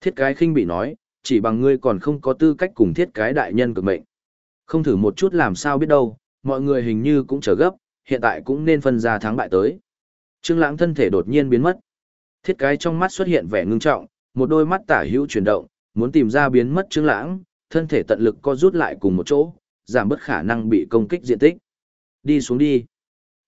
Thiết cái khinh bị nói, chỉ bằng ngươi còn không có tư cách cùng thiết cái đại nhân cực mệnh. Không thử một chút làm sao biết đâu, mọi người hình như cũng trở gấp, hiện tại cũng nên phân ra thắng bại tới. Trương Lãng thân thể đột nhiên biến mất. Thiết cái trong mắt xuất hiện vẻ ngưng trọng, một đôi mắt tả hữu chuyển động, muốn tìm ra biến mất Trương Lãng, thân thể tận lực co rút lại cùng một chỗ, giảm bớt khả năng bị công kích diện tích. Đi xuống đi.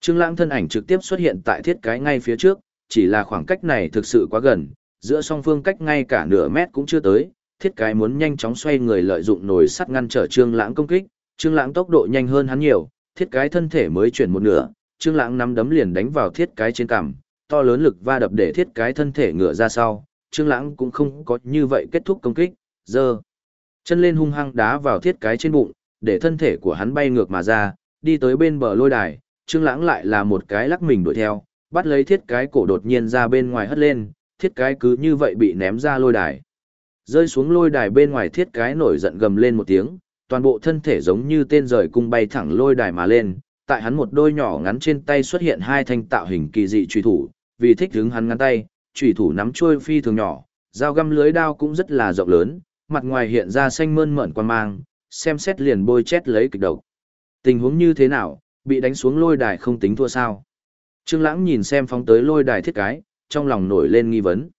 Trương Lãng thân ảnh trực tiếp xuất hiện tại thiết cái ngay phía trước, chỉ là khoảng cách này thực sự quá gần, giữa song phương cách ngay cả nửa mét cũng chưa tới, thiết cái muốn nhanh chóng xoay người lợi dụng nồi sắt ngăn trở Trương Lãng công kích, Trương Lãng tốc độ nhanh hơn hắn nhiều, thiết cái thân thể mới chuyển một nửa, Trương Lãng nắm đấm liền đánh vào thiết cái trên cằm, to lớn lực va đập để thiết cái thân thể ngửa ra sau, Trương Lãng cũng không có như vậy kết thúc công kích, giơ chân lên hung hăng đá vào thiết cái trên bụng, để thân thể của hắn bay ngược mà ra, đi tới bên bờ lôi đài, Trương Lãng lại là một cái lắc mình đuổi theo, bắt lấy thiết cái cổ đột nhiên ra bên ngoài hất lên, thiết cái cứ như vậy bị ném ra lôi đài. Rơi xuống lôi đài bên ngoài thiết cái nổi giận gầm lên một tiếng, toàn bộ thân thể giống như tên rời cung bay thẳng lôi đài mà lên, tại hắn một đôi nhỏ ngắn trên tay xuất hiện hai thanh tạo hình kỳ dị truy thủ, vì thích hứng hắn ngắn tay, truy thủ nắm chuôi phi thường nhỏ, dao găm lưới đao cũng rất là rộng lớn, mặt ngoài hiện ra xanh mơn mởn quan mang, xem xét liền bôi chét lấy kịch độc. Tình huống như thế nào, bị đánh xuống lôi đài không tính thua sao? Trương Lãng nhìn xem phóng tới lôi đài thiết cái, trong lòng nổi lên nghi vấn.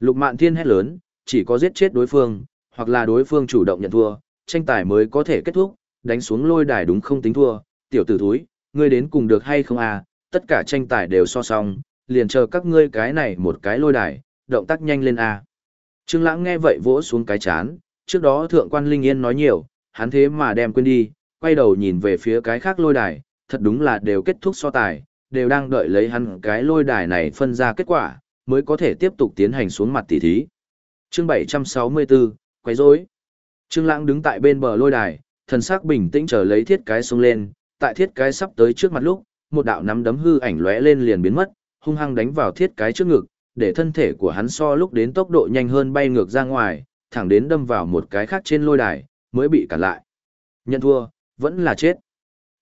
Lục Mạn Thiên hét lớn, chỉ có giết chết đối phương, hoặc là đối phương chủ động nhận thua, tranh tài mới có thể kết thúc, đánh xuống lôi đài đúng không tính thua, tiểu tử thúi, ngươi đến cùng được hay không à, tất cả tranh tài đều so xong, liền chờ các ngươi cái này một cái lôi đài, động tác nhanh lên à. Trương Lãng nghe vậy vỗ xuống cái chán, trước đó thượng quan Linh Yên nói nhiều, hắn thế mà đem quên đi, quay đầu nhìn về phía cái khác lôi đài, thật đúng là đều kết thúc so tài, đều đang đợi lấy hắn cái lôi đài này phân ra kết quả, mới có thể tiếp tục tiến hành xuống mặt tỷ thí. Chương 764, quấy rối. Trương Lãng đứng tại bên bờ lôi đài, thần sắc bình tĩnh chờ lấy thiết cái xuống lên, tại thiết cái sắp tới trước mặt lúc, một đạo nắm đấm hư ảnh lóe lên liền biến mất, hung hăng đánh vào thiết cái trước ngực, để thân thể của hắn so lúc đến tốc độ nhanh hơn bay ngược ra ngoài, thẳng đến đâm vào một cái khác trên lôi đài, mới bị cản lại. Nhận thua, vẫn là chết.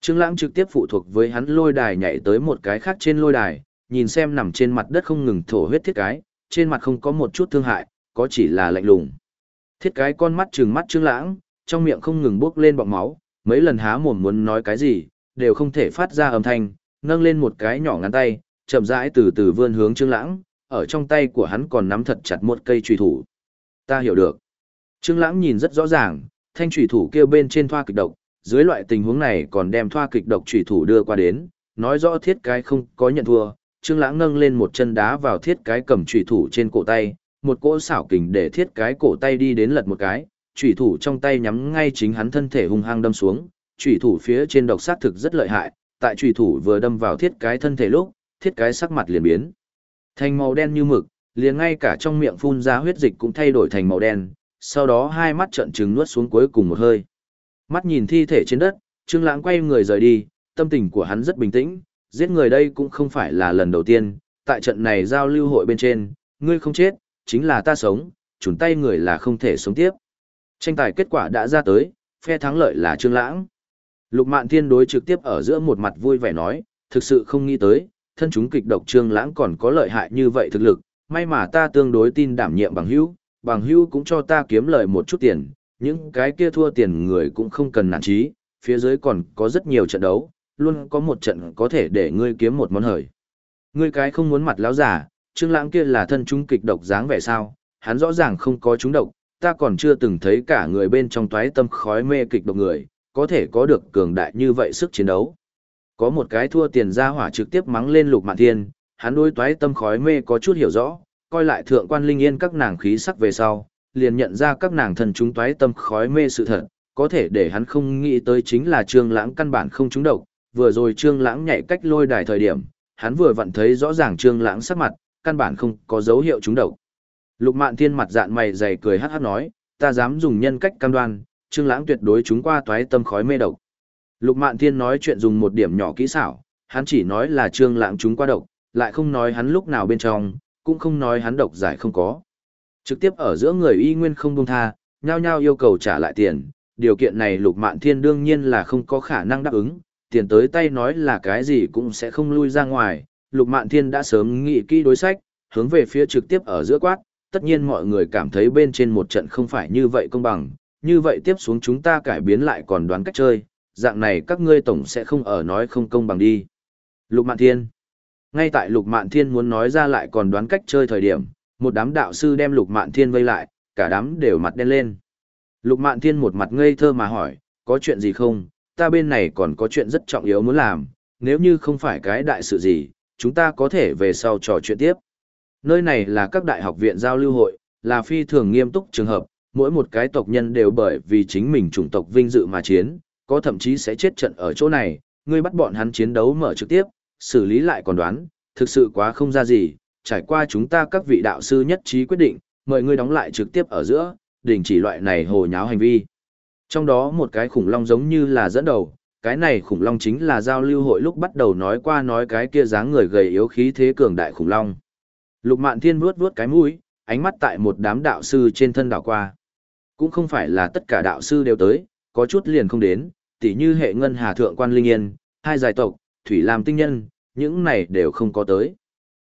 Trương Lãng trực tiếp phụ thuộc với hắn lôi đài nhảy tới một cái khác trên lôi đài, nhìn xem nằm trên mặt đất không ngừng thổ huyết thiết cái, trên mặt không có một chút thương hại, có chỉ là lạnh lùng. Thiết cái con mắt trừng mắt Trương Lãng, trong miệng không ngừng bốc lên bọt máu, mấy lần há mồm muốn nói cái gì, đều không thể phát ra âm thanh, nâng lên một cái nhỏ ngắn tay, chậm rãi từ từ vươn hướng Trương Lãng, ở trong tay của hắn còn nắm thật chặt một cây chùy thủ. Ta hiểu được. Trương Lãng nhìn rất rõ ràng, thanh chùy thủ kia bên trên thoa kịch độc, dưới loại tình huống này còn đem thoa kịch độc trùy thủ đưa qua đến, nói rõ thiết cái không có nhận thua. Trương Lãng nâng lên một chân đá vào thiết cái cầm trùy thủ trên cổ tay, một cỗ xảo kình để thiết cái cổ tay đi đến lật một cái, chủy thủ trong tay nhắm ngay chính hắn thân thể hung hăng đâm xuống, chủy thủ phía trên độc sát thực rất lợi hại, tại chủy thủ vừa đâm vào thiết cái thân thể lúc, thiết cái sắc mặt liền biến thành màu đen như mực, liền ngay cả trong miệng phun ra huyết dịch cũng thay đổi thành màu đen, sau đó hai mắt trợn trừng nuốt xuống cuối cùng một hơi. Mắt nhìn thi thể trên đất, Trương Lãng quay người rời đi, tâm tình của hắn rất bình tĩnh, giết người đây cũng không phải là lần đầu tiên, tại trận này giao lưu hội bên trên, ngươi không chết, chính là ta sống, chùn tay người là không thể sống tiếp. Tranh tài kết quả đã ra tới, phe thắng lợi là Trương Lãng. Lục Mạn Thiên đối trực tiếp ở giữa một mặt vui vẻ nói, thực sự không nghĩ tới, thân chúng kịch độc Trương Lãng còn có lợi hại như vậy thực lực, may mà ta tương đối tin đảm nhiệm bằng hữu, bằng hữu cũng cho ta kiếm lời một chút tiền, những cái kia thua tiền người cũng không cần nản chí, phía dưới còn có rất nhiều trận đấu, luôn có một trận có thể để ngươi kiếm một món hời. Ngươi cái không muốn mặt lão giả, Trương Lãng kia là thân chúng kịch độc dáng vẻ sao? Hắn rõ ràng không có chúng độc, ta còn chưa từng thấy cả người bên trong toái tâm khói mê kịch độc người, có thể có được cường đại như vậy sức chiến đấu. Có một cái thua tiền ra hỏa trực tiếp mắng lên Lục Mạn Thiên, hắn đối toái tâm khói mê có chút hiểu rõ, coi lại thượng quan linh yên các nàng khí sắc về sau, liền nhận ra các nàng thần chúng toái tâm khói mê sự thật, có thể để hắn không nghĩ tới chính là Trương Lãng căn bản không trúng độc, vừa rồi Trương Lãng nhảy cách lôi đài thời điểm, hắn vừa vặn thấy rõ ràng Trương Lãng sắc mặt, căn bản không có dấu hiệu trúng độc. Lục Mạn Thiên mặt dạn mày dày cười hắc hắc nói, ta dám dùng nhân cách cam đoan, Trương Lãng tuyệt đối chúng qua toái tâm khói mê độc. Lục Mạn Thiên nói chuyện dùng một điểm nhỏ kỹ xảo, hắn chỉ nói là Trương Lãng chúng qua độc, lại không nói hắn lúc nào bên trong, cũng không nói hắn độc giải không có. Trực tiếp ở giữa người y nguyên không buông tha, nhao nhao yêu cầu trả lại tiền, điều kiện này Lục Mạn Thiên đương nhiên là không có khả năng đáp ứng, tiền tới tay nói là cái gì cũng sẽ không lui ra ngoài, Lục Mạn Thiên đã sớm nghĩ kỹ đối sách, hướng về phía trực tiếp ở giữa quát, tất nhiên mọi người cảm thấy bên trên một trận không phải như vậy công bằng, như vậy tiếp xuống chúng ta cải biến lại còn đoán cách chơi, dạng này các ngươi tổng sẽ không ở nói không công bằng đi. Lục Mạn Thiên. Ngay tại Lục Mạn Thiên muốn nói ra lại còn đoán cách chơi thời điểm, một đám đạo sư đem Lục Mạn Thiên vây lại, cả đám đều mặt đen lên. Lục Mạn Thiên một mặt ngây thơ mà hỏi, có chuyện gì không, ta bên này còn có chuyện rất trọng yếu muốn làm, nếu như không phải cái đại sự gì, chúng ta có thể về sau trò chuyện tiếp. Nơi này là các đại học viện giao lưu hội, là phi thường nghiêm túc trường hợp, mỗi một cái tộc nhân đều bởi vì chính mình chủng tộc vinh dự mà chiến, có thậm chí sẽ chết trận ở chỗ này, ngươi bắt bọn hắn chiến đấu mở trực tiếp, xử lý lại còn đoán, thực sự quá không ra gì, trải qua chúng ta các vị đạo sư nhất trí quyết định, mời ngươi đóng lại trực tiếp ở giữa, đình chỉ loại này hồ nháo hành vi. Trong đó một cái khủng long giống như là dẫn đầu, cái này khủng long chính là giao lưu hội lúc bắt đầu nói qua nói cái kia dáng người gầy yếu khí thế cường đại khủng long. Lục Mạn Thiên vuốt vuốt cái mũi, ánh mắt tại một đám đạo sư trên thân đảo qua. Cũng không phải là tất cả đạo sư đều tới, có chút liền không đến, tỉ như hệ ngân hà thượng quan linh yên, hai giải tộc, thủy làm tinh nhân, những này đều không có tới.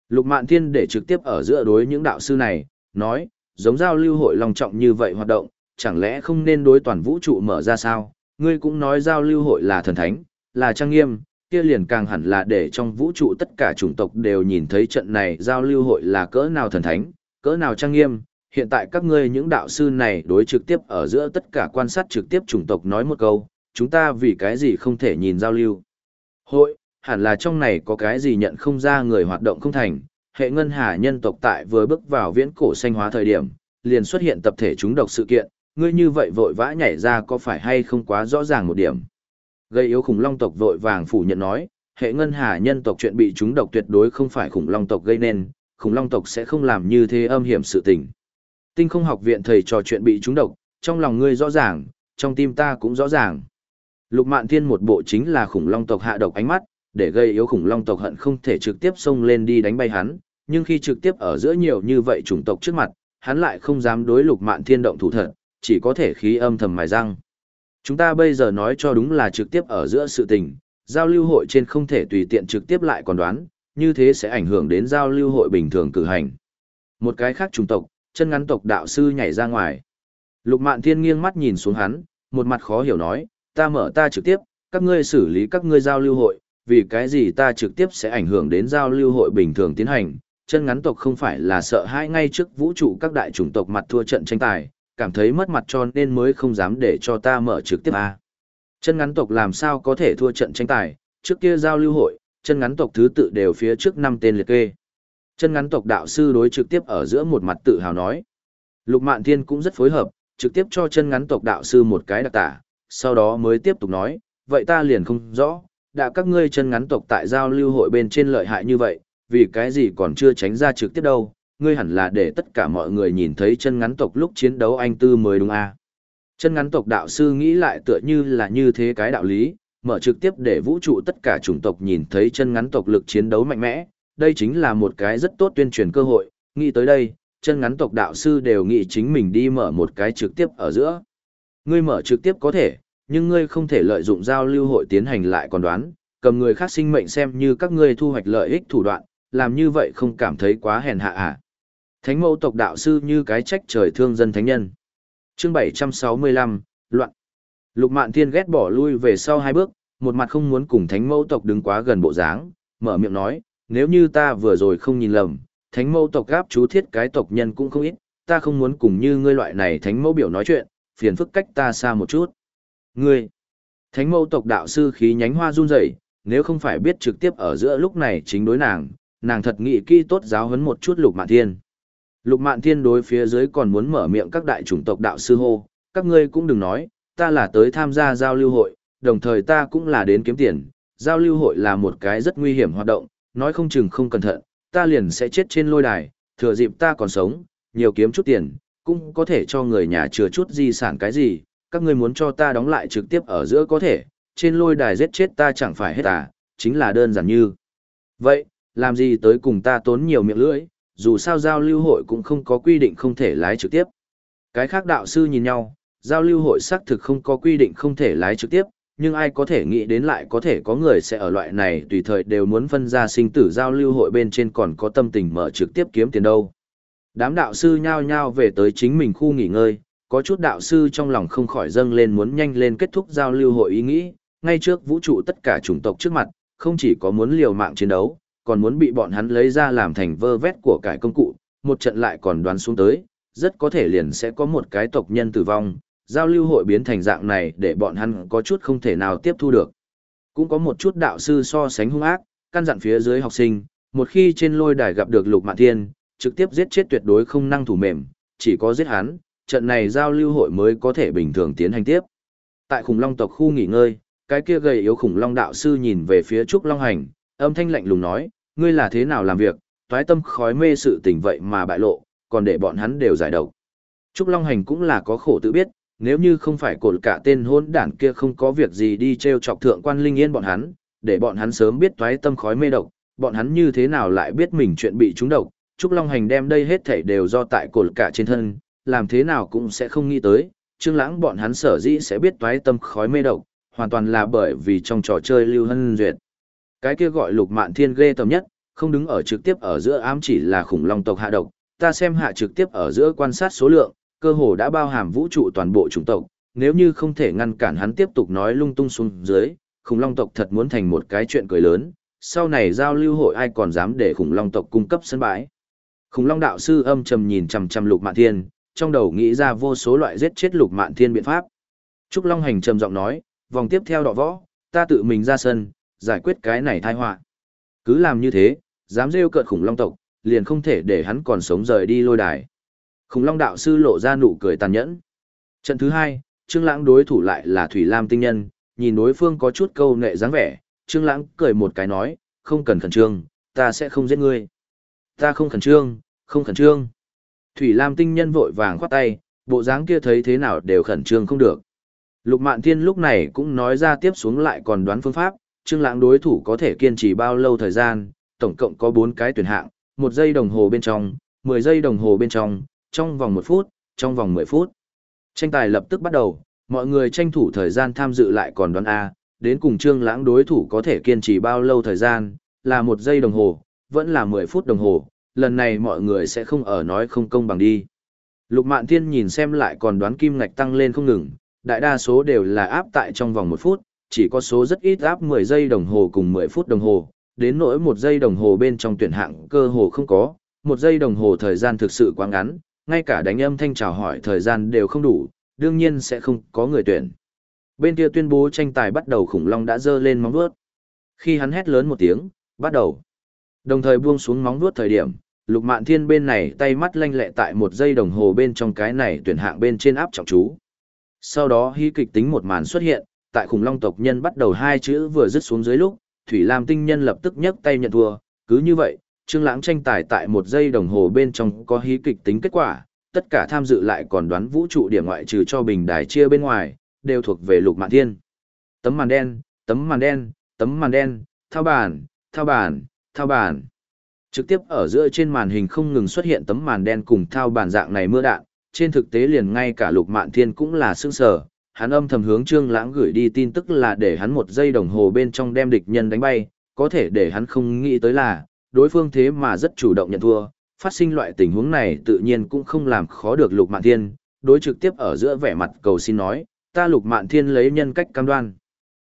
Lục Mạn Thiên để trực tiếp ở giữa đối những đạo sư này, nói, giống giao lưu hội long trọng như vậy hoạt động, chẳng lẽ không nên đối toàn vũ trụ mở ra sao? Ngươi cũng nói giao lưu hội là thần thánh, là trang nghiêm, kia liền càng hẳn là để trong vũ trụ tất cả chủng tộc đều nhìn thấy trận này giao lưu hội là cỡ nào thần thánh, cỡ nào trang nghiêm. Hiện tại các ngươi những đạo sư này đối trực tiếp ở giữa tất cả quan sát trực tiếp chủng tộc nói một câu, chúng ta vì cái gì không thể nhìn giao lưu. Hội, hẳn là trong này có cái gì nhận không ra người hoạt động không thành, hệ ngân hà nhân tộc tại vừa bước vào viễn cổ xanh hóa thời điểm, liền xuất hiện tập thể chúng độc sự kiện, ngươi như vậy vội vã nhảy ra có phải hay không quá rõ ràng một điểm. Gây yếu khủng long tộc vội vàng phủ nhận nói, hệ ngân hà nhân tộc chuyện bị chúng độc tuyệt đối không phải khủng long tộc gây nên, khủng long tộc sẽ không làm như thế âm hiểm sự tình. Tinh không học viện thầy trò chuyện bị chúng độc, trong lòng ngươi rõ ràng, trong tim ta cũng rõ ràng. Lục Mạn Thiên một bộ chính là khủng long tộc hạ độc ánh mắt, để gây yếu khủng long tộc hận không thể trực tiếp xông lên đi đánh bay hắn, nhưng khi trực tiếp ở giữa nhiều như vậy chủng tộc trước mặt, hắn lại không dám đối Lục Mạn Thiên động thủ thật, chỉ có thể khí âm thầm mài răng. Chúng ta bây giờ nói cho đúng là trực tiếp ở giữa sự tình, giao lưu hội trên không thể tùy tiện trực tiếp lại còn đoán, như thế sẽ ảnh hưởng đến giao lưu hội bình thường cử hành. Một cái khác chủng tộc, chân ngắn tộc đạo sư nhảy ra ngoài. Lục Mạn Thiên nghiêng mắt nhìn xuống hắn, một mặt khó hiểu nói, ta mở ta trực tiếp, các ngươi xử lý các ngươi giao lưu hội, vì cái gì ta trực tiếp sẽ ảnh hưởng đến giao lưu hội bình thường tiến hành. Chân ngắn tộc không phải là sợ hãi ngay trước vũ trụ các đại chủng tộc mặt thua trận tranh tài, cảm thấy mất mặt cho nên mới không dám để cho ta mở trực tiếp a. Chân ngắn tộc làm sao có thể thua trận tranh tài, trước kia giao lưu hội, chân ngắn tộc thứ tự đều phía trước năm tên liệt kê. Chân ngắn tộc đạo sư đối trực tiếp ở giữa một mặt tự hào nói. Lục Mạn Thiên cũng rất phối hợp, trực tiếp cho chân ngắn tộc đạo sư một cái đặc tả, sau đó mới tiếp tục nói, vậy ta liền không rõ, đã các ngươi chân ngắn tộc tại giao lưu hội bên trên lợi hại như vậy, vì cái gì còn chưa tránh ra trực tiếp đâu, ngươi hẳn là để tất cả mọi người nhìn thấy chân ngắn tộc lúc chiến đấu anh tư mới đúng à. Chân ngắn tộc đạo sư nghĩ lại tựa như là như thế cái đạo lý, mở trực tiếp để vũ trụ tất cả chủng tộc nhìn thấy chân ngắn tộc lực chiến đấu mạnh mẽ, đây chính là một cái rất tốt tuyên truyền cơ hội, nghĩ tới đây, chân ngắn tộc đạo sư đều nghĩ chính mình đi mở một cái trực tiếp ở giữa. Ngươi mở trực tiếp có thể, nhưng ngươi không thể lợi dụng giao lưu hội tiến hành lại còn đoán, cầm người khác sinh mệnh xem như các ngươi thu hoạch lợi ích thủ đoạn, làm như vậy không cảm thấy quá hèn hạ à. Thánh mẫu tộc đạo sư như cái trách trời thương dân thánh nhân. Chương 765, Loạn. Lục Mạn Thiên ghét bỏ lui về sau hai bước, một mặt không muốn cùng thánh mẫu tộc đứng quá gần bộ dáng, mở miệng nói, nếu như ta vừa rồi không nhìn lầm, thánh mẫu tộc gáp chú thiết cái tộc nhân cũng không ít, ta không muốn cùng như ngươi loại này thánh mẫu biểu nói chuyện, phiền phức cách ta xa một chút. Ngươi, thánh mẫu tộc đạo sư khí nhánh hoa run rẩy, nếu không phải biết trực tiếp ở giữa lúc này chính đối nàng, nàng thật nghĩ kỹ tốt giáo huấn một chút lục mạn thiên. Lục mạn thiên đối phía dưới còn muốn mở miệng các đại chủng tộc đạo sư hô, các ngươi cũng đừng nói, ta là tới tham gia giao lưu hội, đồng thời ta cũng là đến kiếm tiền, giao lưu hội là một cái rất nguy hiểm hoạt động, nói không chừng không cẩn thận, ta liền sẽ chết trên lôi đài, thừa dịp ta còn sống, nhiều kiếm chút tiền, cũng có thể cho người nhà chừa chút di sản cái gì, các ngươi muốn cho ta đóng lại trực tiếp ở giữa có thể, trên lôi đài giết chết ta chẳng phải hết à, chính là đơn giản như. Vậy, làm gì tới cùng ta tốn nhiều miệng lưỡi, dù sao giao lưu hội cũng không có quy định không thể lái trực tiếp. Cái khác đạo sư nhìn nhau, giao lưu hội xác thực không có quy định không thể lái trực tiếp, nhưng ai có thể nghĩ đến lại có thể có người sẽ ở loại này tùy thời đều muốn phân ra sinh tử giao lưu hội bên trên còn có tâm tình mở trực tiếp kiếm tiền đâu. Đám đạo sư nhao nhao về tới chính mình khu nghỉ ngơi, có chút đạo sư trong lòng không khỏi dâng lên muốn nhanh lên kết thúc giao lưu hội ý nghĩ, ngay trước vũ trụ tất cả chủng tộc trước mặt, không chỉ có muốn liều mạng chiến đấu, còn muốn bị bọn hắn lấy ra làm thành vơ vét của cải công cụ, một trận lại còn đoán xuống tới, rất có thể liền sẽ có một cái tộc nhân tử vong, giao lưu hội biến thành dạng này để bọn hắn có chút không thể nào tiếp thu được. Cũng có một chút đạo sư so sánh hung ác, căn dặn phía dưới học sinh, một khi trên lôi đài gặp được Lục Mạn Thiên, trực tiếp giết chết tuyệt đối không năng thủ mềm, chỉ có giết hắn, trận này giao lưu hội mới có thể bình thường tiến hành tiếp. Tại khủng long tộc khu nghỉ ngơi, cái kia gầy yếu khủng long đạo sư nhìn về phía Trúc Long Hành, âm thanh lạnh lùng nói, ngươi là thế nào làm việc, toái tâm khói mê sự tình vậy mà bại lộ, còn để bọn hắn đều giải độc. Trúc Long Hành cũng là có khổ tự biết, nếu như không phải cột cả tên hôn đản kia không có việc gì đi treo chọc thượng quan linh yên bọn hắn, để bọn hắn sớm biết toái tâm khói mê độc, bọn hắn như thế nào lại biết mình chuyện bị trúng độc, Trúc Long Hành đem đây hết thảy đều do tại cột cả trên thân, làm thế nào cũng sẽ không nghĩ tới, Trương Lãng bọn hắn sở dĩ sẽ biết toái tâm khói mê độc, hoàn toàn là bởi vì trong trò chơi Lưu Hân Duyệt. Cái kia gọi Lục Mạn Thiên ghê tởm nhất, không đứng ở trực tiếp ở giữa ám chỉ là khủng long tộc hạ độc, ta xem hạ trực tiếp ở giữa quan sát số lượng, cơ hồ đã bao hàm vũ trụ toàn bộ chủng tộc, nếu như không thể ngăn cản hắn tiếp tục nói lung tung xuống dưới, khủng long tộc thật muốn thành một cái chuyện cười lớn, sau này giao lưu hội ai còn dám để khủng long tộc cung cấp sân bãi. Khủng long đạo sư âm trầm nhìn chằm chằm Lục Mạn Thiên, trong đầu nghĩ ra vô số loại giết chết Lục Mạn Thiên biện pháp. Trúc Long Hành trầm giọng nói, vòng tiếp theo đọ võ, ta tự mình ra sân, giải quyết cái này tai họa. Cứ làm như thế, dám rêu cợt khủng long tộc, liền không thể để hắn còn sống rời đi lôi đài. Khủng long đạo sư lộ ra nụ cười tàn nhẫn. Trận thứ hai, Trương Lãng đối thủ lại là Thủy Lam tinh nhân, nhìn đối phương có chút câu nệ dáng vẻ, Trương Lãng cười một cái nói, không cần khẩn trương, ta sẽ không giết ngươi. Ta không khẩn trương, không khẩn trương. Thủy Lam tinh nhân vội vàng khoát tay, bộ dáng kia thấy thế nào đều khẩn trương không được. Lục Mạn Thiên lúc này cũng nói ra tiếp xuống lại còn đoán phương pháp, Trương Lãng đối thủ có thể kiên trì bao lâu thời gian, tổng cộng có 4 cái tuyển hạng, 1 giây đồng hồ bên trong, 10 giây đồng hồ bên trong, trong vòng 1 phút, trong vòng 10 phút. Tranh tài lập tức bắt đầu, mọi người tranh thủ thời gian tham dự lại còn đoán A, đến cùng Trương Lãng đối thủ có thể kiên trì bao lâu thời gian, là 1 giây đồng hồ, vẫn là 10 phút đồng hồ, lần này mọi người sẽ không ở nói không công bằng đi. Lục Mạn Thiên nhìn xem lại còn đoán kim ngạch tăng lên không ngừng, đại đa số đều là áp tại trong vòng 1 phút, chỉ có số rất ít áp 10 giây đồng hồ cùng 10 phút đồng hồ, đến nỗi 1 giây đồng hồ bên trong tuyển hạng cơ hồ không có, 1 giây đồng hồ thời gian thực sự quá ngắn, ngay cả đánh âm thanh chào hỏi thời gian đều không đủ, đương nhiên sẽ không có người tuyển. Bên kia tuyên bố tranh tài bắt đầu khủng long đã dơ lên móng vuốt. Khi hắn hét lớn một tiếng, bắt đầu. Đồng thời buông xuống móng vuốt thời điểm, Lục Mạn Thiên bên này tay mắt lanh lẹ tại một giây đồng hồ bên trong cái này tuyển hạng bên trên áp trọng chú. Sau đó hy kịch tính một màn xuất hiện, tại khủng long tộc nhân bắt đầu hai chữ vừa dứt xuống dưới lúc, Thủy Lam tinh nhân lập tức nhấc tay nhận thua, cứ như vậy, Trương Lãng tranh tài tại một giây đồng hồ bên trong có hí kịch tính kết quả, tất cả tham dự lại còn đoán vũ trụ điểm ngoại trừ cho bình đài chia bên ngoài, đều thuộc về Lục Mạn Thiên. Tấm màn đen, tấm màn đen, tấm màn đen, thao bàn, thao bàn, thao bàn. Trực tiếp ở giữa trên màn hình không ngừng xuất hiện tấm màn đen cùng thao bàn dạng này mưa đạn, trên thực tế liền ngay cả Lục Mạn Thiên cũng là sững sờ, hắn âm thầm hướng Trương Lãng gửi đi tin tức là để hắn một giây đồng hồ bên trong đem địch nhân đánh bay, có thể để hắn không nghĩ tới là, đối phương thế mà rất chủ động nhận thua, phát sinh loại tình huống này tự nhiên cũng không làm khó được Lục Mạn Thiên, đối trực tiếp ở giữa vẻ mặt cầu xin nói, ta Lục Mạn Thiên lấy nhân cách cam đoan.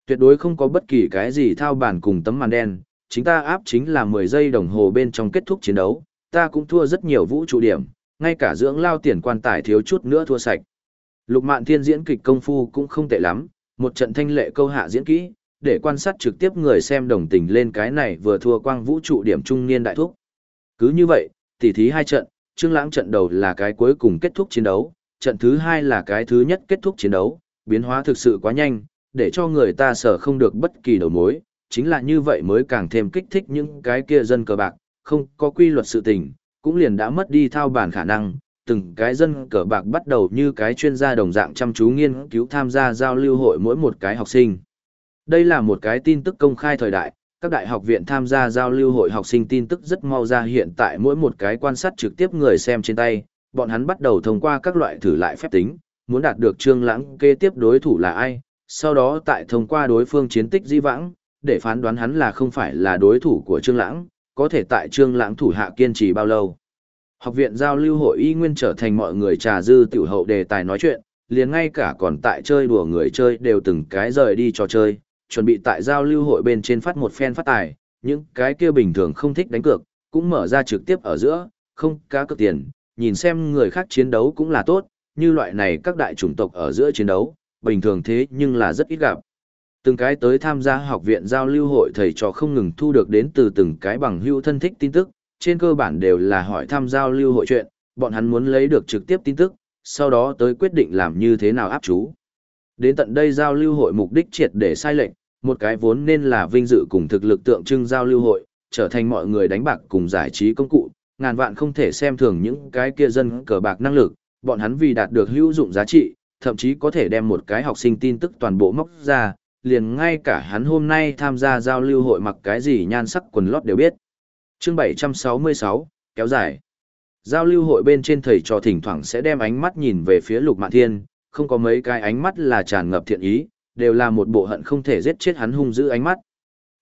Tuyệt đối không có bất kỳ cái gì thao bản cùng tấm màn đen, chính ta áp chính là 10 giây đồng hồ bên trong kết thúc chiến đấu, ta cũng thua rất nhiều vũ trụ điểm, ngay cả dưỡng lao tiền quan tài thiếu chút nữa thua sạch. Lục Mạn Thiên diễn kịch công phu cũng không tệ lắm, một trận thanh lệ câu hạ diễn kỹ, để quan sát trực tiếp người xem đồng tình lên cái này vừa thua quang vũ trụ điểm trung niên đại thúc. Cứ như vậy, tỉ thí hai trận, Trương Lãng trận đầu là cái cuối cùng kết thúc chiến đấu, trận thứ hai là cái thứ nhất kết thúc chiến đấu, biến hóa thực sự quá nhanh, để cho người ta sở không được bất kỳ đầu mối, chính là như vậy mới càng thêm kích thích những cái kia dân cờ bạc, không có quy luật sự tình, cũng liền đã mất đi thao bản khả năng, từng cái dân cờ bạc bắt đầu như cái chuyên gia đồng dạng chăm chú nghiên cứu tham gia giao lưu hội mỗi một cái học sinh. Đây là một cái tin tức công khai thời đại, các đại học viện tham gia giao lưu hội học sinh tin tức rất mau ra hiện tại mỗi một cái quan sát trực tiếp người xem trên tay, bọn hắn bắt đầu thông qua các loại thử lại phép tính, muốn đạt được trương lãng kế tiếp đối thủ là ai, sau đó tại thông qua đối phương chiến tích di vãng, để phán đoán hắn là không phải là đối thủ của trương lãng, có thể tại trương lãng thủ hạ kiên trì bao lâu. Học viện giao lưu hội y nguyên trở thành mọi người trà dư tiểu hậu đề tài nói chuyện, liền ngay cả còn tại chơi đùa người chơi đều từng cái rời đi trò chơi, chuẩn bị tại giao lưu hội bên trên phát một phen phát tài, những cái kia bình thường không thích đánh cược, cũng mở ra trực tiếp ở giữa, không cá cược tiền, nhìn xem người khác chiến đấu cũng là tốt, như loại này các đại chủng tộc ở giữa chiến đấu, bình thường thế nhưng là rất ít gặp. Từng cái tới tham gia học viện giao lưu hội thầy trò không ngừng thu được đến từ từng cái bằng hữu thân thích tin tức, trên cơ bản đều là hỏi tham giao lưu hội chuyện, bọn hắn muốn lấy được trực tiếp tin tức, sau đó tới quyết định làm như thế nào áp chú. Đến tận đây giao lưu hội mục đích triệt để sai lệnh, một cái vốn nên là vinh dự cùng thực lực tượng trưng giao lưu hội, trở thành mọi người đánh bạc cùng giải trí công cụ, ngàn vạn không thể xem thường những cái kia dân cờ bạc năng lực, bọn hắn vì đạt được hữu dụng giá trị, thậm chí có thể đem một cái học sinh tin tức toàn bộ móc ra, liền ngay cả hắn hôm nay tham gia giao lưu hội mặc cái gì nhan sắc quần lót đều biết. Chương 766, kéo dài. Giao lưu hội bên trên thầy trò thỉnh thoảng sẽ đem ánh mắt nhìn về phía Lục Mạn Thiên, không có mấy cái ánh mắt là tràn ngập thiện ý, đều là một bộ hận không thể giết chết hắn hung dữ ánh mắt.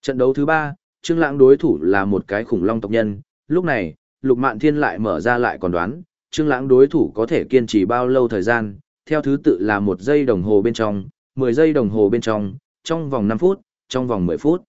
Trận đấu thứ ba, Trương Lãng đối thủ là một cái khủng long tộc nhân, lúc này, Lục Mạn Thiên lại mở ra lại còn đoán, Trương Lãng đối thủ có thể kiên trì bao lâu thời gian, theo thứ tự là một giây đồng hồ bên trong, 10 giây đồng hồ bên trong, trong vòng 5 phút, trong vòng 10 phút.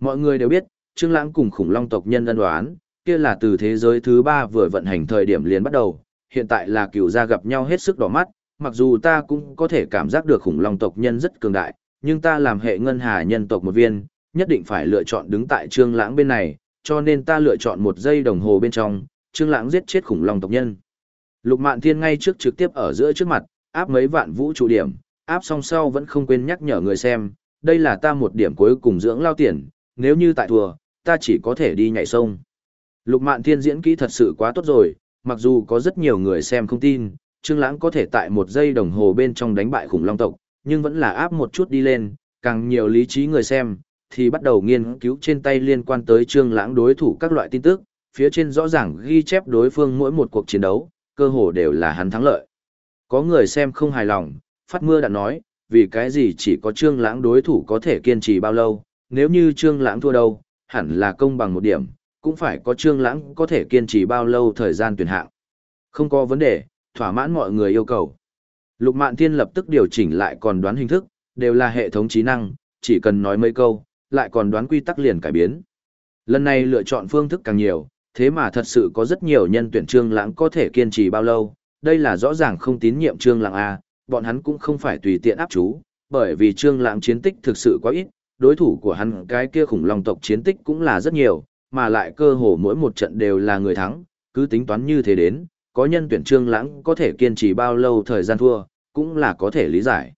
Mọi người đều biết, Trương Lãng cùng khủng long tộc nhân ân đoán, kia là từ thế giới thứ 3 vừa vận hành thời điểm liền bắt đầu, hiện tại là cửu gia gặp nhau hết sức đỏ mắt, mặc dù ta cũng có thể cảm giác được khủng long tộc nhân rất cường đại, nhưng ta làm hệ ngân hà nhân tộc một viên, nhất định phải lựa chọn đứng tại Trương Lãng bên này, cho nên ta lựa chọn một giây đồng hồ bên trong, Trương Lãng giết chết khủng long tộc nhân. Lục Mạn Thiên ngay trước trực tiếp ở giữa trước mặt, áp mấy vạn vũ trụ điểm, áp xong sau vẫn không quên nhắc nhở người xem, đây là ta một điểm cuối cùng dưỡng lao tiền, nếu như tại thua, ta chỉ có thể đi nhảy sông. Lục Mạn Thiên diễn kỹ thật sự quá tốt rồi, mặc dù có rất nhiều người xem không tin, Trương Lãng có thể tại một giây đồng hồ bên trong đánh bại khủng long tộc, nhưng vẫn là áp một chút đi lên, càng nhiều lý trí người xem, thì bắt đầu nghiên cứu trên tay liên quan tới Trương Lãng đối thủ các loại tin tức, phía trên rõ ràng ghi chép đối phương mỗi một cuộc chiến đấu, cơ hồ đều là hắn thắng lợi. Có người xem không hài lòng, phát mưa đã nói, vì cái gì chỉ có Trương Lãng đối thủ có thể kiên trì bao lâu, nếu như Trương Lãng thua đâu, hẳn là công bằng một điểm, cũng phải có Trương Lãng có thể kiên trì bao lâu thời gian tuyển hạng. Không có vấn đề, thỏa mãn mọi người yêu cầu. Lục Mạn Thiên lập tức điều chỉnh lại còn đoán hình thức, đều là hệ thống trí năng, chỉ cần nói mấy câu, lại còn đoán quy tắc liền cải biến. Lần này lựa chọn phương thức càng nhiều, thế mà thật sự có rất nhiều nhân tuyển Trương Lãng có thể kiên trì bao lâu, đây là rõ ràng không tín nhiệm Trương Lãng a, bọn hắn cũng không phải tùy tiện áp chú, bởi vì Trương Lãng chiến tích thực sự quá ít, đối thủ của hắn cái kia khủng long tộc chiến tích cũng là rất nhiều, mà lại cơ hồ mỗi một trận đều là người thắng, cứ tính toán như thế đến, có nhân tuyển Trương Lãng có thể kiên trì bao lâu thời gian thua, cũng là có thể lý giải.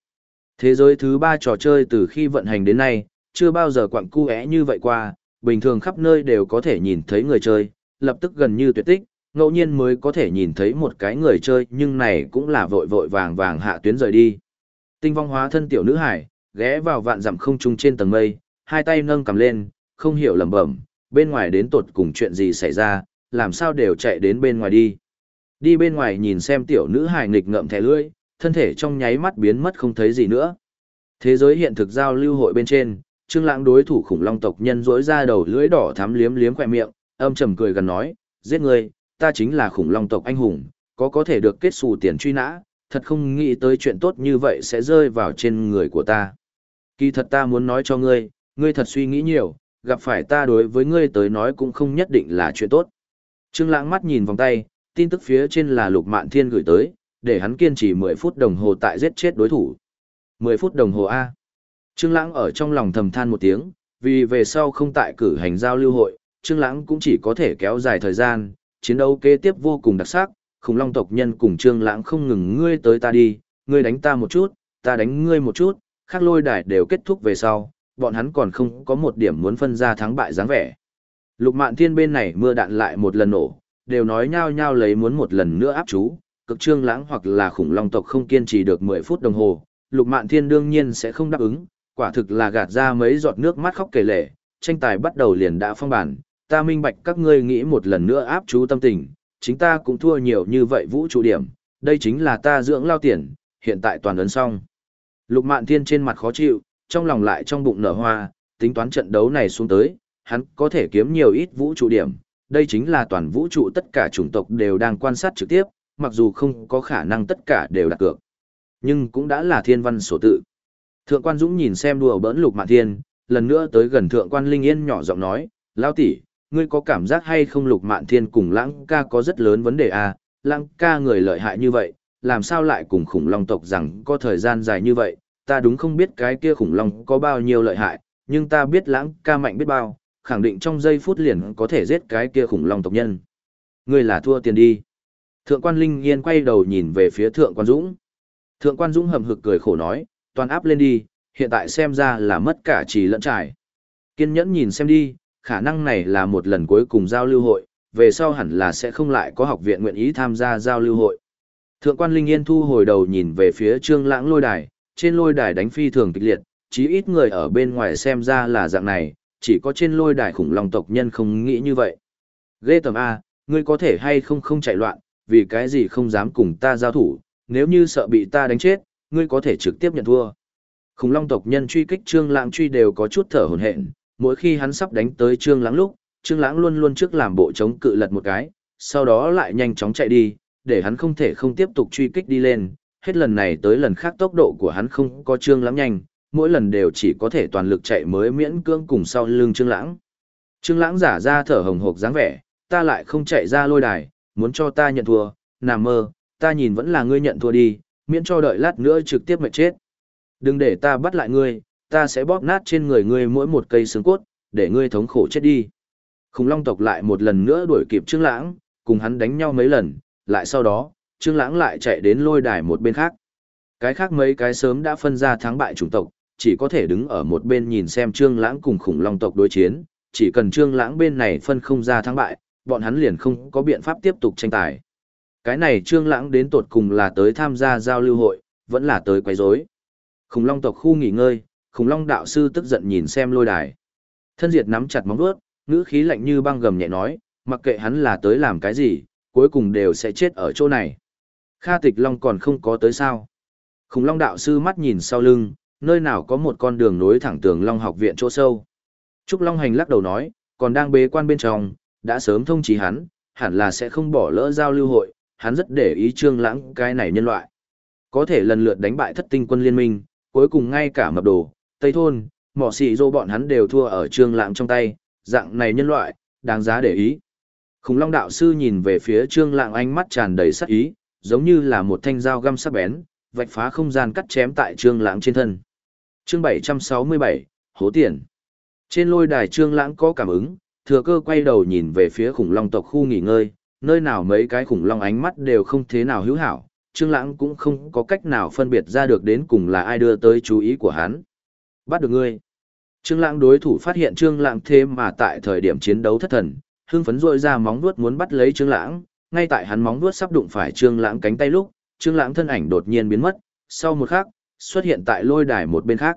Thế giới thứ ba trò chơi từ khi vận hành đến nay, chưa bao giờ quặng cu é như vậy qua, bình thường khắp nơi đều có thể nhìn thấy người chơi, lập tức gần như tuyệt tích, ngẫu nhiên mới có thể nhìn thấy một cái người chơi nhưng này cũng là vội vội vàng vàng hạ tuyến rời đi. Tinh vong hóa thân tiểu nữ hải, ghé vào vạn dặm không trung trên tầng mây, hai tay nâng cầm lên, không hiểu lẩm bẩm, bên ngoài đến tột cùng chuyện gì xảy ra, làm sao đều chạy đến bên ngoài đi. Đi bên ngoài nhìn xem tiểu nữ hải nghịch ngậm thẻ lưỡi, thân thể trong nháy mắt biến mất không thấy gì nữa. Thế giới hiện thực giao lưu hội bên trên, Trương Lãng đối thủ khủng long tộc nhân rỗi ra đầu lưỡi đỏ thắm liếm liếm khóe miệng, âm trầm cười gần nói, "Giết người ta chính là khủng long tộc anh hùng, có có thể được kết xù tiền truy nã, thật không nghĩ tới chuyện tốt như vậy sẽ rơi vào trên người của ta. Kỳ thật ta muốn nói cho ngươi, ngươi thật suy nghĩ nhiều, gặp phải ta đối với ngươi tới nói cũng không nhất định là chuyện tốt." Trương Lãng mắt nhìn vòng tay, tin tức phía trên là Lục Mạn Thiên gửi tới, để hắn kiên trì 10 phút đồng hồ tại giết chết đối thủ. 10 phút đồng hồ A. Trương Lãng ở trong lòng thầm than một tiếng, vì về sau không tại cử hành giao lưu hội, Trương Lãng cũng chỉ có thể kéo dài thời gian, chiến đấu kế tiếp vô cùng đặc sắc, khủng long tộc nhân cùng Trương Lãng không ngừng ngươi tới ta đi, ngươi đánh ta một chút, ta đánh ngươi một chút, khắc lôi đài đều kết thúc về sau, bọn hắn còn không có một điểm muốn phân ra thắng bại dáng vẻ. Lục Mạn Thiên bên này mưa đạn lại một lần nổ, đều nói nhao nhao lấy muốn một lần nữa áp chú, cực trương lãng hoặc là khủng long tộc không kiên trì được 10 phút đồng hồ, Lục Mạn Thiên đương nhiên sẽ không đáp ứng, quả thực là gạt ra mấy giọt nước mắt khóc kể lệ, tranh tài bắt đầu liền đã phong bản, ta minh bạch các ngươi nghĩ một lần nữa áp chú tâm tình, chính ta cũng thua nhiều như vậy vũ trụ điểm, đây chính là ta dưỡng lao tiền, hiện tại toàn ấn xong. Lục Mạn Thiên trên mặt khó chịu, trong lòng lại trong bụng nở hoa, tính toán trận đấu này xuống tới, hắn có thể kiếm nhiều ít vũ trụ điểm, đây chính là toàn vũ trụ tất cả chủng tộc đều đang quan sát trực tiếp, mặc dù không có khả năng tất cả đều đặt cược. Nhưng cũng đã là thiên văn sổ tự. Thượng quan Dũng nhìn xem đùa bỡn lục mạn thiên, lần nữa tới gần thượng quan Linh Yên nhỏ giọng nói, lao tỷ, ngươi có cảm giác hay không lục mạn thiên cùng lãng ca có rất lớn vấn đề à, lãng ca người lợi hại như vậy, làm sao lại cùng khủng long tộc rằng có thời gian dài như vậy, ta đúng không biết cái kia khủng long có bao nhiêu lợi hại, nhưng ta biết lãng ca mạnh biết bao, khẳng định trong giây phút liền có thể giết cái kia khủng long tộc nhân. Ngươi là thua tiền đi. Thượng quan Linh Yên quay đầu nhìn về phía thượng quan Dũng. Thượng quan Dũng hầm hực cười khổ nói, toàn áp lên đi, hiện tại xem ra là mất cả trì lẫn trải. Kiên nhẫn nhìn xem đi, khả năng này là một lần cuối cùng giao lưu hội, về sau hẳn là sẽ không lại có học viện nguyện ý tham gia giao lưu hội. Thượng quan Linh Yên thu hồi đầu nhìn về phía trương lãng lôi đài, trên lôi đài đánh phi thường kịch liệt, chí ít người ở bên ngoài xem ra là dạng này, chỉ có trên lôi đài khủng long tộc nhân không nghĩ như vậy. Ghê tầm A, ngươi có thể hay không không chạy loạn, vì cái gì không dám cùng ta giao thủ, nếu như sợ bị ta đánh chết, ngươi có thể trực tiếp nhận thua. Khủng long tộc nhân truy kích Trương Lãng truy đều có chút thở hổn hển, mỗi khi hắn sắp đánh tới Trương Lãng lúc, Trương Lãng luôn luôn trước làm bộ chống cự lật một cái, sau đó lại nhanh chóng chạy đi, để hắn không thể không tiếp tục truy kích đi lên, hết lần này tới lần khác tốc độ của hắn không có Trương Lãng nhanh, mỗi lần đều chỉ có thể toàn lực chạy mới miễn cưỡng cùng sau lưng Trương Lãng. Trương Lãng giả ra thở hồng hộc dáng vẻ, ta lại không chạy ra lôi đài, muốn cho ta nhận thua, nằm mơ, ta nhìn vẫn là ngươi nhận thua đi, miễn cho đợi lát nữa trực tiếp mệt chết. Đừng để ta bắt lại ngươi, ta sẽ bóp nát trên người ngươi mỗi một cây xương cốt, để ngươi thống khổ chết đi. Khủng long tộc lại một lần nữa đuổi kịp Trương Lãng, cùng hắn đánh nhau mấy lần, lại sau đó, Trương Lãng lại chạy đến lôi đài một bên khác. Cái khác mấy cái sớm đã phân ra thắng bại chủng tộc, chỉ có thể đứng ở một bên nhìn xem Trương Lãng cùng khủng long tộc đối chiến, chỉ cần Trương Lãng bên này phân không ra thắng bại, bọn hắn liền không có biện pháp tiếp tục tranh tài. Cái này Trương Lãng đến tột cùng là tới tham gia giao lưu hội, vẫn là tới quấy rối. Khủng long tộc khu nghỉ ngơi, khủng long đạo sư tức giận nhìn xem lôi đài. Thân diệt nắm chặt móng vuốt, ngữ khí lạnh như băng gầm nhẹ nói, mặc kệ hắn là tới làm cái gì, cuối cùng đều sẽ chết ở chỗ này. Kha tịch long còn không có tới sao. Khủng long đạo sư mắt nhìn sau lưng, nơi nào có một con đường nối thẳng tường long học viện chỗ sâu. Trúc Long Hành lắc đầu nói, còn đang bế quan bên trong, đã sớm thông chí hắn, hẳn là sẽ không bỏ lỡ giao lưu hội, hắn rất để ý trương lãng cái này nhân loại. Có thể lần lượt đánh bại thất tinh quân liên minh, cuối cùng ngay cả mập đồ, Tây Thôn, mỏ xì dô bọn hắn đều thua ở trương lãng trong tay, dạng này nhân loại, đáng giá để ý. Khủng long đạo sư nhìn về phía trương lãng ánh mắt tràn đầy sắc ý, giống như là một thanh dao găm sắc bén, vạch phá không gian cắt chém tại trương lãng trên thân. Chương 767, Hố Tiền. Trên lôi đài trương lãng có cảm ứng, thừa cơ quay đầu nhìn về phía khủng long tộc khu nghỉ ngơi, nơi nào mấy cái khủng long ánh mắt đều không thế nào hữu hảo, Trương Lãng cũng không có cách nào phân biệt ra được đến cùng là ai đưa tới chú ý của hắn. Bắt được ngươi. Trương Lãng đối thủ phát hiện Trương Lãng thế mà tại thời điểm chiến đấu thất thần, hưng phấn rỗi ra móng vuốt muốn bắt lấy Trương Lãng, ngay tại hắn móng vuốt sắp đụng phải Trương Lãng cánh tay lúc, Trương Lãng thân ảnh đột nhiên biến mất, sau một khắc, xuất hiện tại lôi đài một bên khác.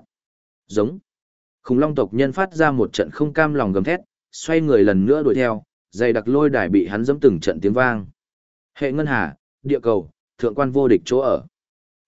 Giống. Khủng long tộc nhân phát ra một trận không cam lòng gầm thét, xoay người lần nữa đuổi theo, dày đặc lôi đài bị hắn dẫm từng trận tiếng vang. Hệ ngân hà, địa cầu, thượng quan vô địch chỗ ở.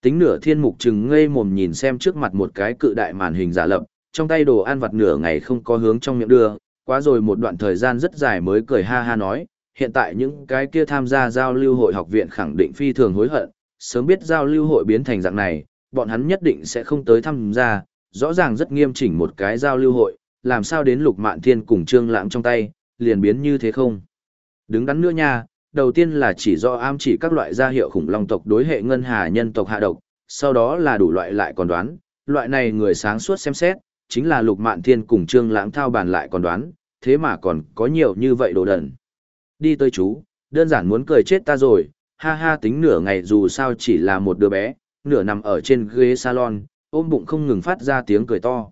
Tính nửa thiên mục chừng ngây mồm nhìn xem trước mặt một cái cự đại màn hình giả lập, trong tay đồ ăn vặt nửa ngày không có hướng trong miệng đưa, quá rồi một đoạn thời gian rất dài mới cười ha ha nói, hiện tại những cái kia tham gia giao lưu hội học viện khẳng định phi thường hối hận, sớm biết giao lưu hội biến thành dạng này, bọn hắn nhất định sẽ không tới tham gia, rõ ràng rất nghiêm chỉnh một cái giao lưu hội, làm sao đến lục mạn thiên cùng trương lãng trong tay, liền biến như thế không? Đứng đắn nữa nha, đầu tiên là chỉ do am chỉ các loại gia hiệu khủng long tộc đối hệ ngân hà nhân tộc hạ độc, sau đó là đủ loại lại còn đoán, loại này người sáng suốt xem xét, chính là lục mạn thiên cùng trương lãng thao bàn lại còn đoán, thế mà còn có nhiều như vậy đồ đần. Đi tới chú, đơn giản muốn cười chết ta rồi, ha ha tính nửa ngày dù sao chỉ là một đứa bé, nửa nằm ở trên ghế salon, ôm bụng không ngừng phát ra tiếng cười to.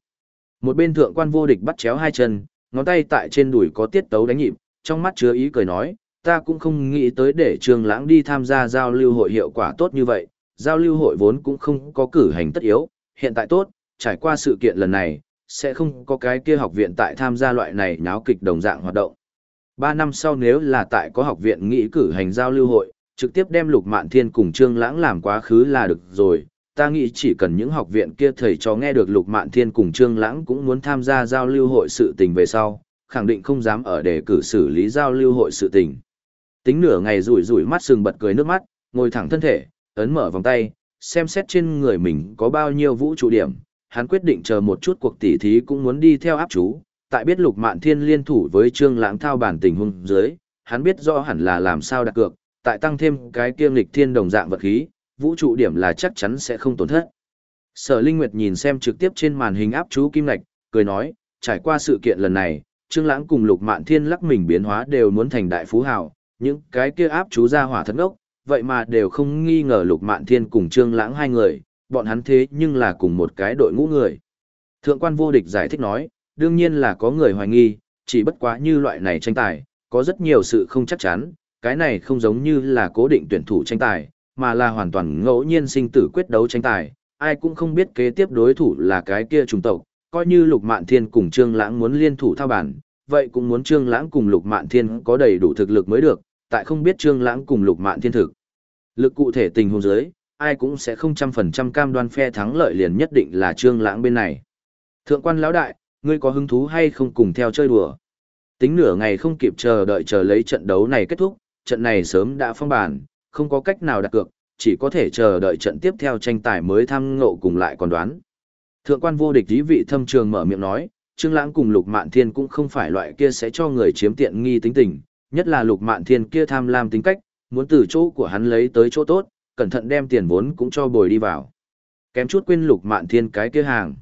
Một bên thượng quan vô địch bắt chéo hai chân, ngón tay tại trên đùi có tiết tấu đánh nhịp, trong mắt chứa ý cười nói, ta cũng không nghĩ tới để Trương Lãng đi tham gia giao lưu hội hiệu quả tốt như vậy, giao lưu hội vốn cũng không có cử hành tất yếu, hiện tại tốt, trải qua sự kiện lần này, sẽ không có cái kia học viện tại tham gia loại này náo kịch đồng dạng hoạt động. Ba năm sau nếu là tại có học viện nghĩ cử hành giao lưu hội, trực tiếp đem Lục Mạn Thiên cùng Trương Lãng làm quá khứ là được rồi, ta nghĩ chỉ cần những học viện kia thầy cho nghe được Lục Mạn Thiên cùng Trương Lãng cũng muốn tham gia giao lưu hội sự tình về sau, khẳng định không dám ở để cử xử lý giao lưu hội sự tình. Tính nửa ngày rủi rủi mắt sừng bật cười nước mắt, ngồi thẳng thân thể, ấn mở vòng tay, xem xét trên người mình có bao nhiêu vũ trụ điểm, hắn quyết định chờ một chút cuộc tỉ thí cũng muốn đi theo áp chú, tại biết Lục Mạn Thiên liên thủ với Trương Lãng thao bản tình huống dưới, hắn biết rõ hẳn là làm sao đặt cược, tại tăng thêm cái kiêm lịch thiên đồng dạng vật khí, vũ trụ điểm là chắc chắn sẽ không tổn thất. Sở Linh Nguyệt nhìn xem trực tiếp trên màn hình áp chú kim lạch, cười nói, trải qua sự kiện lần này, Trương Lãng cùng Lục Mạn Thiên lắc mình biến hóa đều muốn thành đại phú hào, những cái kia áp chú ra hỏa thật ngốc, vậy mà đều không nghi ngờ Lục Mạn Thiên cùng Trương Lãng hai người, bọn hắn thế nhưng là cùng một cái đội ngũ người. Thượng quan vô địch giải thích nói, đương nhiên là có người hoài nghi, chỉ bất quá như loại này tranh tài, có rất nhiều sự không chắc chắn, cái này không giống như là cố định tuyển thủ tranh tài, mà là hoàn toàn ngẫu nhiên sinh tử quyết đấu tranh tài, ai cũng không biết kế tiếp đối thủ là cái kia trùng tộc, coi như Lục Mạn Thiên cùng Trương Lãng muốn liên thủ thao bản, vậy cũng muốn Trương Lãng cùng Lục Mạn Thiên có đầy đủ thực lực mới được, tại không biết Trương Lãng cùng Lục Mạn Thiên thực. Lực cụ thể tình huống dưới, ai cũng sẽ không trăm phần trăm cam đoan phe thắng lợi liền nhất định là Trương Lãng bên này. Thượng quan lão đại, ngươi có hứng thú hay không cùng theo chơi đùa? Tính nửa ngày không kịp chờ đợi chờ lấy trận đấu này kết thúc, trận này sớm đã phong bản, không có cách nào đặt cược, chỉ có thể chờ đợi trận tiếp theo tranh tài mới tham ngộ cùng lại còn đoán. Thượng quan vô địch ý vị thâm trường mở miệng nói, Trương Lãng cùng Lục Mạn Thiên cũng không phải loại kia sẽ cho người chiếm tiện nghi tính tình, nhất là Lục Mạn Thiên kia tham lam tính cách, muốn từ chỗ của hắn lấy tới chỗ tốt, cẩn thận đem tiền vốn cũng cho bồi đi vào. Kém chút quên Lục Mạn Thiên cái kia hàng.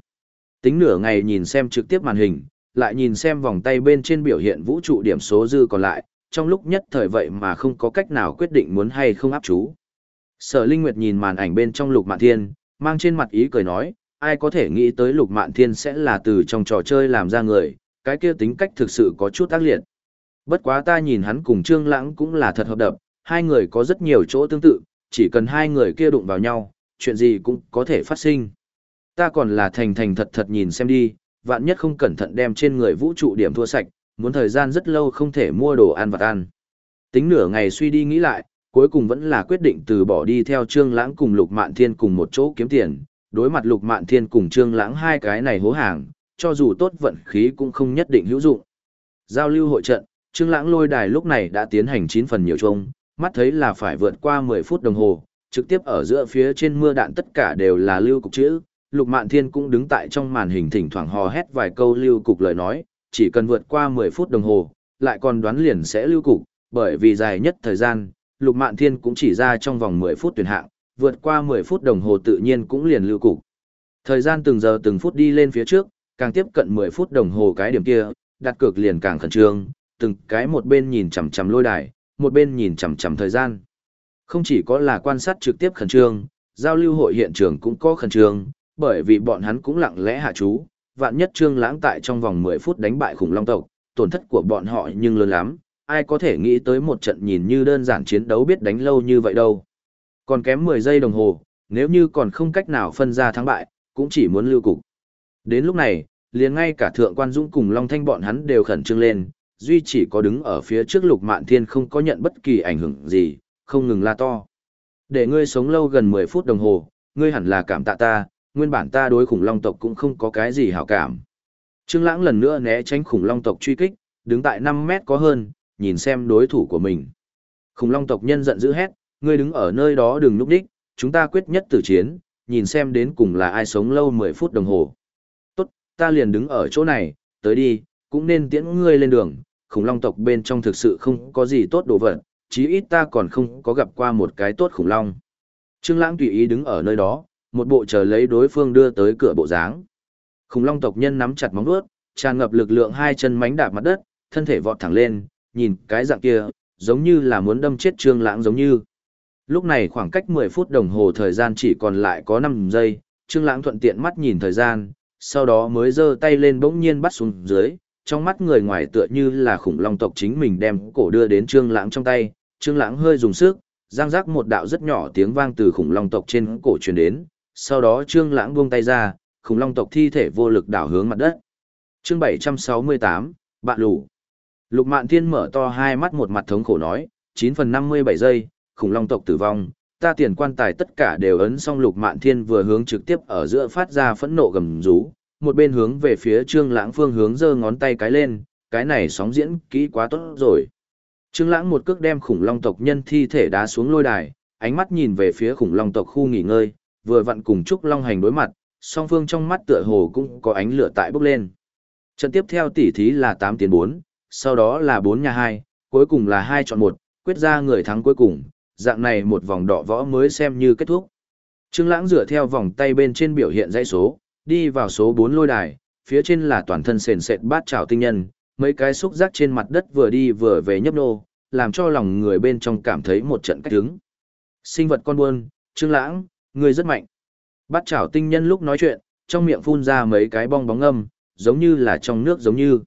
Tính nửa ngày nhìn xem trực tiếp màn hình, lại nhìn xem vòng tay bên trên biểu hiện vũ trụ điểm số dư còn lại, trong lúc nhất thời vậy mà không có cách nào quyết định muốn hay không áp chú. Sở Linh Nguyệt nhìn màn ảnh bên trong Lục Mạn Thiên, mang trên mặt ý cười nói, ai có thể nghĩ tới Lục Mạn Thiên sẽ là từ trong trò chơi làm ra người, cái kia tính cách thực sự có chút ác liệt. Bất quá ta nhìn hắn cùng Trương Lãng cũng là thật hợp đập, hai người có rất nhiều chỗ tương tự, chỉ cần hai người kia đụng vào nhau, chuyện gì cũng có thể phát sinh. Ta còn là thành thành thật thật nhìn xem đi, vạn nhất không cẩn thận đem trên người vũ trụ điểm thua sạch, muốn thời gian rất lâu không thể mua đồ ăn vặt ăn. Tính nửa ngày suy đi nghĩ lại, cuối cùng vẫn là quyết định từ bỏ đi theo Trương Lãng cùng Lục Mạn Thiên cùng một chỗ kiếm tiền, đối mặt Lục Mạn Thiên cùng Trương Lãng hai cái này hố hàng, cho dù tốt vận khí cũng không nhất định hữu dụng. Giao lưu hội trận, Trương Lãng lôi đài lúc này đã tiến hành 9 phần nhiều chung, mắt thấy là phải vượt qua 10 phút đồng hồ, trực tiếp ở giữa phía trên mưa đạn tất cả đều là lưu cục chữ, Lục Mạn Thiên cũng đứng tại trong màn hình thỉnh thoảng hò hét vài câu lưu cục lời nói, chỉ cần vượt qua 10 phút đồng hồ, lại còn đoán liền sẽ lưu cục, bởi vì dài nhất thời gian, Lục Mạn Thiên cũng chỉ ra trong vòng 10 phút tuyển hạng, vượt qua 10 phút đồng hồ tự nhiên cũng liền lưu cục. Thời gian từng giờ từng phút đi lên phía trước, càng tiếp cận 10 phút đồng hồ cái điểm kia, đặt cược liền càng khẩn trương, từng cái một bên nhìn chằm chằm lôi đài, một bên nhìn chằm chằm thời gian. Không chỉ có là quan sát trực tiếp khẩn trương, giao lưu hội hiện trường cũng có khẩn trương, bởi vì bọn hắn cũng lặng lẽ hạ chú, vạn nhất Trương Lãng tại trong vòng 10 phút đánh bại khủng long tộc, tổn thất của bọn họ nhưng lớn lắm, ai có thể nghĩ tới một trận nhìn như đơn giản chiến đấu biết đánh lâu như vậy đâu. Còn kém 10 giây đồng hồ, nếu như còn không cách nào phân ra thắng bại, cũng chỉ muốn lưu cục. Đến lúc này, liền ngay cả Thượng Quan Dũng cùng Long Thanh bọn hắn đều khẩn trương lên, duy chỉ có đứng ở phía trước Lục Mạn Thiên không có nhận bất kỳ ảnh hưởng gì, không ngừng la to. Để ngươi sống lâu gần 10 phút đồng hồ, ngươi hẳn là cảm tạ ta, nguyên bản ta đối khủng long tộc cũng không có cái gì hảo cảm. Trương Lãng lần nữa né tránh khủng long tộc truy kích, đứng tại 5 mét có hơn, nhìn xem đối thủ của mình. Khủng long tộc nhân giận dữ hét, ngươi đứng ở nơi đó đừng núp đích, chúng ta quyết nhất tử chiến, nhìn xem đến cùng là ai sống lâu 10 phút đồng hồ. Tốt, ta liền đứng ở chỗ này, tới đi, cũng nên tiễn ngươi lên đường, khủng long tộc bên trong thực sự không có gì tốt đồ vật, chí ít ta còn không có gặp qua một cái tốt khủng long. Trương Lãng tùy ý đứng ở nơi đó, một bộ chờ lấy đối phương đưa tới cửa bộ dáng. Khủng long tộc nhân nắm chặt móng vuốt, tràn ngập lực lượng hai chân mánh đạp mặt đất, thân thể vọt thẳng lên, nhìn cái dạng kia, giống như là muốn đâm chết Trương Lãng giống như. Lúc này khoảng cách 10 phút đồng hồ thời gian chỉ còn lại có 5 giây, Trương Lãng thuận tiện mắt nhìn thời gian, sau đó mới giơ tay lên bỗng nhiên bắt xuống dưới, trong mắt người ngoài tựa như là khủng long tộc chính mình đem cổ đưa đến Trương Lãng trong tay, Trương Lãng hơi dùng sức, giang giác một đạo rất nhỏ tiếng vang từ khủng long tộc trên cổ truyền đến, sau đó Trương Lãng buông tay ra, khủng long tộc thi thể vô lực đảo hướng mặt đất. Chương 768, bạn lù. Lục Mạn Thiên mở to hai mắt một mặt thống khổ nói, 9 phần 57 giây, khủng long tộc tử vong, ta tiền quan tài tất cả đều ấn xong Lục Mạn Thiên vừa hướng trực tiếp ở giữa phát ra phẫn nộ gầm rú, một bên hướng về phía Trương Lãng phương hướng giơ ngón tay cái lên, cái này sóng diễn kỹ quá tốt rồi. Trương Lãng một cước đem khủng long tộc nhân thi thể đá xuống lôi đài, ánh mắt nhìn về phía khủng long tộc khu nghỉ ngơi, vừa vặn cùng Trúc Long hành đối mặt, song phương trong mắt tựa hồ cũng có ánh lửa tại bốc lên. Trận tiếp theo tỷ thí là 8 tiến 4, sau đó là 4 nhà 2, cuối cùng là 2 chọn 1, quyết ra người thắng cuối cùng, dạng này một vòng đọ võ mới xem như kết thúc. Trương Lãng dựa theo vòng tay bên trên biểu hiện dãy số, đi vào số 4 lôi đài, phía trên là toàn thân sền sệt bát trảo tinh nhân, mấy cái xúc giác trên mặt đất vừa đi vừa về nhấp nô, làm cho lòng người bên trong cảm thấy một trận cách hứng. Sinh vật con buôn, Trương Lãng, người rất mạnh. Bát trảo tinh nhân lúc nói chuyện, trong miệng phun ra mấy cái bong bóng âm, giống như là trong nước giống như.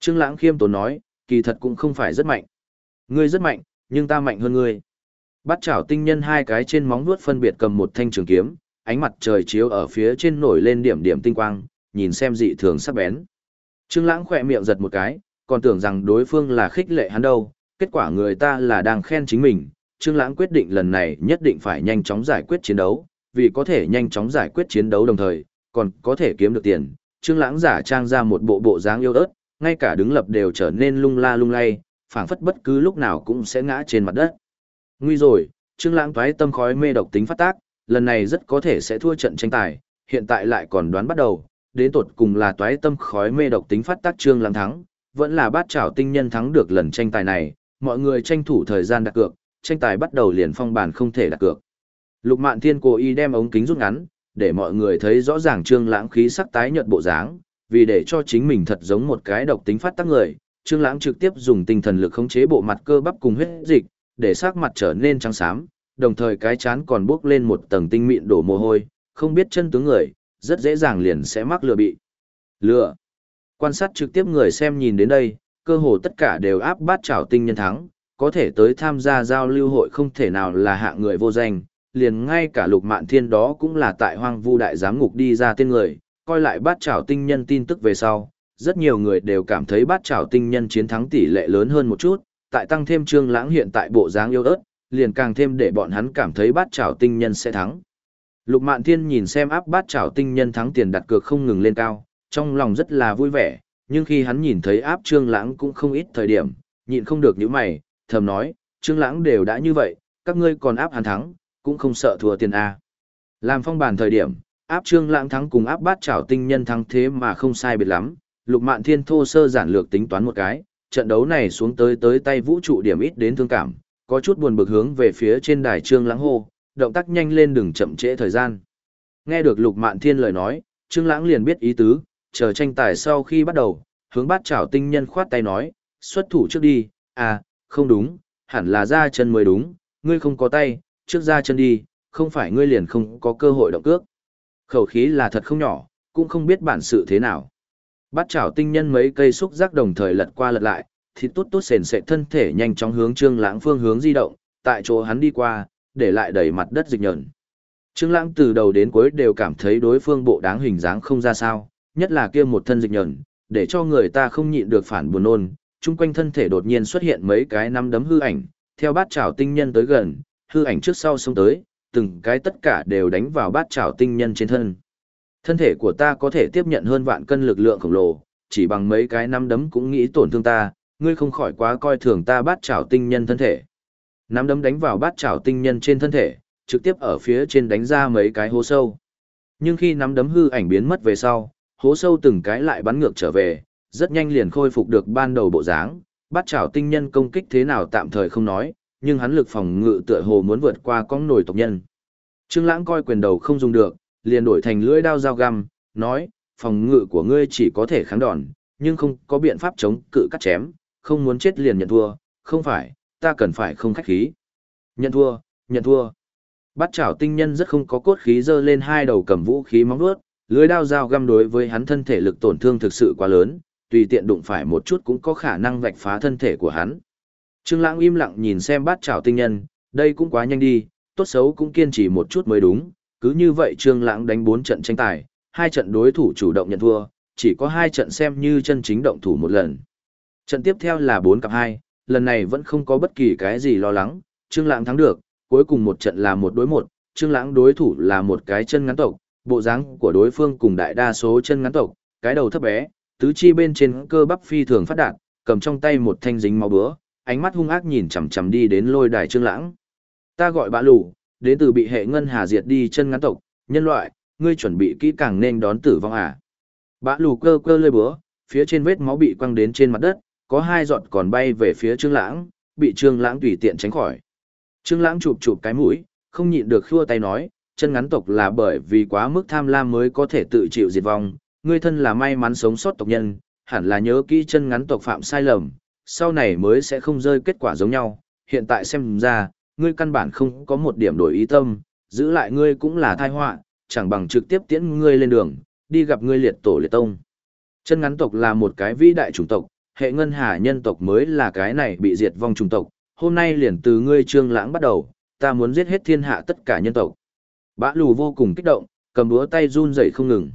Trương Lãng khiêm tốn nói, kỳ thật cũng không phải rất mạnh. Ngươi rất mạnh, nhưng ta mạnh hơn ngươi. Bát trảo tinh nhân hai cái trên móng vuốt phân biệt cầm một thanh trường kiếm, ánh mặt trời chiếu ở phía trên nổi lên điểm điểm tinh quang, nhìn xem dị thường sắc bén. Trương Lãng khẽ miệng giật một cái, còn tưởng rằng đối phương là khích lệ hắn đâu, kết quả người ta là đang khen chính mình. Trương Lãng quyết định lần này nhất định phải nhanh chóng giải quyết chiến đấu, vì có thể nhanh chóng giải quyết chiến đấu đồng thời, còn có thể kiếm được tiền. Trương Lãng giả trang ra một bộ bộ dáng yếu ớt, ngay cả đứng lập đều trở nên lung la lung lay, phảng phất bất cứ lúc nào cũng sẽ ngã trên mặt đất. Nguy rồi, Trương Lãng toái tâm khói mê độc tính phát tác, lần này rất có thể sẽ thua trận tranh tài, hiện tại lại còn đoán bắt đầu, đến tột cùng là toái tâm khói mê độc tính phát tác Trương Lãng thắng, vẫn là bát trảo tinh nhân thắng được lần tranh tài này, mọi người tranh thủ thời gian đặt cược, tranh tài bắt đầu liền phong bản không thể đặt cược. Lục Mạn Thiên cố ý đem ống kính rút ngắn, để mọi người thấy rõ ràng Trương Lãng khí sắc tái nhợt bộ dáng, vì để cho chính mình thật giống một cái độc tính phát tác người, Trương Lãng trực tiếp dùng tinh thần lực khống chế bộ mặt cơ bắp cùng huyết dịch, để sắc mặt trở nên trắng xám, đồng thời cái chán còn bốc lên một tầng tinh mịn đổ mồ hôi, không biết chân tướng người, rất dễ dàng liền sẽ mắc lừa bị. Lừa. Quan sát trực tiếp người xem nhìn đến đây, cơ hồ tất cả đều áp bát trảo tinh nhân thắng, có thể tới tham gia giao lưu hội không thể nào là hạng người vô danh, liền ngay cả lục mạn thiên đó cũng là tại hoang vu đại giám ngục đi ra tên người, coi lại bát trảo tinh nhân tin tức về sau, rất nhiều người đều cảm thấy bát trảo tinh nhân chiến thắng tỷ lệ lớn hơn một chút, tại tăng thêm trương lãng hiện tại bộ dáng yêu ớt, liền càng thêm để bọn hắn cảm thấy bát chảo tinh nhân sẽ thắng. Lục Mạn Thiên nhìn xem áp bát chảo tinh nhân thắng tiền đặt cược không ngừng lên cao, trong lòng rất là vui vẻ, nhưng khi hắn nhìn thấy áp trương lãng cũng không ít thời điểm, nhịn không được nhíu mày, thầm nói, trương lãng đều đã như vậy, các ngươi còn áp hắn thắng, cũng không sợ thua tiền A. Làm phong bàn thời điểm, áp trương lãng thắng cùng áp bát chảo tinh nhân thắng thế mà không sai biệt lắm, lục mạn thiên thô sơ giản lược tính toán một cái, trận đấu này xuống tới tới tay vũ trụ điểm ít đến thương cảm, có chút buồn bực hướng về phía trên đài trương lãng hô, động tác nhanh lên đừng chậm trễ thời gian. Nghe được lục mạn thiên lời nói, trương lãng liền biết ý tứ, chờ tranh tài sau khi bắt đầu, hướng bát chảo tinh nhân khoát tay nói, xuất thủ trước đi, à, không đúng, hẳn là ra chân mới đúng, ngươi không có tay, trước ra chân đi, không phải ngươi liền không có cơ hội động cước. Khẩu khí là thật không nhỏ, cũng không biết bản sự thế nào. Bát chảo tinh nhân mấy cây xúc giác đồng thời lật qua lật lại, thịt tốt tốt sền sệt thân thể nhanh chóng hướng Trương Lãng phương hướng di động, tại chỗ hắn đi qua, để lại đầy mặt đất dịch nhẫn. Trương Lãng từ đầu đến cuối đều cảm thấy đối phương bộ dáng hình dáng không ra sao, nhất là kia một thân dịch nhẫn, để cho người ta không nhịn được phản buồn nôn, chung quanh thân thể đột nhiên xuất hiện mấy cái năm đấm hư ảnh, theo bát trảo tinh nhân tới gần, hư ảnh trước sau xông tới, từng cái tất cả đều đánh vào bát trảo tinh nhân trên thân. Thân thể của ta có thể tiếp nhận hơn vạn cân lực lượng khổng lồ, chỉ bằng mấy cái năm đấm cũng nghĩ tổn thương ta, ngươi không khỏi quá coi thường ta bát chảo tinh nhân thân thể. nắm đấm đánh vào bát chảo tinh nhân trên thân thể, trực tiếp ở phía trên đánh ra mấy cái hố sâu. Nhưng khi nắm đấm hư ảnh biến mất về sau, hố sâu từng cái lại bắn ngược trở về, rất nhanh liền khôi phục được ban đầu bộ dáng, bát chảo tinh nhân công kích thế nào tạm thời không nói, nhưng hắn lực phòng ngự tựa hồ muốn vượt qua con nổi tộc nhân. Trương Lãng coi quyền đầu không dùng được, liền đổi thành lưỡi đao dao găm, nói, phòng ngự của ngươi chỉ có thể kháng đòn, nhưng không có biện pháp chống cự cắt chém, không muốn chết liền nhận thua, không phải, ta cần phải không khách khí. Nhận thua, nhận thua. Bắt chảo tinh nhân rất không có cốt khí dơ lên hai đầu cầm vũ khí móng vuốt, lưới đao dao găm đối với hắn thân thể lực tổn thương thực sự quá lớn, tùy tiện đụng phải một chút cũng có khả năng vạch phá thân thể của hắn. Trương Lãng im lặng nhìn xem bát chảo tinh nhân, đây cũng quá nhanh đi, tốt xấu cũng kiên trì một chút mới đúng, cứ như vậy Trương Lãng đánh 4 trận tranh tài, hai trận đối thủ chủ động nhận thua, chỉ có hai trận xem như chân chính động thủ một lần. Trận tiếp theo là 4 cặp 2, lần này vẫn không có bất kỳ cái gì lo lắng, Trương Lãng thắng được, cuối cùng một trận là một đối một, Trương Lãng đối thủ là một cái chân ngắn tộc, bộ dáng của đối phương cùng đại đa số chân ngắn tộc, cái đầu thấp bé, tứ chi bên trên cơ bắp phi thường phát đạt, cầm trong tay một thanh dính máu búa, ánh mắt hung ác nhìn chằm chằm đi đến lôi đài Trương Lãng. Ta gọi bạ lù, đến từ bị hệ ngân hà diệt đi chân ngắn tộc, nhân loại, ngươi chuẩn bị kỹ càng nên đón tử vong à? Bạ lù cơ cơ lôi búa, phía trên vết máu bị quăng đến trên mặt đất, có hai giọt còn bay về phía Trương Lãng, bị Trương Lãng tùy tiện tránh khỏi. Trương Lãng chụp chụp cái mũi, không nhịn được khua tay nói, chân ngắn tộc là bởi vì quá mức tham lam mới có thể tự chịu diệt vong, ngươi thân là may mắn sống sót tộc nhân, hẳn là nhớ kỹ chân ngắn tộc phạm sai lầm, sau này mới sẽ không rơi kết quả giống nhau, hiện tại xem ra, ngươi căn bản không có một điểm đổi ý tâm, giữ lại ngươi cũng là tai họa, chẳng bằng trực tiếp tiễn ngươi lên đường, đi gặp ngươi liệt tổ liệt tông. Chân ngắn tộc là một cái vĩ đại chủng tộc, hệ ngân hà nhân tộc mới là cái này bị diệt vong trùng tộc, hôm nay liền từ ngươi trương lãng bắt đầu, ta muốn giết hết thiên hạ tất cả nhân tộc. Bã lù vô cùng kích động, cầm đũa tay run rẩy không ngừng.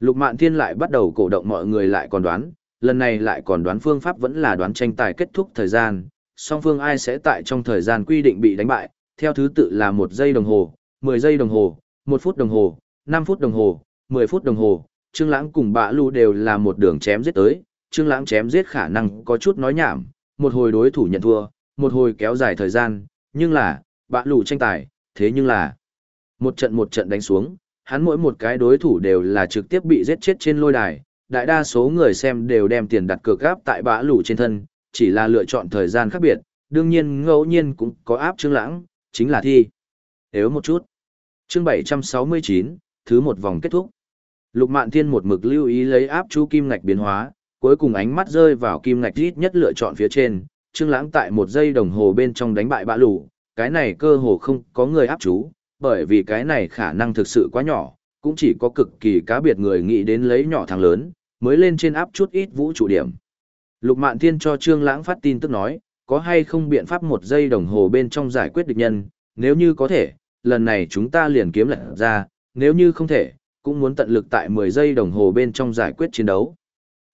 Lục Mạn Thiên lại bắt đầu cổ động mọi người lại còn đoán, lần này lại còn đoán phương pháp vẫn là đoán tranh tài kết thúc thời gian, song phương ai sẽ tại trong thời gian quy định bị đánh bại, theo thứ tự là một giây đồng hồ, 10 giây đồng hồ, 1 phút đồng hồ, 5 phút đồng hồ, 10 phút đồng hồ, Trương Lãng cùng Bạ Lù đều là một đường chém giết tới, Trương Lãng chém giết khả năng có chút nói nhảm, một hồi đối thủ nhận thua, một hồi kéo dài thời gian, nhưng là, Bạ lũ tranh tài, thế nhưng là một trận một trận đánh xuống, hắn mỗi một cái đối thủ đều là trực tiếp bị giết chết trên lôi đài, đại đa số người xem đều đem tiền đặt cược gáp tại bã lũ trên thân, chỉ là lựa chọn thời gian khác biệt, đương nhiên ngẫu nhiên cũng có áp Trương Lãng, chính là thi. Nếu một chút. Chương 769, thứ một vòng kết thúc. Lục Mạn Thiên một mực lưu ý lấy áp chú kim ngạch biến hóa, cuối cùng ánh mắt rơi vào kim ngạch ít nhất lựa chọn phía trên, Trương Lãng tại một giây đồng hồ bên trong đánh bại bạ lũ, cái này cơ hồ không có người áp chú, bởi vì cái này khả năng thực sự quá nhỏ, cũng chỉ có cực kỳ cá biệt người nghĩ đến lấy nhỏ thằng lớn, mới lên trên áp chút ít vũ trụ điểm. Lục Mạn Thiên cho Trương Lãng phát tin tức nói, có hay không biện pháp một giây đồng hồ bên trong giải quyết địch nhân, nếu như có thể, lần này chúng ta liền kiếm lật ra, nếu như không thể, cũng muốn tận lực tại 10 giây đồng hồ bên trong giải quyết chiến đấu.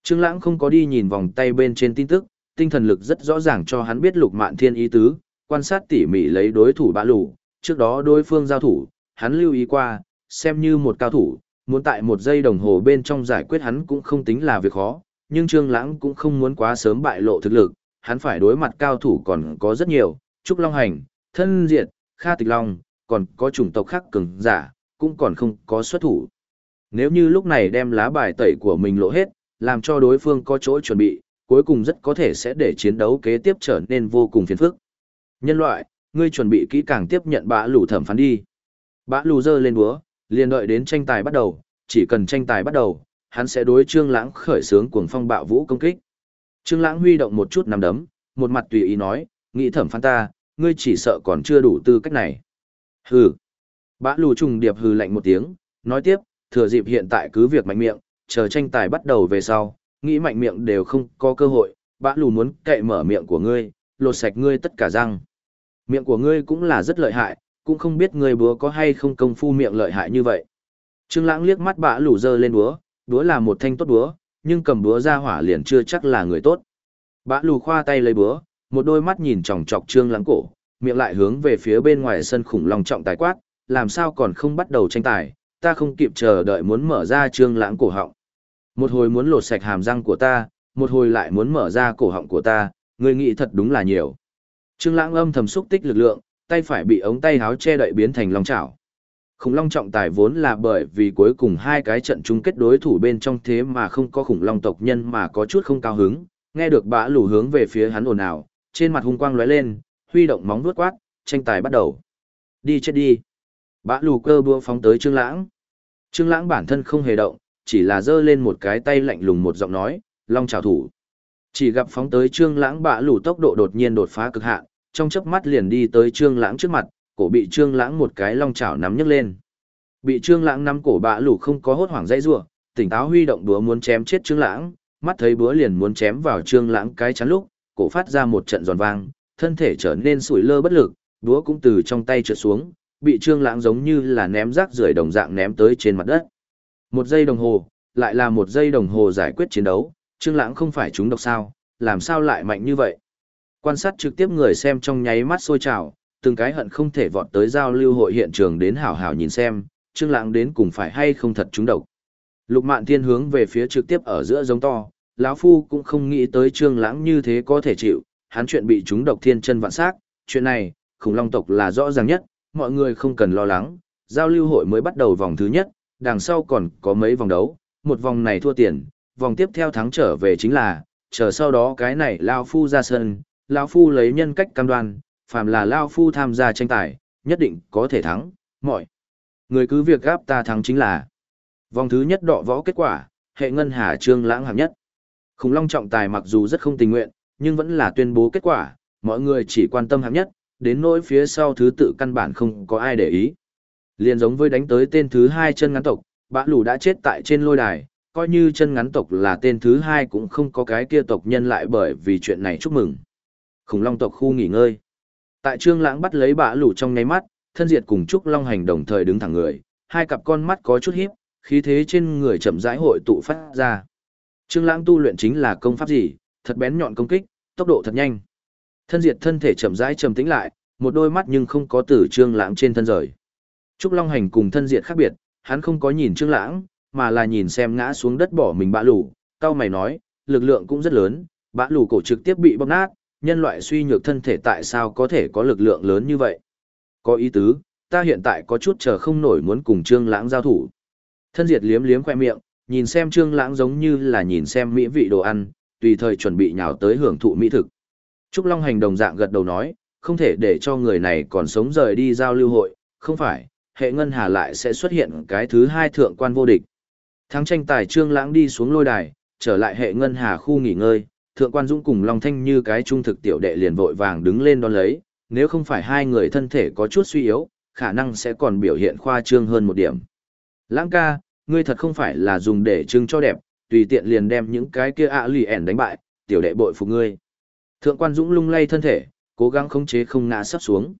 Trương Lãng không có đi nhìn vòng tay bên trên tin tức, tinh thần lực rất rõ ràng cho hắn biết Lục Mạn Thiên ý tứ, quan sát tỉ mỉ lấy đối thủ bạ lũ, trước đó đối phương giao thủ, hắn lưu ý qua, xem như một cao thủ, muốn tại một giây đồng hồ bên trong giải quyết hắn cũng không tính là việc khó, nhưng Trương Lãng cũng không muốn quá sớm bại lộ thực lực, hắn phải đối mặt cao thủ còn có rất nhiều, Trúc Long Hành, Thân Diệt, Kha Tịch Long, còn có chủng tộc khác cường giả, cũng còn không có xuất thủ. Nếu như lúc này đem lá bài tẩy của mình lộ hết, làm cho đối phương có chỗ chuẩn bị, cuối cùng rất có thể sẽ để chiến đấu kế tiếp trở nên vô cùng phiền phức. Nhân loại, ngươi chuẩn bị kỹ càng tiếp nhận bã lù thẩm phán đi. Bã lù dơ lên búa, liền đợi đến tranh tài bắt đầu, chỉ cần tranh tài bắt đầu, hắn sẽ đối Trương Lãng khởi xướng cuồng phong bạo vũ công kích. Trương Lãng huy động một chút nắm đấm, một mặt tùy ý nói, nghĩ thẩm phán ta, ngươi chỉ sợ còn chưa đủ tư cách này. Hừ. Bã lù trùng điệp hừ lạnh một tiếng, nói tiếp, thừa dịp hiện tại cứ việc mạnh miệng, chờ tranh tài bắt đầu về sau, nghĩ mạnh miệng đều không có cơ hội, bã lù muốn cậy mở miệng của ngươi, lột sạch ngươi tất cả răng. Miệng của ngươi cũng là rất lợi hại, cũng không biết ngươi búa có hay không công phu miệng lợi hại như vậy. Trương Lãng liếc mắt bã lù giơ lên búa, búa là một thanh tốt búa, nhưng cầm búa ra hỏa liền chưa chắc là người tốt. Bã lù khoa tay lấy búa, một đôi mắt nhìn chòng chọc Trương Lãng cổ, miệng lại hướng về phía bên ngoài sân khủng long trọng tài quát, làm sao còn không bắt đầu tranh tài, ta không kịp chờ đợi muốn mở ra Trương Lãng cổ họng. Một hồi muốn lột sạch hàm răng của ta, một hồi lại muốn mở ra cổ họng của ta, ngươi nghĩ thật đúng là nhiều. Trương Lãng âm thầm xúc tích lực lượng, tay phải bị ống tay áo che đậy biến thành long chảo. Khủng long trọng tài vốn là bởi vì cuối cùng hai cái trận chung kết đối thủ bên trong thế mà không có khủng long tộc nhân mà có chút không cao hứng, nghe được bã lù hướng về phía hắn ồn ào, trên mặt hung quang lóe lên, huy động móng vuốt quát, tranh tài bắt đầu. Đi chết đi. Bã lù cơ búa phóng tới Trương Lãng. Trương Lãng bản thân không hề động, chỉ là giơ lên một cái tay lạnh lùng một giọng nói, long chào thủ. Chỉ gặp phóng tới Trương Lãng bã lù tốc độ đột nhiên đột phá cực hạn, trong chớp mắt liền đi tới Trương Lãng trước mặt, cổ bị Trương Lãng một cái long chảo nắm nhấc lên. Bị Trương Lãng nắm cổ bạ lù không có hốt hoảng dãy rủa, tỉnh táo huy động búa muốn chém chết Trương Lãng, mắt thấy búa liền muốn chém vào Trương Lãng cái chắn lúc, cổ phát ra một trận giòn vang, thân thể trở nên sủi lơ bất lực, búa cũng từ trong tay trượt xuống, bị Trương Lãng giống như là ném rác rưởi đồng dạng ném tới trên mặt đất. Một giây đồng hồ, lại là một giây đồng hồ giải quyết chiến đấu, Trương Lãng không phải chúng độc sao, làm sao lại mạnh như vậy? Quan sát trực tiếp người xem trong nháy mắt sôi trào, từng cái hận không thể vọt tới giao lưu hội hiện trường đến hảo hảo nhìn xem, Trương Lãng đến cùng phải hay không thật chúng độc. Lục Mạn Thiên hướng về phía trực tiếp ở giữa giống to, lão phu cũng không nghĩ tới Trương Lãng như thế có thể chịu, hắn chuyện bị chúng độc thiên chân vạn sắc, chuyện này, khủng long tộc là rõ ràng nhất, mọi người không cần lo lắng, giao lưu hội mới bắt đầu vòng thứ nhất, đằng sau còn có mấy vòng đấu, một vòng này thua tiền, vòng tiếp theo thắng trở về chính là, chờ sau đó cái này lão phu ra sân, lão phu lấy nhân cách cam đoan, phàm là lão phu tham gia tranh tài, nhất định có thể thắng, mọi người cứ việc gáp ta thắng chính là. Vòng thứ nhất đọ võ kết quả, hệ ngân hà trương lãng hạng nhất. Khủng long trọng tài mặc dù rất không tình nguyện, nhưng vẫn là tuyên bố kết quả, mọi người chỉ quan tâm hạng nhất, đến nỗi phía sau thứ tự căn bản không có ai để ý. Liên giống với đánh tới tên thứ hai chân ngắn tộc, bã lù đã chết tại trên lôi đài, coi như chân ngắn tộc là tên thứ hai cũng không có cái kia tộc nhân lại bởi vì chuyện này chúc mừng. Khủng long tộc khu nghỉ ngơi. Tại trương lãng bắt lấy bã lù trong nháy mắt, thân diệt cùng trúc long hành đồng thời đứng thẳng người, hai cặp con mắt có chút hiếp, khí thế trên người chậm rãi hội tụ phát ra. Trương Lãng tu luyện chính là công pháp gì, thật bén nhọn công kích, tốc độ thật nhanh. Thân diệt thân thể chậm rãi trầm tĩnh lại, một đôi mắt nhưng không có Tử Trương Lãng trên thân rời. Trúc Long Hành cùng thân diệt khác biệt, hắn không có nhìn Trương Lãng, mà là nhìn xem ngã xuống đất bỏ mình bã lù, cao mày nói, lực lượng cũng rất lớn, bã lù cổ trực tiếp bị bóp nát, nhân loại suy nhược thân thể tại sao có thể có lực lượng lớn như vậy? Có ý tứ, ta hiện tại có chút chờ không nổi muốn cùng Trương Lãng giao thủ. Thân diệt liếm liếm khoe miệng, nhìn xem Trương Lãng giống như là nhìn xem mỹ vị đồ ăn, tùy thời chuẩn bị nhào tới hưởng thụ mỹ thực. Trúc Long hành đồng dạng gật đầu nói, không thể để cho người này còn sống rời đi giao lưu hội, không phải, hệ ngân hà lại sẽ xuất hiện cái thứ hai thượng quan vô địch. Thắng tranh tài Trương Lãng đi xuống lôi đài, trở lại hệ ngân hà khu nghỉ ngơi, thượng quan Dũng cùng Long Thanh như cái trung thực tiểu đệ liền vội vàng đứng lên đón lấy, nếu không phải hai người thân thể có chút suy yếu, khả năng sẽ còn biểu hiện khoa trương hơn một điểm. Lãng ca, ngươi thật không phải là dùng để trưng cho đẹp, tùy tiện liền đem những cái kia ạ lì ẻn đánh bại, tiểu đệ bội phục ngươi. Thượng quan Dũng lung lay thân thể, cố gắng khống chế không ngã sắp xuống.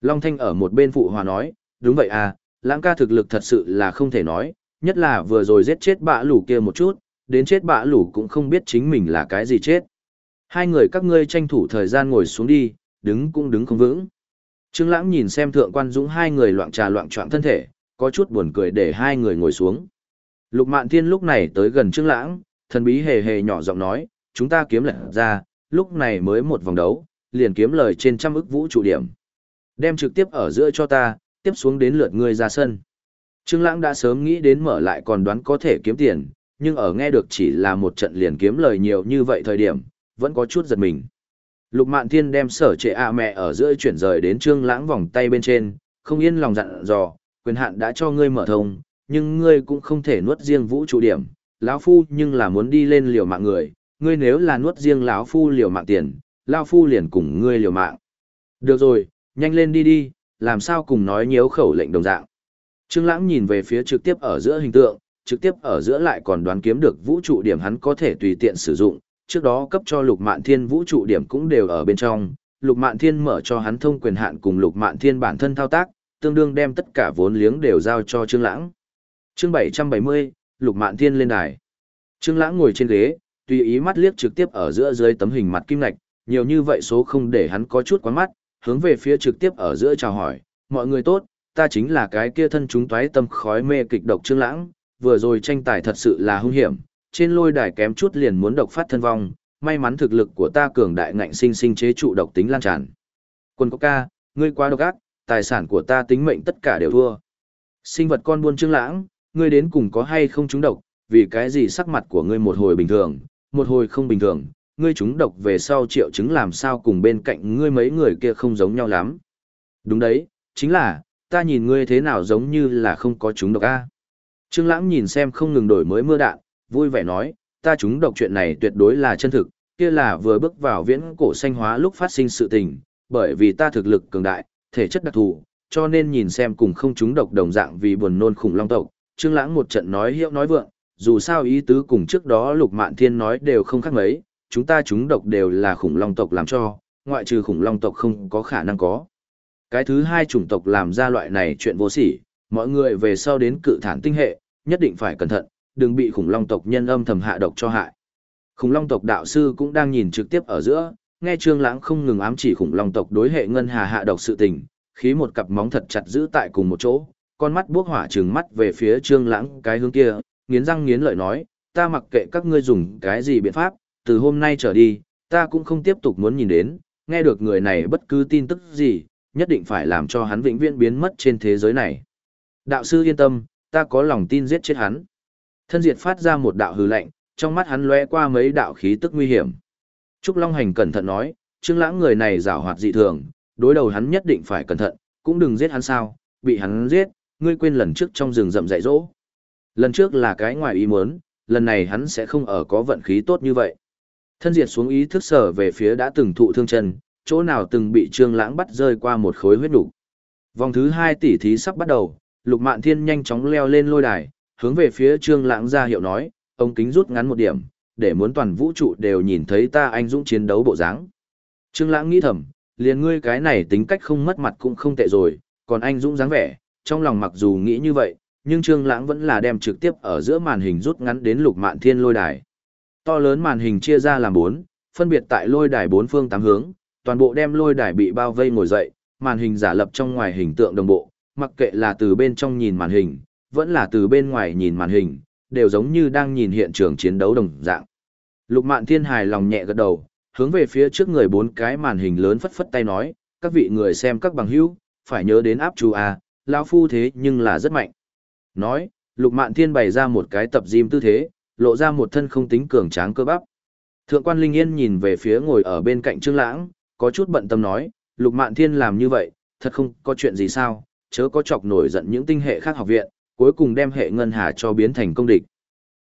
Long Thanh ở một bên phụ hòa nói, đúng vậy à, lãng ca thực lực thật sự là không thể nói, nhất là vừa rồi giết chết bạ lũ kia một chút, đến chết bạ lũ cũng không biết chính mình là cái gì chết. Hai người các ngươi tranh thủ thời gian ngồi xuống đi, đứng cũng đứng không vững. Trương Lãng nhìn xem Thượng quan Dũng hai người loạn trà loạn choạng thân thể, có chút buồn cười để hai người ngồi xuống. Lục Mạn Thiên lúc này tới gần Trương Lãng, thần bí hề hề nhỏ giọng nói, chúng ta kiếm lật ra, lúc này mới một vòng đấu, liền kiếm lời trên trăm ức vũ trụ điểm. Đem trực tiếp ở giữa cho ta, tiếp xuống đến lượt ngươi ra sân. Trương Lãng đã sớm nghĩ đến mở lại còn đoán có thể kiếm tiền, nhưng ở nghe được chỉ là một trận liền kiếm lời nhiều như vậy thời điểm, vẫn có chút giật mình. Lục Mạn Thiên đem sở trẻ ạ mẹ ở giữa chuyển rời đến Trương Lãng vòng tay bên trên, không yên lòng dặn dò, quyền hạn đã cho ngươi mở thông, nhưng ngươi cũng không thể nuốt riêng vũ trụ điểm, lão phu nhưng là muốn đi lên liều mạng người, ngươi nếu là nuốt riêng lão phu liều mạng tiền, lão phu liền cùng ngươi liều mạng. Được rồi, nhanh lên đi đi, làm sao cùng nói nhiều khẩu lệnh đồng dạng. Trương Lãng nhìn về phía trực tiếp ở giữa hình tượng, trực tiếp ở giữa lại còn đoán kiếm được vũ trụ điểm hắn có thể tùy tiện sử dụng, trước đó cấp cho Lục Mạn Thiên vũ trụ điểm cũng đều ở bên trong, Lục Mạn Thiên mở cho hắn thông quyền hạn cùng Lục Mạn Thiên bản thân thao tác, tương đương đem tất cả vốn liếng đều giao cho Trương Lãng. Chương 770, Lục Mạn Thiên lên đài. Trương Lãng ngồi trên ghế, tùy ý mắt liếc trực tiếp ở giữa dưới tấm hình mặt kim lạch, nhiều như vậy số không để hắn có chút quá mắt, hướng về phía trực tiếp ở giữa chào hỏi, "Mọi người tốt, ta chính là cái kia thân chúng toái tâm khói mê kịch độc Trương Lãng, vừa rồi tranh tài thật sự là hung hiểm, trên lôi đài kém chút liền muốn độc phát thân vong, may mắn thực lực của ta cường đại ngạnh sinh sinh chế trụ độc tính lan tràn." Quân quốc Ca, ngươi quá độc ác, tài sản của ta tính mệnh tất cả đều thua. Sinh vật con buôn trương lãng, ngươi đến cùng có hay không trúng độc, vì cái gì sắc mặt của ngươi một hồi bình thường, một hồi không bình thường, ngươi chúng độc về sau triệu chứng làm sao cùng bên cạnh ngươi mấy người kia không giống nhau lắm. Đúng đấy, chính là, ta nhìn ngươi thế nào giống như là không có chúng độc a. Trương Lãng nhìn xem không ngừng đổi mới mưa đạn, vui vẻ nói, ta chúng độc chuyện này tuyệt đối là chân thực, kia là vừa bước vào viễn cổ xanh hóa lúc phát sinh sự tình, bởi vì ta thực lực cường đại, thể chất đặc thù, cho nên nhìn xem cùng không chúng độc đồng dạng vì buồn nôn khủng long tộc. Trương Lãng một trận nói hiệu nói vượng, dù sao ý tứ cùng trước đó Lục Mạn Thiên nói đều không khác mấy, chúng ta chúng độc đều là khủng long tộc làm cho, ngoại trừ khủng long tộc không có khả năng có. Cái thứ hai chủng tộc làm ra loại này chuyện vô sỉ, mọi người về sau đến cự thản tinh hệ, nhất định phải cẩn thận, đừng bị khủng long tộc nhân âm thầm hạ độc cho hại. Khủng long tộc đạo sư cũng đang nhìn trực tiếp ở giữa, nghe Trương Lãng không ngừng ám chỉ khủng long tộc đối hệ ngân hà hạ độc sự tình, khí một cặp móng thật chặt giữ tại cùng một chỗ, con mắt buốc hỏa trừng mắt về phía Trương Lãng cái hướng kia, nghiến răng nghiến lợi nói, ta mặc kệ các ngươi dùng cái gì biện pháp, từ hôm nay trở đi, ta cũng không tiếp tục muốn nhìn đến, nghe được người này bất cứ tin tức gì, nhất định phải làm cho hắn vĩnh viễn biến mất trên thế giới này. Đạo sư yên tâm, ta có lòng tin giết chết hắn. Thân diệt phát ra một đạo hư lạnh, trong mắt hắn lóe qua mấy đạo khí tức nguy hiểm. Trúc Long Hành cẩn thận nói, Trương Lãng người này giàu hoạt dị thường, đối đầu hắn nhất định phải cẩn thận, cũng đừng giết hắn sao, bị hắn giết, ngươi quên lần trước trong rừng rậm dạy dỗ. Lần trước là cái ngoài ý muốn, lần này hắn sẽ không ở có vận khí tốt như vậy. Thân diệt xuống ý thức sở về phía đã từng thụ thương chân, chỗ nào từng bị Trương Lãng bắt rơi qua một khối huyết đủ. Vòng thứ hai tỷ thí sắp bắt đầu, Lục Mạn Thiên nhanh chóng leo lên lôi đài, hướng về phía Trương Lãng ra hiệu nói, ông kính rút ngắn một điểm, để muốn toàn vũ trụ đều nhìn thấy ta anh dũng chiến đấu bộ dáng. Trương Lãng nghĩ thầm, liền ngươi cái này tính cách không mất mặt cũng không tệ rồi, còn anh dũng dáng vẻ, trong lòng mặc dù nghĩ như vậy, nhưng Trương Lãng vẫn là đem trực tiếp ở giữa màn hình rút ngắn đến Lục Mạn Thiên lôi đài. To lớn màn hình chia ra làm bốn, phân biệt tại lôi đài bốn phương tám hướng, toàn bộ đem lôi đài bị bao vây ngồi dậy, màn hình giả lập trong ngoài hình tượng đồng bộ, mặc kệ là từ bên trong nhìn màn hình, vẫn là từ bên ngoài nhìn màn hình, đều giống như đang nhìn hiện trường chiến đấu đồng dạng. Lục Mạn Thiên hài lòng nhẹ gật đầu, hướng về phía trước người bốn cái màn hình lớn phất phất tay nói, các vị người xem các bằng hữu, phải nhớ đến áp chú a, lão phu thế nhưng là rất mạnh. Nói, Lục Mạn Thiên bày ra một cái tập gym tư thế, lộ ra một thân không tính cường tráng cơ bắp. Thượng quan Linh Yên nhìn về phía ngồi ở bên cạnh Trương Lãng, có chút bận tâm nói, Lục Mạn Thiên làm như vậy, thật không có chuyện gì sao, chớ có chọc nổi giận những tinh hệ khác học viện, cuối cùng đem hệ ngân hà cho biến thành công địch.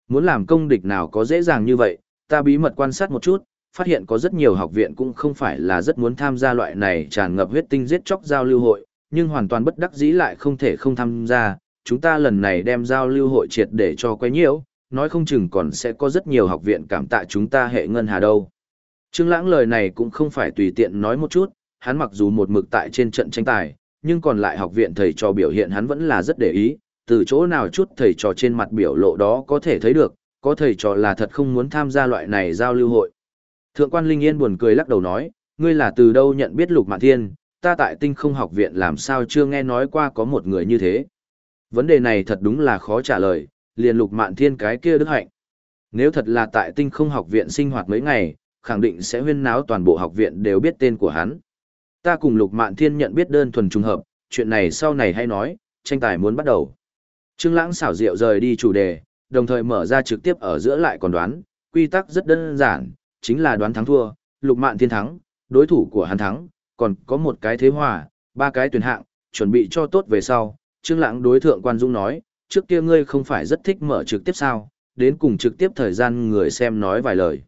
Muốn làm công địch nào có dễ dàng như vậy, ta bí mật quan sát một chút, phát hiện có rất nhiều học viện cũng không phải là rất muốn tham gia loại này tràn ngập huyết tinh giết chóc giao lưu hội, nhưng hoàn toàn bất đắc dĩ lại không thể không tham gia. Chúng ta lần này đem giao lưu hội triệt để cho quấy nhiễu, nói không chừng còn sẽ có rất nhiều học viện cảm tạ chúng ta hệ ngân hà đâu. Trương Lãng lời này cũng không phải tùy tiện nói một chút, hắn mặc dù một mực tại trên trận tranh tài, nhưng còn lại học viện thầy trò biểu hiện hắn vẫn là rất để ý, từ chỗ nào chút thầy trò trên mặt biểu lộ đó có thể thấy được, có thầy trò là thật không muốn tham gia loại này giao lưu hội. Thượng quan Linh Yên buồn cười lắc đầu nói, ngươi là từ đâu nhận biết Lục Mạn Thiên, ta tại tinh không học viện làm sao chưa nghe nói qua có một người như thế. Vấn đề này thật đúng là khó trả lời, liền Lục Mạn Thiên cái kia đức hạnh. Nếu thật là tại tinh không học viện sinh hoạt mấy ngày, khẳng định sẽ huyên náo toàn bộ học viện đều biết tên của hắn. Ta cùng Lục Mạn Thiên nhận biết đơn thuần trùng hợp, chuyện này sau này hay nói, tranh tài muốn bắt đầu. Trương Lãng xảo diệu rời đi chủ đề, đồng thời mở ra trực tiếp ở giữa lại còn đoán, quy tắc rất đơn giản, chính là đoán thắng thua, Lục Mạn Thiên thắng, đối thủ của hắn thắng, còn có một cái thế hòa, ba cái tuyển hạng, chuẩn bị cho tốt về sau. Trương Lãng đối thượng quan Dung nói, trước kia ngươi không phải rất thích mở trực tiếp sao, đến cùng trực tiếp thời gian người xem nói vài lời.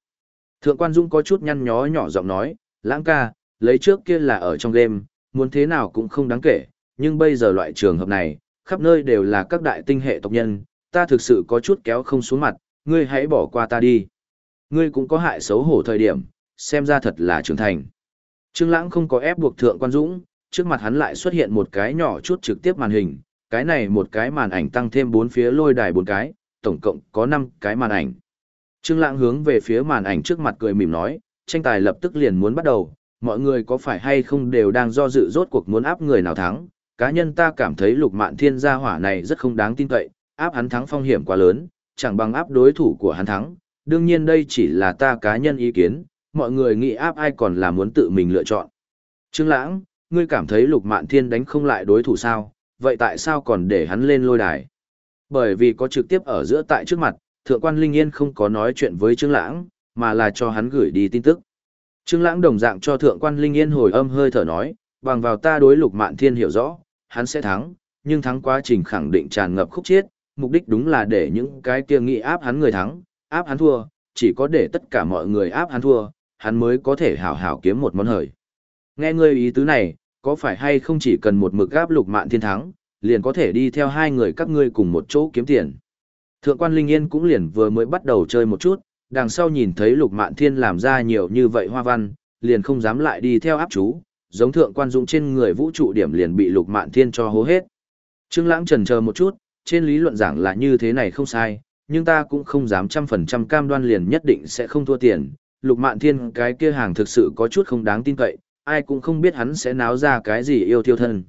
Thượng quan Dung có chút nhăn nhó nhỏ giọng nói, Lãng ca, lấy trước kia là ở trong game, muốn thế nào cũng không đáng kể, nhưng bây giờ loại trường hợp này, khắp nơi đều là các đại tinh hệ tộc nhân, ta thực sự có chút kéo không xuống mặt, ngươi hãy bỏ qua ta đi. Ngươi cũng có hại xấu hổ thời điểm, xem ra thật là trưởng thành. Trương Lãng không có ép buộc Thượng Quan Dũng, trước mặt hắn lại xuất hiện một cái nhỏ chút trực tiếp màn hình, cái này một cái màn ảnh tăng thêm bốn phía lôi đài bốn cái, tổng cộng có 5 cái màn ảnh. Trương Lãng hướng về phía màn ảnh trước mặt cười mỉm nói, tranh tài lập tức liền muốn bắt đầu, mọi người có phải hay không đều đang do dự rốt cuộc muốn áp người nào thắng, cá nhân ta cảm thấy lục mạn thiên gia hỏa này rất không đáng tin cậy, áp hắn thắng phong hiểm quá lớn, chẳng bằng áp đối thủ của hắn thắng. Đương nhiên đây chỉ là ta cá nhân ý kiến, mọi người nghĩ áp ai còn là muốn tự mình lựa chọn. Trương Lãng, ngươi cảm thấy lục mạn thiên đánh không lại đối thủ sao, vậy tại sao còn để hắn lên lôi đài? Bởi vì có trực tiếp ở giữa tại trước mặt, thượng quan Linh Yên không có nói chuyện với Trương Lãng, mà là cho hắn gửi đi tin tức. Trương Lãng đồng dạng cho thượng quan Linh Yên hồi âm hơi thở nói, bằng vào ta đối lục mạn thiên hiểu rõ, hắn sẽ thắng, nhưng thắng quá trình khẳng định tràn ngập khúc chiết, mục đích đúng là để những cái kia nghi áp hắn người thắng, áp hắn thua, chỉ có để tất cả mọi người áp hắn thua, hắn mới có thể hảo hảo kiếm một món hời. Nghe ngươi ý tứ này, có phải hay không chỉ cần một mực áp lục mạn thiên thắng, liền có thể đi theo hai người các ngươi cùng một chỗ kiếm tiền. Thượng quan Linh Yên cũng liền vừa mới bắt đầu chơi một chút, đằng sau nhìn thấy lục mạn thiên làm ra nhiều như vậy hoa văn, liền không dám lại đi theo áp chú, giống thượng quan dũng trên người vũ trụ điểm liền bị lục mạn thiên cho hố hết. Trương Lãng trần chờ một chút, trên lý luận giảng là như thế này không sai, nhưng ta cũng không dám trăm phần trăm cam đoan liền nhất định sẽ không thua tiền. Lục mạn thiên cái kia hàng thực sự có chút không đáng tin cậy, ai cũng không biết hắn sẽ náo ra cái gì yêu thiêu thân.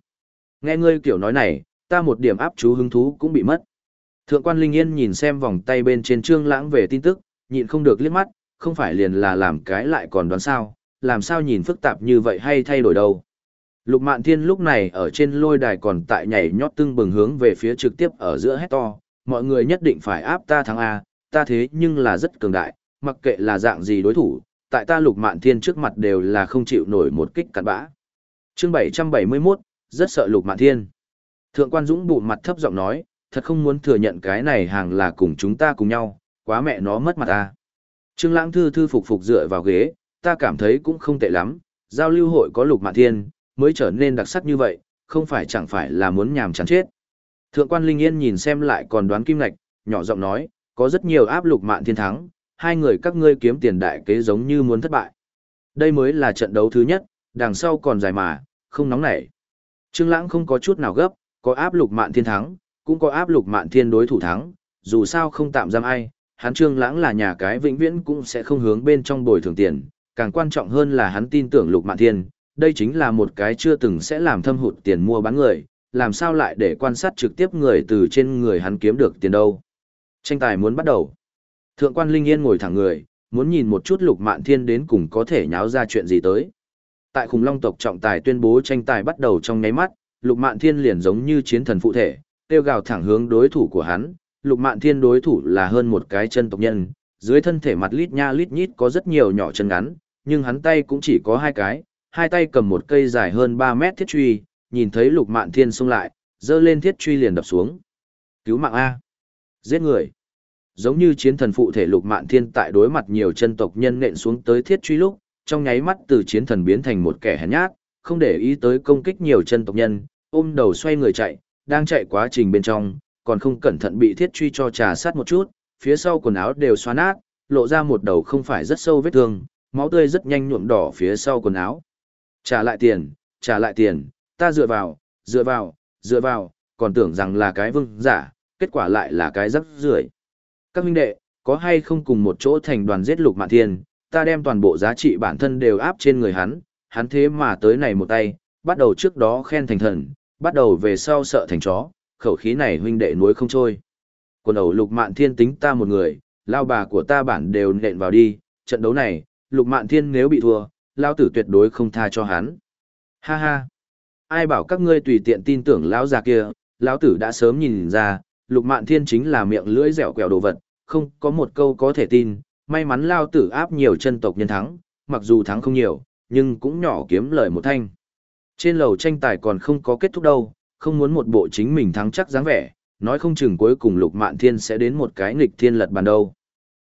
Nghe ngươi kiểu nói này, ta một điểm áp chú hứng thú cũng bị mất. Thượng quan Linh Yên nhìn xem vòng tay bên trên trương lãng về tin tức, nhịn không được liếc mắt, không phải liền là làm cái lại còn đoán sao, làm sao nhìn phức tạp như vậy hay thay đổi đâu. Lục Mạn Thiên lúc này ở trên lôi đài còn tại nhảy nhót tưng bừng hướng về phía trực tiếp ở giữa hét to, mọi người nhất định phải áp ta thắng A, ta thế nhưng là rất cường đại, mặc kệ là dạng gì đối thủ, tại ta Lục Mạn Thiên trước mặt đều là không chịu nổi một kích cặn bã. Chương 771, rất sợ Lục Mạn Thiên. Thượng quan Dũng bụng mặt thấp giọng nói, thật không muốn thừa nhận cái này hàng là cùng chúng ta cùng nhau, quá mẹ nó mất mặt ta. Trương Lãng thư thư phục phục dựa vào ghế, ta cảm thấy cũng không tệ lắm, giao lưu hội có Lục Mạn Thiên, mới trở nên đặc sắc như vậy, không phải chẳng phải là muốn nhàm chán chết. Thượng quan Linh Yên nhìn xem lại còn đoán kim ngạch, nhỏ giọng nói, có rất nhiều áp lục mạn thiên thắng, hai người các ngươi kiếm tiền đại kế giống như muốn thất bại. Đây mới là trận đấu thứ nhất, đằng sau còn dài mà, không nóng nảy. Trương Lãng không có chút nào gấp, có áp lục mạn thiên thắng, cũng có áp lục mạn thiên đối thủ thắng, dù sao không tạm giam ai, hắn Trương Lãng là nhà cái vĩnh viễn cũng sẽ không hướng bên trong bồi thường tiền, càng quan trọng hơn là hắn tin tưởng lục mạn thiên, đây chính là một cái chưa từng sẽ làm thâm hụt tiền mua bán người, làm sao lại để quan sát trực tiếp người từ trên người hắn kiếm được tiền đâu. Tranh tài muốn bắt đầu. Thượng quan Linh Yên ngồi thẳng người, muốn nhìn một chút lục mạn thiên đến cùng có thể nháo ra chuyện gì tới. Tại khủng long tộc trọng tài tuyên bố tranh tài bắt đầu trong nháy mắt, lục mạn thiên liền giống như chiến thần phụ thể, tiêu gào thẳng hướng đối thủ của hắn. Lục mạn thiên đối thủ là hơn một cái chân tộc nhân, dưới thân thể mặt lít nha lít nhít có rất nhiều nhỏ chân ngắn, nhưng hắn tay cũng chỉ có hai cái, hai tay cầm một cây dài hơn 3 mét thiết truy, nhìn thấy lục mạn thiên xông lại, dơ lên thiết truy liền đập xuống. Cứu mạng A. Giết người. Giống như chiến thần phụ thể lục mạn thiên tại đối mặt nhiều chân tộc nhân nện xuống tới thiết truy lúc, trong nháy mắt từ chiến thần biến thành một kẻ hèn nhát, không để ý tới công kích nhiều chân tộc nhân, ôm đầu xoay người chạy, đang chạy quá trình bên trong, còn không cẩn thận bị thiết truy cho trà sát một chút, phía sau quần áo đều xóa nát, lộ ra một đầu không phải rất sâu vết thương, máu tươi rất nhanh nhuộm đỏ phía sau quần áo. Trả lại tiền, trả lại tiền, ta dựa vào, dựa vào, dựa vào, còn tưởng rằng là cái vương giả, kết quả lại là cái rắc rưởi. Các huynh đệ, có hay không cùng một chỗ thành đoàn giết lục mạn thiên, ta đem toàn bộ giá trị bản thân đều áp trên người hắn, hắn thế mà tới này một tay, bắt đầu trước đó khen thành thần, bắt đầu về sau sợ thành chó, khẩu khí này huynh đệ nuối không trôi. Quần đầu lục mạn thiên tính ta một người, lao bà của ta bản đều nện vào đi, trận đấu này, lục mạn thiên nếu bị thua, lao tử tuyệt đối không tha cho hắn. Ha ha! Ai bảo các ngươi tùy tiện tin tưởng lão già kia, lão tử đã sớm nhìn ra, lục mạn thiên chính là miệng lưỡi dẻo quẹo đồ vật, không có một câu có thể tin, may mắn lao tử áp nhiều chân tộc nhân thắng, mặc dù thắng không nhiều, nhưng cũng nhỏ kiếm lời một thanh. Trên lầu tranh tài còn không có kết thúc đâu, không muốn một bộ chính mình thắng chắc dáng vẻ, nói không chừng cuối cùng lục mạn thiên sẽ đến một cái nghịch thiên lật bàn đâu.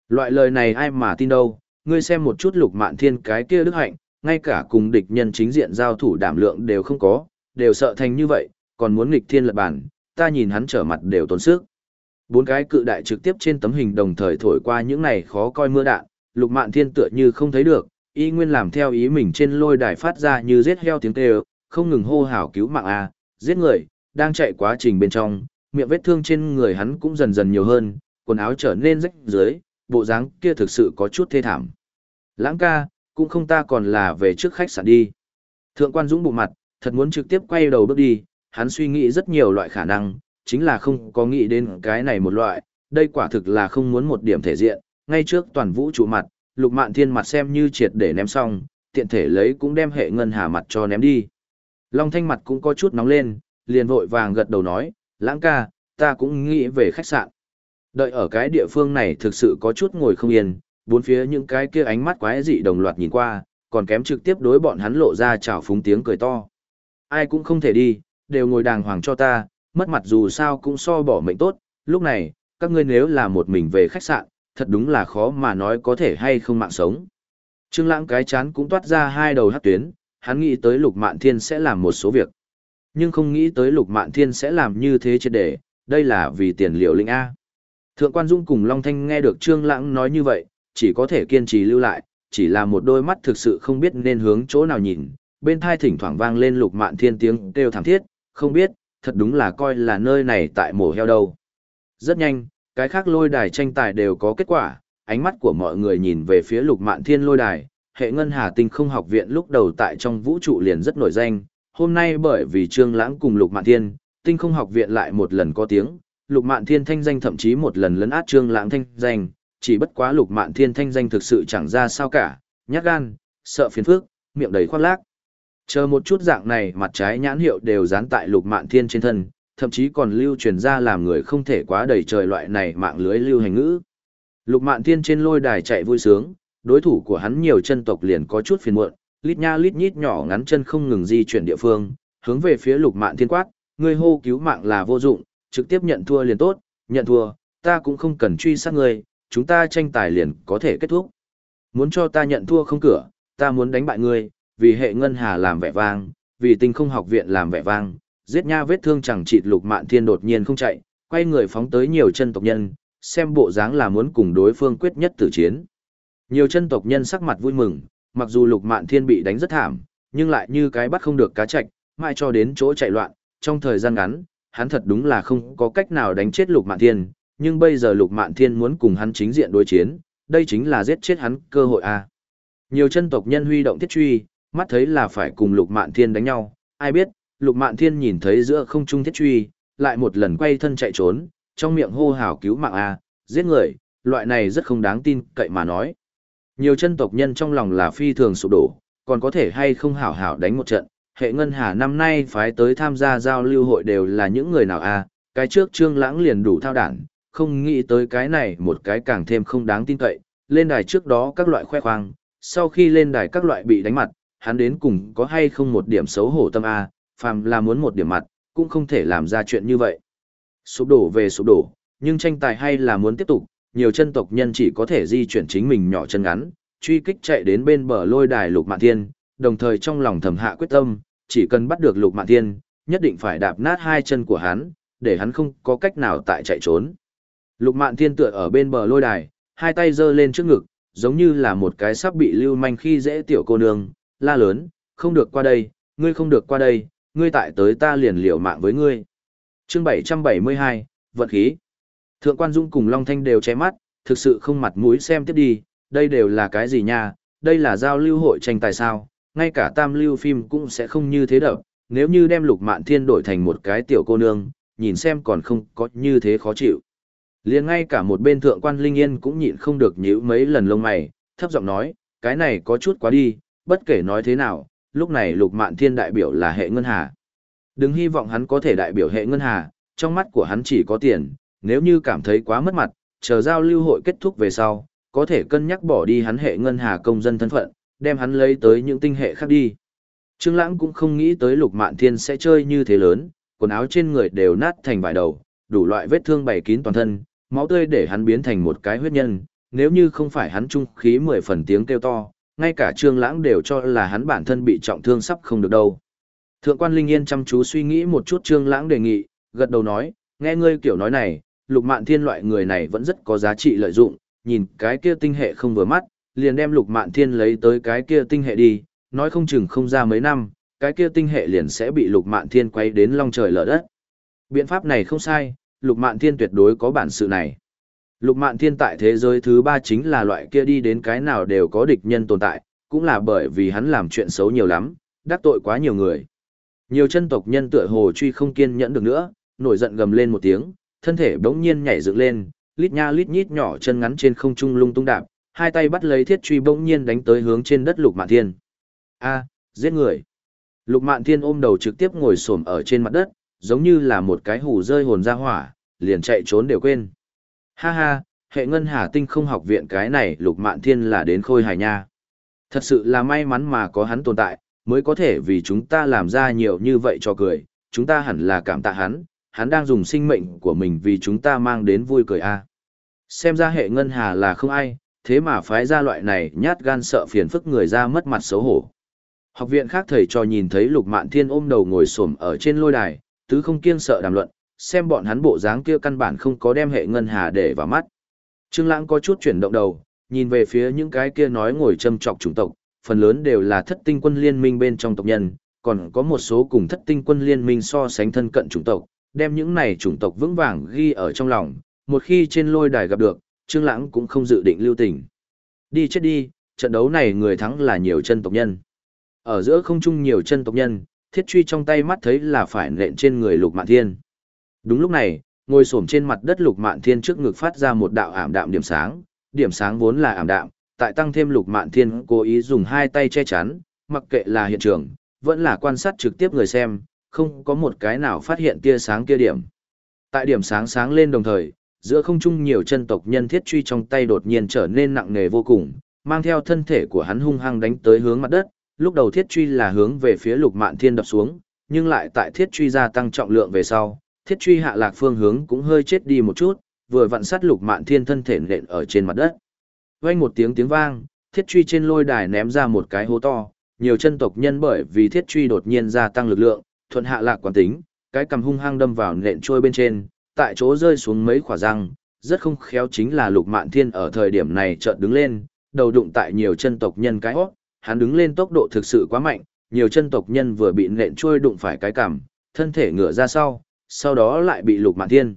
Loại lời này ai mà tin đâu, ngươi xem một chút lục mạn thiên cái kia đức hạnh, ngay cả cùng địch nhân chính diện giao thủ đảm lượng đều không có, đều sợ thành như vậy, còn muốn nghịch thiên lật bàn, ta nhìn hắn trở mặt đều tốn sức. Bốn cái cự đại trực tiếp trên tấm hình đồng thời thổi qua những này khó coi mưa đạn, lục mạn thiên tựa như không thấy được, y nguyên làm theo ý mình trên lôi đài phát ra như giết heo tiếng kêu, không ngừng hô hào cứu mạng a, giết người, đang chạy quá trình bên trong, miệng vết thương trên người hắn cũng dần dần nhiều hơn, quần áo trở nên rách dưới, bộ dáng kia thực sự có chút thê thảm. Lãng ca, cũng không ta còn là về trước khách sạn đi. Thượng quan Dũng bụng mặt, thật muốn trực tiếp quay đầu bước đi, hắn suy nghĩ rất nhiều loại khả năng, chính là không có nghĩ đến cái này một loại, đây quả thực là không muốn một điểm thể diện, ngay trước toàn vũ trụ mặt, lục mạn thiên mặt xem như triệt để ném xong, tiện thể lấy cũng đem hệ ngân hà mặt cho ném đi. Long thanh mặt cũng có chút nóng lên, liền vội vàng gật đầu nói, lãng ca, ta cũng nghĩ về khách sạn. Đợi ở cái địa phương này thực sự có chút ngồi không yên, bốn phía những cái kia ánh mắt quái dị đồng loạt nhìn qua, còn kém trực tiếp đối bọn hắn lộ ra chào phúng tiếng cười to. Ai cũng không thể đi, đều ngồi đàng hoàng cho ta, mất mặt dù sao cũng so bỏ mệnh tốt, lúc này, các ngươi nếu là một mình về khách sạn, thật đúng là khó mà nói có thể hay không mạng sống. Trương Lãng cái chán cũng toát ra hai đầu hắc tuyến, hắn nghĩ tới Lục Mạn Thiên sẽ làm một số việc, nhưng không nghĩ tới Lục Mạn Thiên sẽ làm như thế chứ để, đây là vì tiền liệu linh a. Thượng quan Dung cùng Long Thanh nghe được Trương Lãng nói như vậy, chỉ có thể kiên trì lưu lại, chỉ là một đôi mắt thực sự không biết nên hướng chỗ nào nhìn, bên tai thỉnh thoảng vang lên lục mạn thiên tiếng kêu thảm thiết, không biết, thật đúng là coi là nơi này tại mổ heo đâu. Rất nhanh, cái khác lôi đài tranh tài đều có kết quả, ánh mắt của mọi người nhìn về phía lục mạn thiên lôi đài, hệ ngân hà tinh không học viện lúc đầu tại trong vũ trụ liền rất nổi danh, hôm nay bởi vì trương lãng cùng lục mạn thiên, tinh không học viện lại một lần có tiếng, Lục Mạn Thiên thanh danh thậm chí một lần lấn át Trương Lãng thanh danh, chỉ bất quá Lục Mạn Thiên thanh danh thực sự chẳng ra sao cả, nhát gan, sợ phiền phức, miệng đầy khoác lác. Chờ một chút dạng này mặt trái nhãn hiệu đều dán tại Lục Mạn Thiên trên thân, thậm chí còn lưu truyền ra làm người không thể quá đầy trời loại này mạng lưới lưu hành ngữ. Lục Mạn Thiên trên lôi đài chạy vui sướng, đối thủ của hắn nhiều chân tộc liền có chút phiền muộn, lít nha lít nhít nhỏ ngắn chân không ngừng di chuyển địa phương, hướng về phía Lục Mạn Thiên quát, ngươi hô cứu mạng là vô dụng, trực tiếp nhận thua liền tốt, nhận thua, ta cũng không cần truy sát ngươi, chúng ta tranh tài liền có thể kết thúc. Muốn cho ta nhận thua không cửa, ta muốn đánh bại ngươi, vì hệ ngân hà làm vẻ vang, vì tinh không học viện làm vẻ vang, giết nha vết thương chẳng chịt lục mạn thiên đột nhiên không chạy, quay người phóng tới nhiều chân tộc nhân, xem bộ dáng là muốn cùng đối phương quyết nhất tử chiến. Nhiều chân tộc nhân sắc mặt vui mừng, mặc dù lục mạn thiên bị đánh rất thảm, nhưng lại như cái bắt không được cá chạch, mãi cho đến chỗ chạy loạn, trong thời gian ngắn, hắn thật đúng là không có cách nào đánh chết lục mạn thiên, nhưng bây giờ lục mạn thiên muốn cùng hắn chính diện đối chiến, đây chính là giết chết hắn cơ hội a. Nhiều chân tộc nhân huy động thiết truy, mắt thấy là phải cùng lục mạn thiên đánh nhau, ai biết, lục mạn thiên nhìn thấy giữa không trung thiết truy, lại một lần quay thân chạy trốn, trong miệng hô hào cứu mạng a, giết người, loại này rất không đáng tin cậy mà nói. Nhiều chân tộc nhân trong lòng là phi thường sụp đổ, còn có thể hay không hảo hảo đánh một trận, hệ ngân hà năm nay phái tới tham gia giao lưu hội đều là những người nào a cái trước trương lãng liền đủ thao đản không nghĩ tới cái này một cái càng thêm không đáng tin cậy. Lên đài trước đó các loại khoe khoang sau khi lên đài các loại bị đánh mặt hắn đến cùng có hay không một điểm xấu hổ tâm a phàm là muốn một điểm mặt cũng không thể làm ra chuyện như vậy sụp đổ về sụp đổ nhưng tranh tài hay là muốn tiếp tục nhiều chân tộc nhân chỉ có thể di chuyển chính mình nhỏ chân ngắn truy kích chạy đến bên bờ lôi đài lục mạn thiên đồng thời trong lòng thầm hạ quyết tâm, chỉ cần bắt được Lục Mạn Thiên, nhất định phải đạp nát hai chân của hắn, để hắn không có cách nào tại chạy trốn. Lục Mạn Thiên tựa ở bên bờ lôi đài, hai tay giơ lên trước ngực, giống như là một cái sắp bị lưu manh khi dễ tiểu cô nương, la lớn, không được qua đây, ngươi không được qua đây, ngươi tại tới ta liền liều mạng với ngươi. Chương 772, vận khí. Thượng quan Dung cùng Long Thanh đều che mắt, thực sự không mặt mũi xem tiếp đi, đây đều là cái gì nha, đây là giao lưu hội tranh tài sao, ngay cả tam lưu phim cũng sẽ không như thế đâu, nếu như đem lục mạn thiên đổi thành một cái tiểu cô nương, nhìn xem còn không có như thế khó chịu. liền ngay cả một bên thượng quan linh yên cũng nhịn không được nhíu mấy lần lông mày, thấp giọng nói, cái này có chút quá đi, bất kể nói thế nào, lúc này lục mạn thiên đại biểu là hệ ngân hà. Đừng hy vọng hắn có thể đại biểu hệ ngân hà, trong mắt của hắn chỉ có tiền, nếu như cảm thấy quá mất mặt, chờ giao lưu hội kết thúc về sau, có thể cân nhắc bỏ đi hắn hệ ngân hà công dân thân phận, đem hắn lấy tới những tinh hệ khác đi. Trương Lãng cũng không nghĩ tới Lục Mạn Thiên sẽ chơi như thế lớn, quần áo trên người đều nát thành vài đầu, đủ loại vết thương bày kín toàn thân, máu tươi để hắn biến thành một cái huyết nhân, nếu như không phải hắn trung khí mười phần tiếng kêu to, ngay cả Trương Lãng đều cho là hắn bản thân bị trọng thương sắp không được đâu. Thượng quan Linh Yên chăm chú suy nghĩ một chút Trương Lãng đề nghị, gật đầu nói, nghe ngươi kiểu nói này, Lục Mạn Thiên loại người này vẫn rất có giá trị lợi dụng, nhìn cái kia tinh hệ không vừa mắt, liền đem lục mạn thiên lấy tới cái kia tinh hệ đi, nói không chừng không ra mấy năm, cái kia tinh hệ liền sẽ bị lục mạn thiên quay đến long trời lở đất. Biện pháp này không sai, lục mạn thiên tuyệt đối có bản sự này. Lục mạn thiên tại thế giới thứ ba chính là loại kia đi đến cái nào đều có địch nhân tồn tại, cũng là bởi vì hắn làm chuyện xấu nhiều lắm, đắc tội quá nhiều người. Nhiều chân tộc nhân tựa hồ truy không kiên nhẫn được nữa, nổi giận gầm lên một tiếng, thân thể bỗng nhiên nhảy dựng lên, lít nha lít nhít nhỏ chân ngắn trên không trung lung tung đạp, hai tay bắt lấy thiết truy bỗng nhiên đánh tới hướng trên đất lục mạn thiên. A giết người. Lục mạn thiên ôm đầu trực tiếp ngồi xổm ở trên mặt đất giống như là một cái hù rơi hồn ra hỏa liền chạy trốn đều quên ha ha hệ ngân hà tinh không học viện cái này lục mạn thiên là đến khôi hài nha. Thật sự là may mắn mà có hắn tồn tại mới có thể vì chúng ta làm ra nhiều như vậy cho cười. Chúng ta hẳn là cảm tạ hắn hắn đang dùng sinh mệnh của mình vì chúng ta mang đến vui cười a. Xem ra hệ ngân hà là không ai thế mà phái ra loại này nhát gan sợ phiền phức người ra mất mặt xấu hổ. Học viện khác thầy trò nhìn thấy Lục Mạn Thiên ôm đầu ngồi xổm ở trên lôi đài, tứ không kiêng sợ đàm luận, xem bọn hắn bộ dáng kia căn bản không có đem hệ ngân hà để vào mắt. Trương Lãng có chút chuyển động đầu, nhìn về phía những cái kia nói ngồi châm chọc chủng tộc, phần lớn đều là thất tinh quân liên minh bên trong tộc nhân, còn có một số cùng thất tinh quân liên minh so sánh thân cận chủng tộc, đem những này chủng tộc vững vàng ghi ở trong lòng, một khi trên lôi đài gặp được, Trương Lãng cũng không dự định lưu tình. Đi chết đi, trận đấu này người thắng là nhiều chân tộc nhân. Ở giữa không trung nhiều chân tộc nhân, thiết truy trong tay mắt thấy là phải nện trên người Lục Mạn Thiên. Đúng lúc này, ngồi xổm trên mặt đất Lục Mạn Thiên trước ngực phát ra một đạo ảm đạm điểm sáng, điểm sáng vốn là ảm đạm, tại tăng thêm Lục Mạn Thiên cố ý dùng hai tay che chắn, mặc kệ là hiện trường, vẫn là quan sát trực tiếp người xem, không có một cái nào phát hiện tia sáng kia điểm. Tại điểm sáng sáng lên đồng thời, giữa không trung nhiều chân tộc nhân thiết truy trong tay đột nhiên trở nên nặng nề vô cùng, mang theo thân thể của hắn hung hăng đánh tới hướng mặt đất, lúc đầu thiết truy là hướng về phía lục mạn thiên đập xuống, nhưng lại tại thiết truy gia tăng trọng lượng về sau, thiết truy hạ lạc phương hướng cũng hơi chết đi một chút, vừa vặn sát lục mạn thiên thân thể nện ở trên mặt đất. Vang một tiếng tiếng vang, thiết truy trên lôi đài ném ra một cái hố to, nhiều chân tộc nhân bởi vì thiết truy đột nhiên gia tăng lực lượng, thuận hạ lạc quán tính, cái cầm hung hăng đâm vào nện trôi bên trên, tại chỗ rơi xuống mấy khỏa răng, rất không khéo chính là lục mạn thiên ở thời điểm này chợt đứng lên, đầu đụng tại nhiều chân tộc nhân cái hót, hắn đứng lên tốc độ thực sự quá mạnh, nhiều chân tộc nhân vừa bị nện trôi đụng phải cái cằm, thân thể ngửa ra sau, sau đó lại bị lục mạn thiên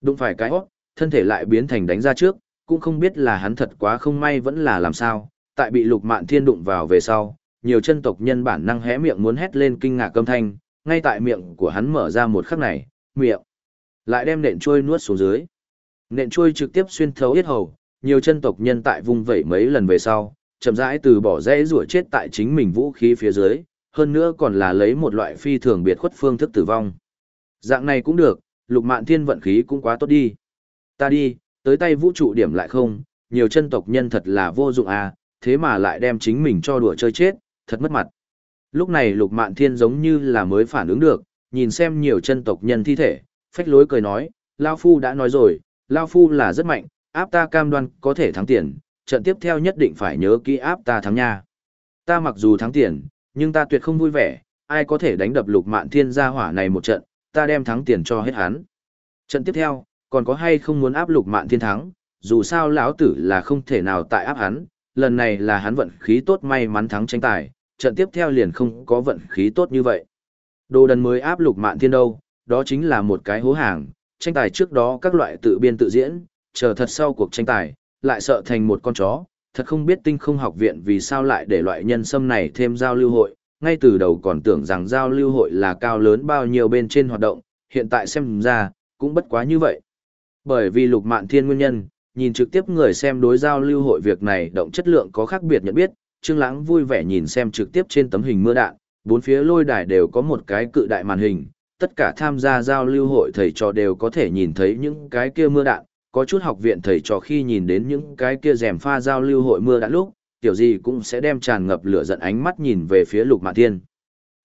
đụng phải cái hót, thân thể lại biến thành đánh ra trước, cũng không biết là hắn thật quá không may vẫn là làm sao, tại bị lục mạn thiên đụng vào về sau, nhiều chân tộc nhân bản năng hé miệng muốn hét lên kinh ngạc âm thanh, ngay tại miệng của hắn mở ra một khắc này, miệng lại đem nện trôi nuốt xuống dưới. Nện trôi trực tiếp xuyên thấu yết hầu, nhiều chân tộc nhân tại vung vẩy mấy lần về sau, chậm rãi từ bỏ rẽ rủa chết tại chính mình vũ khí phía dưới, hơn nữa còn là lấy một loại phi thường biệt khuất phương thức tử vong. Dạng này cũng được, lục mạn thiên vận khí cũng quá tốt đi. Ta đi, tới tay vũ trụ điểm lại không, nhiều chân tộc nhân thật là vô dụng à, thế mà lại đem chính mình cho đùa chơi chết, thật mất mặt. Lúc này lục mạn thiên giống như là mới phản ứng được, nhìn xem nhiều chân tộc nhân thi thể, phách lối cười nói, Lao Phu đã nói rồi, Lao Phu là rất mạnh, áp ta cam đoan có thể thắng tiền, trận tiếp theo nhất định phải nhớ kỹ áp ta thắng nha. Ta mặc dù thắng tiền, nhưng ta tuyệt không vui vẻ, ai có thể đánh đập lục mạn thiên gia hỏa này một trận, ta đem thắng tiền cho hết hắn. Trận tiếp theo, còn có hay không muốn áp lục mạn thiên thắng, dù sao lão tử là không thể nào tại áp hắn, lần này là hắn vận khí tốt may mắn thắng tranh tài, trận tiếp theo liền không có vận khí tốt như vậy. Đồ đần mới áp lục mạn thiên đâu, đó chính là một cái hố hàng, tranh tài trước đó các loại tự biên tự diễn, chờ thật sau cuộc tranh tài, lại sợ thành một con chó, thật không biết tinh không học viện vì sao lại để loại nhân sâm này thêm giao lưu hội, ngay từ đầu còn tưởng rằng giao lưu hội là cao lớn bao nhiêu bên trên hoạt động, hiện tại xem ra, cũng bất quá như vậy. Bởi vì lục mạn thiên nguyên nhân, nhìn trực tiếp người xem đối giao lưu hội việc này động chất lượng có khác biệt nhận biết, Trương Lãng vui vẻ nhìn xem trực tiếp trên tấm hình mưa đạn, bốn phía lôi đài đều có một cái cự đại màn hình, tất cả tham gia giao lưu hội thầy trò đều có thể nhìn thấy những cái kia mưa đạn, có chút học viện thầy trò khi nhìn đến những cái kia rèm pha giao lưu hội mưa đạn lúc, tiểu gì cũng sẽ đem tràn ngập lửa giận ánh mắt nhìn về phía Lục Mạn Thiên.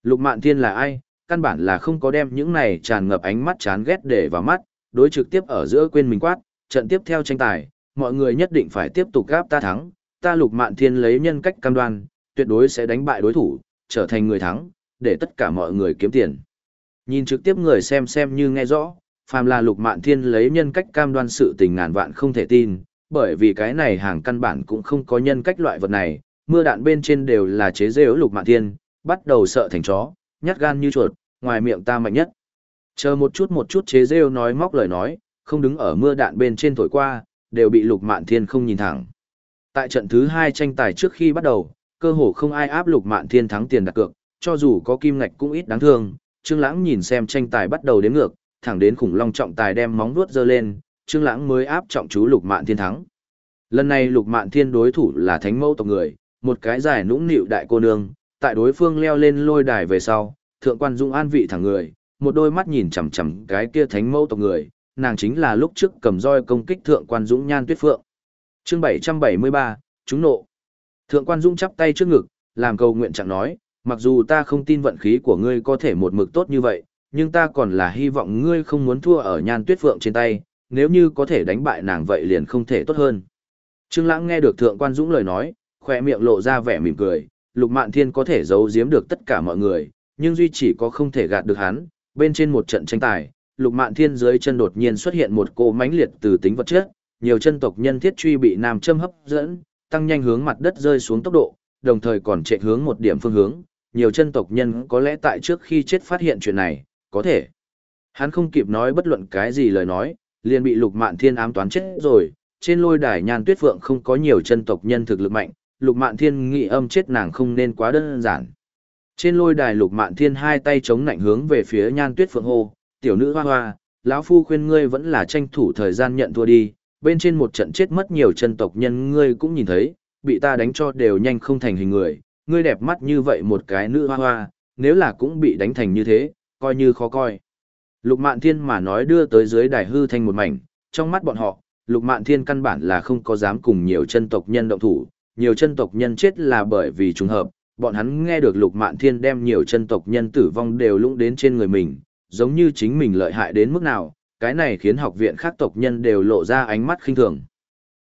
Lục Mạn Thiên là ai? Căn bản là không có đem những này tràn ngập ánh mắt chán ghét để vào mắt, đối trực tiếp ở giữa quên mình quát, trận tiếp theo tranh tài, mọi người nhất định phải tiếp tục gáp ta thắng, ta Lục Mạn Thiên lấy nhân cách cam đoan, tuyệt đối sẽ đánh bại đối thủ, trở thành người thắng, để tất cả mọi người kiếm tiền. Nhìn trực tiếp người xem xem như nghe rõ, phàm là lục mạn thiên lấy nhân cách cam đoan sự tình ngàn vạn không thể tin, bởi vì cái này hàng căn bản cũng không có nhân cách loại vật này, mưa đạn bên trên đều là chế rêu lục mạn thiên, bắt đầu sợ thành chó, nhát gan như chuột, ngoài miệng ta mạnh nhất. Chờ một chút một chút chế rêu nói móc lời nói, không đứng ở mưa đạn bên trên thổi qua, đều bị lục mạn thiên không nhìn thẳng. Tại trận thứ hai tranh tài trước khi bắt đầu, cơ hồ không ai áp lục mạn thiên thắng tiền đặt cược, cho dù có kim ngạch cũng ít đáng thương, Trương Lãng nhìn xem tranh tài bắt đầu đến ngược, thẳng đến khủng long trọng tài đem móng vuốt giơ lên, Trương Lãng mới áp trọng chú Lục Mạn Thiên thắng. Lần này Lục Mạn Thiên đối thủ là Thánh Mẫu tộc người, một cái giải nũng nịu đại cô nương, tại đối phương leo lên lôi đài về sau, thượng quan Dung an vị thẳng người, một đôi mắt nhìn chằm chằm cái kia Thánh Mẫu tộc người, nàng chính là lúc trước cầm roi công kích thượng quan Dũng Nhan Tuyết Phượng. Chương 773, chúng nộ. Thượng quan Dũng chắp tay trước ngực, làm cầu nguyện chẳng nói, mặc dù ta không tin vận khí của ngươi có thể một mực tốt như vậy, nhưng ta còn là hy vọng ngươi không muốn thua ở nhan tuyết phượng trên tay, nếu như có thể đánh bại nàng vậy liền không thể tốt hơn. Trương Lãng nghe được Thượng Quan Dũng lời nói, khóe miệng lộ ra vẻ mỉm cười, Lục Mạn Thiên có thể giấu giếm được tất cả mọi người, nhưng duy chỉ có không thể gạt được hắn, bên trên một trận tranh tài, Lục Mạn Thiên dưới chân đột nhiên xuất hiện một cô mãnh liệt từ tính vật chất, nhiều chân tộc nhân thiết truy bị nam châm hấp dẫn, tăng nhanh hướng mặt đất rơi xuống tốc độ, đồng thời còn chạy hướng một điểm phương hướng, nhiều chân tộc nhân có lẽ tại trước khi chết phát hiện chuyện này, có thể. Hắn không kịp nói bất luận cái gì lời nói, liền bị lục mạn thiên ám toán chết rồi, trên lôi đài nhan tuyết phượng không có nhiều chân tộc nhân thực lực mạnh, lục mạn thiên nghĩ âm chết nàng không nên quá đơn giản. Trên lôi đài lục mạn thiên hai tay chống nạnh hướng về phía nhan tuyết phượng hô, tiểu nữ hoa hoa, lão phu khuyên ngươi vẫn là tranh thủ thời gian nhận thua đi, bên trên một trận chết mất nhiều chân tộc nhân ngươi cũng nhìn thấy, bị ta đánh cho đều nhanh không thành hình người, ngươi đẹp mắt như vậy một cái nữ hoa hoa, nếu là cũng bị đánh thành như thế, coi như khó coi. Lục Mạn Thiên mà nói đưa tới dưới đài hư thành một mảnh, trong mắt bọn họ, Lục Mạn Thiên căn bản là không có dám cùng nhiều chân tộc nhân động thủ, nhiều chân tộc nhân chết là bởi vì trùng hợp, bọn hắn nghe được Lục Mạn Thiên đem nhiều chân tộc nhân tử vong đều lũng đến trên người mình, giống như chính mình lợi hại đến mức nào, cái này khiến học viện khác tộc nhân đều lộ ra ánh mắt khinh thường.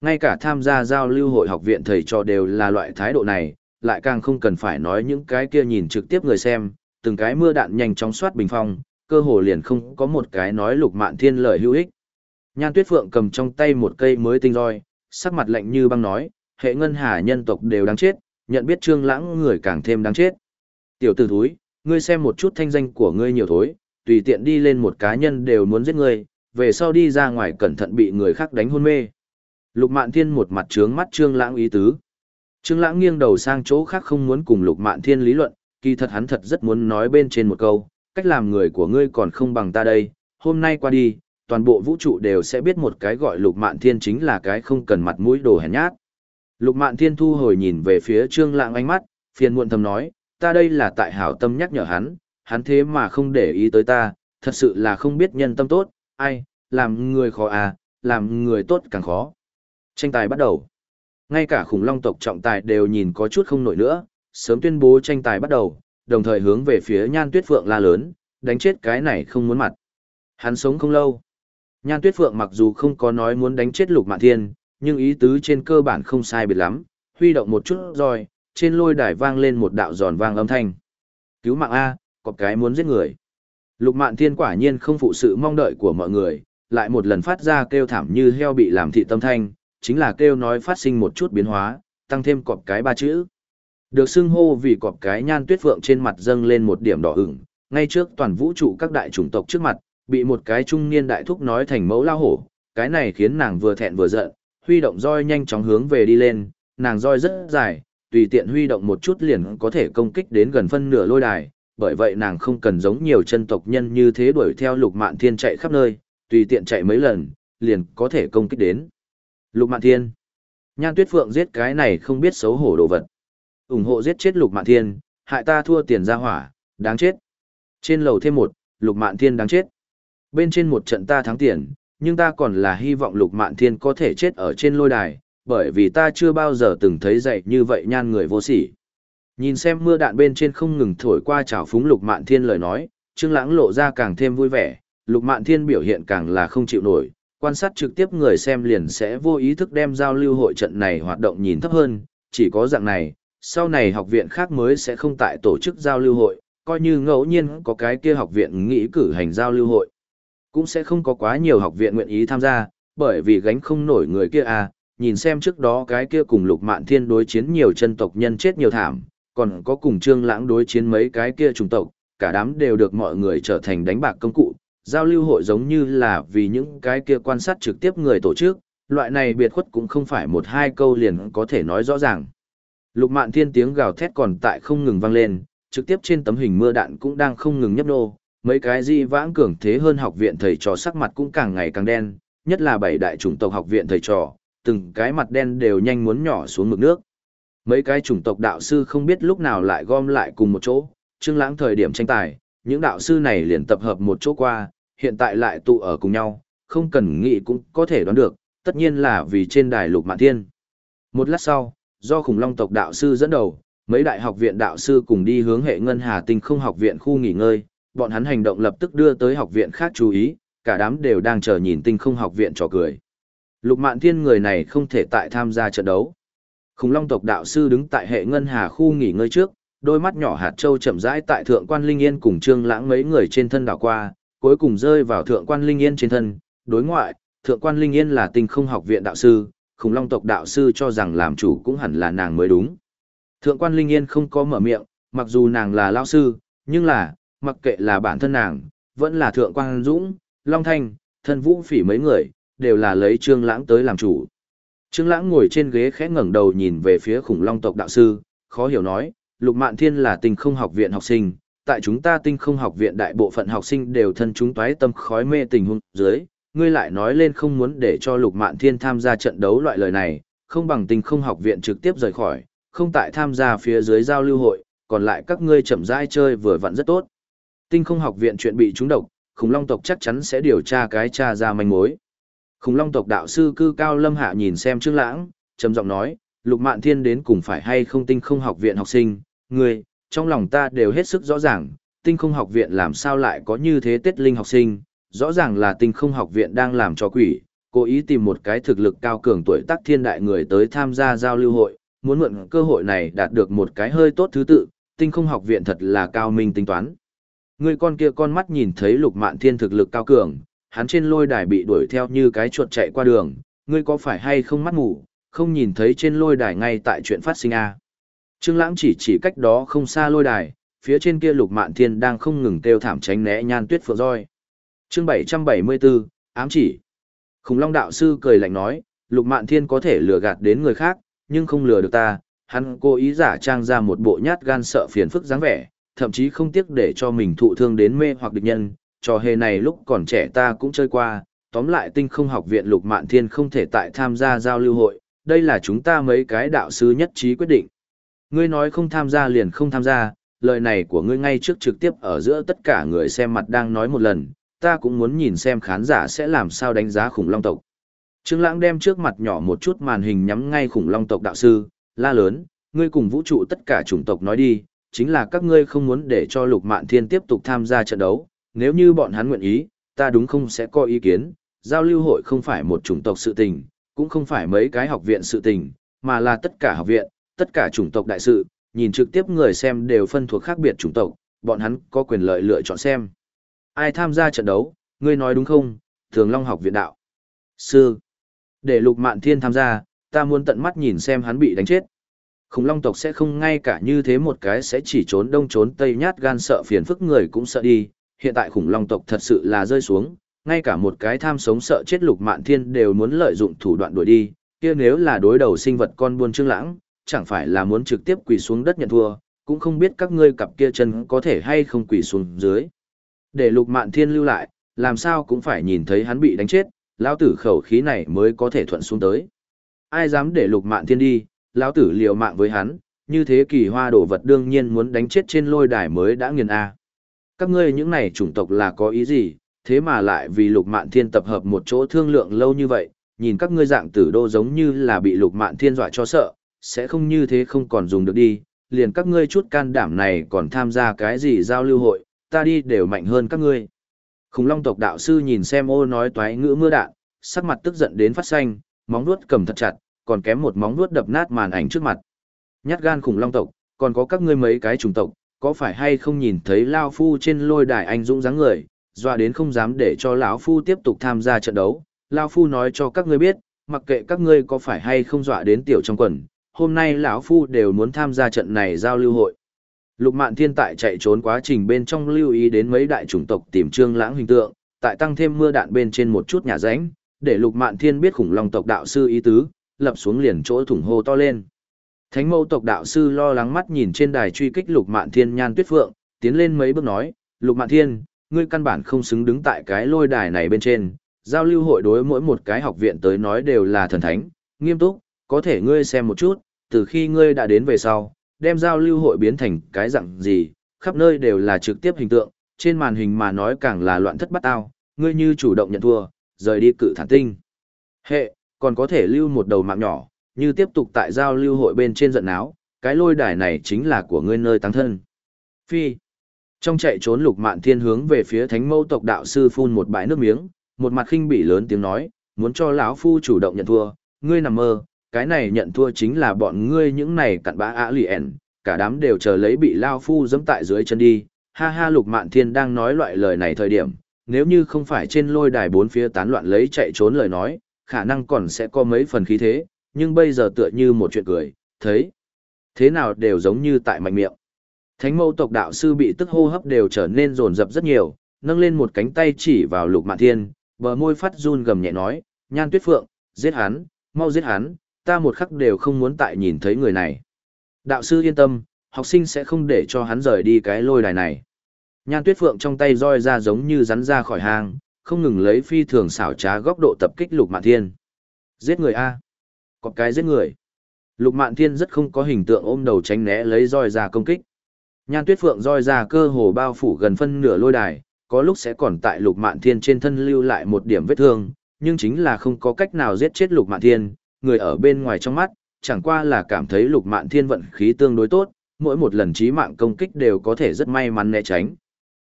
Ngay cả tham gia giao lưu hội học viện thầy trò đều là loại thái độ này, lại càng không cần phải nói những cái kia nhìn trực tiếp người xem, từng cái mưa đạn nhanh chóng soát bình phong, cơ hồ liền không có một cái nói lục mạn thiên lời hữu ích. Nhan Tuyết Phượng cầm trong tay một cây mới tinh roi, sắc mặt lạnh như băng nói, hệ ngân hà nhân tộc đều đáng chết, nhận biết trương lãng người càng thêm đáng chết. Tiểu tử thúi, ngươi xem một chút thanh danh của ngươi nhiều thối, tùy tiện đi lên một cá nhân đều muốn giết ngươi, về sau đi ra ngoài cẩn thận bị người khác đánh hôn mê. Lục Mạn Thiên một mặt trướng mắt Trương Lãng ý tứ. Trương Lãng nghiêng đầu sang chỗ khác không muốn cùng Lục Mạn Thiên lý luận, kỳ thật hắn thật rất muốn nói bên trên một câu, cách làm người của ngươi còn không bằng ta đây, hôm nay qua đi, toàn bộ vũ trụ đều sẽ biết một cái gọi Lục Mạn Thiên chính là cái không cần mặt mũi đồ hèn nhát. Lục Mạn Thiên thu hồi nhìn về phía Trương Lãng ánh mắt, phiền muộn thầm nói, ta đây là tại hảo tâm nhắc nhở hắn, hắn thế mà không để ý tới ta, thật sự là không biết nhân tâm tốt, ai, làm người khó à, làm người tốt càng khó. Tranh tài bắt đầu. Ngay cả khủng long tộc trọng tài đều nhìn có chút không nổi nữa, sớm tuyên bố tranh tài bắt đầu, đồng thời hướng về phía Nhan Tuyết Phượng la lớn, đánh chết cái này không muốn mặt. Hắn sống không lâu. Nhan Tuyết Phượng mặc dù không có nói muốn đánh chết Lục Mạn Thiên, nhưng ý tứ trên cơ bản không sai biệt lắm, huy động một chút rồi, trên lôi đài vang lên một đạo giòn vang âm thanh. Cứu mạng A, có cái muốn giết người. Lục Mạn Thiên quả nhiên không phụ sự mong đợi của mọi người, lại một lần phát ra kêu thảm như heo bị làm thị tâm thanh, chính là kêu nói phát sinh một chút biến hóa, tăng thêm cọp cái ba chữ. Được xưng hô vì cọp cái nhan tuyết phượng trên mặt dâng lên một điểm đỏ ửng, ngay trước toàn vũ trụ các đại chủng tộc trước mặt, bị một cái trung niên đại thúc nói thành mẫu lao hổ, cái này khiến nàng vừa thẹn vừa giận, huy động roi nhanh chóng hướng về đi lên, nàng roi rất dài, tùy tiện huy động một chút liền có thể công kích đến gần phân nửa lôi đài, bởi vậy nàng không cần giống nhiều chân tộc nhân như thế đuổi theo lục mạn thiên chạy khắp nơi, tùy tiện chạy mấy lần, liền có thể công kích đến. Lục Mạn Thiên. Nhan Tuyết Phượng giết cái này không biết xấu hổ đồ vật ủng hộ giết chết Lục Mạn Thiên, hại ta thua tiền ra hỏa, đáng chết. Trên lầu thêm một, Lục Mạn Thiên đáng chết. Bên trên một trận ta thắng tiền, nhưng ta còn là hy vọng Lục Mạn Thiên có thể chết ở trên lôi đài, bởi vì ta chưa bao giờ từng thấy dậy như vậy nhan người vô sỉ. Nhìn xem mưa đạn bên trên không ngừng thổi qua chảo phúng Lục Mạn Thiên lời nói, Trương Lãng lộ ra càng thêm vui vẻ, Lục Mạn Thiên biểu hiện càng là không chịu nổi, quan sát trực tiếp người xem liền sẽ vô ý thức đem giao lưu hội trận này hoạt động nhìn thấp hơn, chỉ có dạng này, sau này học viện khác mới sẽ không tại tổ chức giao lưu hội, coi như ngẫu nhiên có cái kia học viện nghĩ cử hành giao lưu hội. Cũng sẽ không có quá nhiều học viện nguyện ý tham gia, bởi vì gánh không nổi người kia à, nhìn xem trước đó cái kia cùng lục mạn thiên đối chiến nhiều chân tộc nhân chết nhiều thảm, còn có cùng trương lãng đối chiến mấy cái kia trùng tộc, cả đám đều được mọi người trở thành đánh bạc công cụ, giao lưu hội giống như là vì những cái kia quan sát trực tiếp người tổ chức, loại này biệt khuất cũng không phải một hai câu liền có thể nói rõ ràng. Lục mạn thiên tiếng gào thét còn tại không ngừng vang lên, trực tiếp trên tấm hình mưa đạn cũng đang không ngừng nhấp nô, mấy cái di vãng cường thế hơn học viện thầy trò sắc mặt cũng càng ngày càng đen, nhất là bảy đại chủng tộc học viện thầy trò, từng cái mặt đen đều nhanh muốn nhỏ xuống mực nước. Mấy cái chủng tộc đạo sư không biết lúc nào lại gom lại cùng một chỗ, trương lãng thời điểm tranh tài, những đạo sư này liền tập hợp một chỗ qua, hiện tại lại tụ ở cùng nhau, không cần nghĩ cũng có thể đoán được, tất nhiên là vì trên đài lục mạn thiên. Một lát sau, do khủng long tộc đạo sư dẫn đầu, mấy đại học viện đạo sư cùng đi hướng hệ ngân hà tinh không học viện khu nghỉ ngơi, bọn hắn hành động lập tức đưa tới học viện khác chú ý, cả đám đều đang chờ nhìn tinh không học viện trò cười. Lục mạn thiên người này không thể tại tham gia trận đấu. Khủng long tộc đạo sư đứng tại hệ ngân hà khu nghỉ ngơi trước, đôi mắt nhỏ hạt châu chậm rãi tại thượng quan linh yên cùng trương lãng mấy người trên thân đảo qua, cuối cùng rơi vào thượng quan linh yên trên thân. Đối ngoại, thượng quan linh yên là tinh không học viện đạo sư, khủng long tộc đạo sư cho rằng làm chủ cũng hẳn là nàng mới đúng. Thượng quan linh yên không có mở miệng, mặc dù nàng là lao sư, nhưng là, mặc kệ là bản thân nàng, vẫn là thượng quan dũng, long thanh, thân vũ phỉ mấy người, đều là lấy trương lãng tới làm chủ. Trương lãng ngồi trên ghế khẽ ngẩng đầu nhìn về phía khủng long tộc đạo sư, khó hiểu nói, lục mạn thiên là tinh không học viện học sinh, tại chúng ta tinh không học viện đại bộ phận học sinh đều thân chúng toái tâm khói mê tình huống dưới, ngươi lại nói lên không muốn để cho Lục Mạn Thiên tham gia trận đấu loại lời này, không bằng tinh không học viện trực tiếp rời khỏi, không tại tham gia phía dưới giao lưu hội, còn lại các ngươi chậm rãi chơi vừa vặn rất tốt. Tinh không học viện chuyện bị trúng độc, khủng long tộc chắc chắn sẽ điều tra cái tra ra manh mối. Khủng long tộc đạo sư cư cao lâm hạ nhìn xem Trương Lãng, trầm giọng nói, Lục Mạn Thiên đến cùng phải hay không tinh không học viện học sinh, ngươi, trong lòng ta đều hết sức rõ ràng, tinh không học viện làm sao lại có như thế tiết linh học sinh, rõ ràng là tinh không học viện đang làm cho quỷ, cố ý tìm một cái thực lực cao cường tuổi tác thiên đại người tới tham gia giao lưu hội, muốn mượn cơ hội này đạt được một cái hơi tốt thứ tự, tinh không học viện thật là cao minh tính toán. Người con kia con mắt nhìn thấy lục mạn thiên thực lực cao cường, hắn trên lôi đài bị đuổi theo như cái chuột chạy qua đường, ngươi có phải hay không mắt ngủ, không nhìn thấy trên lôi đài ngay tại chuyện phát sinh à. Trương Lãng chỉ chỉ cách đó không xa lôi đài, phía trên kia Lục Mạn Thiên đang không ngừng kêu thảm tránh né nhan tuyết phượng roi. Chương 774, ám chỉ. Khủng Long đạo sư cười lạnh nói, Lục Mạn Thiên có thể lừa gạt đến người khác, nhưng không lừa được ta, hắn cố ý giả trang ra một bộ nhát gan sợ phiền phức dáng vẻ, thậm chí không tiếc để cho mình thụ thương đến mê hoặc địch nhân, trò hề này lúc còn trẻ ta cũng chơi qua, tóm lại tinh không học viện Lục Mạn Thiên không thể tại tham gia giao lưu hội, đây là chúng ta mấy cái đạo sư nhất trí quyết định. Ngươi nói không tham gia liền không tham gia, lời này của ngươi ngay trước trực tiếp ở giữa tất cả người xem mặt đang nói một lần, ta cũng muốn nhìn xem khán giả sẽ làm sao đánh giá khủng long tộc. Trương Lãng đem trước mặt nhỏ một chút màn hình nhắm ngay khủng long tộc đạo sư, la lớn, ngươi cùng vũ trụ tất cả chủng tộc nói đi, chính là các ngươi không muốn để cho Lục Mạn Thiên tiếp tục tham gia trận đấu, nếu như bọn hắn nguyện ý, ta đúng không sẽ có ý kiến, giao lưu hội không phải một chủng tộc sự tình, cũng không phải mấy cái học viện sự tình, mà là tất cả học viện, tất cả chủng tộc đại sự, nhìn trực tiếp người xem đều phân thuộc khác biệt chủng tộc, bọn hắn có quyền lợi lựa chọn xem. Ai tham gia trận đấu, ngươi nói đúng không, Thường Long học viện đạo. Sư, để Lục Mạn Thiên tham gia, ta muốn tận mắt nhìn xem hắn bị đánh chết. Khủng long tộc sẽ không ngay cả như thế một cái sẽ chỉ trốn đông trốn tây nhát gan sợ phiền phức người cũng sợ đi. Hiện tại khủng long tộc thật sự là rơi xuống, ngay cả một cái tham sống sợ chết lục mạn thiên đều muốn lợi dụng thủ đoạn đuổi đi. kia nếu là đối đầu sinh vật con buôn trương lãng, chẳng phải là muốn trực tiếp quỳ xuống đất nhận thua, cũng không biết các ngươi cặp kia chân có thể hay không quỳ xuống dưới. Để lục mạn thiên lưu lại, làm sao cũng phải nhìn thấy hắn bị đánh chết, lão tử khẩu khí này mới có thể thuận xuống tới. Ai dám để lục mạn thiên đi, lão tử liều mạng với hắn, như thế kỳ hoa đồ vật đương nhiên muốn đánh chết trên lôi đài mới đã nghiền A. Các ngươi những này chủng tộc là có ý gì, thế mà lại vì lục mạn thiên tập hợp một chỗ thương lượng lâu như vậy, nhìn các ngươi dạng tử đô giống như là bị lục mạn thiên dọa cho sợ, sẽ không như thế không còn dùng được đi, liền các ngươi chút can đảm này còn tham gia cái gì giao lưu hội, ta đi đều mạnh hơn các ngươi. Khủng long tộc đạo sư nhìn xem ô nói toái ngữ mưa đạn, sắc mặt tức giận đến phát xanh, móng vuốt cầm thật chặt, còn kém một móng vuốt đập nát màn ảnh trước mặt. Nhát gan khủng long tộc, còn có các ngươi mấy cái chủng tộc, có phải hay không nhìn thấy lao phu trên lôi đài anh dũng dáng người, dọa đến không dám để cho lão phu tiếp tục tham gia trận đấu. Lao phu nói cho các ngươi biết, mặc kệ các ngươi có phải hay không dọa đến tiểu trong quần, hôm nay lão phu đều muốn tham gia trận này giao lưu hội. Lục Mạn Thiên tại chạy trốn quá trình bên trong lưu ý đến mấy đại chủng tộc tìm Trương Lãng hình tượng, tại tăng thêm mưa đạn bên trên một chút nhà ránh, để Lục Mạn Thiên biết khủng long tộc đạo sư ý tứ, lập xuống liền chỗ thủng hô to lên. Thánh Mâu tộc đạo sư lo lắng mắt nhìn trên đài truy kích Lục Mạn Thiên nhan tuyết phượng, tiến lên mấy bước nói, "Lục Mạn Thiên, ngươi căn bản không xứng đứng tại cái lôi đài này bên trên, giao lưu hội đối mỗi một cái học viện tới nói đều là thần thánh, nghiêm túc, có thể ngươi xem một chút, từ khi ngươi đã đến về sau, đem giao lưu hội biến thành cái dạng gì, khắp nơi đều là trực tiếp hình tượng, trên màn hình mà nói càng là loạn thất bắt ao, ngươi như chủ động nhận thua, rời đi cự thản tinh. Hệ, còn có thể lưu một đầu mạng nhỏ, như tiếp tục tại giao lưu hội bên trên giận áo, cái lôi đài này chính là của ngươi nơi tăng thân. Phi. Trong chạy trốn lục mạn thiên hướng về phía thánh mâu tộc đạo sư phun một bãi nước miếng, một mặt khinh bỉ lớn tiếng nói, muốn cho lão phu chủ động nhận thua, ngươi nằm mơ, cái này nhận thua chính là bọn ngươi những này cặn bã ả lì ẻn, cả đám đều chờ lấy bị lao phu dẫm tại dưới chân đi. Ha ha lục mạn thiên đang nói loại lời này thời điểm, nếu như không phải trên lôi đài bốn phía tán loạn lấy chạy trốn lời nói, khả năng còn sẽ có mấy phần khí thế, nhưng bây giờ tựa như một chuyện cười, thấy. Thế nào đều giống như tại mạnh miệng. Thánh mâu tộc đạo sư bị tức hô hấp đều trở nên rồn rập rất nhiều, nâng lên một cánh tay chỉ vào lục mạn thiên, bờ môi phát run gầm nhẹ nói, nhan tuyết phượng, giết hắn, mau giết hắn, ta một khắc đều không muốn tại nhìn thấy người này. Đạo sư yên tâm, học sinh sẽ không để cho hắn rời đi cái lôi đài này. Nhan Tuyết Phượng trong tay roi ra giống như rắn ra khỏi hang, không ngừng lấy phi thường xảo trá góc độ tập kích Lục Mạn Thiên. Giết người a. Có cái giết người. Lục Mạn Thiên rất không có hình tượng ôm đầu tránh né lấy roi ra công kích. Nhan Tuyết Phượng roi ra cơ hồ bao phủ gần phân nửa lôi đài, có lúc sẽ còn tại Lục Mạn Thiên trên thân lưu lại một điểm vết thương, nhưng chính là không có cách nào giết chết Lục Mạn Thiên, người ở bên ngoài trong mắt, chẳng qua là cảm thấy Lục Mạn Thiên vận khí tương đối tốt, mỗi một lần trí mạng công kích đều có thể rất may mắn né tránh.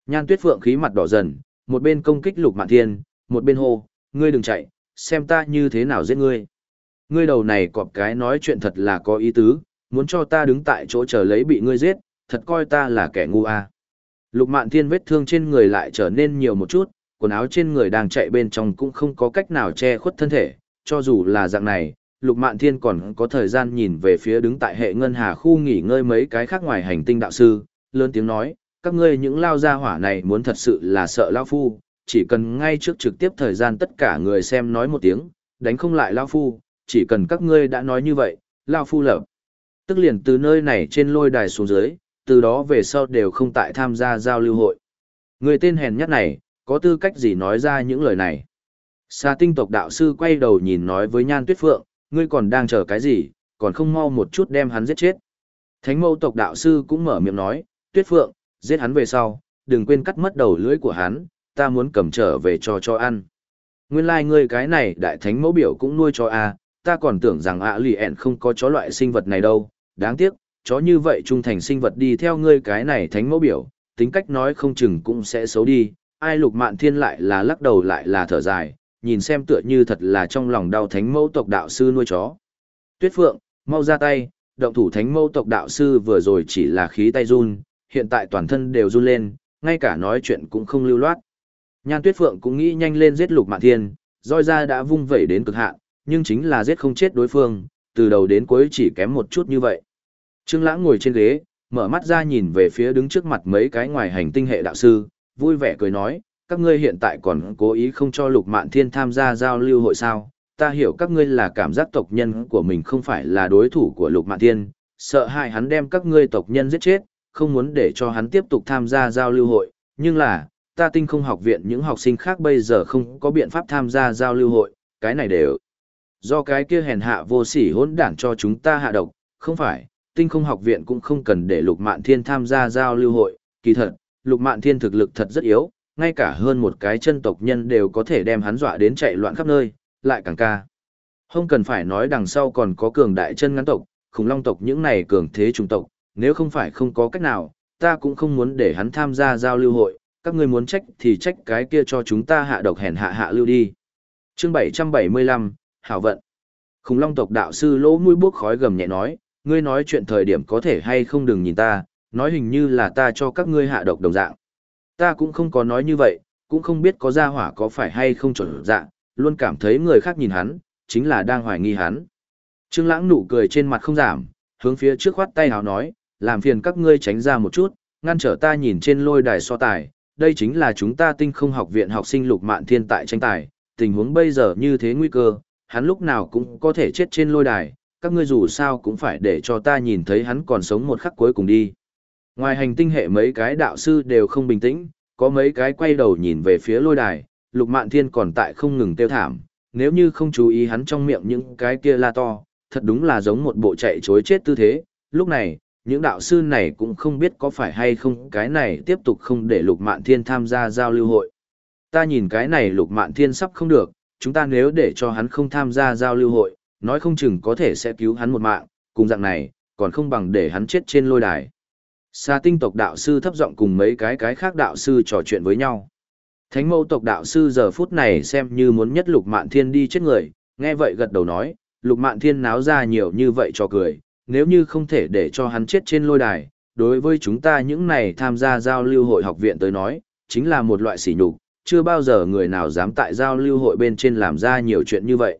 Nhan Tuyết Phượng khí mặt đỏ dần, một bên công kích Lục Mạn Thiên, một bên hô, ngươi đừng chạy, xem ta như thế nào giết ngươi. Ngươi đầu này cọp cái nói chuyện thật là có ý tứ, muốn cho ta đứng tại chỗ chờ lấy bị ngươi giết, thật coi ta là kẻ ngu à. Lục Mạn Thiên vết thương trên người lại trở nên nhiều một chút, quần áo trên người đang chạy bên trong cũng không có cách nào che khuất thân thể, cho dù là dạng này, Lục Mạn Thiên còn có thời gian nhìn về phía đứng tại hệ ngân hà khu nghỉ ngơi mấy cái khác ngoài hành tinh đạo sư, lớn tiếng nói, các ngươi những lao gia hỏa này muốn thật sự là sợ Lão phu, chỉ cần ngay trước trực tiếp thời gian tất cả người xem nói một tiếng, đánh không lại Lão phu, chỉ cần các ngươi đã nói như vậy, Lão phu lập. Tức liền từ nơi này trên lôi đài xuống dưới, từ đó về sau đều không tại tham gia giao lưu hội. Người tên hèn nhất này, có tư cách gì nói ra những lời này? Sa tinh tộc đạo sư quay đầu nhìn nói với Nhan Tuyết Phượng, ngươi còn đang chờ cái gì, còn không mau một chút đem hắn giết chết. Thánh mâu tộc đạo sư cũng mở miệng nói, Tuyết Phượng, giết hắn về sau, đừng quên cắt mất đầu lưỡi của hắn, ta muốn cầm trở về cho cho ăn. Nguyên lai like ngươi cái này đại thánh mẫu biểu cũng nuôi cho a, à, ta còn tưởng rằng ạ lì ẹn không có chó loại sinh vật này đâu, đáng tiếc, chó như vậy trung thành sinh vật đi theo ngươi cái này thánh mẫu biểu, tính cách nói không chừng cũng sẽ xấu đi, ai lục mạn thiên lại là lắc đầu lại là thở dài, nhìn xem tựa như thật là trong lòng đau thánh mẫu tộc đạo sư nuôi chó. Tuyết Phượng, mau ra tay, động thủ thánh mẫu tộc đạo sư vừa rồi chỉ là khí tay run, hiện tại toàn thân đều run lên, ngay cả nói chuyện cũng không lưu loát. Nhan Tuyết Phượng cũng nghĩ nhanh lên giết lục mạn thiên, roi ra đã vung vẩy đến cực hạn, nhưng chính là giết không chết đối phương, từ đầu đến cuối chỉ kém một chút như vậy. Trương Lãng ngồi trên ghế, mở mắt ra nhìn về phía đứng trước mặt mấy cái ngoài hành tinh hệ đạo sư, vui vẻ cười nói, các ngươi hiện tại còn cố ý không cho Lục Mạn Thiên tham gia giao lưu hội sao? Ta hiểu các ngươi là cảm giác tộc nhân của mình không phải là đối thủ của Lục Mạn Thiên, sợ hại hắn đem các ngươi tộc nhân giết chết, không muốn để cho hắn tiếp tục tham gia giao lưu hội, nhưng là, ta tinh không học viện những học sinh khác bây giờ không có biện pháp tham gia giao lưu hội, cái này đều do cái kia hèn hạ vô sỉ hỗn đản cho chúng ta hạ độc, không phải, tinh không học viện cũng không cần để Lục Mạn Thiên tham gia giao lưu hội, kỳ thật, Lục Mạn Thiên thực lực thật rất yếu, ngay cả hơn một cái chân tộc nhân đều có thể đem hắn dọa đến chạy loạn khắp nơi, lại càng ca. Không cần phải nói đằng sau còn có cường đại chân ngắn tộc, khủng long tộc những này cường thế trùng tộc, nếu không phải không có cách nào, ta cũng không muốn để hắn tham gia giao lưu hội, các ngươi muốn trách thì trách cái kia cho chúng ta hạ độc hèn hạ hạ lưu đi. Chương 775, Hảo vận. Khủng long tộc đạo sư lỗ mũi bước khói gầm nhẹ nói, ngươi nói chuyện thời điểm có thể hay không đừng nhìn ta, nói hình như là ta cho các ngươi hạ độc đồng dạng. Ta cũng không có nói như vậy, cũng không biết có gia hỏa có phải hay không chuẩn dạ, luôn cảm thấy người khác nhìn hắn, chính là đang hoài nghi hắn. Trương Lãng nụ cười trên mặt không giảm, hướng phía trước khoát tay hào nói, làm phiền các ngươi tránh ra một chút, ngăn trở ta nhìn trên lôi đài so tài, đây chính là chúng ta tinh không học viện học sinh lục mạn thiên tại tranh tài, tình huống bây giờ như thế nguy cơ, hắn lúc nào cũng có thể chết trên lôi đài, các ngươi dù sao cũng phải để cho ta nhìn thấy hắn còn sống một khắc cuối cùng đi. Ngoài hành tinh hệ mấy cái đạo sư đều không bình tĩnh, có mấy cái quay đầu nhìn về phía lôi đài, lục mạn thiên còn tại không ngừng tiêu thảm, nếu như không chú ý hắn trong miệng những cái kia la to, thật đúng là giống một bộ chạy chối chết tư thế, lúc này, những đạo sư này cũng không biết có phải hay không cái này tiếp tục không để lục mạn thiên tham gia giao lưu hội. Ta nhìn cái này lục mạn thiên sắp không được, chúng ta nếu để cho hắn không tham gia giao lưu hội, nói không chừng có thể sẽ cứu hắn một mạng, cùng dạng này, còn không bằng để hắn chết trên lôi đài. Sa tinh tộc đạo sư thấp giọng cùng mấy cái cái khác đạo sư trò chuyện với nhau. Thánh mẫu tộc đạo sư giờ phút này xem như muốn nhất lục mạn thiên đi chết người, nghe vậy gật đầu nói, lục mạn thiên náo ra nhiều như vậy cho cười, nếu như không thể để cho hắn chết trên lôi đài, đối với chúng ta những này tham gia giao lưu hội học viện tới nói, chính là một loại sỉ nhục, chưa bao giờ người nào dám tại giao lưu hội bên trên làm ra nhiều chuyện như vậy.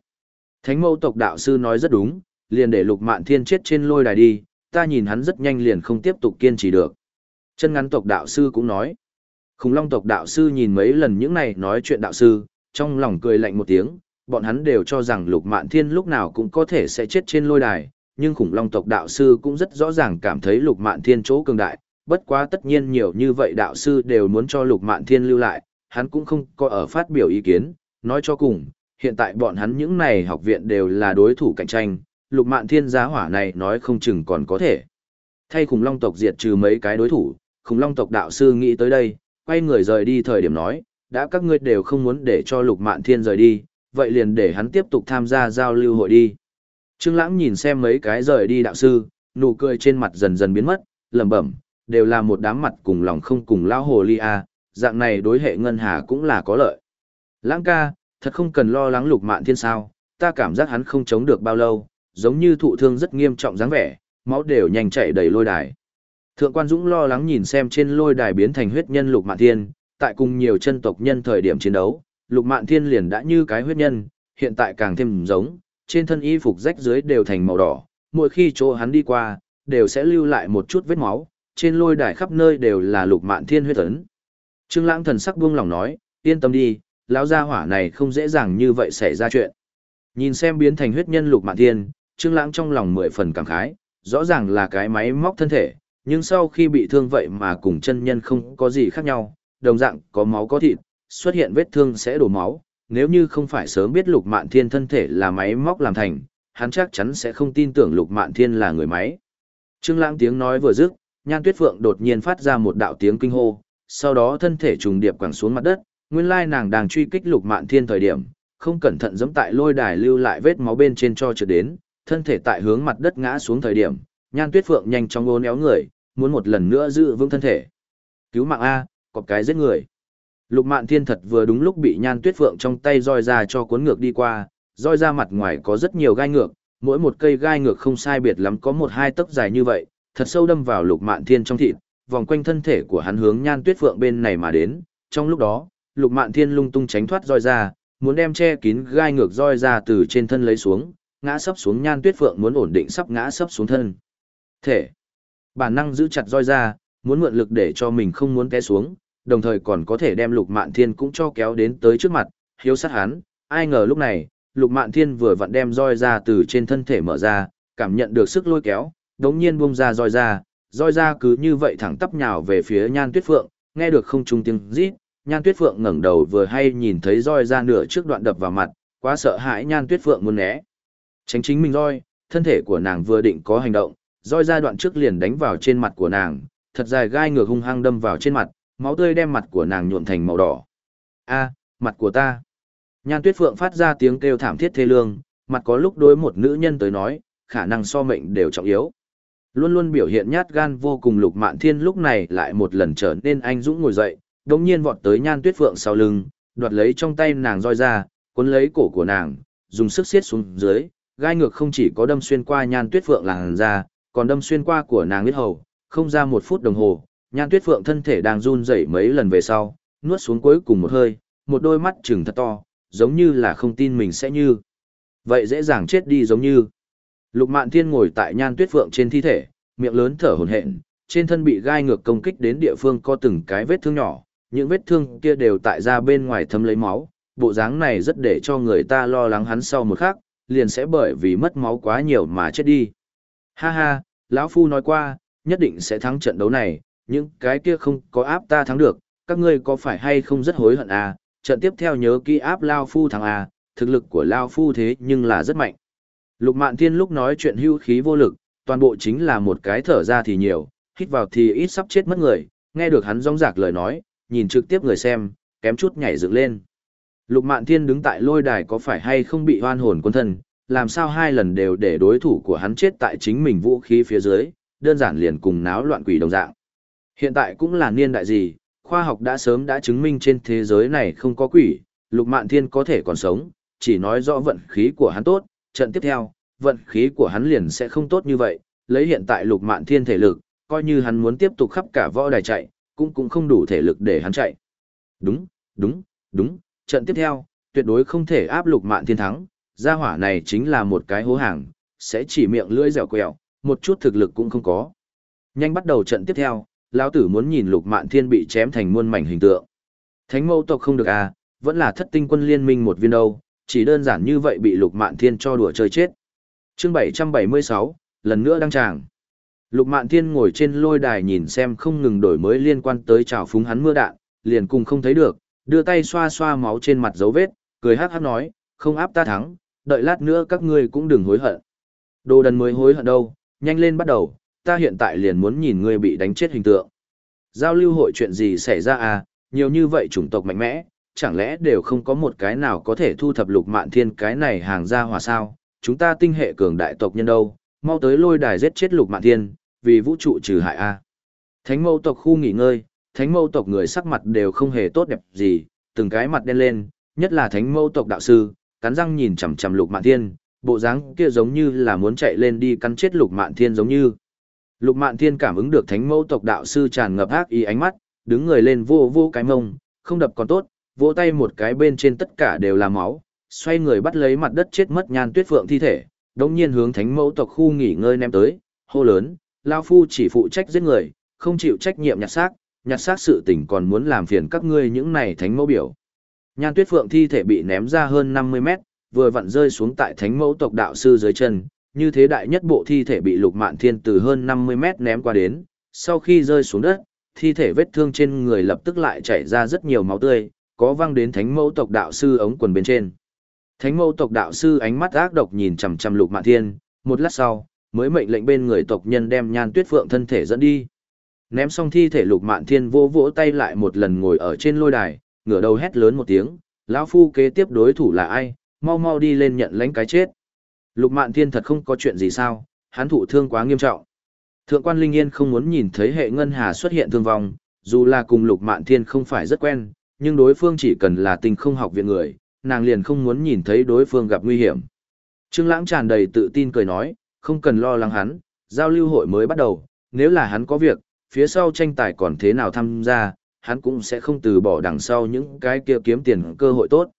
Thánh mẫu tộc đạo sư nói rất đúng, liền để lục mạn thiên chết trên lôi đài đi, ta nhìn hắn rất nhanh liền không tiếp tục kiên trì được. Chân ngắn tộc đạo sư cũng nói. Khủng long tộc đạo sư nhìn mấy lần những này nói chuyện đạo sư, trong lòng cười lạnh một tiếng, bọn hắn đều cho rằng lục mạn thiên lúc nào cũng có thể sẽ chết trên lôi đài, nhưng khủng long tộc đạo sư cũng rất rõ ràng cảm thấy lục mạn thiên chỗ cường đại, bất quá tất nhiên nhiều như vậy đạo sư đều muốn cho Lục Mạn Thiên lưu lại, hắn cũng không có ở phát biểu ý kiến, nói cho cùng, hiện tại bọn hắn những này học viện đều là đối thủ cạnh tranh, Lục Mạn Thiên giá hỏa này nói không chừng còn có thể. Thay khủng long tộc diệt trừ mấy cái đối thủ, khủng long tộc đạo sư nghĩ tới đây, quay người rời đi thời điểm nói, đã các ngươi đều không muốn để cho Lục Mạn Thiên rời đi, vậy liền để hắn tiếp tục tham gia giao lưu hội đi. Trương Lãng nhìn xem mấy cái rời đi đạo sư, nụ cười trên mặt dần dần biến mất, lẩm bẩm, đều là một đám mặt cùng lòng không cùng lão hồ ly a, dạng này đối hệ ngân hà cũng là có lợi. Lãng ca, thật không cần lo lắng Lục Mạn Thiên sao, ta cảm giác hắn không chống được bao lâu, giống như thụ thương rất nghiêm trọng dáng vẻ, máu đều nhanh chảy đầy lôi đài. Thượng quan Dũng lo lắng nhìn xem trên lôi đài biến thành huyết nhân Lục Mạn Thiên, tại cùng nhiều chân tộc nhân thời điểm chiến đấu, Lục Mạn Thiên liền đã như cái huyết nhân, hiện tại càng thêm giống, trên thân y phục rách dưới đều thành màu đỏ, mỗi khi chỗ hắn đi qua, đều sẽ lưu lại một chút vết máu, trên lôi đài khắp nơi đều là Lục Mạn Thiên huyết ấn. Trương Lãng thần sắc buông lòng nói, yên tâm đi, lão gia hỏa này không dễ dàng như vậy xảy ra chuyện. Nhìn xem biến thành huyết nhân Lục Mạn Thiên, Trương Lãng trong lòng mười phần cảm khái, rõ ràng là cái máy móc thân thể, nhưng sau khi bị thương vậy mà cùng chân nhân không có gì khác nhau, đồng dạng có máu có thịt, xuất hiện vết thương sẽ đổ máu, nếu như không phải sớm biết Lục Mạn Thiên thân thể là máy móc làm thành, hắn chắc chắn sẽ không tin tưởng Lục Mạn Thiên là người máy. Trương Lãng tiếng nói vừa dứt, Nhan Tuyết Phượng đột nhiên phát ra một đạo tiếng kinh hô, sau đó thân thể trùng điệp quẳng xuống mặt đất, nguyên lai nàng đang truy kích Lục Mạn Thiên thời điểm, không cẩn thận giẫm tại lôi đài lưu lại vết máu bên trên cho trượt đến, thân thể tại hướng mặt đất ngã xuống thời điểm, Nhan Tuyết Phượng nhanh chóng ôm éo người, muốn một lần nữa giữ vững thân thể. Cứu mạng a, có cái giết người. Lục Mạn Thiên thật vừa đúng lúc bị Nhan Tuyết Phượng trong tay roi ra cho cuốn ngược đi qua, roi ra mặt ngoài có rất nhiều gai ngược, mỗi một cây gai ngược không sai biệt lắm có một hai tấc dài như vậy, thật sâu đâm vào Lục Mạn Thiên trong thịt, vòng quanh thân thể của hắn hướng Nhan Tuyết Phượng bên này mà đến, trong lúc đó, Lục Mạn Thiên lung tung tránh thoát roi ra, muốn đem che kín gai ngược roi ra từ trên thân lấy xuống, ngã sấp xuống Nhan Tuyết Phượng muốn ổn định sắp ngã sấp xuống thân. Thể. Bản năng giữ chặt roi ra, muốn mượn lực để cho mình không muốn té xuống, đồng thời còn có thể đem Lục Mạn Thiên cũng cho kéo đến tới trước mặt, hiếu sát hắn, ai ngờ lúc này, Lục Mạn Thiên vừa vặn đem roi ra từ trên thân thể mở ra, cảm nhận được sức lôi kéo, đống nhiên buông ra roi ra, roi ra cứ như vậy thẳng tắp nhào về phía Nhan Tuyết Phượng, nghe được không trung tiếng rít, Nhan Tuyết Phượng ngẩng đầu vừa hay nhìn thấy roi ra nửa trước đoạn đập vào mặt, quá sợ hãi Nhan Tuyết Phượng muốn né. Tránh chính mình roi, thân thể của nàng vừa định có hành động, roi ra đoạn trước liền đánh vào trên mặt của nàng, thật dài gai ngược hung hăng đâm vào trên mặt, máu tươi đem mặt của nàng nhuộm thành màu đỏ. A, mặt của ta. Nhan Tuyết Phượng phát ra tiếng kêu thảm thiết thê lương, mặt có lúc đối một nữ nhân tới nói, khả năng so mệnh đều trọng yếu. Luôn luôn biểu hiện nhát gan vô cùng Lục Mạn Thiên lúc này lại một lần trở nên anh dũng ngồi dậy, đống nhiên vọt tới Nhan Tuyết Phượng sau lưng, đoạt lấy trong tay nàng roi ra, cuốn lấy cổ của nàng, dùng sức siết xuống dưới, gai ngược không chỉ có đâm xuyên qua Nhan Tuyết Phượng làn ra, còn đâm xuyên qua của nàng huyết hầu, không ra một phút đồng hồ, Nhan Tuyết Phượng thân thể đang run rẩy mấy lần về sau, nuốt xuống cuối cùng một hơi, một đôi mắt trừng thật to, giống như là không tin mình sẽ như. Vậy dễ dàng chết đi giống như. Lục Mạn Thiên ngồi tại Nhan Tuyết Phượng trên thi thể, miệng lớn thở hổn hển, trên thân bị gai ngược công kích đến địa phương có từng cái vết thương nhỏ, những vết thương kia đều tại ra bên ngoài thấm lấy máu, bộ dáng này rất để cho người ta lo lắng hắn sau một khắc, liền sẽ bởi vì mất máu quá nhiều mà chết đi. Ha ha, lão phu nói qua, nhất định sẽ thắng trận đấu này, những cái kia không có áp ta thắng được, các ngươi có phải hay không rất hối hận à, trận tiếp theo nhớ kỹ áp Lao Phu thắng à, thực lực của Lao Phu thế nhưng là rất mạnh. Lục Mạn Thiên lúc nói chuyện hưu khí vô lực, toàn bộ chính là một cái thở ra thì nhiều, hít vào thì ít sắp chết mất người, nghe được hắn rong rạc lời nói, nhìn trực tiếp người xem, kém chút nhảy dựng lên. Lục Mạn Thiên đứng tại lôi đài có phải hay không bị hoan hồn quân thân, làm sao hai lần đều để đối thủ của hắn chết tại chính mình vũ khí phía dưới, đơn giản liền cùng náo loạn quỷ đồng dạng. Hiện tại cũng là niên đại gì, khoa học đã sớm đã chứng minh trên thế giới này không có quỷ, lục mạn thiên có thể còn sống, chỉ nói rõ vận khí của hắn tốt, trận tiếp theo, vận khí của hắn liền sẽ không tốt như vậy, lấy hiện tại lục mạn thiên thể lực, coi như hắn muốn tiếp tục khắp cả võ đài chạy, cũng cũng không đủ thể lực để hắn chạy. Đúng, đúng, đúng, trận tiếp theo, tuyệt đối không thể áp lục mạn thiên thắng, gia hỏa này chính là một cái hố hàng, sẽ chỉ miệng lưỡi dẻo quẹo, một chút thực lực cũng không có. Nhanh bắt đầu trận tiếp theo, lão tử muốn nhìn lục mạn thiên bị chém thành muôn mảnh hình tượng. Thánh mẫu tộc không được à, vẫn là thất tinh quân liên minh một viên đâu, chỉ đơn giản như vậy bị lục mạn thiên cho đùa chơi chết. Chương 776, lần nữa đăng tràng. Lục Mạn Thiên ngồi trên lôi đài nhìn xem không ngừng đổi mới liên quan tới trào phúng hắn mưa đạn, liền cùng không thấy được, đưa tay xoa xoa máu trên mặt dấu vết, cười hát hát nói, không áp ta thắng, đợi lát nữa các ngươi cũng đừng hối hận. Đồ đần mới hối hận đâu, nhanh lên bắt đầu, ta hiện tại liền muốn nhìn ngươi bị đánh chết hình tượng. Giao lưu hội chuyện gì xảy ra à, nhiều như vậy chủng tộc mạnh mẽ, chẳng lẽ đều không có một cái nào có thể thu thập lục mạn thiên cái này hàng ra hòa sao, chúng ta tinh hệ cường đại tộc nhân đâu, mau tới lôi đài giết chết lục mạn thiên, vì vũ trụ trừ hại a. Thánh mâu tộc khu nghỉ ngơi, thánh mâu tộc người sắc mặt đều không hề tốt đẹp gì, từng cái mặt đen lên, nhất là thánh mâu tộc đạo sư, cắn răng nhìn chằm chằm lục mạn thiên, bộ dáng kia giống như là muốn chạy lên đi cắn chết lục mạn thiên giống như. Lục mạn thiên cảm ứng được thánh mâu tộc đạo sư tràn ngập ác ý ánh mắt, đứng người lên vô vô cái mông, không đập còn tốt, vỗ tay một cái bên trên tất cả đều là máu, xoay người bắt lấy mặt đất chết mất nhan tuyết phượng thi thể, đồng nhiên hướng thánh mẫu tộc khu nghỉ ngơi ném tới, hô lớn, Lao Phu chỉ phụ trách giết người, không chịu trách nhiệm nhặt xác, nhặt xác sự tình còn muốn làm phiền các ngươi những này thánh mẫu biểu. Nhan tuyết phượng thi thể bị ném ra hơn 50 mét, vừa vặn rơi xuống tại thánh mẫu tộc đạo sư dưới chân, như thế đại nhất bộ thi thể bị lục mạn thiên từ hơn 50 mét ném qua đến, sau khi rơi xuống đất, thi thể vết thương trên người lập tức lại chảy ra rất nhiều máu tươi, có văng đến thánh mẫu tộc đạo sư ống quần bên trên. Thánh mẫu tộc đạo sư ánh mắt ác độc nhìn chằm chằm lục mạn thiên, một lát sau, mới mệnh lệnh bên người tộc nhân đem nhan tuyết phượng thân thể dẫn đi. Ném xong thi thể lục mạn thiên vô vỗ tay lại một lần ngồi ở trên lôi đài, ngửa đầu hét lớn một tiếng, lão phu kế tiếp đối thủ là ai, mau mau đi lên nhận lãnh cái chết. Lục mạn thiên thật không có chuyện gì sao, hắn thụ thương quá nghiêm trọng. Thượng quan Linh Yên không muốn nhìn thấy hệ ngân hà xuất hiện thương vong, dù là cùng lục mạn thiên không phải rất quen, nhưng đối phương chỉ cần là tình không học viện người, nàng liền không muốn nhìn thấy đối phương gặp nguy hiểm. Trương Lãng tràn đầy tự tin cười nói, không cần lo lắng hắn, giao lưu hội mới bắt đầu, nếu là hắn có việc, phía sau tranh tài còn thế nào tham gia, hắn cũng sẽ không từ bỏ đằng sau những cái kia kiếm tiền cơ hội tốt.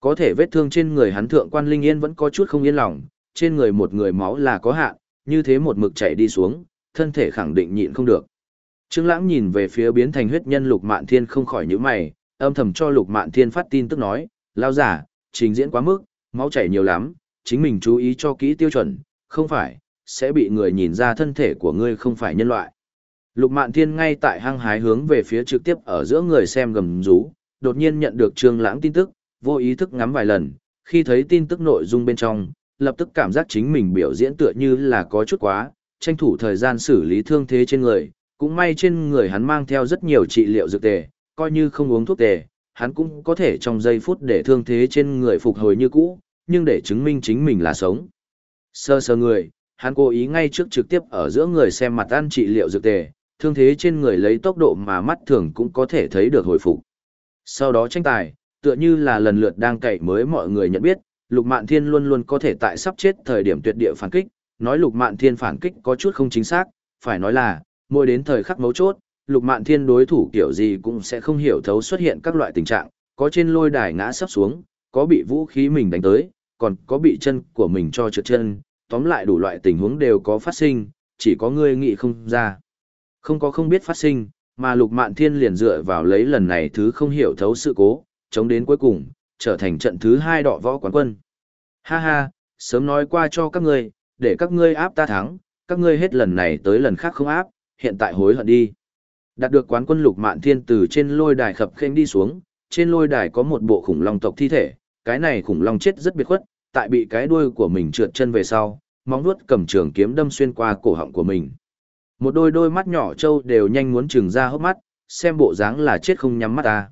Có thể vết thương trên người hắn thượng quan linh yên vẫn có chút không yên lòng, trên người một người máu là có hạn, như thế một mực chảy đi xuống, thân thể khẳng định nhịn không được. Trương Lãng nhìn về phía biến thành huyết nhân Lục Mạn Thiên không khỏi nhíu mày, âm thầm cho Lục Mạn Thiên phát tin tức nói, lão giả, trình diễn quá mức, máu chảy nhiều lắm, chính mình chú ý cho kỹ tiêu chuẩn, không phải, sẽ bị người nhìn ra thân thể của ngươi không phải nhân loại. Lục Mạn Thiên ngay tại hang hái hướng về phía trực tiếp ở giữa người xem gầm rú, đột nhiên nhận được Trương Lãng tin tức, vô ý thức ngắm vài lần, khi thấy tin tức nội dung bên trong, lập tức cảm giác chính mình biểu diễn tựa như là có chút quá, tranh thủ thời gian xử lý thương thế trên người, cũng may trên người hắn mang theo rất nhiều trị liệu dược tề, coi như không uống thuốc tề, hắn cũng có thể trong giây phút để thương thế trên người phục hồi như cũ, nhưng để chứng minh chính mình là sống. Sơ sơ người, hắn cố ý ngay trước trực tiếp ở giữa người xem mặt ăn trị liệu dược tề, thương thế trên người lấy tốc độ mà mắt thường cũng có thể thấy được hồi phục. Sau đó tranh tài, tựa như là lần lượt đang cậy mới mọi người nhận biết, Lục Mạn Thiên luôn luôn có thể tại sắp chết thời điểm tuyệt địa phản kích, nói Lục Mạn Thiên phản kích có chút không chính xác, phải nói là, mỗi đến thời khắc mấu chốt, Lục Mạn Thiên đối thủ kiểu gì cũng sẽ không hiểu thấu xuất hiện các loại tình trạng, có trên lôi đài ngã sắp xuống, có bị vũ khí mình đánh tới, còn có bị chân của mình cho trượt chân, tóm lại đủ loại tình huống đều có phát sinh, chỉ có ngươi nghĩ không ra. Không có không biết phát sinh, mà Lục Mạn Thiên liền dựa vào lấy lần này thứ không hiểu thấu sự cố, chống đến cuối cùng, trở thành trận thứ hai đọ võ quán quân. Ha ha, sớm nói qua cho các ngươi, để các ngươi áp ta thắng, các ngươi hết lần này tới lần khác không áp, hiện tại hối hận đi. Đạt được quán quân lục mạn thiên từ trên lôi đài khập khênh đi xuống, trên lôi đài có một bộ khủng long tộc thi thể, cái này khủng long chết rất biệt khuất, tại bị cái đuôi của mình trượt chân về sau, móng vuốt cầm trường kiếm đâm xuyên qua cổ họng của mình. Một đôi đôi mắt nhỏ trâu đều nhanh muốn trừng ra hốc mắt, xem bộ dáng là chết không nhắm mắt ta.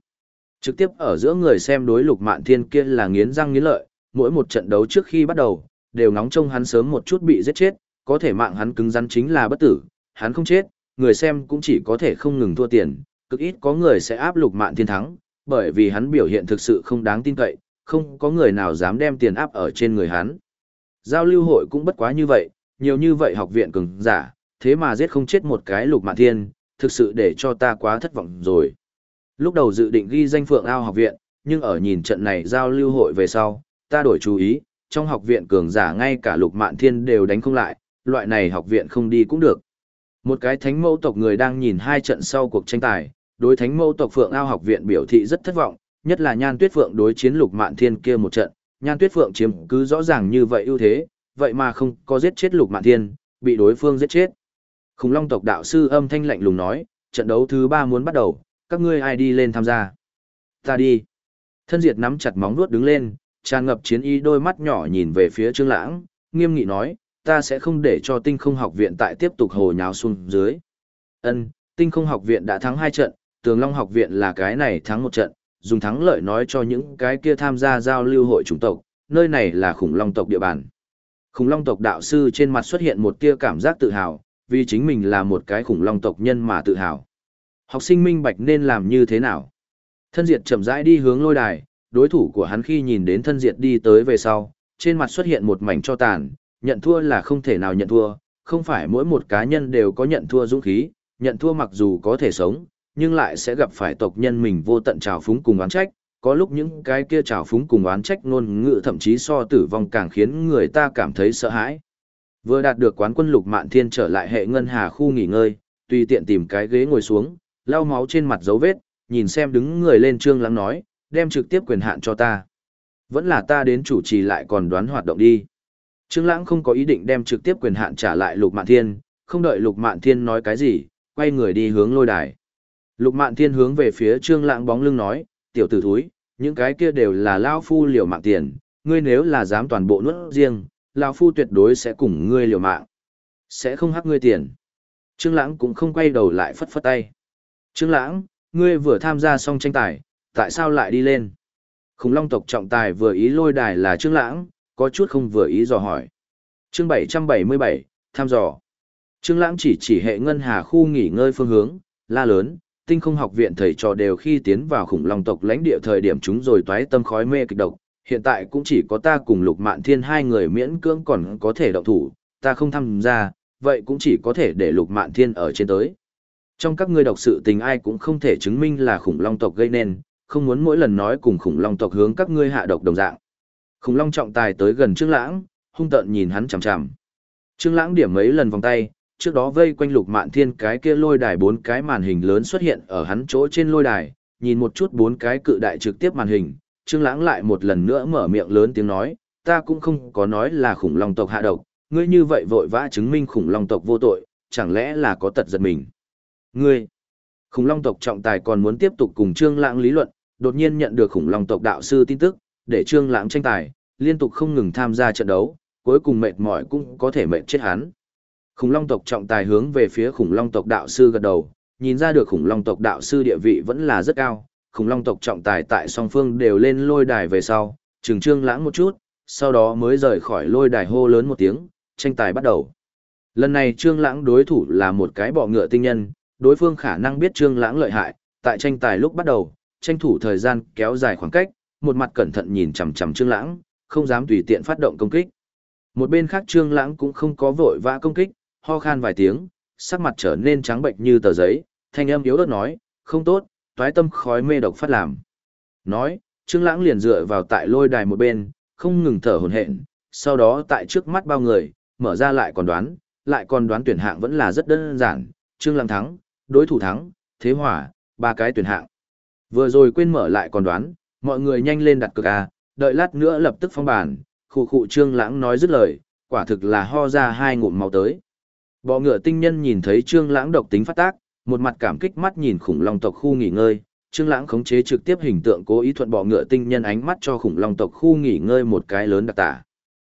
Trực tiếp ở giữa người xem đối lục mạn thiên kia là nghiến răng nghiến lợi, mỗi một trận đấu trước khi bắt đầu, đều nóng trông hắn sớm một chút bị giết chết, có thể mạng hắn cứng rắn chính là bất tử, hắn không chết, người xem cũng chỉ có thể không ngừng thua tiền, cực ít có người sẽ áp lục mạn thiên thắng, bởi vì hắn biểu hiện thực sự không đáng tin cậy, không có người nào dám đem tiền áp ở trên người hắn. Giao lưu hội cũng bất quá như vậy, nhiều như vậy học viện cường giả, thế mà giết không chết một cái lục mạn thiên, thực sự để cho ta quá thất vọng rồi. Lúc đầu dự định ghi danh Phượng Ao học viện, nhưng ở nhìn trận này giao lưu hội về sau, ta đổi chú ý, trong học viện cường giả ngay cả lục mạn thiên đều đánh không lại, loại này học viện không đi cũng được. Một cái thánh mẫu tộc người đang nhìn hai trận sau cuộc tranh tài, đối thánh mẫu tộc Phượng Ao học viện biểu thị rất thất vọng, nhất là Nhan Tuyết Phượng đối chiến Lục Mạn Thiên kia một trận, Nhan Tuyết Phượng chiếm cứ rõ ràng như vậy ưu thế, vậy mà không có giết chết Lục Mạn Thiên, bị đối phương giết chết. Khủng long tộc đạo sư âm thanh lạnh lùng nói, trận đấu thứ ba muốn bắt đầu, các ngươi ai đi lên tham gia. Ta đi. Thân diệt nắm chặt móng vuốt đứng lên, tràn ngập chiến ý đôi mắt nhỏ nhìn về phía Trương Lãng, nghiêm nghị nói, ta sẽ không để cho tinh không học viện tại tiếp tục hồ nháo xuống dưới. Ân, tinh không học viện đã thắng hai trận, tường long học viện là cái này thắng một trận, dùng thắng lợi nói cho những cái kia tham gia giao lưu hội chủng tộc, nơi này là khủng long tộc địa bàn. Khủng long tộc đạo sư trên mặt xuất hiện một tia cảm giác tự hào, vì chính mình là một cái khủng long tộc nhân mà tự hào. Học sinh minh bạch nên làm như thế nào? Thân diệt chậm rãi đi hướng lôi đài, đối thủ của hắn khi nhìn đến thân diệt đi tới về sau, trên mặt xuất hiện một mảnh cho tàn, nhận thua là không thể nào nhận thua, không phải mỗi một cá nhân đều có nhận thua dũng khí, nhận thua mặc dù có thể sống, nhưng lại sẽ gặp phải tộc nhân mình vô tận trào phúng cùng oán trách, có lúc những cái kia trào phúng cùng oán trách ngôn ngữ thậm chí so tử vong càng khiến người ta cảm thấy sợ hãi. Vừa đạt được quán quân lục mạn thiên trở lại hệ ngân hà khu nghỉ ngơi, tùy tiện tìm cái ghế ngồi xuống, lau máu trên mặt dấu vết, nhìn xem đứng người lên trương lãng nói, đem trực tiếp quyền hạn cho ta. Vẫn là ta đến chủ trì lại còn đoán hoạt động đi. Trương Lãng không có ý định đem trực tiếp quyền hạn trả lại Lục Mạn Thiên, không đợi Lục Mạn Thiên nói cái gì, quay người đi hướng lôi đài. Lục Mạn Thiên hướng về phía Trương Lãng bóng lưng nói, tiểu tử thúi, những cái kia đều là lão phu liều mạng tiền, ngươi nếu là dám toàn bộ nuốt riêng, lão phu tuyệt đối sẽ cùng ngươi liều mạng. Sẽ không hắc ngươi tiền. Trương Lãng cũng không quay đầu lại phất phất tay. Trương Lãng, ngươi vừa tham gia xong tranh tài, tại sao lại đi lên? Khủng long tộc trọng tài vừa ý lôi đài là Trương Lãng, có chút không vừa ý dò hỏi. Chương 777, tham dò. Trương Lãng chỉ chỉ hệ ngân hà khu nghỉ ngơi phương hướng, la lớn, tinh không học viện thầy trò đều khi tiến vào khủng long tộc lãnh địa thời điểm chúng rồi toái tâm khói mê kịch độc, hiện tại cũng chỉ có ta cùng Lục Mạn Thiên hai người miễn cưỡng còn có thể động thủ, ta không tham gia, vậy cũng chỉ có thể để Lục Mạn Thiên ở trên tới. Trong các ngươi độc sự tình ai cũng không thể chứng minh là khủng long tộc gây nên, không muốn mỗi lần nói cùng khủng long tộc hướng các ngươi hạ độc đồng dạng. Khủng long trọng tài tới gần Trương Lãng, hung tợn nhìn hắn chằm chằm. Trương Lãng điểm mấy lần vòng tay, trước đó vây quanh Lục Mạn Thiên cái kia lôi đài bốn cái màn hình lớn xuất hiện ở hắn chỗ trên lôi đài, nhìn một chút bốn cái cự đại trực tiếp màn hình, Trương Lãng lại một lần nữa mở miệng lớn tiếng nói, ta cũng không có nói là khủng long tộc hạ độc, ngươi như vậy vội vã chứng minh khủng long tộc vô tội, chẳng lẽ là có tật giật mình. Ngươi, khủng long tộc trọng tài còn muốn tiếp tục cùng Trương Lãng lý luận, đột nhiên nhận được khủng long tộc đạo sư tin tức, để Trương Lãng tranh tài, liên tục không ngừng tham gia trận đấu, cuối cùng mệt mỏi cũng có thể mệt chết hắn. Khủng long tộc trọng tài hướng về phía khủng long tộc đạo sư gật đầu, nhìn ra được khủng long tộc đạo sư địa vị vẫn là rất cao, khủng long tộc trọng tài tại song phương đều lên lôi đài về sau, trừng trương lãng một chút, sau đó mới rời khỏi lôi đài hô lớn một tiếng, tranh tài bắt đầu. Lần này trương lãng đối thủ là một cái bọ ngựa tinh nhân, đối phương khả năng biết trương lãng lợi hại, tại tranh tài lúc bắt đầu, tranh thủ thời gian kéo dài khoảng cách, một mặt cẩn thận nhìn chằm chằm trương lãng, không dám tùy tiện phát động công kích. Một bên khác trương lãng cũng không có vội vã công kích, ho khan vài tiếng, sắc mặt trở nên trắng bệnh như tờ giấy, thanh âm yếu ớt nói, không tốt, toái tâm khói mê độc phát làm. Nói, Trương Lãng liền dựa vào tại lôi đài một bên, không ngừng thở hổn hển, sau đó tại trước mắt bao người, mở ra lại còn đoán, lại còn đoán tuyển hạng vẫn là rất đơn giản, Trương Lãng thắng, đối thủ thắng, thế hỏa, ba cái tuyển hạng. Vừa rồi quên mở lại còn đoán, mọi người nhanh lên đặt cược a, đợi lát nữa lập tức phong bàn, khụ khụ Trương Lãng nói dứt lời, quả thực là ho ra hai ngụm máu tới. Bọ ngựa tinh nhân nhìn thấy Trương Lãng độc tính phát tác, một mặt cảm kích mắt nhìn khủng long tộc khu nghỉ ngơi, Trương Lãng khống chế trực tiếp hình tượng cố ý thuận bọ ngựa tinh nhân ánh mắt cho khủng long tộc khu nghỉ ngơi một cái lớn đặc tả.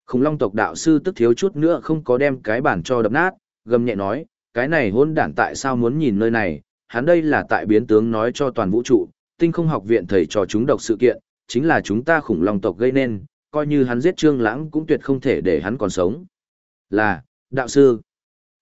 Khủng long tộc đạo sư tức thiếu chút nữa không có đem cái bản cho đập nát, gầm nhẹ nói, cái này hỗn đản tại sao muốn nhìn nơi này, hắn đây là tại biến tướng nói cho toàn vũ trụ, tinh không học viện thầy trò chúng độc sự kiện, chính là chúng ta khủng long tộc gây nên, coi như hắn giết Trương Lãng cũng tuyệt không thể để hắn còn sống. Là, đạo sư.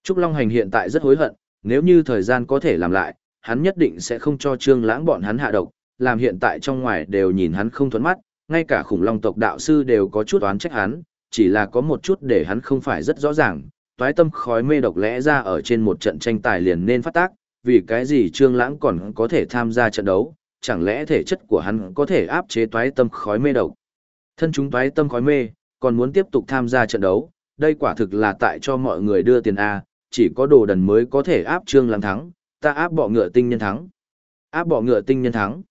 Trúc Long Hành hiện tại rất hối hận, nếu như thời gian có thể làm lại, hắn nhất định sẽ không cho Trương Lãng bọn hắn hạ độc, làm hiện tại trong ngoài đều nhìn hắn không thuận mắt, ngay cả khủng long tộc đạo sư đều có chút oán trách hắn, chỉ là có một chút để hắn không phải rất rõ ràng, toái tâm khói mê độc lẽ ra ở trên một trận tranh tài liền nên phát tác, vì cái gì Trương Lãng còn có thể tham gia trận đấu, chẳng lẽ thể chất của hắn có thể áp chế toái tâm khói mê độc. Thân chúng toái tâm khói mê, còn muốn tiếp tục tham gia trận đấu, đây quả thực là tại cho mọi người đưa tiền A, chỉ có đồ đần mới có thể áp trương lãng thắng, ta áp bọ ngựa tinh nhân thắng. Áp bọ ngựa tinh nhân thắng.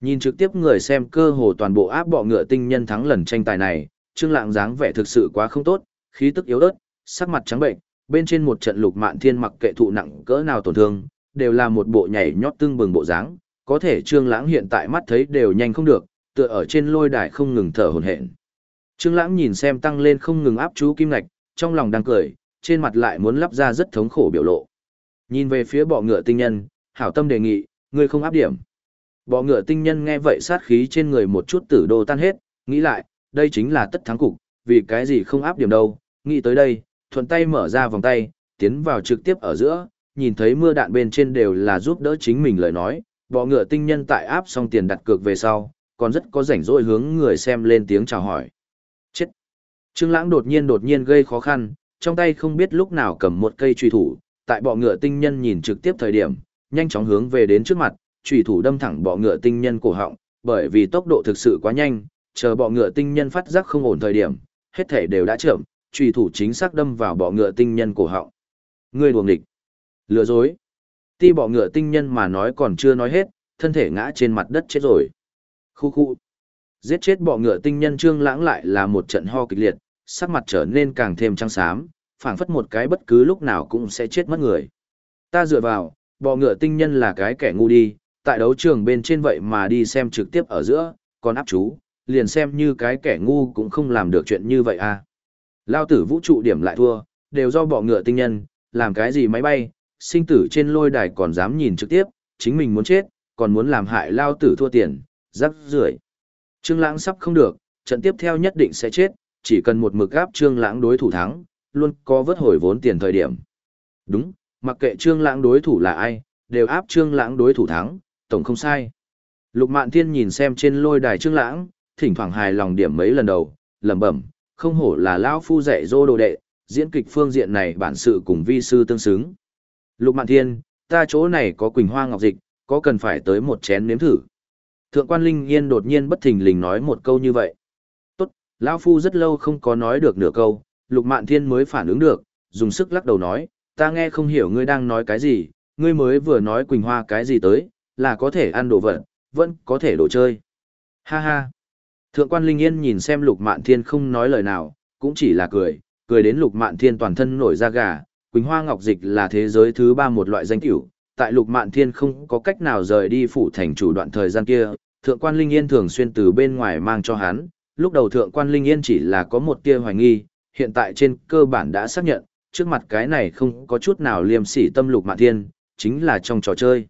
Nhìn trực tiếp người xem cơ hồ toàn bộ áp bọ ngựa tinh nhân thắng lần tranh tài này, trương lãng dáng vẻ thực sự quá không tốt, khí tức yếu ớt, sắc mặt trắng bệnh, bên trên một trận lục mạn thiên mặc kệ thụ nặng cỡ nào tổn thương, đều là một bộ nhảy nhót tương bừng bộ dáng, có thể Trương Lãng hiện tại mắt thấy đều nhanh không được, tựa ở trên lôi đài không ngừng thở hổn hển. Trương Lãng nhìn xem tăng lên không ngừng áp chú kim ngạch, trong lòng đang cười, trên mặt lại muốn lắp ra rất thống khổ biểu lộ. Nhìn về phía bọ ngựa tinh nhân, hảo tâm đề nghị, ngươi không áp điểm. Bọ ngựa tinh nhân nghe vậy sát khí trên người một chút tử đô tan hết, nghĩ lại, đây chính là tất thắng cục, vì cái gì không áp điểm đâu, nghĩ tới đây, thuận tay mở ra vòng tay, tiến vào trực tiếp ở giữa, nhìn thấy mưa đạn bên trên đều là giúp đỡ chính mình lời nói, bọ ngựa tinh nhân tại áp xong tiền đặt cược về sau, còn rất có rảnh rỗi hướng người xem lên tiếng chào hỏi. Chết! Trương Lãng đột nhiên đột nhiên gây khó khăn, trong tay không biết lúc nào cầm một cây truy thủ, tại bọ ngựa tinh nhân nhìn trực tiếp thời điểm, nhanh chóng hướng về đến trước mặt, truy thủ đâm thẳng bọ ngựa tinh nhân cổ họng, bởi vì tốc độ thực sự quá nhanh, chờ bọ ngựa tinh nhân phát giác không ổn thời điểm, hết thể đều đã chậm, truy thủ chính xác đâm vào bọ ngựa tinh nhân cổ họng. Ngươi đuồng địch, lừa dối. Ti bọ ngựa tinh nhân mà nói còn chưa nói hết, thân thể ngã trên mặt đất chết rồi. Khu khu. Giết chết bọ ngựa tinh nhân trương lãng lại là một trận ho kịch liệt, sắc mặt trở nên càng thêm trắng xám, phảng phất một cái bất cứ lúc nào cũng sẽ chết mất người. Ta dựa vào, bọ ngựa tinh nhân là cái kẻ ngu đi, tại đấu trường bên trên vậy mà đi xem trực tiếp ở giữa, còn áp chú, liền xem như cái kẻ ngu cũng không làm được chuyện như vậy à. Lao tử vũ trụ điểm lại thua, đều do bọ ngựa tinh nhân, làm cái gì máy bay, sinh tử trên lôi đài còn dám nhìn trực tiếp, chính mình muốn chết, còn muốn làm hại Lao tử thua tiền, rắc rưởi. Trương Lãng sắp không được, trận tiếp theo nhất định sẽ chết, chỉ cần một mực áp Trương Lãng đối thủ thắng, luôn có vớt hồi vốn tiền thời điểm. Đúng, mặc kệ Trương Lãng đối thủ là ai, đều áp Trương Lãng đối thủ thắng, tổng không sai. Lục Mạn Thiên nhìn xem trên lôi đài Trương Lãng, thỉnh thoảng hài lòng điểm mấy lần đầu, lẩm bẩm, không hổ là lão phu dạy dỗ đồ đệ, diễn kịch phương diện này bản sự cùng vi sư tương xứng. Lục Mạn Thiên, ta chỗ này có Quỳnh Hoa Ngọc Dịch, có cần phải tới một chén nếm thử. Thượng quan Linh Yên đột nhiên bất thình lình nói một câu như vậy. Lão phu rất lâu không có nói được nửa câu, Lục Mạn Thiên mới phản ứng được, dùng sức lắc đầu nói, ta nghe không hiểu ngươi đang nói cái gì, ngươi mới vừa nói Quỳnh Hoa cái gì tới, là có thể ăn đồ vật, vẫn có thể đồ chơi. Ha ha. Thượng quan Linh Yên nhìn xem Lục Mạn Thiên không nói lời nào, cũng chỉ là cười, cười đến Lục Mạn Thiên toàn thân nổi da gà, Quỳnh Hoa Ngọc Dịch là thế giới thứ ba một loại danh tiểu, tại Lục Mạn Thiên không có cách nào rời đi phủ thành chủ đoạn thời gian kia, Thượng quan Linh Yên thường xuyên từ bên ngoài mang cho hắn, lúc đầu Thượng quan Linh Yên chỉ là có một tia hoài nghi, hiện tại trên cơ bản đã xác nhận, trước mặt cái này không có chút nào liêm sỉ tâm Lục Mạn Thiên, chính là trong trò chơi.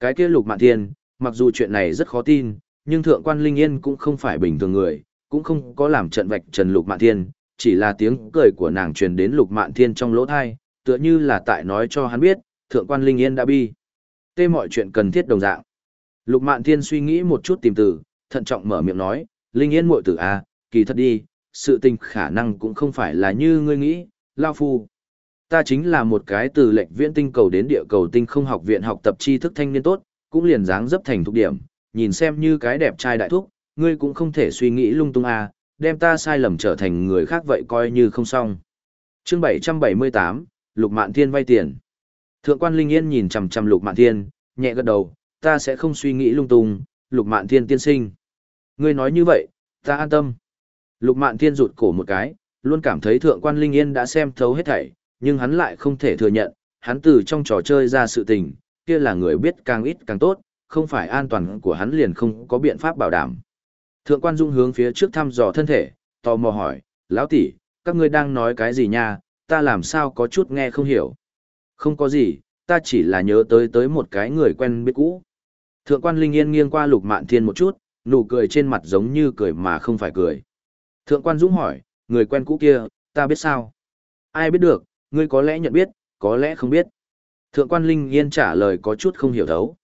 Cái kia Lục Mạn Thiên, mặc dù chuyện này rất khó tin, nhưng Thượng quan Linh Yên cũng không phải bình thường người, cũng không có làm trận vạch trần Lục Mạn Thiên, chỉ là tiếng cười của nàng truyền đến Lục Mạn Thiên trong lỗ thai, tựa như là tại nói cho hắn biết, Thượng quan Linh Yên đã bi. Tê mọi chuyện cần thiết đồng dạng. Lục Mạn Thiên suy nghĩ một chút tìm từ, thận trọng mở miệng nói, Linh Yên muội tử à, kỳ thật đi, sự tình khả năng cũng không phải là như ngươi nghĩ, Lao Phu. Ta chính là một cái từ lệnh viễn tinh cầu đến địa cầu tinh không học viện học tập tri thức thanh niên tốt, cũng liền dáng dấp thành thục điểm, nhìn xem như cái đẹp trai đại thúc, ngươi cũng không thể suy nghĩ lung tung à, đem ta sai lầm trở thành người khác vậy coi như không xong. Chương 778, Lục Mạn Thiên vay tiền. Thượng quan Linh Yên nhìn chằm chằm Lục Mạn Thiên, nhẹ gật đầu, ta sẽ không suy nghĩ lung tung, Lục Mạn Thiên tiên sinh. Ngươi nói như vậy, ta an tâm. Lục Mạn Thiên rụt cổ một cái, luôn cảm thấy Thượng quan Linh Yên đã xem thấu hết thảy, nhưng hắn lại không thể thừa nhận, hắn từ trong trò chơi ra sự tình, kia là người biết càng ít càng tốt, không phải an toàn của hắn liền không có biện pháp bảo đảm. Thượng quan Dung hướng phía trước thăm dò thân thể, tò mò hỏi, lão tỷ, các ngươi đang nói cái gì nha, ta làm sao có chút nghe không hiểu. Không có gì, ta chỉ là nhớ tới tới một cái người quen biết cũ. Thượng quan Linh Yên nghiêng qua lục mạn thiên một chút, nụ cười trên mặt giống như cười mà không phải cười. Thượng quan Dũng hỏi, người quen cũ kia, ta biết sao? Ai biết được, ngươi có lẽ nhận biết, có lẽ không biết. Thượng quan Linh Yên trả lời có chút không hiểu thấu.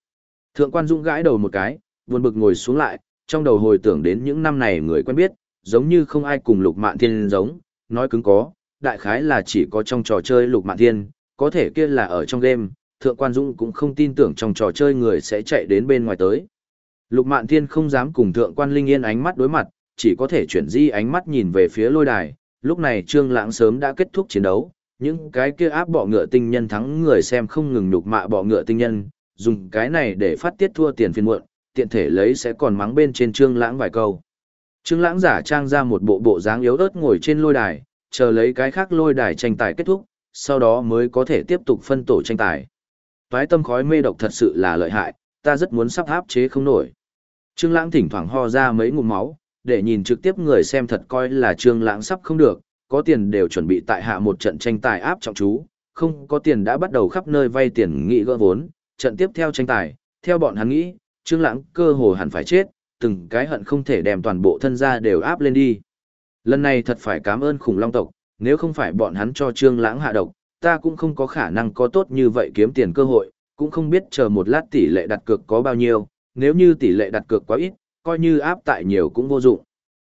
Thượng quan Dũng gãi đầu một cái, buồn bực ngồi xuống lại, trong đầu hồi tưởng đến những năm này người quen biết, giống như không ai cùng lục mạn thiên giống, nói cứng có, đại khái là chỉ có trong trò chơi lục mạn thiên, có thể kia là ở trong game, thượng quan dũng cũng không tin tưởng trong trò chơi người sẽ chạy đến bên ngoài tới. Lục mạn thiên không dám cùng thượng quan linh yên ánh mắt đối mặt, chỉ có thể chuyển di ánh mắt nhìn về phía lôi đài, lúc này trương lãng sớm đã kết thúc chiến đấu, những cái kia áp bọ ngựa tinh nhân thắng người xem không ngừng nhục mạ bọ ngựa tinh nhân, dùng cái này để phát tiết thua tiền phiền muộn, tiện thể lấy sẽ còn mắng bên trên trương lãng vài câu. Trương lãng giả trang ra một bộ bộ dáng yếu ớt ngồi trên lôi đài, chờ lấy cái khác lôi đài tranh tài kết thúc, sau đó mới có thể tiếp tục phân tổ tranh tài. Toái tâm khói mê độc thật sự là lợi hại, ta rất muốn sắp áp chế không nổi. Trương Lãng thỉnh thoảng ho ra mấy ngụm máu, để nhìn trực tiếp người xem thật coi là Trương Lãng sắp không được, có tiền đều chuẩn bị tại hạ một trận tranh tài áp trọng chú, không có tiền đã bắt đầu khắp nơi vay tiền nghị gỡ vốn, trận tiếp theo tranh tài, theo bọn hắn nghĩ, Trương Lãng cơ hồ hẳn phải chết, từng cái hận không thể đem toàn bộ thân gia đều áp lên đi. Lần này thật phải cảm ơn khủng long tộc, nếu không phải bọn hắn cho Trương Lãng hạ độc, ta cũng không có khả năng có tốt như vậy kiếm tiền cơ hội, cũng không biết chờ một lát tỷ lệ đặt cược có bao nhiêu, nếu như tỷ lệ đặt cược quá ít, coi như áp tại nhiều cũng vô dụng.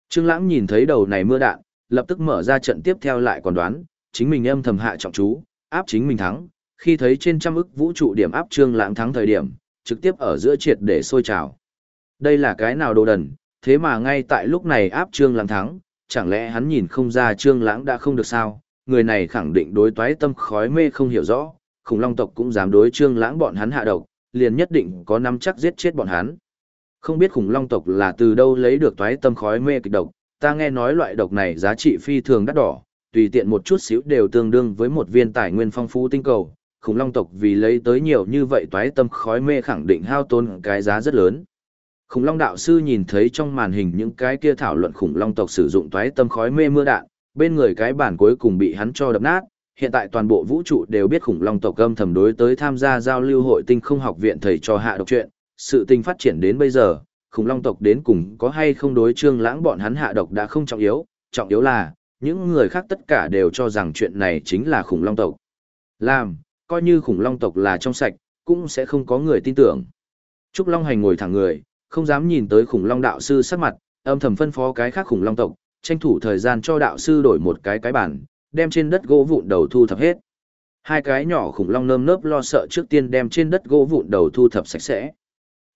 Trương Lãng nhìn thấy đầu này mưa đạn, lập tức mở ra trận tiếp theo lại còn đoán, chính mình âm thầm hạ trọng chú, áp chính mình thắng, khi thấy trên trăm ức vũ trụ điểm áp Trương Lãng thắng thời điểm, trực tiếp ở giữa triệt để sôi trào. Đây là cái nào đồ đần, thế mà ngay tại lúc này áp Trương Lãng thắng, chẳng lẽ hắn nhìn không ra Trương Lãng đã không được sao? Người này khẳng định đối toái tâm khói mê không hiểu rõ, khủng long tộc cũng dám đối Trương Lãng bọn hắn hạ độc, liền nhất định có nắm chắc giết chết bọn hắn. Không biết khủng long tộc là từ đâu lấy được toái tâm khói mê kịch độc, ta nghe nói loại độc này giá trị phi thường đắt đỏ, tùy tiện một chút xíu đều tương đương với một viên tài nguyên phong phú tinh cầu. Khủng long tộc vì lấy tới nhiều như vậy toái tâm khói mê khẳng định hao tốn cái giá rất lớn. Khủng long đạo sư nhìn thấy trong màn hình những cái kia thảo luận khủng long tộc sử dụng toái tâm khói mê mưa đạn, bên người cái bản cuối cùng bị hắn cho đập nát. Hiện tại toàn bộ vũ trụ đều biết khủng long tộc âm thầm đối tới tham gia giao lưu hội tinh không học viện thầy cho hạ độc chuyện, sự tình phát triển đến bây giờ, khủng long tộc đến cùng có hay không đối trương lãng bọn hắn hạ độc đã không trọng yếu, trọng yếu là, những người khác tất cả đều cho rằng chuyện này chính là khủng long tộc. Làm, coi như khủng long tộc là trong sạch, cũng sẽ không có người tin tưởng. Trúc Long Hành ngồi thẳng người, không dám nhìn tới khủng long đạo sư sắc mặt, âm thầm phân phó cái khác khủng long tộc, tranh thủ thời gian cho đạo sư đổi một cái cái bản, đem trên đất gỗ vụn đầu thu thập hết. Hai cái nhỏ khủng long nơm nớp lo sợ trước tiên đem trên đất gỗ vụn đầu thu thập sạch sẽ.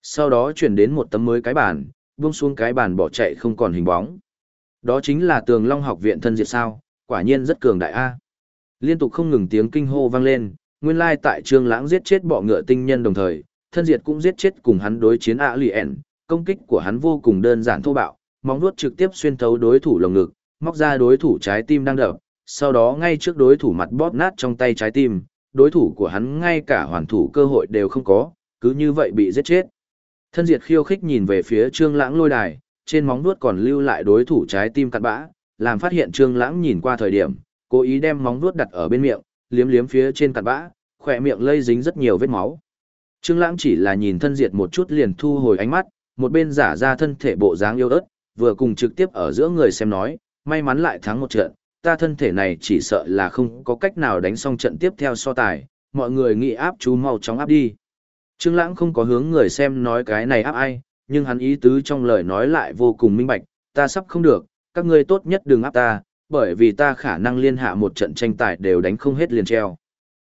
Sau đó chuyển đến một tấm mới cái bàn, buông xuống cái bàn bỏ chạy không còn hình bóng. Đó chính là tường long học viện thân diệt sao, quả nhiên rất cường đại A. Liên tục không ngừng tiếng kinh hô vang lên, nguyên lai tại trương lãng giết chết bọ ngựa tinh nhân đồng thời, thân diệt cũng giết chết cùng hắn đối chiến ạ lì ẻn, công kích của hắn vô cùng đơn giản thô bạo, móng vuốt trực tiếp xuyên thấu đối thủ lồng ngực, móc ra đối thủ trái tim đang đập, sau đó ngay trước đối thủ mặt bóp nát trong tay trái tim, đối thủ của hắn ngay cả hoàn thủ cơ hội đều không có, cứ như vậy bị giết chết. Thân diệt khiêu khích nhìn về phía Trương Lãng lôi đài, trên móng vuốt còn lưu lại đối thủ trái tim cặn bã, làm phát hiện Trương Lãng nhìn qua thời điểm, cố ý đem móng vuốt đặt ở bên miệng, liếm liếm phía trên cặn bã, khóe miệng lây dính rất nhiều vết máu. Trương Lãng chỉ là nhìn thân diệt một chút liền thu hồi ánh mắt, một bên giả ra thân thể bộ dáng yêu ớt, vừa cùng trực tiếp ở giữa người xem nói, may mắn lại thắng một trận, ta thân thể này chỉ sợ là không có cách nào đánh xong trận tiếp theo so tài, mọi người nghĩ áp chú mau chóng áp đi. Trương Lãng không có hướng người xem nói cái này áp ai, nhưng hắn ý tứ trong lời nói lại vô cùng minh bạch, ta sắp không được, các ngươi tốt nhất đừng áp ta, bởi vì ta khả năng liên hạ một trận tranh tài đều đánh không hết liền treo.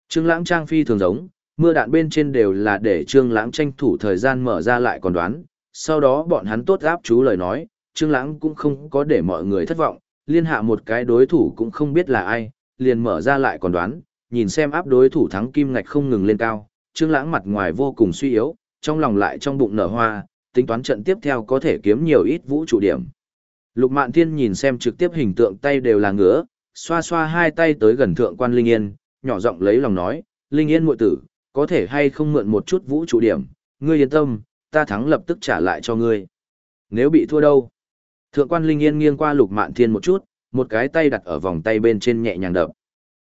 Trương Lãng trang phi thường giống, mưa đạn bên trên đều là để Trương Lãng tranh thủ thời gian mở ra lại còn đoán, sau đó bọn hắn tốt áp chú lời nói, Trương Lãng cũng không có để mọi người thất vọng, liên hạ một cái đối thủ cũng không biết là ai, liền mở ra lại còn đoán, nhìn xem áp đối thủ thắng kim ngạch không ngừng lên cao, Trương Lãng mặt ngoài vô cùng suy yếu, trong lòng lại trong bụng nở hoa, tính toán trận tiếp theo có thể kiếm nhiều ít vũ trụ điểm. Lục Mạn Thiên nhìn xem trực tiếp hình tượng tay đều là ngứa, xoa xoa hai tay tới gần thượng quan Linh Yên, nhỏ giọng lấy lòng nói, Linh Yên muội tử, có thể hay không mượn một chút vũ trụ điểm, ngươi yên tâm, ta thắng lập tức trả lại cho ngươi. Nếu bị thua đâu? Thượng quan Linh Yên nghiêng qua Lục Mạn Thiên một chút, một cái tay đặt ở vòng tay bên trên nhẹ nhàng đập.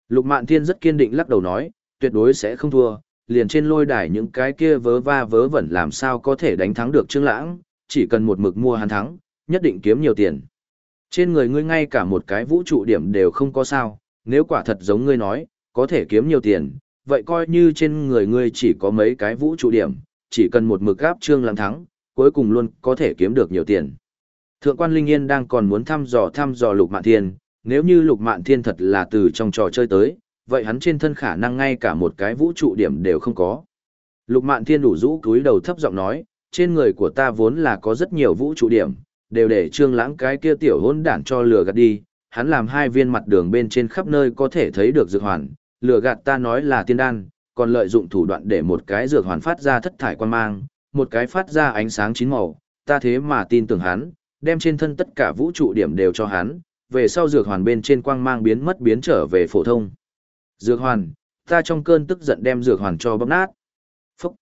Lục Mạn Thiên rất kiên định lắc đầu nói, tuyệt đối sẽ không thua, liền trên lôi đài những cái kia vớ va vớ vẩn làm sao có thể đánh thắng được Trương Lãng, chỉ cần một mực mua hắn thắng, nhất định kiếm nhiều tiền. Trên người ngươi ngay cả một cái vũ trụ điểm đều không có sao, nếu quả thật giống ngươi nói, có thể kiếm nhiều tiền, vậy coi như trên người ngươi chỉ có mấy cái vũ trụ điểm, chỉ cần một mực gáp Trương Lãng thắng, cuối cùng luôn có thể kiếm được nhiều tiền. Thượng quan Linh Yên đang còn muốn thăm dò thăm dò Lục Mạn Thiên, nếu như Lục Mạn Thiên thật là từ trong trò chơi tới, vậy hắn trên thân khả năng ngay cả một cái vũ trụ điểm đều không có. Lục Mạn Thiên đủ rũ cúi đầu thấp giọng nói, trên người của ta vốn là có rất nhiều vũ trụ điểm, đều để trương lãng cái kia tiểu hôn đản cho lừa gạt đi, hắn làm hai viên mặt đường bên trên khắp nơi có thể thấy được dược hoàn, lừa gạt ta nói là tiên đan, còn lợi dụng thủ đoạn để một cái dược hoàn phát ra thất thải quan mang, một cái phát ra ánh sáng chín màu, ta thế mà tin tưởng hắn, đem trên thân tất cả vũ trụ điểm đều cho hắn, về sau dược hoàn bên trên quang mang biến mất biến trở về phổ thông. Dược hoàn, ta trong cơn tức giận đem dược hoàn cho bóp nát. Phúc.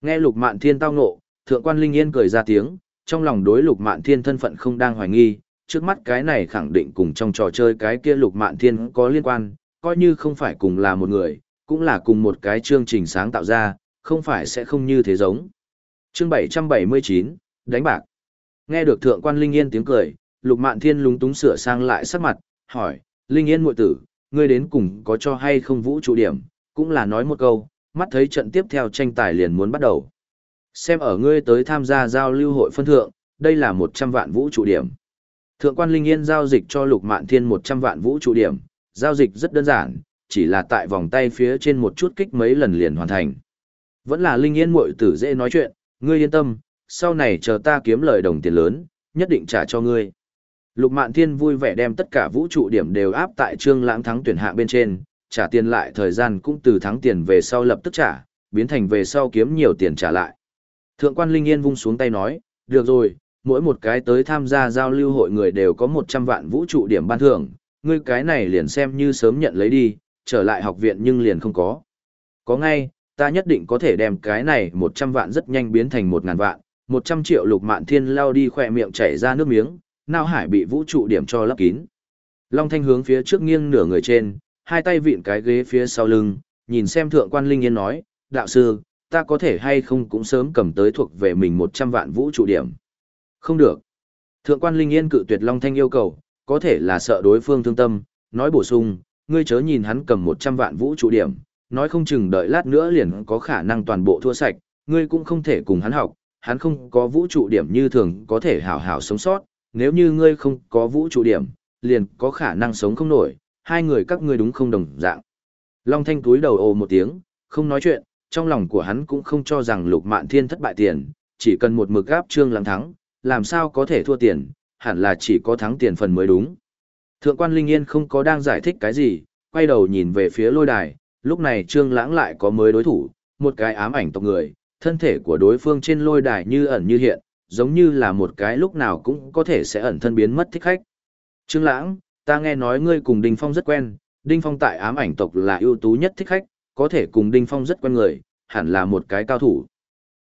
Nghe lục mạn thiên tao ngộ, thượng quan linh yên cười ra tiếng, trong lòng đối lục mạn thiên thân phận không đang hoài nghi, trước mắt cái này khẳng định cùng trong trò chơi cái kia lục mạn thiên có liên quan, coi như không phải cùng là một người, cũng là cùng một cái chương trình sáng tạo ra, không phải sẽ không như thế giống. Chương 779, đánh bạc. Nghe được thượng quan Linh Yên tiếng cười, Lục Mạn Thiên lúng túng sửa sang lại sắc mặt, hỏi, Linh Yên muội tử, ngươi đến cùng có cho hay không vũ trụ điểm, cũng là nói một câu, mắt thấy trận tiếp theo tranh tài liền muốn bắt đầu. Xem ở ngươi tới tham gia giao lưu hội phân thượng, đây là 100 vạn vũ trụ điểm. Thượng quan Linh Yên giao dịch cho Lục Mạn Thiên 100 vạn vũ trụ điểm, giao dịch rất đơn giản, chỉ là tại vòng tay phía trên một chút kích mấy lần liền hoàn thành. Vẫn là Linh Yên muội tử dễ nói chuyện, ngươi yên tâm, sau này chờ ta kiếm lời đồng tiền lớn, nhất định trả cho ngươi. Lục Mạn Thiên vui vẻ đem tất cả vũ trụ điểm đều áp tại Trương Lãng thắng tuyển hạng bên trên, trả tiền lại thời gian cũng từ thắng tiền về sau lập tức trả, biến thành về sau kiếm nhiều tiền trả lại. Thượng quan Linh Yên vung xuống tay nói, được rồi, mỗi một cái tới tham gia giao lưu hội người đều có 100 vạn vũ trụ điểm ban thưởng, ngươi cái này liền xem như sớm nhận lấy đi, trở lại học viện nhưng liền không có. Có ngay, ta nhất định có thể đem cái này 100 vạn rất nhanh biến thành 1000 vạn, 100 triệu lục mạn thiên lao đi khỏe miệng chảy ra nước miếng, nao hải bị vũ trụ điểm cho lấp kín. Long thanh hướng phía trước nghiêng nửa người trên, hai tay vịn cái ghế phía sau lưng, nhìn xem thượng quan linh yên nói, đạo sư, ta có thể hay không cũng sớm cầm tới thuộc về mình 100 vạn vũ trụ điểm. Không được. Thượng quan linh yên cự tuyệt Long thanh yêu cầu, có thể là sợ đối phương thương tâm, nói bổ sung, ngươi chớ nhìn hắn cầm 100 vạn vũ trụ điểm, nói không chừng đợi lát nữa liền có khả năng toàn bộ thua sạch, ngươi cũng không thể cùng hắn học, hắn không có vũ trụ điểm như thường có thể hảo hảo sống sót, nếu như ngươi không có vũ trụ điểm, liền có khả năng sống không nổi, hai người các ngươi đúng không đồng dạng. Long Thanh túi đầu ồ một tiếng, không nói chuyện, trong lòng của hắn cũng không cho rằng Lục Mạn Thiên thất bại tiền, chỉ cần một mực gáp trương lắng thắng, làm sao có thể thua tiền, hẳn là chỉ có thắng tiền phần mới đúng. Thượng quan Linh Yên không có đang giải thích cái gì, quay đầu nhìn về phía lôi đài, lúc này Trương Lãng lại có mới đối thủ, một cái ám ảnh tộc người, thân thể của đối phương trên lôi đài như ẩn như hiện, giống như là một cái lúc nào cũng có thể sẽ ẩn thân biến mất thích khách. Trương Lãng, ta nghe nói ngươi cùng Đinh Phong rất quen, Đinh Phong tại ám ảnh tộc là ưu tú nhất thích khách, có thể cùng Đinh Phong rất quen người, hẳn là một cái cao thủ.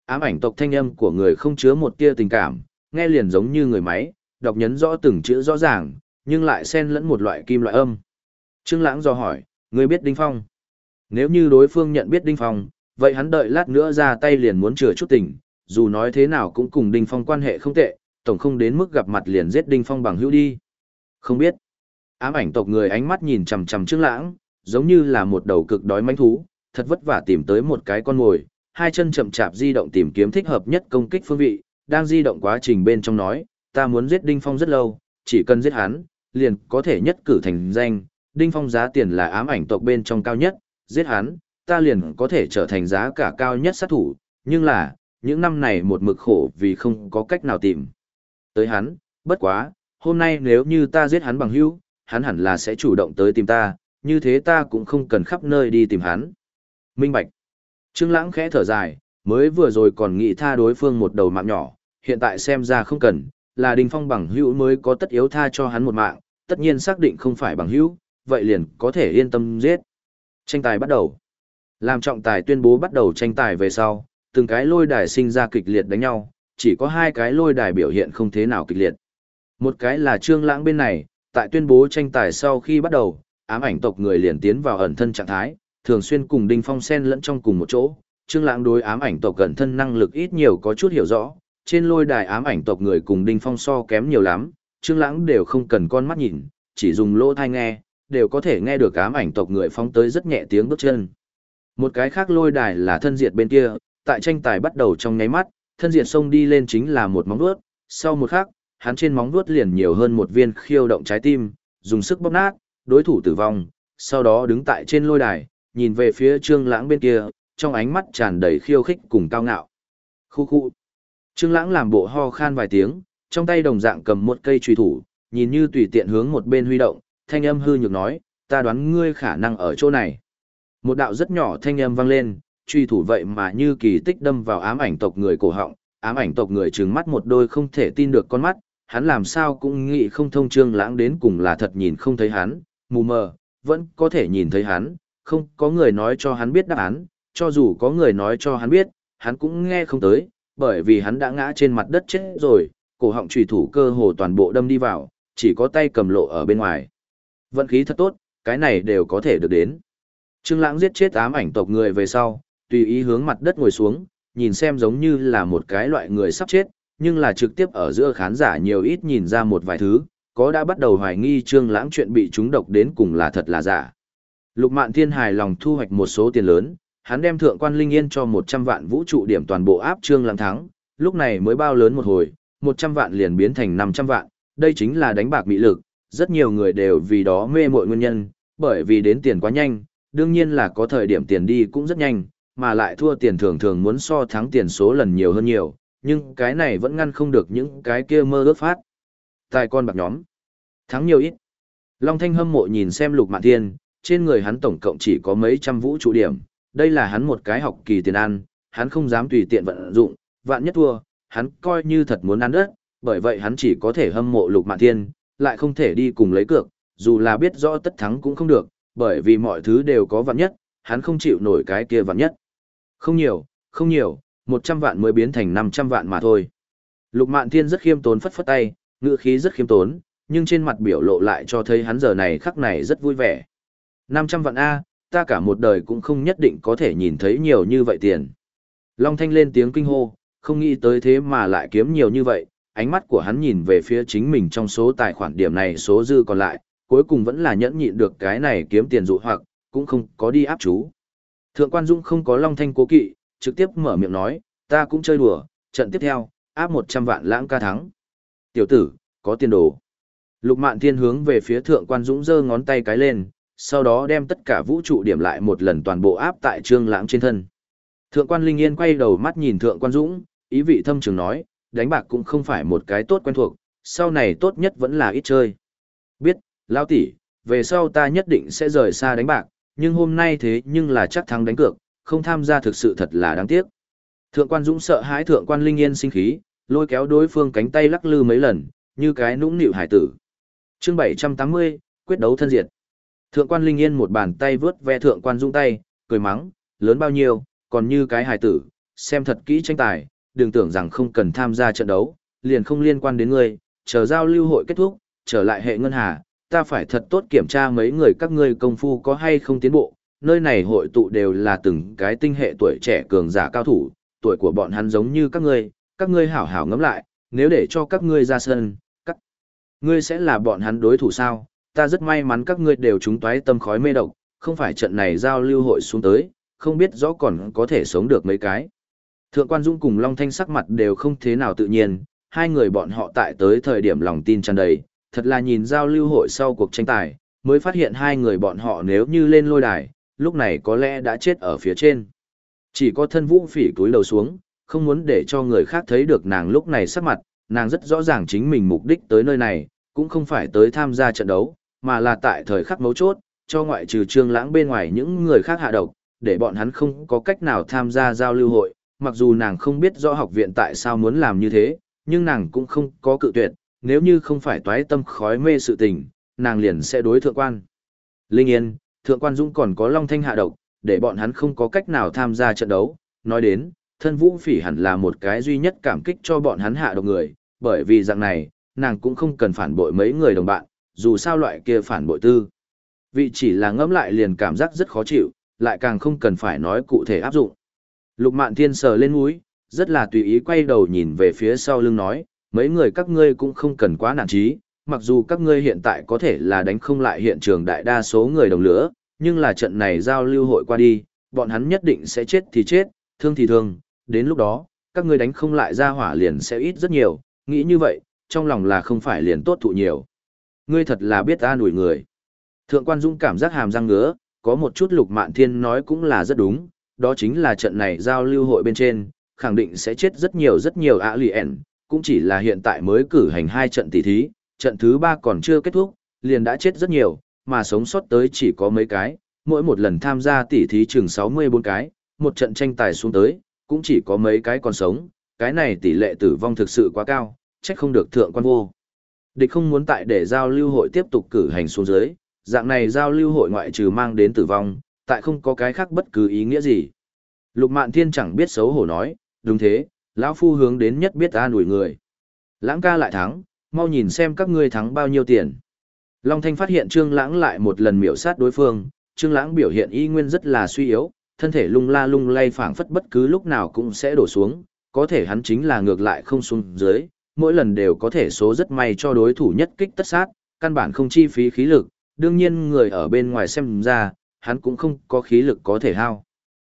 Ám ảnh tộc thanh âm của người không chứa một tia tình cảm, nghe liền giống như người máy, đọc nhấn rõ từng chữ rõ ràng, nhưng lại xen lẫn một loại kim loại âm. Trương Lãng do hỏi, ngươi biết Đinh Phong? Nếu như đối phương nhận biết Đinh Phong, vậy hắn đợi lát nữa ra tay liền muốn chừa chút tình, dù nói thế nào cũng cùng Đinh Phong quan hệ không tệ, tổng không đến mức gặp mặt liền giết Đinh Phong bằng hữu đi. Không biết. Ám ảnh tộc người ánh mắt nhìn chằm chằm Trương Lãng, giống như là một đầu cực đói manh thú, thật vất vả tìm tới một cái con mồi, hai chân chậm chạp di động tìm kiếm thích hợp nhất công kích phương vị, đang di động quá trình bên trong nói, ta muốn giết Đinh Phong rất lâu, chỉ cần giết hắn, liền có thể nhất cử thành danh, Đinh Phong giá tiền là ám ảnh tộc bên trong cao nhất, giết hắn, ta liền có thể trở thành giá cả cao nhất sát thủ, nhưng là, những năm này một mực khổ vì không có cách nào tìm. Tới hắn, bất quá, hôm nay nếu như ta giết hắn bằng hữu, hắn hẳn là sẽ chủ động tới tìm ta, như thế ta cũng không cần khắp nơi đi tìm hắn. Minh Bạch. Trương Lãng khẽ thở dài, mới vừa rồi còn nghĩ tha đối phương một đầu mạng nhỏ, hiện tại xem ra không cần, là Đinh Phong bằng hữu mới có tất yếu tha cho hắn một mạng, tất nhiên xác định không phải bằng hữu, vậy liền có thể yên tâm giết. Tranh tài bắt đầu. Làm trọng tài tuyên bố bắt đầu tranh tài về sau, từng cái lôi đài sinh ra kịch liệt đánh nhau, chỉ có hai cái lôi đài biểu hiện không thế nào kịch liệt. Một cái là Trương Lãng bên này, tại tuyên bố tranh tài sau khi bắt đầu, ám ảnh tộc người liền tiến vào ẩn thân trạng thái, thường xuyên cùng Đinh Phong xen lẫn trong cùng một chỗ. Trương Lãng đối ám ảnh tộc gần thân năng lực ít nhiều có chút hiểu rõ, trên lôi đài ám ảnh tộc người cùng Đinh Phong so kém nhiều lắm, Trương Lãng đều không cần con mắt nhìn, chỉ dùng lỗ tai nghe, đều có thể nghe được ám ảnh tộc người phóng tới rất nhẹ tiếng bước chân. Một cái khác lôi đài là thân diệt bên kia, tại tranh tài bắt đầu trong nháy mắt, thân diệt xông đi lên chính là một móng vuốt, sau một khắc, hắn trên móng vuốt liền nhiều hơn một viên khiêu động trái tim, dùng sức bóp nát, đối thủ tử vong, sau đó đứng tại trên lôi đài, nhìn về phía Trương Lãng bên kia, trong ánh mắt tràn đầy khiêu khích cùng cao ngạo. Khu khu. Trương Lãng làm bộ ho khan vài tiếng, trong tay đồng dạng cầm một cây truy thủ, nhìn như tùy tiện hướng một bên huy động, thanh âm hư nhược nói, ta đoán ngươi khả năng ở chỗ này. Một đạo rất nhỏ thanh âm vang lên, truy thủ vậy mà như kỳ tích đâm vào ám ảnh tộc người cổ họng, ám ảnh tộc người trừng mắt một đôi không thể tin được con mắt, hắn làm sao cũng nghĩ không thông trương lãng đến cùng là thật nhìn không thấy hắn, mù mờ, vẫn có thể nhìn thấy hắn, không có người nói cho hắn biết đáp án, cho dù có người nói cho hắn biết, hắn cũng nghe không tới, bởi vì hắn đã ngã trên mặt đất chết rồi, cổ họng trùy thủ cơ hồ toàn bộ đâm đi vào, chỉ có tay cầm lộ ở bên ngoài. Vận khí thật tốt, cái này đều có thể được đến. Trương Lãng giết chết ám ảnh tộc người về sau, tùy ý hướng mặt đất ngồi xuống, nhìn xem giống như là một cái loại người sắp chết, nhưng là trực tiếp ở giữa khán giả nhiều ít nhìn ra một vài thứ, có đã bắt đầu hoài nghi Trương Lãng chuyện bị chúng độc đến cùng là thật là giả. Lục Mạn Thiên hài lòng thu hoạch một số tiền lớn, hắn đem thượng quan linh yên cho 100 vạn vũ trụ điểm toàn bộ áp Trương Lãng thắng, lúc này mới bao lớn một hồi, 100 vạn liền biến thành 500 vạn, đây chính là đánh bạc mỹ lực, rất nhiều người đều vì đó mê mội nguyên nhân, bởi vì đến tiền quá nhanh, đương nhiên là có thời điểm tiền đi cũng rất nhanh, mà lại thua tiền thường thường muốn so thắng tiền số lần nhiều hơn nhiều, nhưng cái này vẫn ngăn không được những cái kia mơ ước phát. Tài con bạc nhóm. Thắng nhiều ít. Long Thanh hâm mộ nhìn xem Lục Mạn Thiên, trên người hắn tổng cộng chỉ có mấy trăm vũ trụ điểm, đây là hắn một cái học kỳ tiền ăn, hắn không dám tùy tiện vận dụng, vạn nhất thua, hắn coi như thật muốn ăn đất, bởi vậy hắn chỉ có thể hâm mộ Lục Mạn Thiên, lại không thể đi cùng lấy cược, dù là biết rõ tất thắng cũng không được, bởi vì mọi thứ đều có vạn nhất, hắn không chịu nổi cái kia vạn nhất. Không nhiều, không nhiều, 100 vạn mới biến thành 500 vạn mà thôi. Lục Mạn Thiên rất khiêm tốn phất phất tay, ngữ khí rất khiêm tốn, nhưng trên mặt biểu lộ lại cho thấy hắn giờ này khắc này rất vui vẻ. 500 vạn A, ta cả một đời cũng không nhất định có thể nhìn thấy nhiều như vậy tiền. Long Thanh lên tiếng kinh hô, không nghĩ tới thế mà lại kiếm nhiều như vậy, ánh mắt của hắn nhìn về phía chính mình trong số tài khoản điểm này số dư còn lại, cuối cùng vẫn là nhẫn nhịn được cái này kiếm tiền dụ hoặc, cũng không có đi áp chú. Thượng quan Dung không có Long Thanh cố kỵ, trực tiếp mở miệng nói, ta cũng chơi đùa, trận tiếp theo, áp 100 vạn lãng ca thắng. Tiểu tử, có tiền đồ. Lục Mạn Thiên hướng về phía Thượng quan Dũng giơ ngón tay cái lên, sau đó đem tất cả vũ trụ điểm lại một lần toàn bộ áp tại Trương Lãng trên thân. Thượng quan Linh Yên quay đầu mắt nhìn Thượng quan Dũng, ý vị thâm trường nói, đánh bạc cũng không phải một cái tốt quen thuộc, sau này tốt nhất vẫn là ít chơi. Biết, lao tỷ, về sau ta nhất định sẽ rời xa đánh bạc, nhưng hôm nay thế nhưng là chắc thắng đánh cược, không tham gia thực sự thật là đáng tiếc. Thượng quan Dũng sợ hãi thượng quan Linh Yên sinh khí, lôi kéo đối phương cánh tay lắc lư mấy lần, như cái nũng nịu hải tử. Chương 780, quyết đấu thân diệt. Thượng quan Linh Yên một bàn tay vướt ve thượng quan Dũng tay, cười mắng, lớn bao nhiêu, còn như cái hải tử, xem thật kỹ tranh tài, đừng tưởng rằng không cần tham gia trận đấu, liền không liên quan đến ngươi, chờ giao lưu hội kết thúc, trở lại hệ ngân hà, ta phải thật tốt kiểm tra mấy người các ngươi công phu có hay không tiến bộ, nơi này hội tụ đều là từng cái tinh hệ tuổi trẻ cường giả cao thủ, tuổi của bọn hắn giống như các ngươi, các ngươi hảo hảo ngẫm lại, nếu để cho các ngươi ra sân, các ngươi sẽ là bọn hắn đối thủ sao? Ta rất may mắn các ngươi đều trúng toái tâm khói mê độc, không phải trận này giao lưu hội xuống tới, không biết rõ còn có thể sống được mấy cái. Thượng quan Dung cùng Long Thanh sắc mặt đều không thế nào tự nhiên, hai người bọn họ tại tới thời điểm lòng tin tràn đầy, thật là nhìn giao lưu hội sau cuộc tranh tài, mới phát hiện hai người bọn họ nếu như lên lôi đài, lúc này có lẽ đã chết ở phía trên. Chỉ có thân vũ phỉ túi đầu xuống, không muốn để cho người khác thấy được nàng lúc này sắc mặt, nàng rất rõ ràng chính mình mục đích tới nơi này, cũng không phải tới tham gia trận đấu, mà là tại thời khắc mấu chốt, cho ngoại trừ trương lãng bên ngoài những người khác hạ độc, để bọn hắn không có cách nào tham gia giao lưu hội, mặc dù nàng không biết rõ học viện tại sao muốn làm như thế, nhưng nàng cũng không có cự tuyệt, nếu như không phải toái tâm khói mê sự tình, nàng liền sẽ đối thượng quan. Linh Yên, thượng quan Dũng còn có Long Thanh hạ độc, để bọn hắn không có cách nào tham gia trận đấu, nói đến, thân vũ phỉ hẳn là một cái duy nhất cảm kích cho bọn hắn hạ độc người, bởi vì dạng này, nàng cũng không cần phản bội mấy người đồng bạn, dù sao loại kia phản bội tư. Vị chỉ là ngẫm lại liền cảm giác rất khó chịu, lại càng không cần phải nói cụ thể áp dụng. Lục Mạn Thiên sờ lên mũi, rất là tùy ý quay đầu nhìn về phía sau lưng nói, mấy người các ngươi cũng không cần quá nản trí, mặc dù các ngươi hiện tại có thể là đánh không lại hiện trường đại đa số người đồng lửa, nhưng là trận này giao lưu hội qua đi, bọn hắn nhất định sẽ chết thì chết, thương thì thương, đến lúc đó, các ngươi đánh không lại ra hỏa liền sẽ ít rất nhiều, nghĩ như vậy, trong lòng là không phải liền tốt thụ nhiều. Ngươi thật là biết ta nủi người. Thượng quan Dung cảm giác hàm răng ngứa, có một chút lục mạn thiên nói cũng là rất đúng, đó chính là trận này giao lưu hội bên trên, khẳng định sẽ chết rất nhiều rất nhiều ạ lì ẻn, cũng chỉ là hiện tại mới cử hành hai trận tỷ thí, trận thứ ba còn chưa kết thúc, liền đã chết rất nhiều, mà sống sót tới chỉ có mấy cái, mỗi một lần tham gia tỷ thí chừng 64 cái, một trận tranh tài xuống tới, cũng chỉ có mấy cái còn sống, cái này tỷ lệ tử vong thực sự quá cao, trách không được thượng quan vô. Địch không muốn tại để giao lưu hội tiếp tục cử hành xuống dưới, dạng này giao lưu hội ngoại trừ mang đến tử vong, tại không có cái khác bất cứ ý nghĩa gì. Lục Mạn Thiên chẳng biết xấu hổ nói, đúng thế, lão phu hướng đến nhất biết ta ủi người. Lãng ca lại thắng, mau nhìn xem các ngươi thắng bao nhiêu tiền. Long Thanh phát hiện Trương Lãng lại một lần miểu sát đối phương, Trương Lãng biểu hiện y nguyên rất là suy yếu, thân thể lung la lung lay phảng phất bất cứ lúc nào cũng sẽ đổ xuống, có thể hắn chính là ngược lại không xuống dưới, mỗi lần đều có thể số rất may cho đối thủ nhất kích tất sát, căn bản không chi phí khí lực, đương nhiên người ở bên ngoài xem ra, hắn cũng không có khí lực có thể hao.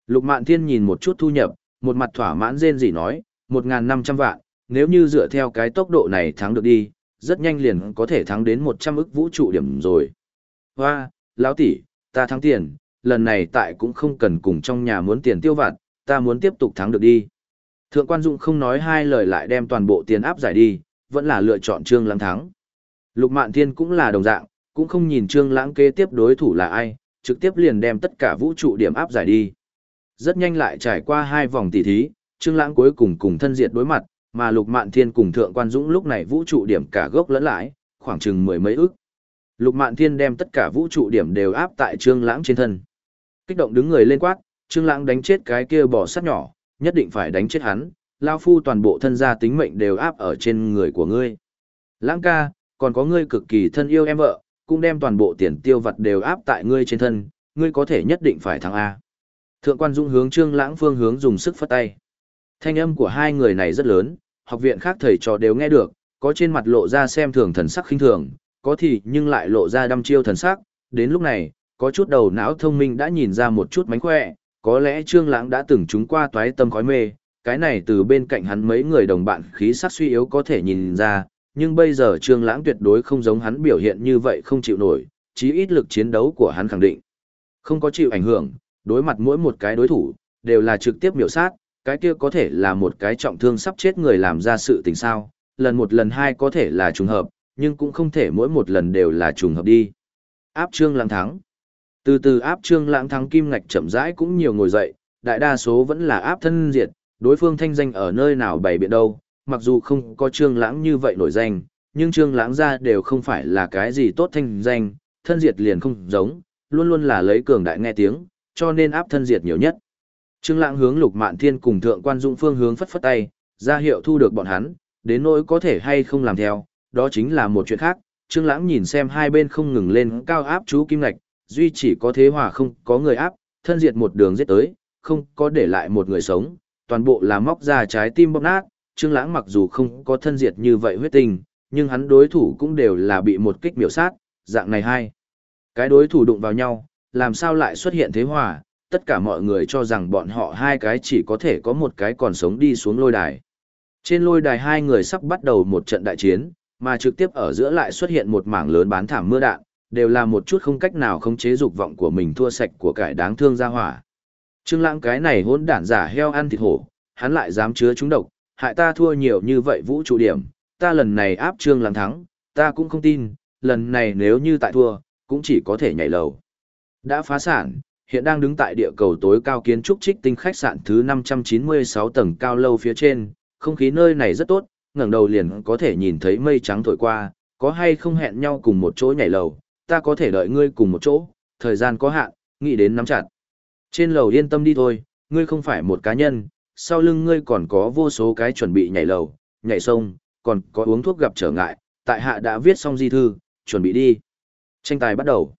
Lục Mạn Thiên nhìn một chút thu nhập, một mặt thỏa mãn rên rỉ nói, 1.500 vạn, nếu như dựa theo cái tốc độ này thắng được đi, rất nhanh liền có thể thắng đến 100 ức vũ trụ điểm rồi. Hoa, lão tỷ, ta thắng tiền, lần này tại cũng không cần cùng trong nhà muốn tiền tiêu vặt, ta muốn tiếp tục thắng được đi. Thượng quan Dụng không nói hai lời lại đem toàn bộ tiền áp giải đi, vẫn là lựa chọn Trương Lãng thắng. Lục Mạn Thiên cũng là đồng dạng, cũng không nhìn Trương Lãng kế tiếp đối thủ là ai, trực tiếp liền đem tất cả vũ trụ điểm áp giải đi. Rất nhanh lại trải qua hai vòng tỷ thí, Trương Lãng cuối cùng cùng thân diệt đối mặt, mà Lục Mạn Thiên cùng Thượng Quan Dũng lúc này vũ trụ điểm cả gốc lẫn lãi, khoảng chừng mười mấy ức. Lục Mạn Thiên đem tất cả vũ trụ điểm đều áp tại Trương Lãng trên thân. Kích động đứng người lên quát, Trương Lãng đánh chết cái kia bò sát nhỏ, nhất định phải đánh chết hắn, lão phu toàn bộ thân gia tính mệnh đều áp ở trên người của ngươi. Lãng ca, còn có ngươi cực kỳ thân yêu em vợ, cũng đem toàn bộ tiền tiêu vặt đều áp tại ngươi trên thân, ngươi có thể nhất định phải thắng a. Thượng quan Dũng hướng Trương Lãng phương hướng dùng sức phất tay. Thanh âm của hai người này rất lớn, học viện khác thầy trò đều nghe được, có trên mặt lộ ra xem thường thần sắc khinh thường, có thì nhưng lại lộ ra đăm chiêu thần sắc, đến lúc này, có chút đầu não thông minh đã nhìn ra một chút mánh khỏe, có lẽ Trương Lãng đã từng trúng qua toái tâm khói mê, cái này từ bên cạnh hắn mấy người đồng bạn khí sắc suy yếu có thể nhìn ra, nhưng bây giờ Trương Lãng tuyệt đối không giống hắn biểu hiện như vậy không chịu nổi, chí ít lực chiến đấu của hắn khẳng định không có chịu ảnh hưởng, đối mặt mỗi một cái đối thủ đều là trực tiếp miểu sát, cái kia có thể là một cái trọng thương sắp chết người làm ra sự tình sao, lần một lần hai có thể là trùng hợp, nhưng cũng không thể mỗi một lần đều là trùng hợp đi. Áp Trương Lãng thắng. Từ từ áp Trương Lãng thắng kim ngạch chậm rãi cũng nhiều ngồi dậy, đại đa số vẫn là áp thân diệt, đối phương thanh danh ở nơi nào bày biện đâu, mặc dù không có Trương Lãng như vậy nổi danh, nhưng Trương Lãng ra đều không phải là cái gì tốt thanh danh, thân diệt liền không giống, luôn luôn là lấy cường đại nghe tiếng, cho nên áp thân diệt nhiều nhất. Trương Lãng hướng Lục Mạn Thiên cùng Thượng Quan Dung phương hướng phất phất tay, ra hiệu thu được bọn hắn, đến nỗi có thể hay không làm theo, đó chính là một chuyện khác. Trương Lãng nhìn xem hai bên không ngừng lên cao áp chú kim ngạch, duy chỉ có thế hòa không có người áp, thân diệt một đường giết tới, không có để lại một người sống, toàn bộ là móc ra trái tim bóp nát, Trương Lãng mặc dù không có thân diệt như vậy huyết tình, nhưng hắn đối thủ cũng đều là bị một kích miểu sát, dạng này hai. Cái đối thủ đụng vào nhau, làm sao lại xuất hiện thế hòa, tất cả mọi người cho rằng bọn họ hai cái chỉ có thể có một cái còn sống đi xuống lôi đài. Trên lôi đài hai người sắp bắt đầu một trận đại chiến, mà trực tiếp ở giữa lại xuất hiện một mảng lớn bán thảm mưa đạn, đều là một chút không cách nào không chế dục vọng của mình thua sạch của cải đáng thương ra hỏa. Trương Lãng cái này hỗn đản giả heo ăn thịt hổ, hắn lại dám chứa chúng độc, hại ta thua nhiều như vậy vũ trụ điểm, ta lần này áp Trương Lãng thắng, ta cũng không tin, lần này nếu như tại thua, cũng chỉ có thể nhảy lầu. Đã phá sản, hiện đang đứng tại địa cầu tối cao kiến trúc trích tinh khách sạn thứ 596 tầng cao lâu phía trên, không khí nơi này rất tốt, ngẩng đầu liền có thể nhìn thấy mây trắng thổi qua, có hay không hẹn nhau cùng một chỗ nhảy lầu, ta có thể đợi ngươi cùng một chỗ, thời gian có hạn, nghĩ đến nắm chặt. Trên lầu yên tâm đi thôi, ngươi không phải một cá nhân, sau lưng ngươi còn có vô số cái chuẩn bị nhảy lầu, nhảy sông, còn có uống thuốc gặp trở ngại, tại hạ đã viết xong di thư, chuẩn bị đi. Tranh tài bắt đầu.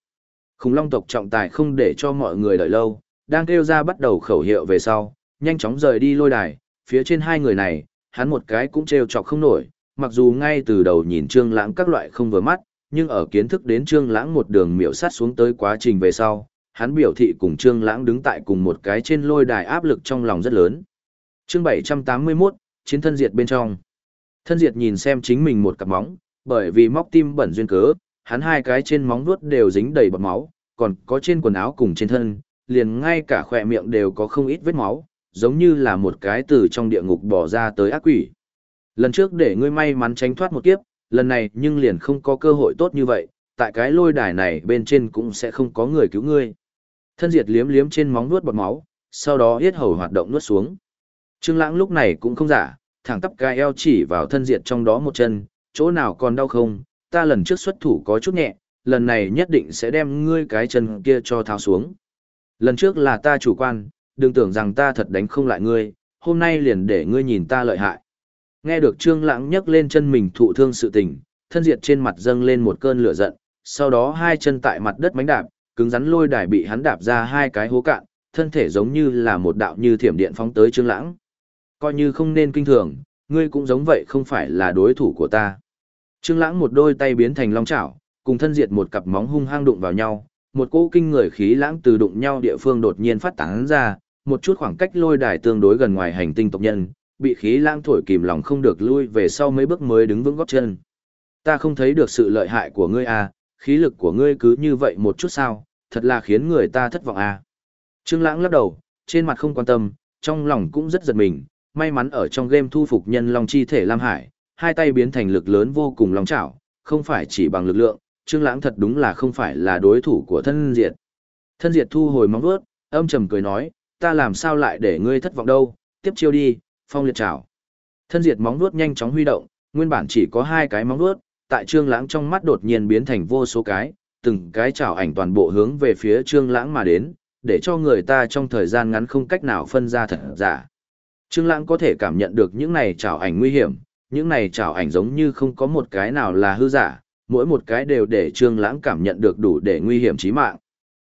Khủng long tộc trọng tài không để cho mọi người đợi lâu, đang kêu ra bắt đầu khẩu hiệu về sau, nhanh chóng rời đi lôi đài, phía trên hai người này, hắn một cái cũng trêu chọc không nổi, mặc dù ngay từ đầu nhìn Trương Lãng các loại không vừa mắt, nhưng ở kiến thức đến Trương Lãng một đường miểu sát xuống tới quá trình về sau, hắn biểu thị cùng Trương Lãng đứng tại cùng một cái trên lôi đài áp lực trong lòng rất lớn. Chương 781, chiến thân diệt bên trong. Thân diệt nhìn xem chính mình một cặp móng, bởi vì móc tim bẩn duyên cớ, hắn hai cái trên móng vuốt đều dính đầy bọt máu, còn có trên quần áo cùng trên thân, liền ngay cả khỏe miệng đều có không ít vết máu, giống như là một cái từ trong địa ngục bỏ ra tới ác quỷ. Lần trước để ngươi may mắn tránh thoát một kiếp, lần này nhưng liền không có cơ hội tốt như vậy, tại cái lôi đài này bên trên cũng sẽ không có người cứu ngươi. Thân diệt liếm liếm trên móng nuốt bọt máu, sau đó yết hầu hoạt động nuốt xuống. Trương Lãng lúc này cũng không giả, thẳng tắp gai eo chỉ vào thân diệt trong đó một chân, chỗ nào còn đau không, ta lần trước xuất thủ có chút nhẹ, lần này nhất định sẽ đem ngươi cái chân kia cho tháo xuống. Lần trước là ta chủ quan, đừng tưởng rằng ta thật đánh không lại ngươi, hôm nay liền để ngươi nhìn ta lợi hại. Nghe được Trương Lãng nhấc lên chân mình thụ thương sự tình, thân diệt trên mặt dâng lên một cơn lửa giận, sau đó hai chân tại mặt đất mánh đạp, cứng rắn lôi đài bị hắn đạp ra hai cái hố cạn, thân thể giống như là một đạo như thiểm điện phóng tới Trương Lãng. Coi như không nên kinh thường, ngươi cũng giống vậy không phải là đối thủ của ta. Trương Lãng một đôi tay biến thành long chảo, cùng thân diệt một cặp móng hung hăng đụng vào nhau, một cỗ kinh người khí lãng từ đụng nhau địa phương đột nhiên phát tán ra, một chút khoảng cách lôi đài tương đối gần ngoài hành tinh tộc nhân, bị khí lãng thổi kìm lòng không được lui về sau mấy bước mới đứng vững gót chân. Ta không thấy được sự lợi hại của ngươi à, khí lực của ngươi cứ như vậy một chút sao, thật là khiến người ta thất vọng à. Trương Lãng lắc đầu, trên mặt không quan tâm, trong lòng cũng rất giật mình, may mắn ở trong game thu phục nhân long chi thể Lam Hải, hai tay biến thành lực lớn vô cùng long chảo, không phải chỉ bằng lực lượng, Trương Lãng thật đúng là không phải là đối thủ của thân diệt. Thân diệt thu hồi móng vuốt, âm trầm cười nói, ta làm sao lại để ngươi thất vọng đâu, tiếp chiêu đi, phong liệt chảo. Thân diệt móng vuốt nhanh chóng huy động, nguyên bản chỉ có hai cái móng vuốt, tại Trương Lãng trong mắt đột nhiên biến thành vô số cái, từng cái chảo ảnh toàn bộ hướng về phía Trương Lãng mà đến, để cho người ta trong thời gian ngắn không cách nào phân ra thật giả. Trương Lãng có thể cảm nhận được những này chảo ảnh nguy hiểm, những này chảo ảnh giống như không có một cái nào là hư giả, mỗi một cái đều để Trương Lãng cảm nhận được đủ để nguy hiểm chí mạng.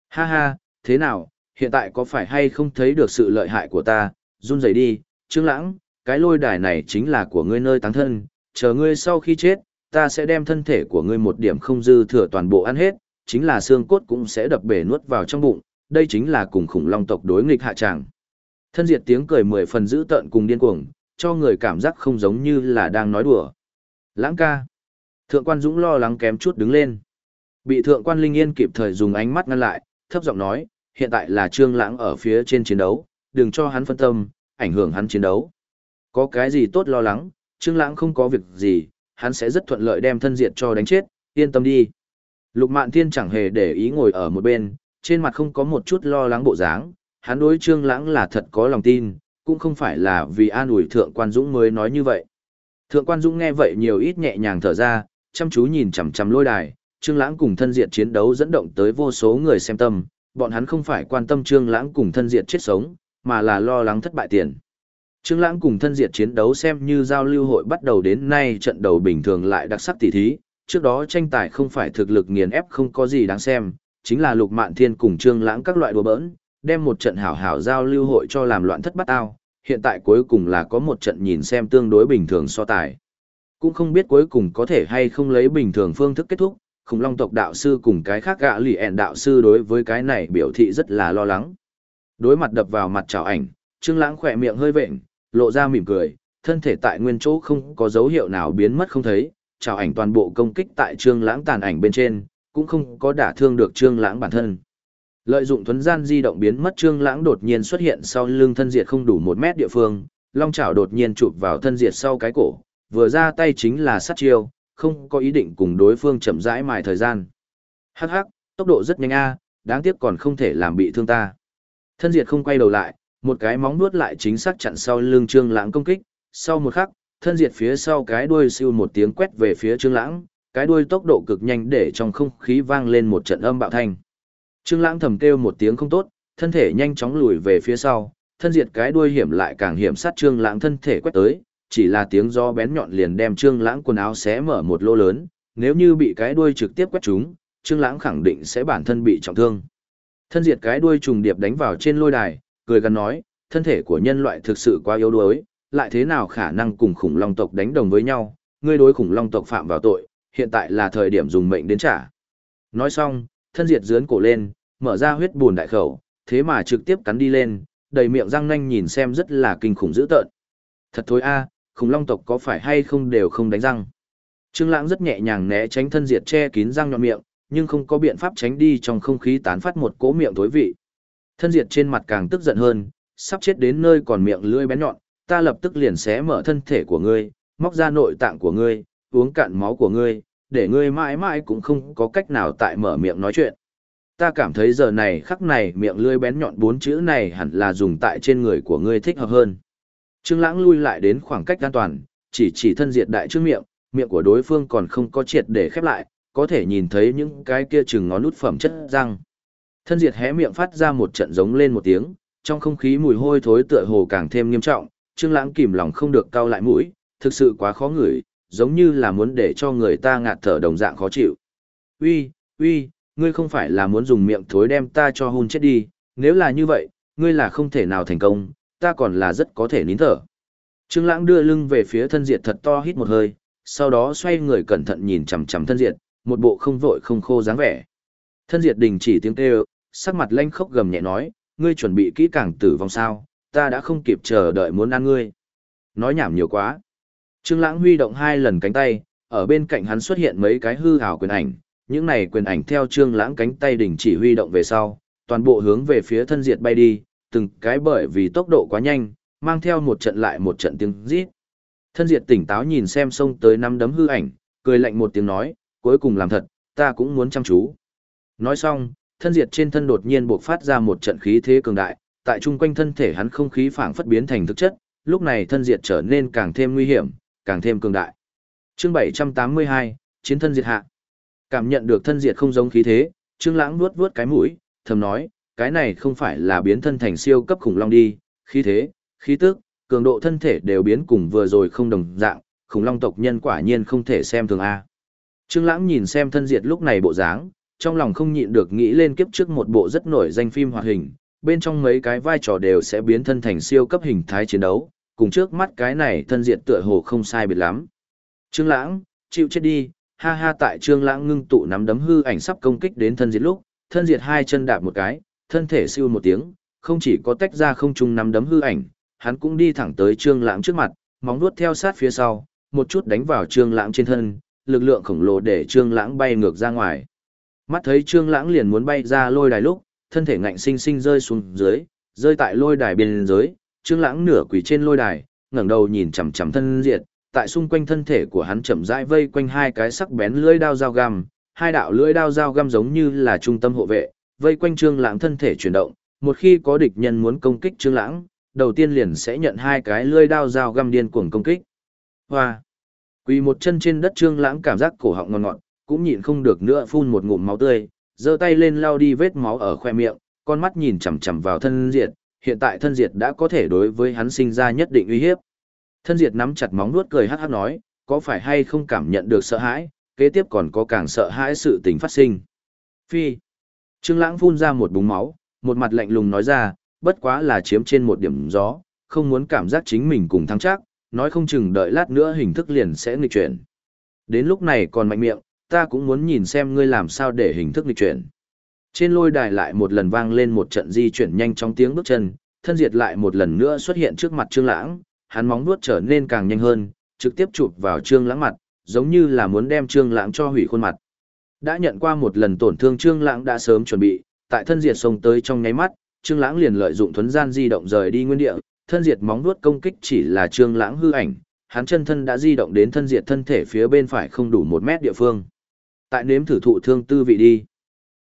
Ha ha, thế nào, hiện tại có phải hay không thấy được sự lợi hại của ta, run rẩy đi, Trương Lãng, cái lôi đài này chính là của ngươi nơi táng thân, chờ ngươi sau khi chết, ta sẽ đem thân thể của ngươi một điểm không dư thừa toàn bộ ăn hết, chính là xương cốt cũng sẽ đập bể nuốt vào trong bụng, đây chính là cùng khủng long tộc đối nghịch hạ trạng. Thân diệt tiếng cười mười phần dữ tợn cùng điên cuồng, cho người cảm giác không giống như là đang nói đùa. Lãng ca. Thượng quan Dũng lo lắng kém chút đứng lên. Bị thượng quan Linh Yên kịp thời dùng ánh mắt ngăn lại, thấp giọng nói, hiện tại là trương lãng ở phía trên chiến đấu, đừng cho hắn phân tâm, ảnh hưởng hắn chiến đấu. Có cái gì tốt lo lắng, trương lãng không có việc gì, hắn sẽ rất thuận lợi đem thân diệt cho đánh chết, yên tâm đi. Lục Mạn Thiên chẳng hề để ý ngồi ở một bên, trên mặt không có một chút lo lắng bộ dáng, hắn đối Trương Lãng là thật có lòng tin, cũng không phải là vì an ủi Thượng Quan Dũng mới nói như vậy. Thượng Quan Dũng nghe vậy nhiều ít nhẹ nhàng thở ra, chăm chú nhìn chằm chằm lôi đài, Trương Lãng cùng thân diệt chiến đấu dẫn động tới vô số người xem tâm, bọn hắn không phải quan tâm Trương Lãng cùng thân diệt chết sống, mà là lo lắng thất bại tiền. Trương Lãng cùng thân diệt chiến đấu xem như giao lưu hội bắt đầu đến nay trận đầu bình thường lại đặc sắc tỉ thí, trước đó tranh tài không phải thực lực nghiền ép không có gì đáng xem, chính là Lục Mạn Thiên cùng Trương Lãng các loại đùa bỡn, đem một trận hảo hảo giao lưu hội cho làm loạn thất bát ao, hiện tại cuối cùng là có một trận nhìn xem tương đối bình thường so tài. Cũng không biết cuối cùng có thể hay không lấy bình thường phương thức kết thúc, khủng long tộc đạo sư cùng cái khác gạ lì ẹn đạo sư đối với cái này biểu thị rất là lo lắng. Đối mặt đập vào mặt chào ảnh, Trương Lãng khỏe miệng hơi vện, lộ ra mỉm cười, thân thể tại nguyên chỗ không có dấu hiệu nào biến mất không thấy, chào ảnh toàn bộ công kích tại Trương Lãng tàn ảnh bên trên, cũng không có đả thương được Trương Lãng bản thân. Lợi dụng thuấn gian di động biến mất Trương Lãng đột nhiên xuất hiện sau lưng thân diệt không đủ một mét địa phương, long chảo đột nhiên chụp vào thân diệt sau cái cổ, vừa ra tay chính là sát chiêu, không có ý định cùng đối phương chậm rãi mài thời gian. Hắc hắc, tốc độ rất nhanh a, đáng tiếc còn không thể làm bị thương ta. Thân diệt không quay đầu lại, một cái móng nuốt lại chính xác chặn sau lưng Trương Lãng công kích, sau một khắc, thân diệt phía sau cái đuôi siêu một tiếng quét về phía Trương Lãng, cái đuôi tốc độ cực nhanh để trong không khí vang lên một trận âm bạo thanh. Trương Lãng thầm kêu một tiếng không tốt, thân thể nhanh chóng lùi về phía sau, thân diệt cái đuôi hiểm lại càng hiểm sát Trương Lãng thân thể quét tới, chỉ là tiếng gió bén nhọn liền đem Trương Lãng quần áo xé mở một lỗ lớn, nếu như bị cái đuôi trực tiếp quét trúng, Trương Lãng khẳng định sẽ bản thân bị trọng thương. Thân diệt cái đuôi trùng điệp đánh vào trên lôi đài, cười gần nói, thân thể của nhân loại thực sự quá yếu đuối, lại thế nào khả năng cùng khủng long tộc đánh đồng với nhau, ngươi đối khủng long tộc phạm vào tội, hiện tại là thời điểm dùng mệnh đến trả. Nói xong, thân diệt giương cổ lên, mở ra huyết buồn đại khẩu, thế mà trực tiếp cắn đi lên, đầy miệng răng nanh nhìn xem rất là kinh khủng dữ tợn. Thật thôi a, khủng long tộc có phải hay không đều không đánh răng. Trương Lãng rất nhẹ nhàng né tránh thân diệt che kín răng nhọn miệng, nhưng không có biện pháp tránh đi trong không khí tán phát một cỗ miệng thối vị. Thân diệt trên mặt càng tức giận hơn, sắp chết đến nơi còn miệng lưỡi bén nhọn, ta lập tức liền xé mở thân thể của ngươi, móc ra nội tạng của ngươi, uống cạn máu của ngươi, để ngươi mãi mãi cũng không có cách nào tại mở miệng nói chuyện. Ta cảm thấy giờ này khắc này miệng lưỡi bén nhọn bốn chữ này hẳn là dùng tại trên người của ngươi thích hợp hơn. Trương Lãng lui lại đến khoảng cách an toàn, chỉ chỉ thân diệt đại trước miệng, miệng của đối phương còn không có triệt để khép lại, có thể nhìn thấy những cái kia chừng ngón nút phẩm chất răng. Thân diệt hé miệng phát ra một trận giống lên một tiếng, trong không khí mùi hôi thối tựa hồ càng thêm nghiêm trọng, Trương Lãng kìm lòng không được cau lại mũi, thực sự quá khó ngửi, giống như là muốn để cho người ta ngạt thở đồng dạng khó chịu. "Uy, uy, ngươi không phải là muốn dùng miệng thối đem ta cho hôn chết đi, nếu là như vậy, ngươi là không thể nào thành công, ta còn là rất có thể nín thở." Trương Lãng đưa lưng về phía thân diệt thật to hít một hơi, sau đó xoay người cẩn thận nhìn chằm chằm thân diệt, một bộ không vội không khô dáng vẻ. Thân diệt đình chỉ tiếng kêu, sắc mặt lanh khốc gầm nhẹ nói, ngươi chuẩn bị kỹ càng tử vong sao, ta đã không kịp chờ đợi muốn ăn ngươi. Nói nhảm nhiều quá. Trương Lãng huy động hai lần cánh tay, ở bên cạnh hắn xuất hiện mấy cái hư ảo quyền ảnh, những này quyền ảnh theo Trương Lãng cánh tay đình chỉ huy động về sau, toàn bộ hướng về phía thân diệt bay đi, từng cái bởi vì tốc độ quá nhanh, mang theo một trận lại một trận tiếng rít. Thân diệt tỉnh táo nhìn xem xông tới năm đấm hư ảnh, cười lạnh một tiếng nói, cuối cùng làm thật, ta cũng muốn chăm chú. Nói xong, thân diệt trên thân đột nhiên bộc phát ra một trận khí thế cường đại, tại chung quanh thân thể hắn không khí phảng phất biến thành thực chất, lúc này thân diệt trở nên càng thêm nguy hiểm, càng thêm cường đại. Chương 782, chiến thân diệt hạ. Cảm nhận được thân diệt không giống khí thế, Trương Lãng nuốt vuốt cái mũi, thầm nói, cái này không phải là biến thân thành siêu cấp khủng long đi, khí thế, khí tức, cường độ thân thể đều biến cùng vừa rồi không đồng dạng, khủng long tộc nhân quả nhiên không thể xem thường a. Trương Lãng nhìn xem thân diệt lúc này bộ dáng, trong lòng không nhịn được nghĩ lên kiếp trước một bộ rất nổi danh phim hoạt hình, bên trong mấy cái vai trò đều sẽ biến thân thành siêu cấp hình thái chiến đấu, cùng trước mắt cái này thân diệt tựa hồ không sai biệt lắm. Trương Lãng, chịu chết đi, ha ha tại Trương Lãng ngưng tụ nắm đấm hư ảnh sắp công kích đến thân diệt lúc, thân diệt hai chân đạp một cái, thân thể siêu một tiếng, không chỉ có tách ra không trung nắm đấm hư ảnh, hắn cũng đi thẳng tới Trương Lãng trước mặt, móng vuốt theo sát phía sau, một chút đánh vào Trương Lãng trên thân, lực lượng khổng lồ để Trương Lãng bay ngược ra ngoài. Mắt thấy Trương Lãng liền muốn bay ra lôi đài lúc, thân thể ngạnh sinh sinh rơi xuống dưới, rơi tại lôi đài bên dưới, Trương Lãng nửa quỳ trên lôi đài, ngẩng đầu nhìn chằm chằm thân diệt, tại xung quanh thân thể của hắn chậm rãi vây quanh hai cái sắc bén lưỡi dao dao găm, hai đạo lưỡi dao dao găm giống như là trung tâm hộ vệ, vây quanh Trương Lãng thân thể chuyển động, một khi có địch nhân muốn công kích Trương Lãng, đầu tiên liền sẽ nhận hai cái lưỡi dao dao găm điên cuồng công kích. Hoa. Quỳ một chân trên đất Trương Lãng cảm giác cổ họng ngon ngọt, cũng nhịn không được nữa phun một ngụm máu tươi, giơ tay lên lau đi vết máu ở khoe miệng, con mắt nhìn chằm chằm vào thân diệt, hiện tại thân diệt đã có thể đối với hắn sinh ra nhất định uy hiếp. Thân diệt nắm chặt móng nuốt cười hát hát nói, có phải hay không cảm nhận được sợ hãi, kế tiếp còn có càng sợ hãi sự tình phát sinh. Phi. Trương Lãng phun ra một búng máu, một mặt lạnh lùng nói ra, bất quá là chiếm trên một điểm gió, không muốn cảm giác chính mình cùng thắng chắc, nói không chừng đợi lát nữa hình thức liền sẽ nghịch chuyển. Đến lúc này còn mạnh miệng, ta cũng muốn nhìn xem ngươi làm sao để hình thức nghịch chuyển. Trên lôi đài lại một lần vang lên một trận di chuyển nhanh trong tiếng bước chân, thân diệt lại một lần nữa xuất hiện trước mặt Trương Lãng, hắn móng vuốt trở nên càng nhanh hơn, trực tiếp chụp vào Trương Lãng mặt, giống như là muốn đem Trương Lãng cho hủy khuôn mặt. Đã nhận qua một lần tổn thương Trương Lãng đã sớm chuẩn bị, tại thân diệt xông tới trong nháy mắt, Trương Lãng liền lợi dụng thuần gian di động rời đi nguyên địa, thân diệt móng vuốt công kích chỉ là Trương Lãng hư ảnh, hắn chân thân đã di động đến thân diệt thân thể phía bên phải không đủ một mét địa phương. Tại nếm thử thụ thương tư vị đi.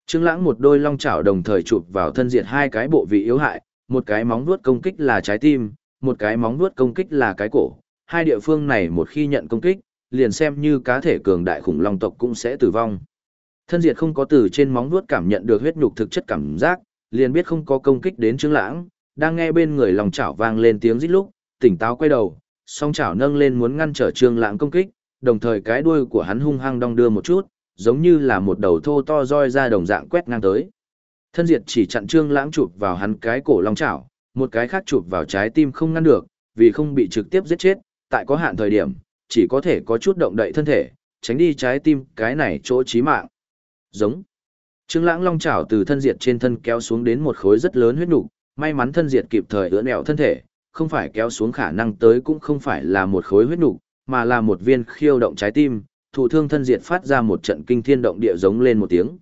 Trương Lãng một đôi long chảo đồng thời chụp vào thân diệt hai cái bộ vị yếu hại, một cái móng vuốt công kích là trái tim, một cái móng vuốt công kích là cái cổ. Hai địa phương này một khi nhận công kích, liền xem như cá thể cường đại khủng long tộc cũng sẽ tử vong. Thân diệt không có từ trên móng vuốt cảm nhận được huyết nhục thực chất cảm giác, liền biết không có công kích đến Trương Lãng, đang nghe bên người lòng chảo vang lên tiếng rít lúc, tỉnh táo quay đầu, song chảo nâng lên muốn ngăn trở Trương Lãng công kích, đồng thời cái đuôi của hắn hung hăng đong đưa một chút, giống như là một đầu thô to roi ra đồng dạng quét ngang tới. Thân diệt chỉ chặn Trương Lãng chụp vào hắn cái cổ long chảo, một cái khác chụp vào trái tim không ngăn được, vì không bị trực tiếp giết chết, tại có hạn thời điểm, chỉ có thể có chút động đậy thân thể, tránh đi trái tim cái này chỗ chí mạng. Giống. Trương Lãng long chảo từ thân diệt trên thân kéo xuống đến một khối rất lớn huyết nục, may mắn thân diệt kịp thời ưỡn nẹo thân thể, không phải kéo xuống khả năng tới cũng không phải là một khối huyết nục, mà là một viên khiêu động trái tim, thụ thương thân diệt phát ra một trận kinh thiên động địa giống lên một tiếng.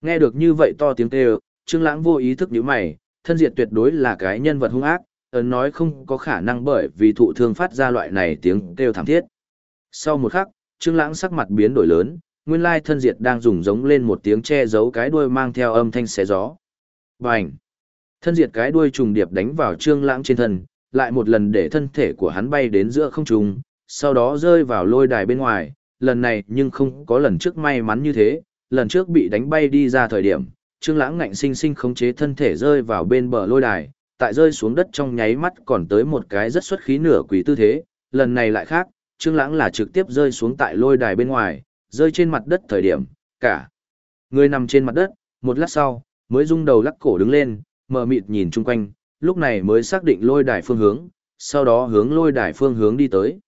Nghe được như vậy to tiếng kêu, Trương Lãng vô ý thức nhíu mày, thân diệt tuyệt đối là cái nhân vật hung ác, ấn nói không có khả năng bởi vì thụ thương phát ra loại này tiếng kêu thảm thiết. Sau một khắc, Trương Lãng sắc mặt biến đổi lớn, nguyên lai thân diệt đang dùng giống lên một tiếng che giấu cái đuôi mang theo âm thanh xé gió. Bành! Thân diệt cái đuôi trùng điệp đánh vào Trương Lãng trên thân, lại một lần để thân thể của hắn bay đến giữa không trung, sau đó rơi vào lôi đài bên ngoài, lần này nhưng không có lần trước may mắn như thế, lần trước bị đánh bay đi ra thời điểm, Trương Lãng ngạnh sinh sinh khống chế thân thể rơi vào bên bờ lôi đài, tại rơi xuống đất trong nháy mắt còn tới một cái rất xuất khí nửa quỷ tư thế, lần này lại khác, Trương Lãng là trực tiếp rơi xuống tại lôi đài bên ngoài, rơi trên mặt đất thời điểm, cả người nằm trên mặt đất, một lát sau, mới rung đầu lắc cổ đứng lên, mờ mịt nhìn chung quanh, lúc này mới xác định lôi đài phương hướng, sau đó hướng lôi đài phương hướng đi tới.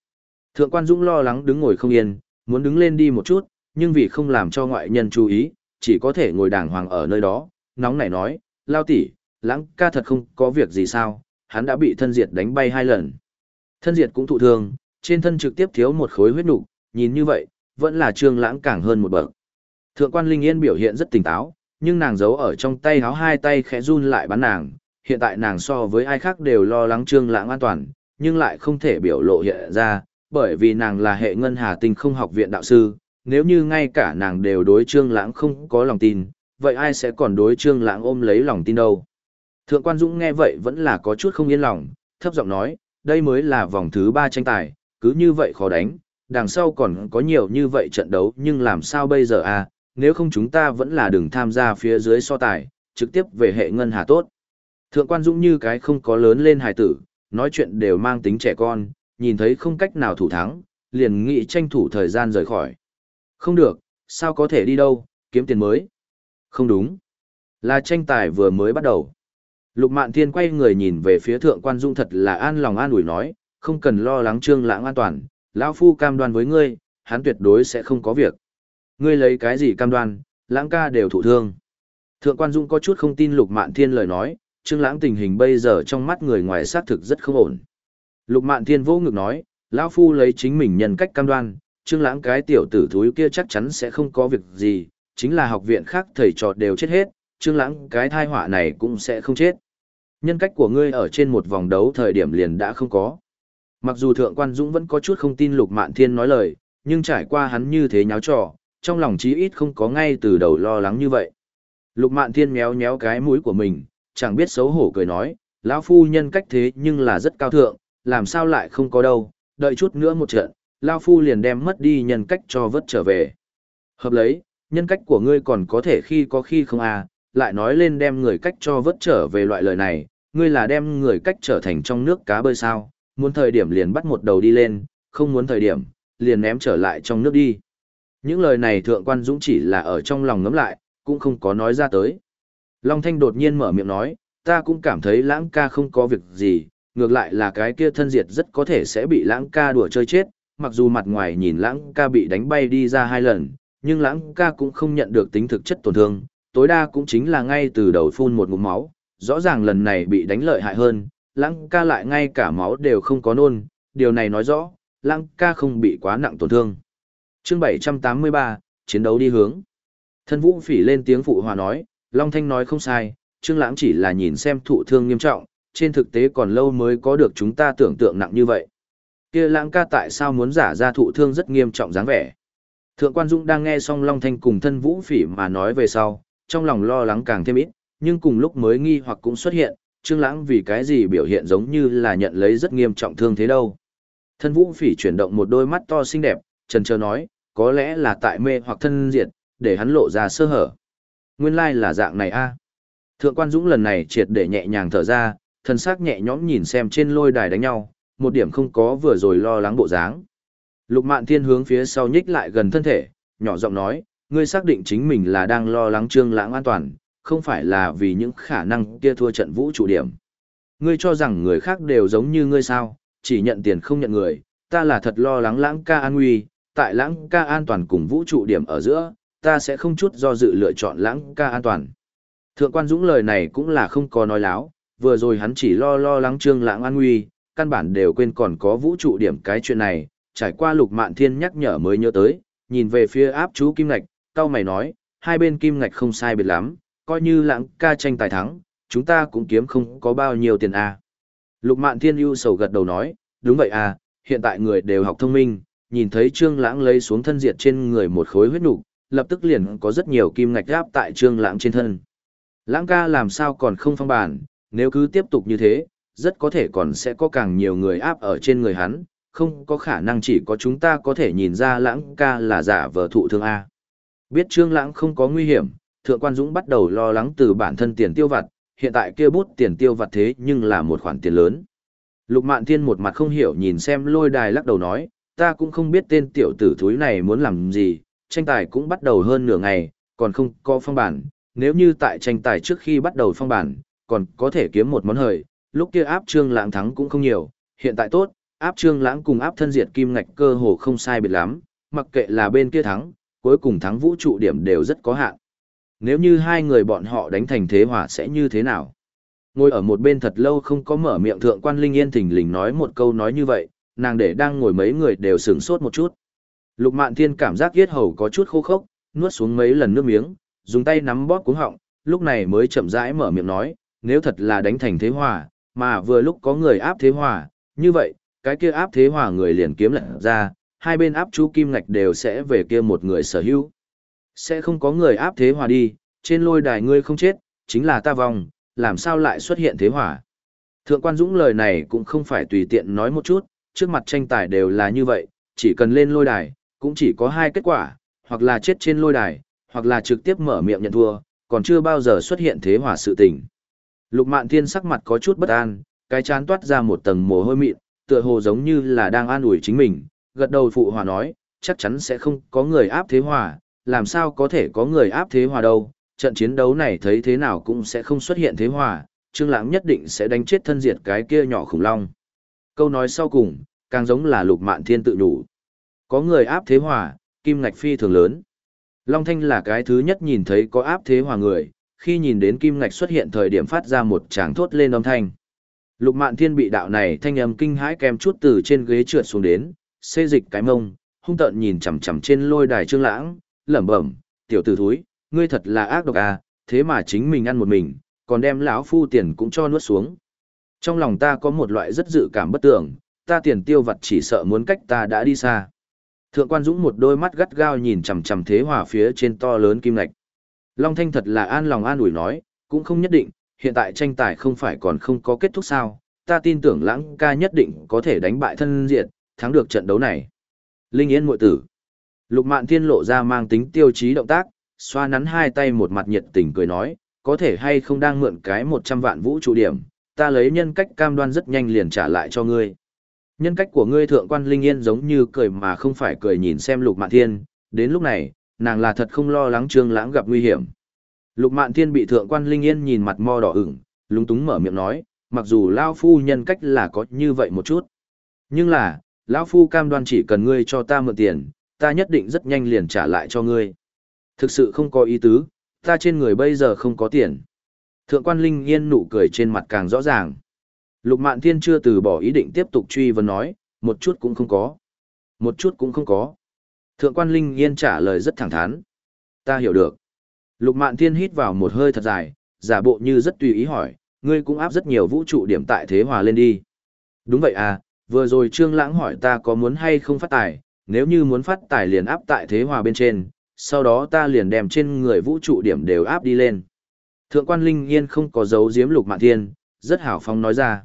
Thượng quan Dũng lo lắng đứng ngồi không yên, muốn đứng lên đi một chút, nhưng vì không làm cho ngoại nhân chú ý, chỉ có thể ngồi đàng hoàng ở nơi đó, nóng nảy nói, lao tỷ, lãng ca thật không có việc gì sao, hắn đã bị thân diệt đánh bay hai lần. Thân diệt cũng thụ thương, trên thân trực tiếp thiếu một khối huyết nục, nhìn như vậy, vẫn là trương lãng càng hơn một bậc. Thượng quan Linh Yên biểu hiện rất tỉnh táo, nhưng nàng giấu ở trong tay háo hai tay khẽ run lại bắn nàng, hiện tại nàng so với ai khác đều lo lắng trương lãng an toàn, nhưng lại không thể biểu lộ hiện ra, bởi vì nàng là hệ ngân hà tinh không học viện đạo sư, nếu như ngay cả nàng đều đối trương lãng không có lòng tin, vậy ai sẽ còn đối trương lãng ôm lấy lòng tin đâu. Thượng quan Dũng nghe vậy vẫn là có chút không yên lòng, thấp giọng nói, đây mới là vòng thứ ba tranh tài, cứ như vậy khó đánh, đằng sau còn có nhiều như vậy trận đấu nhưng làm sao bây giờ à, nếu không chúng ta vẫn là đừng tham gia phía dưới so tài, trực tiếp về hệ ngân hà tốt. Thượng quan Dũng như cái không có lớn lên hài tử, nói chuyện đều mang tính trẻ con, nhìn thấy không cách nào thủ thắng, liền nghĩ tranh thủ thời gian rời khỏi. Không được, sao có thể đi đâu, kiếm tiền mới. Không đúng. Là tranh tài vừa mới bắt đầu. Lục Mạn Thiên quay người nhìn về phía thượng quan dung thật là an lòng an ủi nói, không cần lo lắng trương lãng an toàn, lão phu cam đoan với ngươi, hắn tuyệt đối sẽ không có việc. Ngươi lấy cái gì cam đoan, lãng ca đều thụ thương. Thượng quan dung có chút không tin Lục Mạn Thiên lời nói, trương lãng tình hình bây giờ trong mắt người ngoài xác thực rất không ổn. Lục Mạn Thiên vô ngực nói, lão phu lấy chính mình nhân cách cam đoan, trương lãng cái tiểu tử thúi kia chắc chắn sẽ không có việc gì, chính là học viện khác thầy trò đều chết hết, trương lãng cái tai họa này cũng sẽ không chết. Nhân cách của ngươi ở trên một vòng đấu thời điểm liền đã không có. Mặc dù Thượng quan Dũng vẫn có chút không tin Lục Mạn Thiên nói lời, nhưng trải qua hắn như thế nháo trò, trong lòng chí ít không có ngay từ đầu lo lắng như vậy. Lục Mạn Thiên méo méo cái mũi của mình, chẳng biết xấu hổ cười nói, lão phu nhân cách thế nhưng là rất cao thượng, làm sao lại không có đâu, đợi chút nữa một trận, lão phu liền đem mất đi nhân cách cho vất trở về. Hợp lấy, nhân cách của ngươi còn có thể khi có khi không à, lại nói lên đem người cách cho vớt trở về loại lời này, ngươi là đem người cách trở thành trong nước cá bơi sao, muốn thời điểm liền bắt một đầu đi lên, không muốn thời điểm, liền ném trở lại trong nước đi. Những lời này thượng quan dũng chỉ là ở trong lòng ngấm lại, cũng không có nói ra tới. Long Thanh đột nhiên mở miệng nói, ta cũng cảm thấy lãng ca không có việc gì, ngược lại là cái kia thân diệt rất có thể sẽ bị lãng ca đùa chơi chết, mặc dù mặt ngoài nhìn lãng ca bị đánh bay đi ra hai lần, nhưng lãng ca cũng không nhận được tính thực chất tổn thương, tối đa cũng chính là ngay từ đầu phun một ngụm máu, rõ ràng lần này bị đánh lợi hại hơn, lãng ca lại ngay cả máu đều không có nôn, điều này nói rõ, lãng ca không bị quá nặng tổn thương. chương 783, chiến đấu đi hướng. Thân vũ phỉ lên tiếng phụ hòa nói, Long Thanh nói không sai, Trương Lãng chỉ là nhìn xem thụ thương nghiêm trọng, trên thực tế còn lâu mới có được chúng ta tưởng tượng nặng như vậy. Kia Lãng ca tại sao muốn giả ra thụ thương rất nghiêm trọng dáng vẻ? Thượng quan Dũng đang nghe xong Long Thanh cùng thân vũ phỉ mà nói về sau, trong lòng lo lắng càng thêm ít, nhưng cùng lúc mới nghi hoặc cũng xuất hiện, Trương Lãng vì cái gì biểu hiện giống như là nhận lấy rất nghiêm trọng thương thế đâu. Thân Vũ Phỉ chuyển động một đôi mắt to xinh đẹp, trần chờ nói, có lẽ là tại mê hoặc thân diệt, để hắn lộ ra sơ hở. Nguyên lai là dạng này a. Thượng quan Dũng lần này triệt để nhẹ nhàng thở ra, thân xác nhẹ nhõm nhìn xem trên lôi đài đánh nhau, một điểm không có vừa rồi lo lắng bộ dáng. Lục Mạn Thiên hướng phía sau nhích lại gần thân thể, nhỏ giọng nói, ngươi xác định chính mình là đang lo lắng Trương Lãng an toàn, không phải là vì những khả năng kia thua trận vũ trụ điểm. Ngươi cho rằng người khác đều giống như ngươi sao, chỉ nhận tiền không nhận người, ta là thật lo lắng Lãng ca an nguy, tại Lãng ca an toàn cùng vũ trụ điểm ở giữa, ta sẽ không chút do dự lựa chọn Lãng ca an toàn. Thượng quan Dũng lời này cũng là không có nói láo, vừa rồi hắn chỉ lo lo lắng Trương Lãng an nguy, căn bản đều quên còn có vũ trụ điểm cái chuyện này, trải qua Lục Mạn Thiên nhắc nhở mới nhớ tới, nhìn về phía áp chú Kim Ngạch, cao mày nói, hai bên kim ngạch không sai biệt lắm, coi như lãng ca tranh tài thắng, chúng ta cũng kiếm không có bao nhiêu tiền à. Lục mạn thiên ưu sầu gật đầu nói, đúng vậy à, hiện tại người đều học thông minh, nhìn thấy trương lãng lấy xuống thân diệt trên người một khối huyết nục, lập tức liền có rất nhiều kim ngạch áp tại trương lãng trên thân. Lãng ca làm sao còn không phong bản, nếu cứ tiếp tục như thế, rất có thể còn sẽ có càng nhiều người áp ở trên người hắn, không có khả năng chỉ có chúng ta có thể nhìn ra lãng ca là giả vờ thụ thương A. Biết Trương Lãng không có nguy hiểm, Thượng quan Dũng bắt đầu lo lắng từ bản thân tiền tiêu vặt, hiện tại kia bút tiền tiêu vặt thế nhưng là một khoản tiền lớn. Lục Mạn Thiên một mặt không hiểu nhìn xem lôi đài lắc đầu nói, ta cũng không biết tên tiểu tử thúi này muốn làm gì, tranh tài cũng bắt đầu hơn nửa ngày, còn không có phong bản, nếu như tại tranh tài trước khi bắt đầu phong bản, còn có thể kiếm một món hời, lúc kia áp trương lãng thắng cũng không nhiều, hiện tại tốt, áp trương lãng cùng áp thân diệt kim ngạch cơ hồ không sai biệt lắm, mặc kệ là bên kia thắng, cuối cùng thắng vũ trụ điểm đều rất có hạn. Nếu như hai người bọn họ đánh thành thế hòa sẽ như thế nào? Ngồi ở một bên thật lâu không có mở miệng thượng quan Linh Yên thỉnh lình nói một câu nói như vậy, nàng để đang ngồi mấy người đều sửng sốt một chút. Lục Mạn Thiên cảm giác yết hầu có chút khô khốc, nuốt xuống mấy lần nước miếng, dùng tay nắm bóp cuống họng, lúc này mới chậm rãi mở miệng nói, nếu thật là đánh thành thế hòa, mà vừa lúc có người áp thế hòa, như vậy, cái kia áp thế hòa người liền kiếm lật ra, hai bên áp chú kim ngạch đều sẽ về kia một người sở hữu. Sẽ không có người áp thế hòa đi, trên lôi đài ngươi không chết, chính là ta vong, làm sao lại xuất hiện thế hòa. Thượng quan Dũng lời này cũng không phải tùy tiện nói một chút, trước mặt tranh tài đều là như vậy, chỉ cần lên lôi đài, cũng chỉ có hai kết quả, hoặc là chết trên lôi đài, hoặc là trực tiếp mở miệng nhận thua, còn chưa bao giờ xuất hiện thế hòa sự tình. Lục Mạn Thiên sắc mặt có chút bất an, cái chán toát ra một tầng mồ hôi mịn, tựa hồ giống như là đang an ủi chính mình, gật đầu phụ hòa nói, chắc chắn sẽ không có người áp thế hòa, làm sao có thể có người áp thế hòa đâu, trận chiến đấu này thấy thế nào cũng sẽ không xuất hiện thế hòa, Trương Lãng nhất định sẽ đánh chết thân diệt cái kia nhỏ khủng long. Câu nói sau cùng, càng giống là Lục Mạn Thiên tự nhủ. Có người áp thế hòa, kim ngạch phi thường lớn. Long Thanh là cái thứ nhất nhìn thấy có áp thế hòa người, khi nhìn đến kim ngạch xuất hiện thời điểm phát ra một tràng thốt lên âm thanh. Lục Mạn Thiên bị đạo này thanh âm kinh hãi kèm chút từ trên ghế trượt xuống đến, xê dịch cái mông, hung tợn nhìn chằm chằm trên lôi đài Trương Lãng, lẩm bẩm, "Tiểu tử thúi, ngươi thật là ác độc à, thế mà chính mình ăn một mình, còn đem lão phu tiền cũng cho nuốt xuống." Trong lòng ta có một loại rất dự cảm bất tưởng, ta tiền tiêu vặt chỉ sợ muốn cách ta đã đi xa. Thượng quan Dũng một đôi mắt gắt gao nhìn chằm chằm thế hòa phía trên to lớn kim ngạch. Long Thanh thật là an lòng an ủi nói, cũng không nhất định, hiện tại tranh tài không phải còn không có kết thúc sao, ta tin tưởng lãng ca nhất định có thể đánh bại thân diện, thắng được trận đấu này. Linh Yên muội tử. Lục Mạn Thiên lộ ra mang tính tiêu chí động tác, xoa nắn hai tay một mặt nhiệt tình cười nói, có thể hay không đang mượn cái 100 vạn vũ trụ điểm, ta lấy nhân cách cam đoan rất nhanh liền trả lại cho ngươi. Nhân cách của ngươi thượng quan Linh Yên giống như cười mà không phải cười nhìn xem Lục Mạn Thiên, đến lúc này, nàng là thật không lo lắng Trương Lãng gặp nguy hiểm. Lục Mạn Thiên bị thượng quan Linh Yên nhìn mặt mo đỏ ửng, lúng túng mở miệng nói, mặc dù lão phu nhân cách là có như vậy một chút, nhưng là, lão phu cam đoan chỉ cần ngươi cho ta mượn tiền, ta nhất định rất nhanh liền trả lại cho ngươi. Thực sự không có ý tứ, ta trên người bây giờ không có tiền. Thượng quan Linh Yên nụ cười trên mặt càng rõ ràng. Lục Mạn Thiên chưa từ bỏ ý định tiếp tục truy vấn nói, một chút cũng không có. Một chút cũng không có. Thượng quan Linh Yên trả lời rất thẳng thắn. Ta hiểu được. Lục Mạn Thiên hít vào một hơi thật dài, giả bộ như rất tùy ý hỏi, ngươi cũng áp rất nhiều vũ trụ điểm tại thế hòa lên đi. Đúng vậy à, vừa rồi Trương Lãng hỏi ta có muốn hay không phát tài, nếu như muốn phát tài liền áp tại thế hòa bên trên, sau đó ta liền đem trên người vũ trụ điểm đều áp đi lên. Thượng quan Linh Yên không có giấu giếm Lục Mạn Thiên, rất hảo phóng nói ra.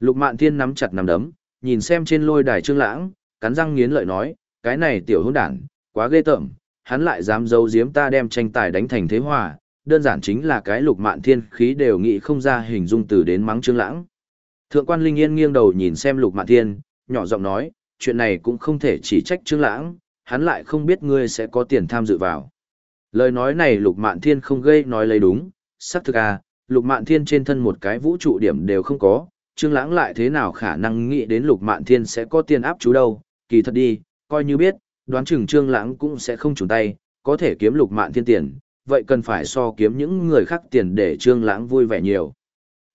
Lục Mạn Thiên nắm chặt nắm đấm, nhìn xem trên lôi đài Trương Lãng, cắn răng nghiến lợi nói, cái này tiểu hôn đản, quá ghê tởm, hắn lại dám giấu giếm ta đem tranh tài đánh thành thế hòa, đơn giản chính là cái Lục Mạn Thiên khí đều nghĩ không ra hình dung từ đến mắng Trương Lãng. Thượng quan Linh Yên nghiêng đầu nhìn xem Lục Mạn Thiên, nhỏ giọng nói, chuyện này cũng không thể chỉ trách Trương Lãng, hắn lại không biết ngươi sẽ có tiền tham dự vào. Lời nói này Lục Mạn Thiên không gây nói lấy đúng, xác thực à, Lục Mạn Thiên trên thân một cái vũ trụ điểm đều không có, Trương Lãng lại thế nào khả năng nghĩ đến Lục Mạn Thiên sẽ có tiền áp chú đâu, kỳ thật đi, coi như biết, đoán chừng Trương Lãng cũng sẽ không chùn tay, có thể kiếm Lục Mạn Thiên tiền, vậy cần phải so kiếm những người khác tiền để Trương Lãng vui vẻ nhiều.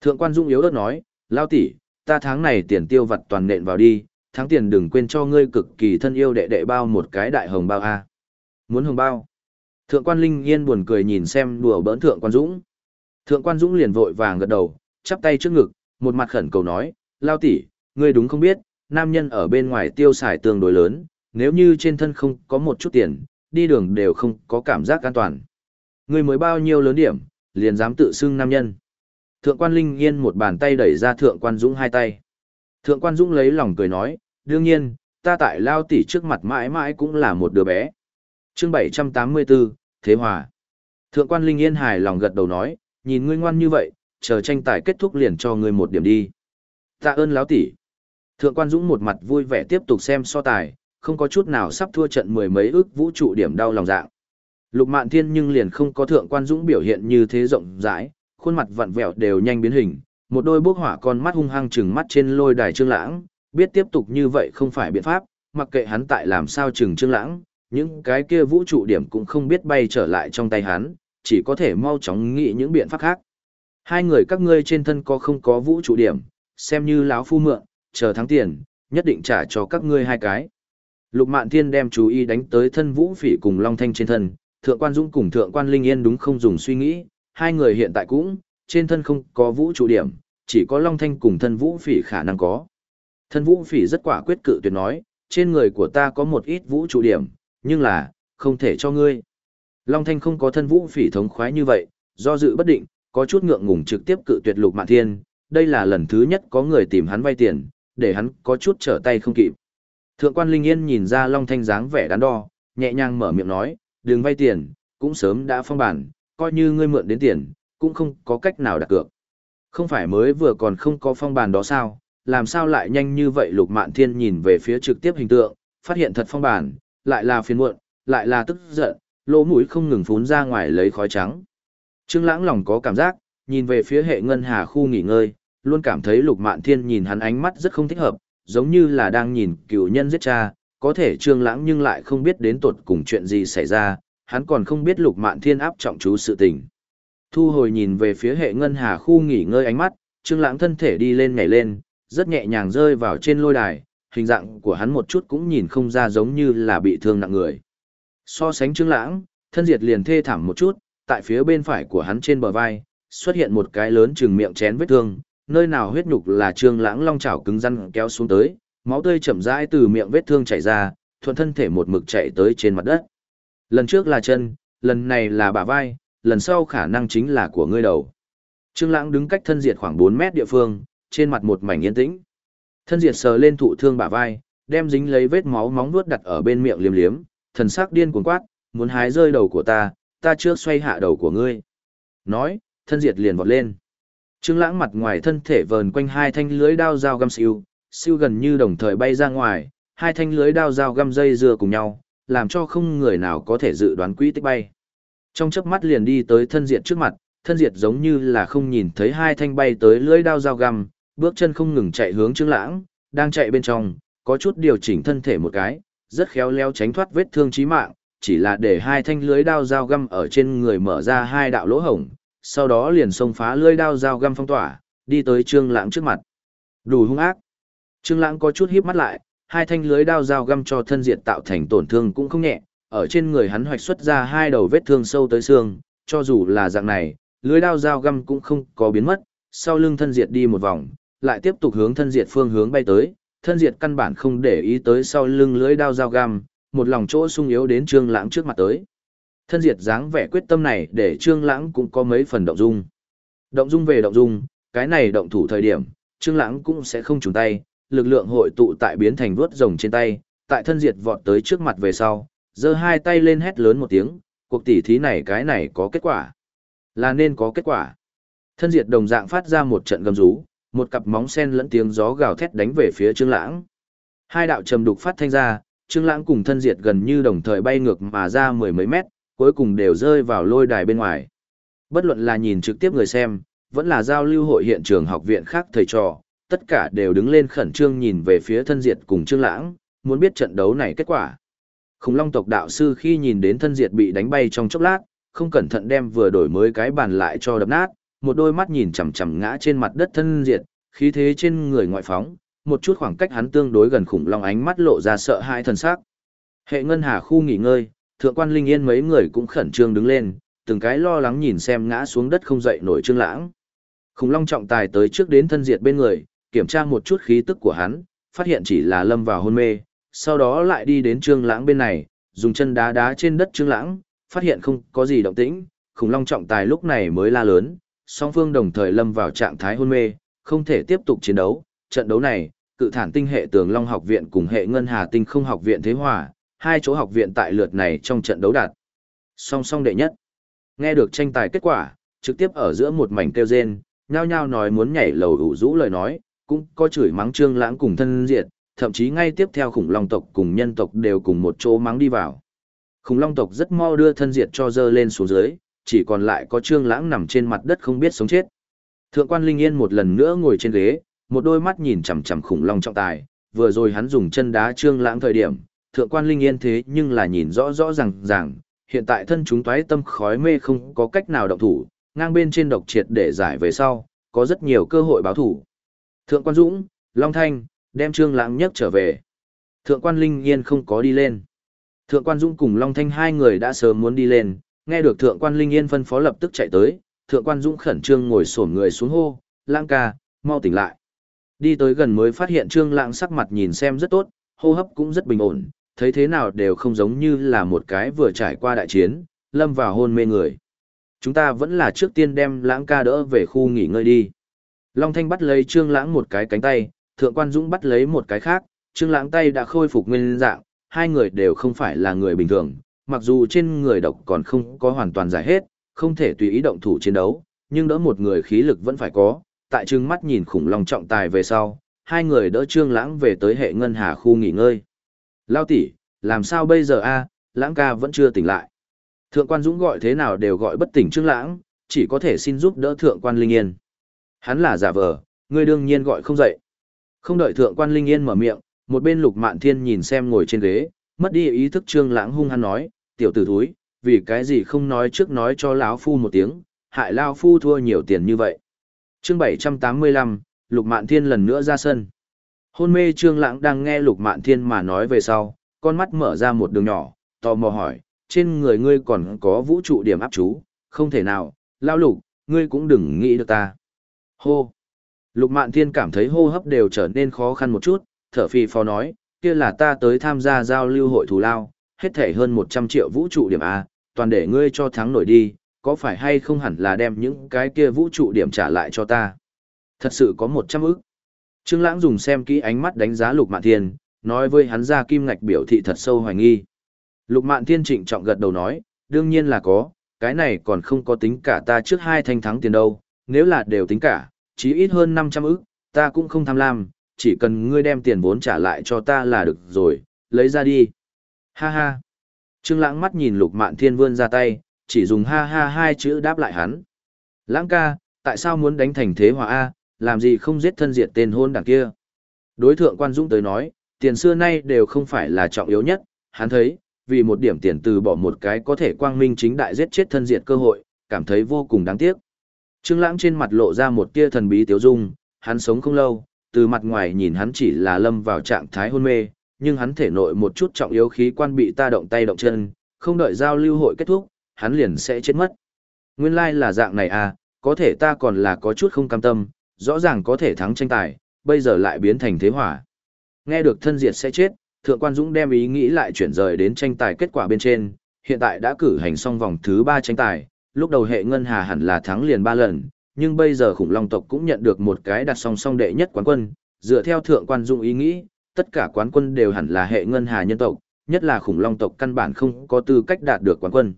Thượng quan Dung yếu ớt nói, lao tỷ, ta tháng này tiền tiêu vặt toàn nện vào đi, tháng tiền đừng quên cho ngươi cực kỳ thân yêu đệ đệ bao một cái đại hồng bao a. Muốn hồng bao? Thượng quan Linh Yên buồn cười nhìn xem đùa bỡn thượng quan Dũng. Thượng quan Dũng liền vội vàng gật đầu, chắp tay trước ngực, một mặt khẩn cầu nói, lao tỷ, ngươi đúng không biết, nam nhân ở bên ngoài tiêu xài tương đối lớn, nếu như trên thân không có một chút tiền, đi đường đều không có cảm giác an toàn. người mới bao nhiêu lớn điểm, liền dám tự xưng nam nhân. Thượng quan Linh Yên một bàn tay đẩy ra Thượng quan Dũng hai tay. Thượng quan Dũng lấy lòng cười nói, đương nhiên, ta tại lao tỷ trước mặt mãi mãi cũng là một đứa bé. chương 784, Thế Hòa. Thượng quan Linh Yên hài lòng gật đầu nói, nhìn ngươi ngoan như vậy, chờ tranh tài kết thúc liền cho ngươi một điểm đi. Tạ ơn láo tỷ. Thượng quan Dũng một mặt vui vẻ tiếp tục xem so tài, không có chút nào sắp thua trận mười mấy ước vũ trụ điểm đau lòng dạng. Lục Mạn Thiên nhưng liền không có thượng quan Dũng biểu hiện như thế rộng rãi, khuôn mặt vặn vẹo đều nhanh biến hình, một đôi bốc hỏa con mắt hung hăng trừng mắt trên lôi đài Trương Lãng, biết tiếp tục như vậy không phải biện pháp, mặc kệ hắn tại làm sao trừng Trương Lãng, những cái kia vũ trụ điểm cũng không biết bay trở lại trong tay hắn, chỉ có thể mau chóng nghĩ những biện pháp khác. Hai người các ngươi trên thân có không có vũ trụ điểm, xem như lão phu mượn, chờ thắng tiền, nhất định trả cho các ngươi hai cái. Lục Mạn Thiên đem chú ý đánh tới thân Vũ Phỉ cùng Long Thanh trên thân, Thượng quan Dũng cùng Thượng quan Linh Yên đúng không dùng suy nghĩ, hai người hiện tại cũng, trên thân không có vũ trụ điểm, chỉ có Long Thanh cùng thân Vũ Phỉ khả năng có. Thân Vũ Phỉ rất quả quyết cự tuyệt nói, trên người của ta có một ít vũ trụ điểm, nhưng là, không thể cho ngươi. Long Thanh không có thân Vũ Phỉ thống khoái như vậy, do dự bất định, có chút ngượng ngùng trực tiếp cự tuyệt Lục Mạn Thiên, đây là lần thứ nhất có người tìm hắn vay tiền, để hắn có chút trở tay không kịp. Thượng quan Linh Yên nhìn ra Long Thanh dáng vẻ đắn đo, nhẹ nhàng mở miệng nói, đừng vay tiền, cũng sớm đã phong bản, coi như ngươi mượn đến tiền, cũng không có cách nào đặt cược. Không phải mới vừa còn không có phong bản đó sao, làm sao lại nhanh như vậy Lục Mạn Thiên nhìn về phía trực tiếp hình tượng, phát hiện thật phong bản, lại là phiền muộn, lại là tức giận, lỗ mũi không ngừng phún ra ngoài lấy khói trắng. Trương Lãng lòng có cảm giác, nhìn về phía hệ ngân hà khu nghỉ ngơi, luôn cảm thấy Lục Mạn Thiên nhìn hắn ánh mắt rất không thích hợp, giống như là đang nhìn cựu nhân giết cha, có thể Trương Lãng nhưng lại không biết đến tột cùng chuyện gì xảy ra, hắn còn không biết Lục Mạn Thiên áp trọng chú sự tình. Thu hồi nhìn về phía hệ ngân hà khu nghỉ ngơi ánh mắt, Trương Lãng thân thể đi lên nhảy lên, rất nhẹ nhàng rơi vào trên lôi đài, hình dạng của hắn một chút cũng nhìn không ra giống như là bị thương nặng người. So sánh Trương Lãng, thân diệt liền thê thảm một chút, tại phía bên phải của hắn trên bờ vai, xuất hiện một cái lớn chừng miệng chén vết thương, nơi nào huyết nhục là trương lãng long chảo cứng răn kéo xuống tới, máu tươi chậm rãi từ miệng vết thương chảy ra, thuận thân thể một mực chạy tới trên mặt đất. Lần trước là chân, lần này là bả vai, lần sau khả năng chính là của ngươi đầu. Trương Lãng đứng cách thân diệt khoảng 4 mét địa phương, trên mặt một mảnh yên tĩnh. Thân diệt sờ lên thụ thương bả vai, đem dính lấy vết máu móng vuốt đặt ở bên miệng liếm liếm, thần sắc điên cuồng quát, muốn hái rơi đầu của ta, ta trước xoay hạ đầu của ngươi. Nói, thân diệt liền vọt lên. Trương Lãng mặt ngoài thân thể vờn quanh hai thanh lưới đao dao găm siêu, siêu gần như đồng thời bay ra ngoài, hai thanh lưới đao dao găm dây dưa cùng nhau, làm cho không người nào có thể dự đoán quỹ tích bay. Trong chớp mắt liền đi tới thân diệt trước mặt, thân diệt giống như là không nhìn thấy hai thanh bay tới lưới đao dao găm, bước chân không ngừng chạy hướng Trương Lãng, đang chạy bên trong, có chút điều chỉnh thân thể một cái, rất khéo léo tránh thoát vết thương chí mạng, chỉ là để hai thanh lưới đao dao găm ở trên người mở ra hai đạo lỗ hổng, sau đó liền xông phá lưỡi đao dao găm phong tỏa, đi tới Trương Lãng trước mặt. Đủ hung ác. Trương Lãng có chút híp mắt lại, hai thanh lưới đao dao găm cho thân diện tạo thành tổn thương cũng không nhẹ, ở trên người hắn hoạch xuất ra hai đầu vết thương sâu tới xương, cho dù là dạng này, lưới đao dao găm cũng không có biến mất, sau lưng thân diệt đi một vòng, lại tiếp tục hướng thân diệt phương hướng bay tới, thân diệt căn bản không để ý tới sau lưng lưới đao dao găm, một lòng chỗ sung yếu đến Trương Lãng trước mặt tới. Thân diệt dáng vẻ quyết tâm này để Trương Lãng cũng có mấy phần động dung. Động dung về động dung, cái này động thủ thời điểm, Trương Lãng cũng sẽ không chùn tay, lực lượng hội tụ tại biến thành vuốt rồng trên tay, tại thân diệt vọt tới trước mặt về sau, giơ hai tay lên hét lớn một tiếng, cuộc tỷ thí này cái này có kết quả. Là nên có kết quả. Thân diệt đồng dạng phát ra một trận gầm rú, một cặp móng sen lẫn tiếng gió gào thét đánh về phía Trương Lãng. Hai đạo trầm đục phát thanh ra, Trương Lãng cùng thân diệt gần như đồng thời bay ngược mà ra mười mấy mét, cuối cùng đều rơi vào lôi đài bên ngoài. Bất luận là nhìn trực tiếp người xem, vẫn là giao lưu hội hiện trường học viện khác thầy trò, tất cả đều đứng lên khẩn trương nhìn về phía thân diệt cùng Trương Lãng, muốn biết trận đấu này kết quả. Khủng long tộc đạo sư khi nhìn đến thân diệt bị đánh bay trong chốc lát, không cẩn thận đem vừa đổi mới cái bàn lại cho đập nát, một đôi mắt nhìn chằm chằm ngã trên mặt đất thân diệt, khí thế trên người ngoại phóng, một chút khoảng cách hắn tương đối gần khủng long ánh mắt lộ ra sợ hãi thần sắc. Hệ ngân hà khu nghỉ ngơi, thượng quan linh yên mấy người cũng khẩn trương đứng lên, từng cái lo lắng nhìn xem ngã xuống đất không dậy nổi trương lãng. Khủng long trọng tài tới trước đến thân diệt bên người, kiểm tra một chút khí tức của hắn, phát hiện chỉ là lâm vào hôn mê, sau đó lại đi đến trương lãng bên này, dùng chân đá đá trên đất trương lãng, phát hiện không có gì động tĩnh, khủng long trọng tài lúc này mới la lớn, song phương đồng thời lâm vào trạng thái hôn mê, không thể tiếp tục chiến đấu, trận đấu này, cự thản tinh hệ tường long học viện cùng hệ ngân hà tinh không học viện thế hòa, hai chỗ học viện tại lượt này trong trận đấu đạt. Song song đệ nhất. Nghe được tranh tài kết quả, trực tiếp ở giữa một mảnh kêu rên, nhao nhao nói muốn nhảy lầu ủ rũ lời nói, cũng có chửi mắng Trương Lãng cùng thân diệt, thậm chí ngay tiếp theo khủng long tộc cùng nhân tộc đều cùng một chỗ mắng đi vào. Khủng long tộc rất mau đưa thân diệt cho dơ lên xuống dưới, chỉ còn lại có Trương Lãng nằm trên mặt đất không biết sống chết. Thượng quan Linh Yên một lần nữa ngồi trên ghế, một đôi mắt nhìn chằm chằm khủng long trọng tài, vừa rồi hắn dùng chân đá Trương Lãng thời điểm, thượng quan Linh Yên thế nhưng là nhìn rõ rõ ràng ràng, hiện tại thân chúng toái tâm khói mê không có cách nào động thủ, ngang bên trên độc triệt để giải về sau, có rất nhiều cơ hội báo thủ. Thượng quan Dũng, Long Thanh, đem Trương Lãng nhấc trở về. Thượng quan Linh Yên không có đi lên. Thượng quan Dũng cùng Long Thanh hai người đã sớm muốn đi lên, nghe được Thượng quan Linh Yên phân phó lập tức chạy tới, Thượng quan Dũng khẩn trương ngồi xổm người xuống hô, "Lãng ca, mau tỉnh lại." Đi tới gần mới phát hiện Trương Lãng sắc mặt nhìn xem rất tốt, hô hấp cũng rất bình ổn, thấy thế nào đều không giống như là một cái vừa trải qua đại chiến, lâm vào hôn mê người. Chúng ta vẫn là trước tiên đem Lãng ca đỡ về khu nghỉ ngơi đi. Long Thanh bắt lấy Trương Lãng một cái cánh tay, Thượng quan Dũng bắt lấy một cái khác, Trương Lãng tay đã khôi phục nguyên dạng, hai người đều không phải là người bình thường, mặc dù trên người độc còn không có hoàn toàn giải hết, không thể tùy ý động thủ chiến đấu, nhưng đỡ một người khí lực vẫn phải có, tại trừng mắt nhìn khủng long trọng tài về sau, hai người đỡ Trương Lãng về tới hệ ngân hà khu nghỉ ngơi. Lao tỷ, làm sao bây giờ a? Lãng ca vẫn chưa tỉnh lại. Thượng quan Dũng gọi thế nào đều gọi bất tỉnh Trương Lãng, chỉ có thể xin giúp đỡ thượng quan Linh Yên. Hắn là giả vờ, ngươi đương nhiên gọi không dậy. Không đợi thượng quan Linh Yên mở miệng, một bên Lục Mạn Thiên nhìn xem ngồi trên ghế, mất đi ý thức Trương Lãng hung hăng nói, "Tiểu tử thúi, vì cái gì không nói trước nói cho lão phu một tiếng, hại lão phu thua nhiều tiền như vậy." Chương 785, Lục Mạn Thiên lần nữa ra sân. Hôn mê Trương Lãng đang nghe Lục Mạn Thiên mà nói về sau, con mắt mở ra một đường nhỏ, tò mò hỏi, trên người ngươi còn có vũ trụ điểm áp chú, không thể nào, lão Lục, ngươi cũng đừng nghĩ được ta. Hô. Lục Mạn Thiên cảm thấy hô hấp đều trở nên khó khăn một chút, thở phì phò nói, kia là ta tới tham gia giao lưu hội thù lao, hết thể hơn 100 triệu vũ trụ điểm A, toàn để ngươi cho thắng nổi đi, có phải hay không hẳn là đem những cái kia vũ trụ điểm trả lại cho ta. Thật sự có 100 ức. Trương Lãng dùng xem kỹ ánh mắt đánh giá Lục Mạn Thiên, nói với hắn ra kim ngạch biểu thị thật sâu hoài nghi. Lục Mạn Thiên trịnh trọng gật đầu nói, đương nhiên là có, cái này còn không có tính cả ta trước hai thanh thắng tiền đâu, nếu là đều tính cả, chí ít hơn 500 ức, ta cũng không tham lam, chỉ cần ngươi đem tiền vốn trả lại cho ta là được rồi, lấy ra đi. Ha ha. Trương Lãng mắt nhìn Lục Mạn Thiên vươn ra tay, chỉ dùng ha ha hai chữ đáp lại hắn. Lãng ca, tại sao muốn đánh thành thế hòa A, làm gì không giết thân diệt tên hôn đảng kia. Đối thượng quan dũng tới nói, tiền xưa nay đều không phải là trọng yếu nhất, hắn thấy, vì một điểm tiền từ bỏ một cái có thể quang minh chính đại giết chết thân diệt cơ hội, cảm thấy vô cùng đáng tiếc. Trương Lãng trên mặt lộ ra một tia thần bí tiếu dung, hắn sống không lâu, từ mặt ngoài nhìn hắn chỉ là lâm vào trạng thái hôn mê, nhưng hắn thể nội một chút trọng yếu khí quan bị ta động tay động chân, không đợi giao lưu hội kết thúc, hắn liền sẽ chết mất. Nguyên lai là dạng này à, có thể ta còn là có chút không cam tâm, rõ ràng có thể thắng tranh tài, bây giờ lại biến thành thế hỏa. Nghe được thân diệt sẽ chết, Thượng quan Dũng đem ý nghĩ lại chuyển rời đến tranh tài kết quả bên trên, hiện tại đã cử hành xong vòng thứ 3 tranh tài, lúc đầu hệ ngân hà hẳn là thắng liền 3 lần, nhưng bây giờ khủng long tộc cũng nhận được một cái đặt song song đệ nhất quán quân, dựa theo Thượng quan Dũng ý nghĩ, tất cả quán quân đều hẳn là hệ ngân hà nhân tộc, nhất là khủng long tộc căn bản không có tư cách đạt được quán quân.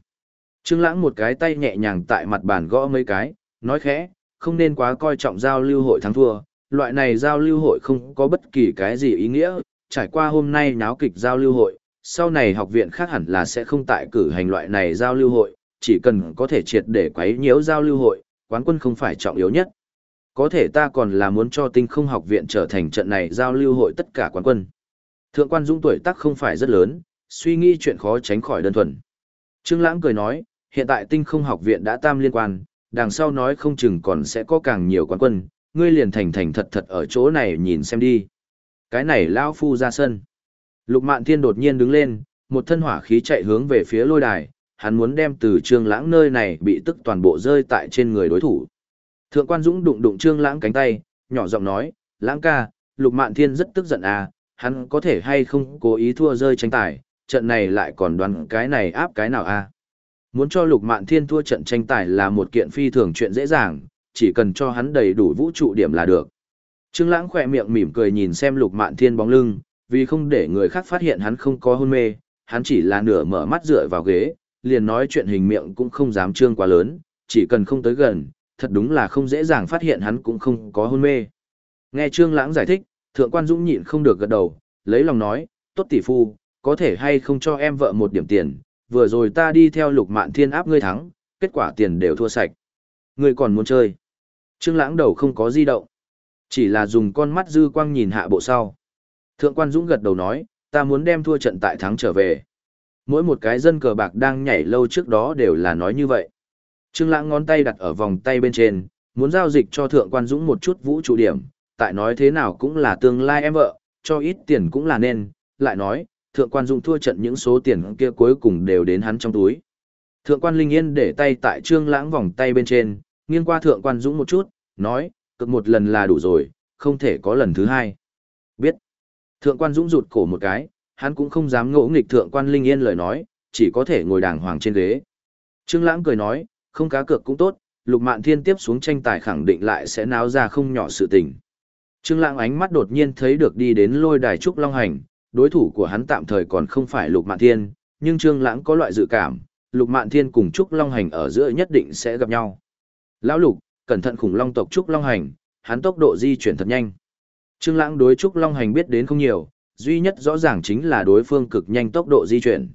Trương Lãng một cái tay nhẹ nhàng tại mặt bàn gõ mấy cái, nói khẽ, không nên quá coi trọng giao lưu hội thắng thua, loại này giao lưu hội không có bất kỳ cái gì ý nghĩa, trải qua hôm nay náo kịch giao lưu hội, sau này học viện khác hẳn là sẽ không tại cử hành loại này giao lưu hội, chỉ cần có thể triệt để quấy nhiễu giao lưu hội, quán quân không phải trọng yếu nhất. Có thể ta còn là muốn cho tinh không học viện trở thành trận này giao lưu hội tất cả quán quân. Thượng quan Dũng tuổi tác không phải rất lớn, suy nghĩ chuyện khó tránh khỏi đơn thuần. Trương Lãng cười nói, hiện tại tinh không học viện đã tam liên quan, đằng sau nói không chừng còn sẽ có càng nhiều quán quân, ngươi liền thành thành thật thật ở chỗ này nhìn xem đi. Cái này lão phu ra sân. Lục Mạn Thiên đột nhiên đứng lên, một thân hỏa khí chạy hướng về phía lôi đài, hắn muốn đem từ Trương Lãng nơi này bị tức toàn bộ rơi tại trên người đối thủ. Thượng quan Dũng đụng đụng Trương Lãng cánh tay, nhỏ giọng nói, "Lãng ca, Lục Mạn Thiên rất tức giận à, hắn có thể hay không cố ý thua rơi tranh tài, trận này lại còn đoán cái này áp cái nào a?" À? Muốn cho Lục Mạn Thiên thua trận tranh tài là một kiện phi thường chuyện dễ dàng, chỉ cần cho hắn đầy đủ vũ trụ điểm là được. Trương Lãng khẽ miệng mỉm cười nhìn xem Lục Mạn Thiên bóng lưng, vì không để người khác phát hiện hắn không có hôn mê, hắn chỉ là nửa mở mắt dựa vào ghế, liền nói chuyện hình miệng cũng không dám trương quá lớn, chỉ cần không tới gần, thật đúng là không dễ dàng phát hiện hắn cũng không có hôn mê. Nghe Trương Lãng giải thích, Thượng quan Dũng nhịn không được gật đầu, lấy lòng nói, tốt tỷ phu, có thể hay không cho em vợ một điểm tiền, vừa rồi ta đi theo lục mạn thiên áp ngươi thắng, kết quả tiền đều thua sạch. Ngươi còn muốn chơi. Trương Lãng đầu không có di động, chỉ là dùng con mắt dư quang nhìn hạ bộ sau. Thượng quan Dũng gật đầu nói, ta muốn đem thua trận tại thắng trở về. Mỗi một cái dân cờ bạc đang nhảy lâu trước đó đều là nói như vậy. Trương Lãng ngón tay đặt ở vòng tay bên trên, muốn giao dịch cho Thượng quan Dũng một chút vũ trụ điểm, tại nói thế nào cũng là tương lai em vợ, cho ít tiền cũng là nên, lại nói, Thượng quan Dũng thua trận những số tiền kia cuối cùng đều đến hắn trong túi. Thượng quan Linh Yên để tay tại Trương Lãng vòng tay bên trên, nghiêng qua Thượng quan Dũng một chút, nói, cực một lần là đủ rồi, không thể có lần thứ hai. Biết. Thượng quan Dũng rụt cổ một cái, hắn cũng không dám ngỗ nghịch Thượng quan Linh Yên lời nói, chỉ có thể ngồi đàng hoàng trên ghế. Trương Lãng cười nói, không cá cược cũng tốt, Lục Mạn Thiên tiếp xuống tranh tài khẳng định lại sẽ náo ra không nhỏ sự tình. Trương Lãng ánh mắt đột nhiên thấy được đi đến lôi đài trúc long hành, đối thủ của hắn tạm thời còn không phải Lục Mạn Thiên, nhưng Trương Lãng có loại dự cảm, Lục Mạn Thiên cùng trúc long hành ở giữa nhất định sẽ gặp nhau. Lão Lục, cẩn thận khủng long tộc trúc long hành, hắn tốc độ di chuyển thật nhanh. Trương Lãng đối trúc long hành biết đến không nhiều, duy nhất rõ ràng chính là đối phương cực nhanh tốc độ di chuyển.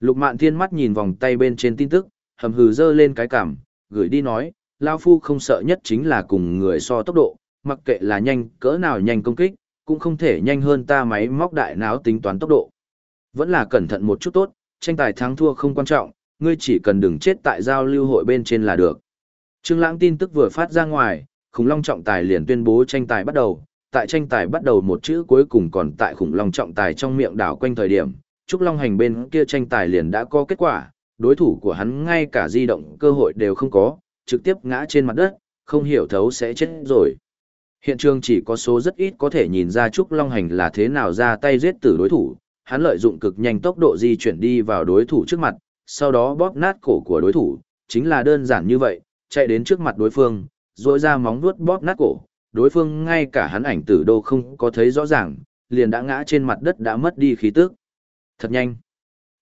Lục Mạn Thiên mắt nhìn vòng tay bên trên tin tức, hầm hừ dơ lên cái cằm, gửi đi nói, Lão Phu không sợ nhất chính là cùng người so tốc độ, mặc kệ là nhanh cỡ nào nhanh công kích, cũng không thể nhanh hơn ta máy móc đại não tính toán tốc độ. Vẫn là cẩn thận một chút tốt, tranh tài thắng thua không quan trọng, ngươi chỉ cần đừng chết tại giao lưu hội bên trên là được. Trương Lãng tin tức vừa phát ra ngoài, khủng long trọng tài liền tuyên bố tranh tài bắt đầu, tại tranh tài bắt đầu một chữ cuối cùng còn tại khủng long trọng tài trong miệng đảo quanh thời điểm, Trúc Long hành bên kia tranh tài liền đã có kết quả, đối thủ của hắn ngay cả di động cơ hội đều không có, trực tiếp ngã trên mặt đất, không hiểu thấu sẽ chết rồi. Hiện trường chỉ có số rất ít có thể nhìn ra Trúc Long Hành là thế nào ra tay giết tử đối thủ, hắn lợi dụng cực nhanh tốc độ di chuyển đi vào đối thủ trước mặt, sau đó bóp nát cổ của đối thủ, chính là đơn giản như vậy, chạy đến trước mặt đối phương, rồi ra móng vuốt bóp nát cổ, đối phương ngay cả hắn ảnh tử đô không có thấy rõ ràng, liền đã ngã trên mặt đất đã mất đi khí tức. Thật nhanh.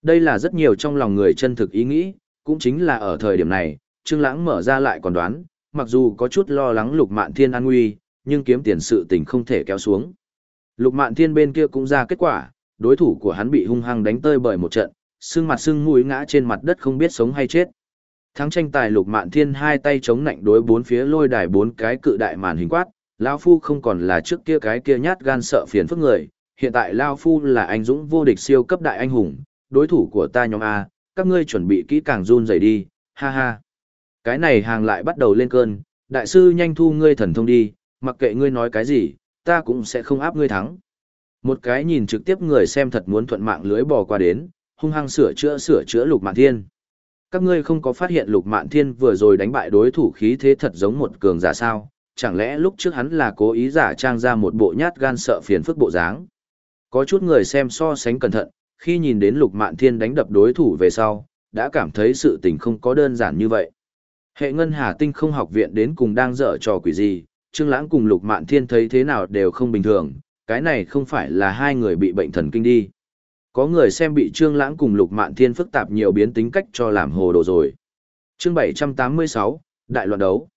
Đây là rất nhiều trong lòng người chân thực ý nghĩ, cũng chính là ở thời điểm này, Trương Lãng mở ra lại còn đoán, mặc dù có chút lo lắng Lục Mạn Thiên an nguy, nhưng kiếm tiền sự tình không thể kéo xuống. Lục Mạn Thiên bên kia cũng ra kết quả, đối thủ của hắn bị hung hăng đánh tơi bởi một trận, xương mặt xương mũi ngã trên mặt đất không biết sống hay chết. Thắng tranh tài Lục Mạn Thiên hai tay chống nạnh đối bốn phía lôi đài bốn cái cự đại màn hình quát, lão phu không còn là trước kia cái kia nhát gan sợ phiền phức người, hiện tại lão phu là anh dũng vô địch siêu cấp đại anh hùng, đối thủ của ta nhóm A, các ngươi chuẩn bị kỹ càng run rẩy đi, ha ha. Cái này hàng lại bắt đầu lên cơn, đại sư nhanh thu ngươi thần thông đi, mặc kệ ngươi nói cái gì, ta cũng sẽ không áp ngươi thắng. Một cái nhìn trực tiếp người xem thật muốn thuận mạng lưới bò qua đến, hung hăng sửa chữa sửa chữa lục mạn thiên. Các ngươi không có phát hiện lục mạn thiên vừa rồi đánh bại đối thủ khí thế thật giống một cường giả sao, chẳng lẽ lúc trước hắn là cố ý giả trang ra một bộ nhát gan sợ phiền phức bộ dáng. Có chút người xem so sánh cẩn thận, khi nhìn đến lục mạn thiên đánh đập đối thủ về sau, đã cảm thấy sự tình không có đơn giản như vậy. Hệ ngân hà tinh không học viện đến cùng đang dở trò quỷ gì, Trương Lãng cùng Lục Mạn Thiên thấy thế nào đều không bình thường, cái này không phải là hai người bị bệnh thần kinh đi. Có người xem bị Trương Lãng cùng Lục Mạn Thiên phức tạp nhiều biến tính cách cho làm hồ đồ rồi. Chương 786, Đại loạn đấu.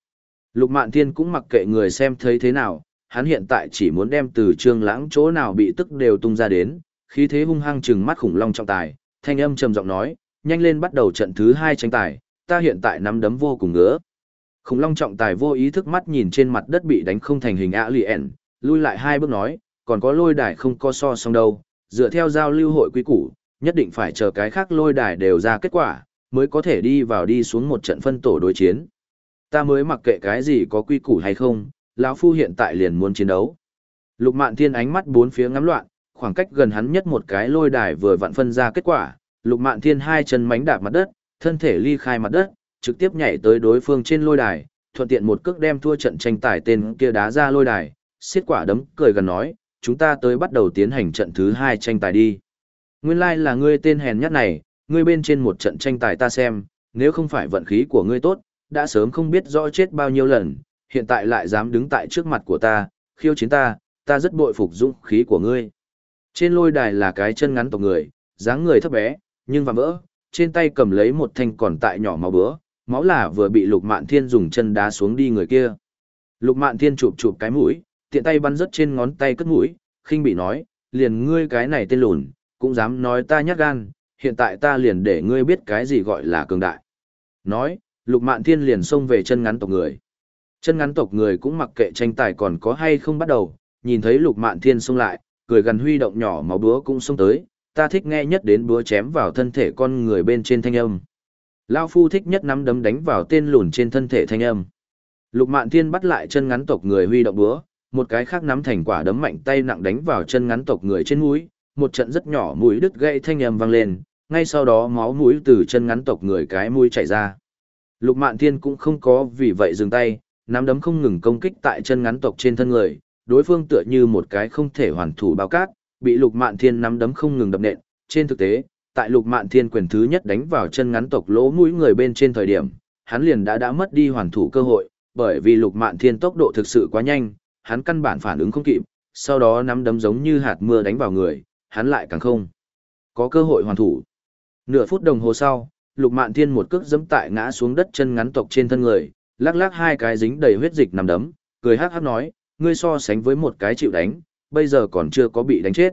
Lục Mạn Thiên cũng mặc kệ người xem thấy thế nào, hắn hiện tại chỉ muốn đem từ Trương Lãng chỗ nào bị tức đều tung ra đến, khí thế hung hăng trừng mắt khủng long trọng tài, thanh âm trầm giọng nói, nhanh lên bắt đầu trận thứ hai tranh tài, ta hiện tại nắm đấm vô cùng ngứa. Khủng long trọng tài vô ý thức mắt nhìn trên mặt đất bị đánh không thành hình ạ lì ẻn, lui lại hai bước nói, còn có lôi đài không co so song đâu, dựa theo giao lưu hội quy củ, nhất định phải chờ cái khác lôi đài đều ra kết quả, mới có thể đi vào đi xuống một trận phân tổ đối chiến. Ta mới mặc kệ cái gì có quy củ hay không, lão phu hiện tại liền muốn chiến đấu. Lục Mạn Thiên ánh mắt bốn phía ngắm loạn, khoảng cách gần hắn nhất một cái lôi đài vừa vặn phân ra kết quả, Lục Mạn Thiên hai chân mánh đạp mặt đất, thân thể ly khai mặt đất, trực tiếp nhảy tới đối phương trên lôi đài, thuận tiện một cước đem thua trận tranh tài tên kia đá ra lôi đài, xiết quả đấm cười gần nói, chúng ta tới bắt đầu tiến hành trận thứ hai tranh tài đi. Nguyên lai like là ngươi tên hèn nhát này, ngươi bên trên một trận tranh tài ta xem, nếu không phải vận khí của ngươi tốt, đã sớm không biết rõ chết bao nhiêu lần, hiện tại lại dám đứng tại trước mặt của ta, khiêu chiến ta, ta rất bội phục dũng khí của ngươi. Trên lôi đài là cái chân ngắn tộc người, dáng người thấp bé, nhưng vạm vỡ, trên tay cầm lấy một thanh còn tại nhỏ máu bữa, máu là vừa bị Lục Mạn Thiên dùng chân đá xuống đi người kia. Lục Mạn Thiên chụp chụp cái mũi, tiện tay bắn rớt trên ngón tay cất mũi, khinh bị nói, liền ngươi cái này tên lùn, cũng dám nói ta nhát gan, hiện tại ta liền để ngươi biết cái gì gọi là cường đại. Nói, Lục Mạn Thiên liền xông về chân ngắn tộc người. Chân ngắn tộc người cũng mặc kệ tranh tài còn có hay không bắt đầu, nhìn thấy Lục Mạn Thiên xông lại, cười gần huy động nhỏ máu búa cũng xông tới, ta thích nghe nhất đến búa chém vào thân thể con người bên trên thanh âm. Lao phu thích nhất nắm đấm đánh vào tên lùn trên thân thể thanh âm. Lục Mạn Thiên bắt lại chân ngắn tộc người huy động búa, một cái khác nắm thành quả đấm mạnh tay nặng đánh vào chân ngắn tộc người trên mũi, một trận rất nhỏ mũi đứt gãy thanh âm vang lên, ngay sau đó máu mũi từ chân ngắn tộc người cái mũi chảy ra. Lục Mạn Thiên cũng không có vì vậy dừng tay, nắm đấm không ngừng công kích tại chân ngắn tộc trên thân người, đối phương tựa như một cái không thể hoàn thủ bao cát, bị Lục Mạn Thiên nắm đấm không ngừng đập nện. Trên thực tế, tại Lục Mạn Thiên quyền thứ nhất đánh vào chân ngắn tộc lỗ mũi người bên trên thời điểm, hắn liền đã đã mất đi hoàn thủ cơ hội, bởi vì Lục Mạn Thiên tốc độ thực sự quá nhanh, hắn căn bản phản ứng không kịp, sau đó nắm đấm giống như hạt mưa đánh vào người, hắn lại càng không có cơ hội hoàn thủ. Nửa phút đồng hồ sau, Lục Mạn Thiên một cước dẫm tại ngã xuống đất chân ngắn tộc trên thân người, lắc lắc hai cái dính đầy huyết dịch nằm đấm, cười hắc hắc nói, ngươi so sánh với một cái chịu đánh, bây giờ còn chưa có bị đánh chết.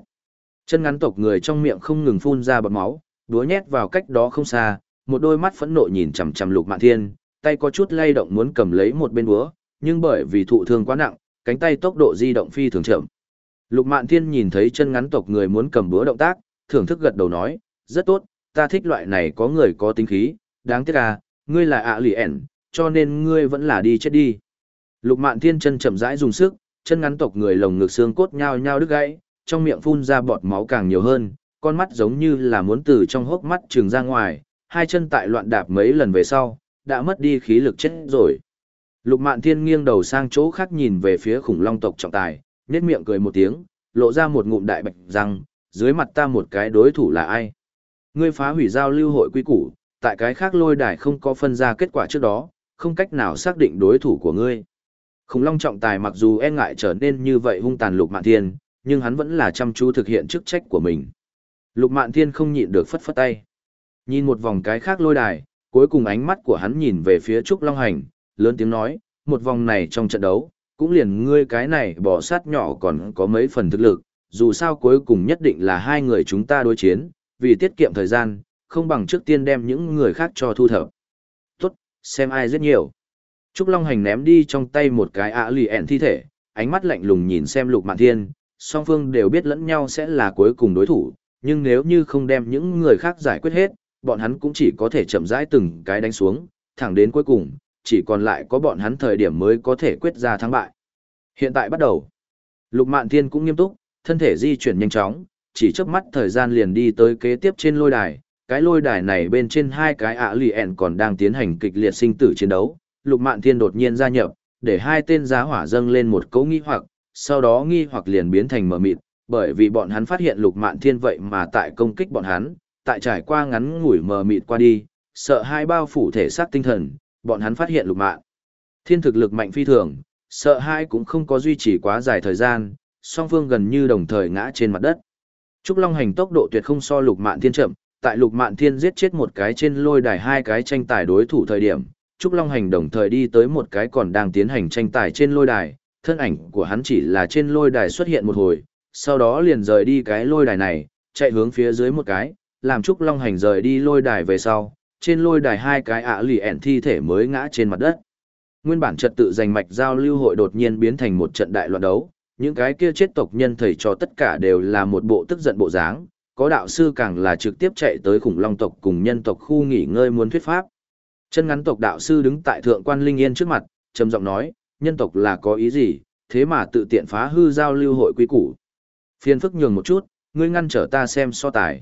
Chân ngắn tộc người trong miệng không ngừng phun ra bọt máu, đúa nhét vào cách đó không xa, một đôi mắt phẫn nộ nhìn chằm chằm Lục Mạn Thiên, tay có chút lay động muốn cầm lấy một bên búa, nhưng bởi vì thụ thương quá nặng, cánh tay tốc độ di động phi thường chậm. Lục Mạn Thiên nhìn thấy chân ngắn tộc người muốn cầm búa động tác, thưởng thức gật đầu nói, rất tốt, ta thích loại này có người có tính khí, đáng tiếc à, ngươi là ạ lì ẻn, cho nên ngươi vẫn là đi chết đi. Lục Mạn Thiên chân chậm rãi dùng sức, chân ngắn tộc người lồng ngực xương cốt nhao nhao đứt gãy, trong miệng phun ra bọt máu càng nhiều hơn, con mắt giống như là muốn từ trong hốc mắt trừng ra ngoài, hai chân tại loạn đạp mấy lần về sau, đã mất đi khí lực chết rồi. Lục Mạn Thiên nghiêng đầu sang chỗ khác nhìn về phía khủng long tộc trọng tài, nhếch miệng cười một tiếng, lộ ra một ngụm đại bạch răng, dưới mặt ta một cái đối thủ là ai? Ngươi phá hủy giao lưu hội quy củ, tại cái khác lôi đài không có phân ra kết quả trước đó, không cách nào xác định đối thủ của ngươi. Khủng long trọng tài mặc dù e ngại trở nên như vậy hung tàn Lục Mạn Thiên, nhưng hắn vẫn là chăm chú thực hiện chức trách của mình. Lục Mạn Thiên không nhịn được phất phất tay. Nhìn một vòng cái khác lôi đài, cuối cùng ánh mắt của hắn nhìn về phía Trúc Long Hành, lớn tiếng nói, một vòng này trong trận đấu, cũng liền ngươi cái này bỏ sát nhỏ còn có mấy phần thực lực, dù sao cuối cùng nhất định là hai người chúng ta đối chiến, vì tiết kiệm thời gian, không bằng trước tiên đem những người khác cho thu thập. Tốt, xem ai rất nhiều. Trúc Long Hành ném đi trong tay một cái ạ lì ẹn thi thể, ánh mắt lạnh lùng nhìn xem Lục Mạn Thiên, song phương đều biết lẫn nhau sẽ là cuối cùng đối thủ, nhưng nếu như không đem những người khác giải quyết hết, bọn hắn cũng chỉ có thể chậm rãi từng cái đánh xuống, thẳng đến cuối cùng, chỉ còn lại có bọn hắn thời điểm mới có thể quyết ra thắng bại. Hiện tại bắt đầu. Lục Mạn Thiên cũng nghiêm túc, thân thể di chuyển nhanh chóng, chỉ chớp mắt thời gian liền đi tới kế tiếp trên lôi đài. Cái lôi đài này bên trên hai cái ạ lì ẹn còn đang tiến hành kịch liệt sinh tử chiến đấu. Lục Mạn Thiên đột nhiên gia nhập, để hai tên giá hỏa dâng lên một cấu nghi hoặc, sau đó nghi hoặc liền biến thành mờ mịt, bởi vì bọn hắn phát hiện Lục Mạn Thiên vậy mà tại công kích bọn hắn, tại trải qua ngắn ngủi mờ mịt qua đi, sợ hai bao phủ thể xác tinh thần, bọn hắn phát hiện Lục Mạn Thiên thực lực mạnh phi thường, sợ hai cũng không có duy trì quá dài thời gian, song phương gần như đồng thời ngã trên mặt đất. Trúc Long hành tốc độ tuyệt không so Lục Mạn Thiên chậm, tại Lục Mạn Thiên giết chết một cái trên lôi đài hai cái tranh tài đối thủ thời điểm, Trúc Long hành đồng thời đi tới một cái còn đang tiến hành tranh tài trên lôi đài, thân ảnh của hắn chỉ là trên lôi đài xuất hiện một hồi, sau đó liền rời đi cái lôi đài này, chạy hướng phía dưới một cái, làm Trúc Long hành rời đi lôi đài về sau, trên lôi đài hai cái ạ lì ẻn thi thể mới ngã trên mặt đất. Nguyên bản trật tự giành mạch giao lưu hội đột nhiên biến thành một trận đại loạn đấu, những cái kia chết tộc nhân thầy cho tất cả đều là một bộ tức giận bộ dáng, có đạo sư càng là trực tiếp chạy tới khủng long tộc cùng nhân tộc khu nghỉ ngơi muốn thuyết pháp. Chân ngắn tộc đạo sư đứng tại thượng quan linh yên trước mặt, trầm giọng nói, nhân tộc là có ý gì, thế mà tự tiện phá hư giao lưu hội quý củ. Phiên phức nhường một chút, ngươi ngăn trở ta xem so tài.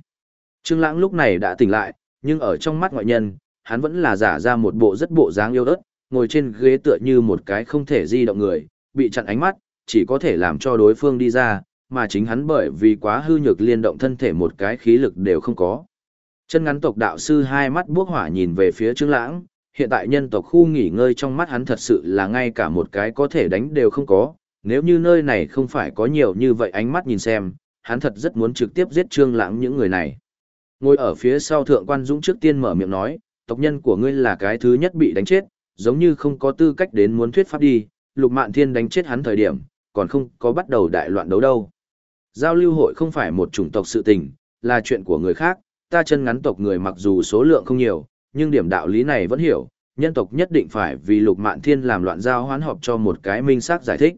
Trương Lãng lúc này đã tỉnh lại, nhưng ở trong mắt ngoại nhân, hắn vẫn là giả ra một bộ rất bộ dáng yêu ớt, ngồi trên ghế tựa như một cái không thể di động người, bị chặn ánh mắt, chỉ có thể làm cho đối phương đi ra, mà chính hắn bởi vì quá hư nhược liên động thân thể một cái khí lực đều không có. Chân ngắn tộc đạo sư hai mắt bước hỏa nhìn về phía Trương Lãng, hiện tại nhân tộc khu nghỉ ngơi trong mắt hắn thật sự là ngay cả một cái có thể đánh đều không có, nếu như nơi này không phải có nhiều như vậy ánh mắt nhìn xem, hắn thật rất muốn trực tiếp giết Trương Lãng những người này. Ngồi ở phía sau thượng quan dũng trước tiên mở miệng nói, tộc nhân của ngươi là cái thứ nhất bị đánh chết, giống như không có tư cách đến muốn thuyết pháp đi, lục mạn thiên đánh chết hắn thời điểm, còn không có bắt đầu đại loạn đấu đâu. Giao lưu hội không phải một chủng tộc sự tình, là chuyện của người khác, ta chân ngắn tộc người mặc dù số lượng không nhiều, nhưng điểm đạo lý này vẫn hiểu, nhân tộc nhất định phải vì lục mạn thiên làm loạn giao hoán họp cho một cái minh xác giải thích.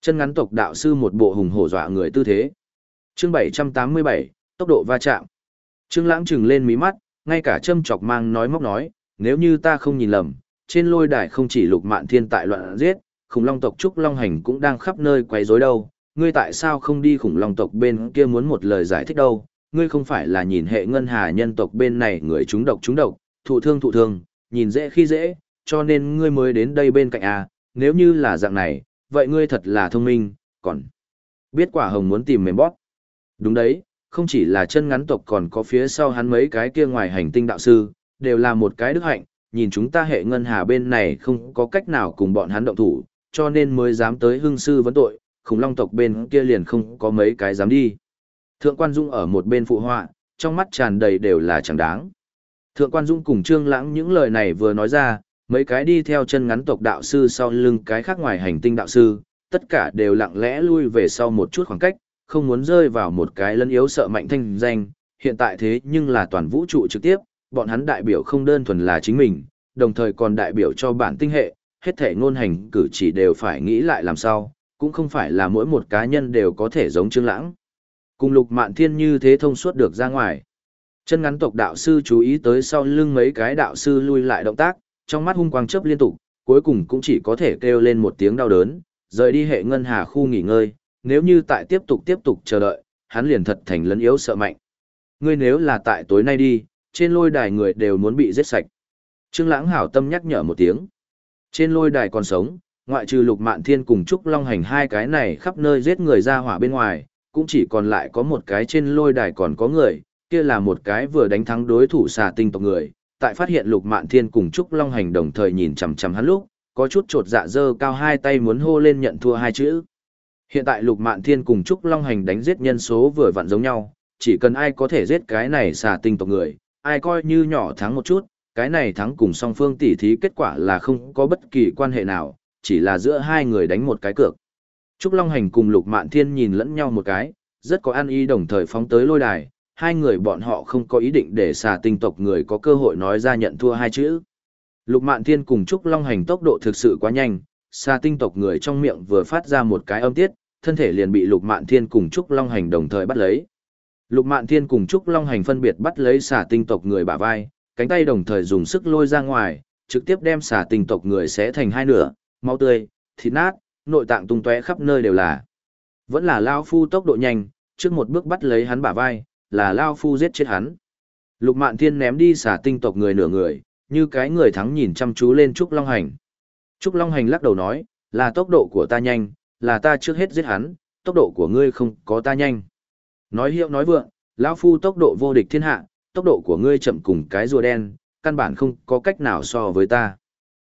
Chân ngắn tộc đạo sư một bộ hùng hổ dọa người tư thế. Chương 787, tốc độ va chạm. Trương Lãng trừng lên mí mắt, ngay cả châm chọc mang nói móc nói, nếu như ta không nhìn lầm, trên lôi đài không chỉ lục mạn thiên tại loạn giết, khủng long tộc Trúc Long Hành cũng đang khắp nơi quấy rối đâu, ngươi tại sao không đi khủng long tộc bên kia muốn một lời giải thích đâu, ngươi không phải là nhìn hệ ngân hà nhân tộc bên này người chúng độc chúng độc, thụ thương thụ thương, nhìn dễ khi dễ, cho nên ngươi mới đến đây bên cạnh à, nếu như là dạng này, vậy ngươi thật là thông minh, còn biết quả hồng muốn tìm mềm bóp. Đúng đấy, không chỉ là chân ngắn tộc còn có phía sau hắn mấy cái kia ngoài hành tinh đạo sư, đều là một cái đức hạnh, nhìn chúng ta hệ ngân hà bên này không có cách nào cùng bọn hắn động thủ, cho nên mới dám tới hưng sư vấn tội, khủng long tộc bên kia liền không có mấy cái dám đi. Thượng quan Dung ở một bên phụ họa, trong mắt tràn đầy đều là chẳng đáng. Thượng quan Dung cùng Trương Lãng những lời này vừa nói ra, mấy cái đi theo chân ngắn tộc đạo sư sau lưng cái khác ngoài hành tinh đạo sư, tất cả đều lặng lẽ lui về sau một chút khoảng cách, không muốn rơi vào một cái lân yếu sợ mạnh thanh danh, hiện tại thế nhưng là toàn vũ trụ trực tiếp, bọn hắn đại biểu không đơn thuần là chính mình, đồng thời còn đại biểu cho bản tinh hệ, hết thể ngôn hành cử chỉ đều phải nghĩ lại làm sao, cũng không phải là mỗi một cá nhân đều có thể giống Trương Lãng. Cùng Lục Mạn Thiên như thế thông suốt được ra ngoài. Chân ngắn tộc đạo sư chú ý tới sau lưng mấy cái đạo sư lui lại động tác, trong mắt hung quang chớp liên tục, cuối cùng cũng chỉ có thể kêu lên một tiếng đau đớn, rời đi hệ ngân hà khu nghỉ ngơi, nếu như tại tiếp tục tiếp tục chờ đợi, hắn liền thật thành lấn yếu sợ mạnh. Ngươi nếu là tại tối nay đi, trên lôi đài người đều muốn bị giết sạch. Trương Lãng hảo tâm nhắc nhở một tiếng. Trên lôi đài còn sống, ngoại trừ Lục Mạn Thiên cùng Trúc Long Hành hai cái này khắp nơi giết người ra hỏa bên ngoài, cũng chỉ còn lại có một cái trên lôi đài còn có người, kia là một cái vừa đánh thắng đối thủ xà tinh tộc người. Tại phát hiện Lục Mạn Thiên cùng Trúc Long Hành đồng thời nhìn chằm chằm hắn lúc, có chút trột dạ dơ cao hai tay muốn hô lên nhận thua hai chữ. Hiện tại Lục Mạn Thiên cùng Trúc Long Hành đánh giết nhân số vừa vặn giống nhau, chỉ cần ai có thể giết cái này xà tinh tộc người, ai coi như nhỏ thắng một chút, cái này thắng cùng song phương tỉ thí kết quả là không có bất kỳ quan hệ nào, chỉ là giữa hai người đánh một cái cược. Trúc Long Hành cùng Lục Mạn Thiên nhìn lẫn nhau một cái, rất có an ý đồng thời phóng tới lôi đài, hai người bọn họ không có ý định để xà tinh tộc người có cơ hội nói ra nhận thua hai chữ. Lục Mạn Thiên cùng Trúc Long Hành tốc độ thực sự quá nhanh, xà tinh tộc người trong miệng vừa phát ra một cái âm tiết, thân thể liền bị Lục Mạn Thiên cùng Trúc Long Hành đồng thời bắt lấy. Lục Mạn Thiên cùng Trúc Long Hành phân biệt bắt lấy xà tinh tộc người bả vai, cánh tay đồng thời dùng sức lôi ra ngoài, trực tiếp đem xà tinh tộc người xé thành hai nửa, máu tươi, thịt nát, nội tạng tung tóe khắp nơi đều là. Vẫn là Lao Phu tốc độ nhanh, trước một bước bắt lấy hắn bả vai, là Lao Phu giết chết hắn. Lục Mạn Thiên ném đi xà tinh tộc người nửa người, như cái người thắng nhìn chăm chú lên Trúc Long Hành. Trúc Long Hành lắc đầu nói, là tốc độ của ta nhanh, là ta trước hết giết hắn, tốc độ của ngươi không có ta nhanh. Nói hiệu nói vượng, lão phu tốc độ vô địch thiên hạ, tốc độ của ngươi chậm cùng cái rùa đen, căn bản không có cách nào so với ta.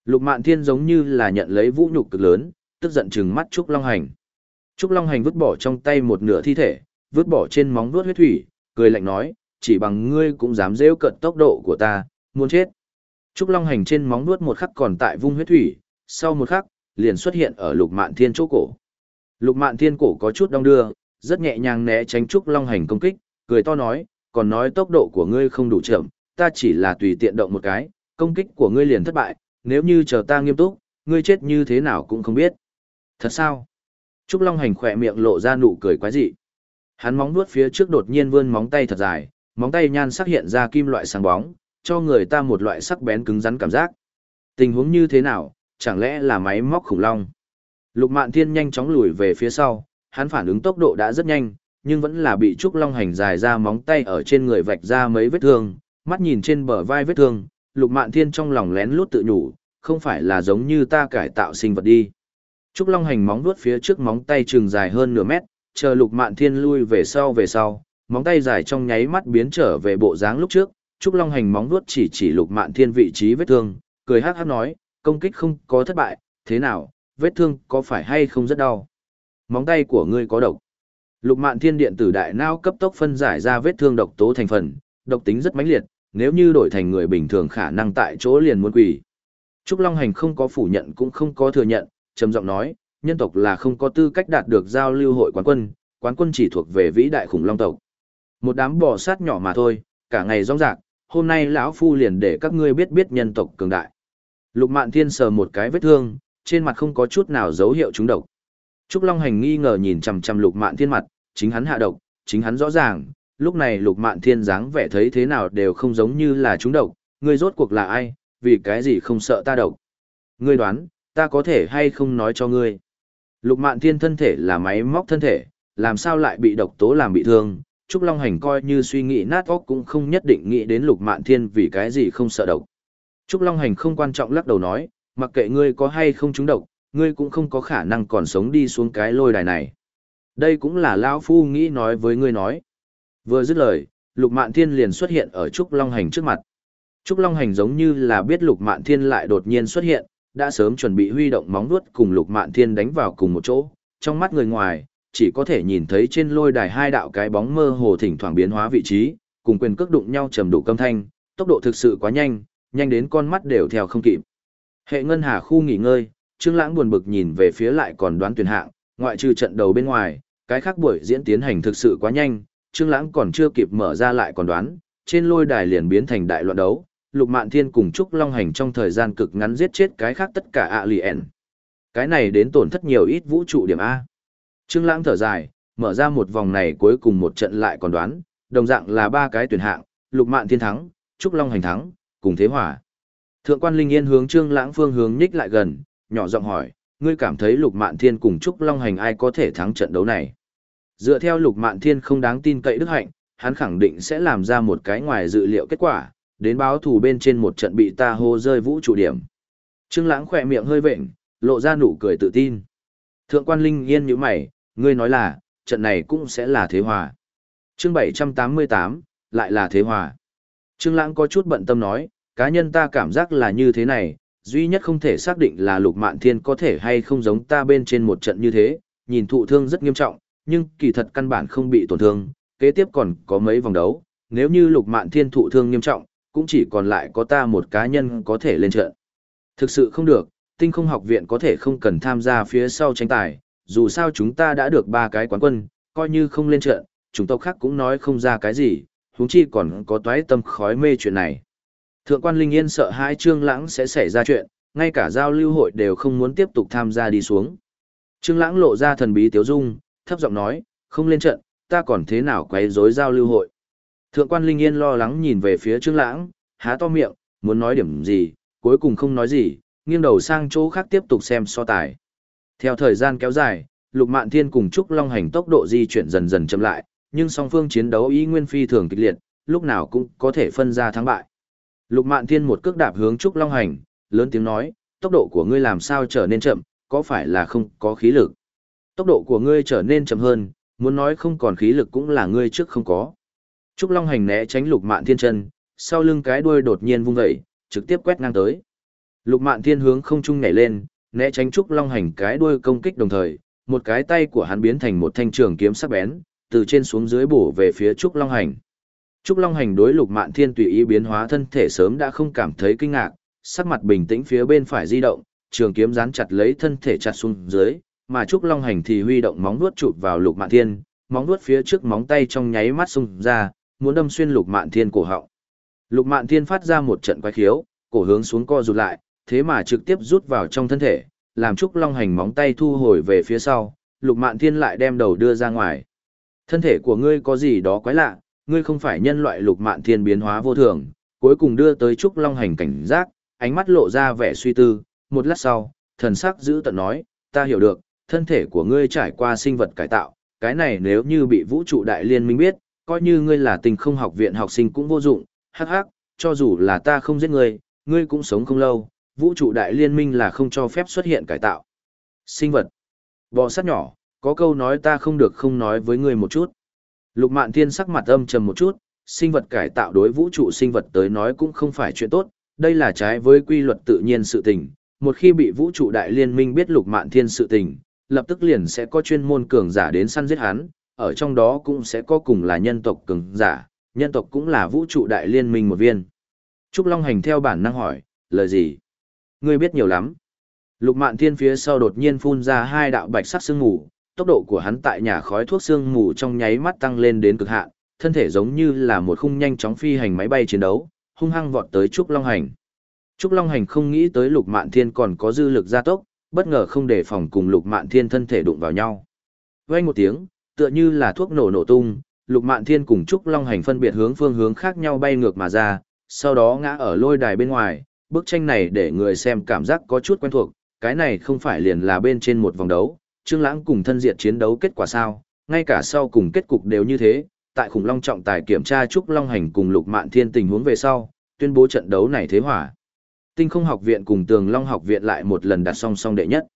Lục Mạn Thiên giống như là nhận lấy vũ nhục cực lớn, tức giận trừng mắt Trúc Long Hành. Trúc Long Hành vứt bỏ trong tay một nửa thi thể, vứt bỏ trên móng vuốt huyết thủy, cười lạnh nói, chỉ bằng ngươi cũng dám rêu cận tốc độ của ta, muốn chết. Trúc Long Hành trên móng nuốt một khắc còn tại vung huyết thủy, sau một khắc, liền xuất hiện ở Lục Mạn Thiên chỗ cổ. Lục Mạn Thiên cổ có chút đong đưa, rất nhẹ nhàng né tránh Trúc Long Hành công kích, cười to nói, còn nói tốc độ của ngươi không đủ chậm, ta chỉ là tùy tiện động một cái, công kích của ngươi liền thất bại, nếu như chờ ta nghiêm túc, ngươi chết như thế nào cũng không biết. Thật sao? Trúc Long Hành khỏe miệng lộ ra nụ cười quái dị. Hắn móng vuốt phía trước đột nhiên vươn móng tay thật dài, móng tay nhan sắc hiện ra kim loại sáng bóng, cho người ta một loại sắc bén cứng rắn cảm giác. Tình huống như thế nào, chẳng lẽ là máy móc khủng long? Lục Mạn Thiên nhanh chóng lùi về phía sau, hắn phản ứng tốc độ đã rất nhanh, nhưng vẫn là bị Trúc Long Hành dài ra móng tay ở trên người vạch ra mấy vết thương, mắt nhìn trên bờ vai vết thương, Lục Mạn Thiên trong lòng lén lút tự nhủ, không phải là giống như ta cải tạo sinh vật đi. Trúc Long Hành móng vuốt phía trước móng tay trường dài hơn nửa mét, chờ Lục Mạn Thiên lui về sau về sau, móng tay dài trong nháy mắt biến trở về bộ dáng lúc trước, Trúc Long Hành móng vuốt chỉ chỉ Lục Mạn Thiên vị trí vết thương, cười hắc hắc nói, công kích không có thất bại, thế nào, vết thương có phải hay không rất đau? Móng tay của ngươi có độc. Lục Mạn Thiên điện tử đại não cấp tốc phân giải ra vết thương độc tố thành phần, độc tính rất mãnh liệt, nếu như đổi thành người bình thường khả năng tại chỗ liền muốn quỷ. Trúc Long Hành không có phủ nhận cũng không có thừa nhận, trầm giọng nói, nhân tộc là không có tư cách đạt được giao lưu hội quán quân, quán quân chỉ thuộc về vĩ đại khủng long tộc. Một đám bò sát nhỏ mà thôi, cả ngày rong rạc, hôm nay lão phu liền để các ngươi biết biết nhân tộc cường đại. Lục Mạn Thiên sờ một cái vết thương, trên mặt không có chút nào dấu hiệu trúng độc. Trúc Long Hành nghi ngờ nhìn chằm chằm Lục Mạn Thiên mặt, chính hắn hạ độc, chính hắn rõ ràng, lúc này Lục Mạn Thiên dáng vẻ thấy thế nào đều không giống như là trúng độc, ngươi rốt cuộc là ai, vì cái gì không sợ ta độc. Ngươi đoán, ta có thể hay không nói cho ngươi. Lục Mạn Thiên thân thể là máy móc thân thể, làm sao lại bị độc tố làm bị thương, Trúc Long Hành coi như suy nghĩ nát óc cũng không nhất định nghĩ đến Lục Mạn Thiên vì cái gì không sợ độc. Trúc Long Hành không quan trọng lắc đầu nói, mặc kệ ngươi có hay không trúng độc, ngươi cũng không có khả năng còn sống đi xuống cái lôi đài này. Đây cũng là lão phu nghĩ nói với ngươi nói. Vừa dứt lời, Lục Mạn Thiên liền xuất hiện ở Trúc Long Hành trước mặt. Trúc Long Hành giống như là biết Lục Mạn Thiên lại đột nhiên xuất hiện, đã sớm chuẩn bị huy động móng vuốt cùng Lục Mạn Thiên đánh vào cùng một chỗ, trong mắt người ngoài, chỉ có thể nhìn thấy trên lôi đài hai đạo cái bóng mơ hồ thỉnh thoảng biến hóa vị trí, cùng quyền cước đụng nhau trầm đủ câm thanh, tốc độ thực sự quá nhanh, nhanh đến con mắt đều theo không kịp. Hệ ngân hà khu nghỉ ngơi, Trương Lãng buồn bực nhìn về phía lại còn đoán tuyển hạng, ngoại trừ trận đầu bên ngoài, cái khác buổi diễn tiến hành thực sự quá nhanh, Trương Lãng còn chưa kịp mở ra lại còn đoán, trên lôi đài liền biến thành đại loạn đấu, Lục Mạn Thiên cùng Trúc Long Hành trong thời gian cực ngắn giết chết cái khác tất cả ạ lì ẻn, Cái này đến tổn thất nhiều ít vũ trụ điểm A. Trương Lãng thở dài, mở ra một vòng này cuối cùng một trận lại còn đoán, đồng dạng là ba cái tuyển hạng, Lục Mạn Thiên thắng, Trúc Long Hành thắng, cùng thế hỏa. Thượng quan Linh Yên hướng Trương Lãng phương hướng nhích lại gần, nhỏ giọng hỏi, ngươi cảm thấy Lục Mạn Thiên cùng Trúc Long Hành ai có thể thắng trận đấu này? Dựa theo Lục Mạn Thiên không đáng tin cậy đức hạnh, hắn khẳng định sẽ làm ra một cái ngoài dự liệu kết quả, đến báo thù bên trên một trận bị ta hô rơi vũ trụ điểm. Trương Lãng khẽ miệng hơi vện, lộ ra nụ cười tự tin. Thượng quan Linh Yên nhíu mày, ngươi nói là, trận này cũng sẽ là thế hòa. Chương 788, lại là thế hòa. Trương Lãng có chút bận tâm nói, cá nhân ta cảm giác là như thế này, duy nhất không thể xác định là Lục Mạn Thiên có thể hay không giống ta bên trên một trận như thế, nhìn thụ thương rất nghiêm trọng, nhưng kỳ thật căn bản không bị tổn thương, kế tiếp còn có mấy vòng đấu, nếu như Lục Mạn Thiên thụ thương nghiêm trọng, cũng chỉ còn lại có ta một cá nhân có thể lên trận. Thực sự không được, tinh không học viện có thể không cần tham gia phía sau tranh tài, dù sao chúng ta đã được ba cái quán quân, coi như không lên trận, chúng tộc khác cũng nói không ra cái gì, huống chi còn có toái tâm khói mê chuyện này. Thượng quan Linh Yên sợ hai Trương Lãng sẽ xảy ra chuyện, ngay cả giao lưu hội đều không muốn tiếp tục tham gia đi xuống. Trương Lãng lộ ra thần bí tiếu dung, thấp giọng nói, không lên trận, ta còn thế nào quấy rối giao lưu hội. Thượng quan Linh Yên lo lắng nhìn về phía Trương Lãng, há to miệng, muốn nói điểm gì, cuối cùng không nói gì, nghiêng đầu sang chỗ khác tiếp tục xem so tài. Theo thời gian kéo dài, Lục Mạn Thiên cùng Trúc Long Hành tốc độ di chuyển dần dần chậm lại, nhưng song phương chiến đấu ý nguyên phi thường kịch liệt, lúc nào cũng có thể phân ra thắng bại. Lục Mạn Thiên một cước đạp hướng Trúc Long Hành, lớn tiếng nói, tốc độ của ngươi làm sao trở nên chậm, có phải là không có khí lực? Tốc độ của ngươi trở nên chậm hơn, muốn nói không còn khí lực cũng là ngươi trước không có. Trúc Long Hành né tránh Lục Mạn Thiên chân, sau lưng cái đuôi đột nhiên vung dậy, trực tiếp quét ngang tới. Lục Mạn Thiên hướng không trung nhảy lên, né tránh Trúc Long Hành cái đuôi công kích đồng thời, một cái tay của hắn biến thành một thanh trường kiếm sắc bén, từ trên xuống dưới bổ về phía Trúc Long Hành. Trúc Long Hành đối Lục Mạn Thiên tùy ý biến hóa thân thể sớm đã không cảm thấy kinh ngạc, sắc mặt bình tĩnh phía bên phải di động, trường kiếm dán chặt lấy thân thể chặt xuống dưới, mà Trúc Long Hành thì huy động móng vuốt chụp vào Lục Mạn Thiên, móng vuốt phía trước móng tay trong nháy mắt xung ra, muốn đâm xuyên Lục Mạn Thiên cổ họng. Lục Mạn Thiên phát ra một trận quái khiếu, cổ hướng xuống co rụt lại, thế mà trực tiếp rút vào trong thân thể, làm Trúc Long Hành móng tay thu hồi về phía sau, Lục Mạn Thiên lại đem đầu đưa ra ngoài. Thân thể của ngươi có gì đó quái lạ, ngươi không phải nhân loại Lục Mạn Thiên biến hóa vô thường, cuối cùng đưa tới Trúc Long Hành cảnh giác, ánh mắt lộ ra vẻ suy tư, một lát sau, thần sắc giữ tận nói, ta hiểu được, thân thể của ngươi trải qua sinh vật cải tạo, cái này nếu như bị vũ trụ đại liên minh biết, coi như ngươi là tình không học viện học sinh cũng vô dụng, hắc hắc, cho dù là ta không giết ngươi, ngươi cũng sống không lâu, vũ trụ đại liên minh là không cho phép xuất hiện cải tạo. Sinh vật. Bò sát nhỏ, có câu nói ta không được không nói với ngươi một chút. Lục mạn thiên sắc mặt âm trầm một chút, sinh vật cải tạo đối vũ trụ sinh vật tới nói cũng không phải chuyện tốt, đây là trái với quy luật tự nhiên sự tình. Một khi bị vũ trụ đại liên minh biết lục mạn thiên sự tình, lập tức liền sẽ có chuyên môn cường giả đến săn giết hắn, ở trong đó cũng sẽ có cùng là nhân tộc cường giả, nhân tộc cũng là vũ trụ đại liên minh một viên. Trúc Long Hành theo bản năng hỏi, lời gì? Ngươi biết nhiều lắm. Lục Mạn Thiên phía sau đột nhiên phun ra hai đạo bạch sắc sương mù, tốc độ của hắn tại nhà khói thuốc sương mù trong nháy mắt tăng lên đến cực hạn, thân thể giống như là một khung nhanh chóng phi hành máy bay chiến đấu, hung hăng vọt tới Trúc Long Hành. Trúc Long Hành không nghĩ tới Lục Mạn Thiên còn có dư lực gia tốc, bất ngờ không đề phòng cùng Lục Mạn Thiên thân thể đụng vào nhau. Vang một tiếng, tựa như là thuốc nổ nổ tung, Lục Mạn Thiên cùng Trúc Long Hành phân biệt hướng phương hướng khác nhau bay ngược mà ra, sau đó ngã ở lôi đài bên ngoài, bức tranh này để người xem cảm giác có chút quen thuộc, cái này không phải liền là bên trên một vòng đấu, Trương Lãng cùng thân diệt chiến đấu kết quả sao, ngay cả sau cùng kết cục đều như thế, tại khủng long trọng tài kiểm tra Trúc Long Hành cùng Lục Mạn Thiên tình huống về sau, tuyên bố trận đấu này thế hòa, Tinh không học viện cùng tường long học viện lại một lần đặt song song đệ nhất.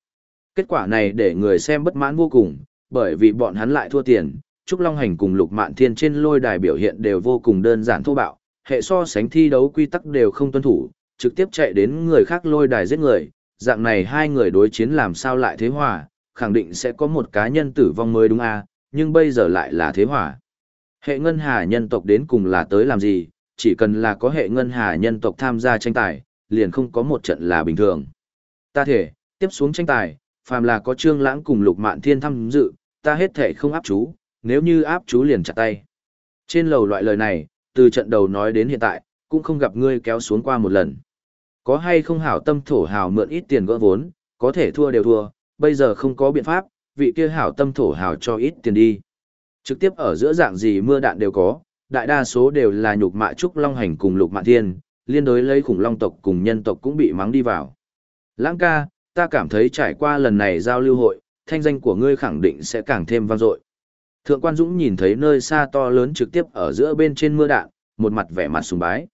Kết quả này để người xem bất mãn vô cùng, bởi vì bọn hắn lại thua tiền, Trúc Long Hành cùng Lục Mạn Thiên trên lôi đài biểu hiện đều vô cùng đơn giản thô bạo, hệ so sánh thi đấu quy tắc đều không tuân thủ, trực tiếp chạy đến người khác lôi đài giết người, dạng này hai người đối chiến làm sao lại thế hòa, khẳng định sẽ có một cá nhân tử vong mới đúng à, nhưng bây giờ lại là thế hòa. Hệ ngân hà nhân tộc đến cùng là tới làm gì, chỉ cần là có hệ ngân hà nhân tộc tham gia tranh tài, liền không có một trận là bình thường. Ta thể, tiếp xuống tranh tài, phàm là có trương lãng cùng lục mạn thiên tham dự, ta hết thể không áp chú, nếu như áp chú liền chặt tay. Trên lầu loại lời này, từ trận đầu nói đến hiện tại, cũng không gặp ngươi kéo xuống qua một lần. Có hay không hảo tâm thổ hào mượn ít tiền gỡ vốn, có thể thua đều thua, bây giờ không có biện pháp, vị kia hảo tâm thổ hào cho ít tiền đi. Trực tiếp ở giữa dạng gì mưa đạn đều có, đại đa số đều là nhục mạ trúc long hành cùng lục mạ thiên, liên đối lấy khủng long tộc cùng nhân tộc cũng bị mắng đi vào. Lãng ca, ta cảm thấy trải qua lần này giao lưu hội, thanh danh của ngươi khẳng định sẽ càng thêm vang dội. Thượng quan Dũng nhìn thấy nơi xa to lớn trực tiếp ở giữa bên trên mưa đạn, một mặt vẻ mặt sùng bái.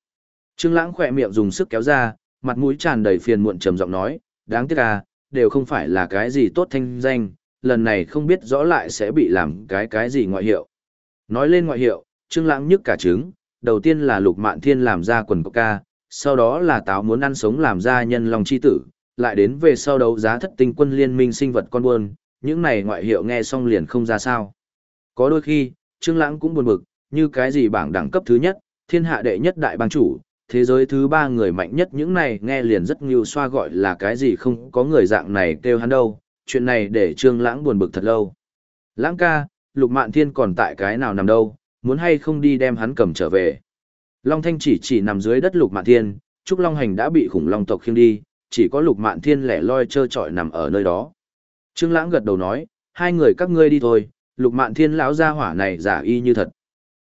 Trương Lãng khẽ miệng dùng sức kéo ra, mặt mũi tràn đầy phiền muộn trầm giọng nói, đáng tiếc à, đều không phải là cái gì tốt thanh danh, lần này không biết rõ lại sẽ bị làm cái cái gì ngoại hiệu. Nói lên ngoại hiệu, Trương Lãng nhức cả trứng, đầu tiên là Lục Mạn Thiên làm ra quần ca, sau đó là Táo muốn ăn sống làm ra nhân long chi tử, lại đến về sau đấu giá thất tinh quân liên minh sinh vật con buôn, những này ngoại hiệu nghe xong liền không ra sao. Có đôi khi, Trương Lãng cũng buồn bực, như cái gì bảng đẳng cấp thứ nhất, thiên hạ đệ nhất đại bang chủ, thế giới thứ ba người mạnh nhất những này nghe liền rất nhiều xoa gọi là cái gì không có người dạng này kêu hắn đâu, chuyện này để Trương Lãng buồn bực thật lâu. Lãng ca, Lục Mạn Thiên còn tại cái nào nằm đâu, muốn hay không đi đem hắn cầm trở về. Long Thanh chỉ chỉ nằm dưới đất Lục Mạn Thiên, Trúc Long Hành đã bị khủng long tộc khiêng đi, chỉ có Lục Mạn Thiên lẻ loi trơ trọi nằm ở nơi đó. Trương Lãng gật đầu nói, hai người các ngươi đi thôi, Lục Mạn Thiên lão gia hỏa này giả y như thật.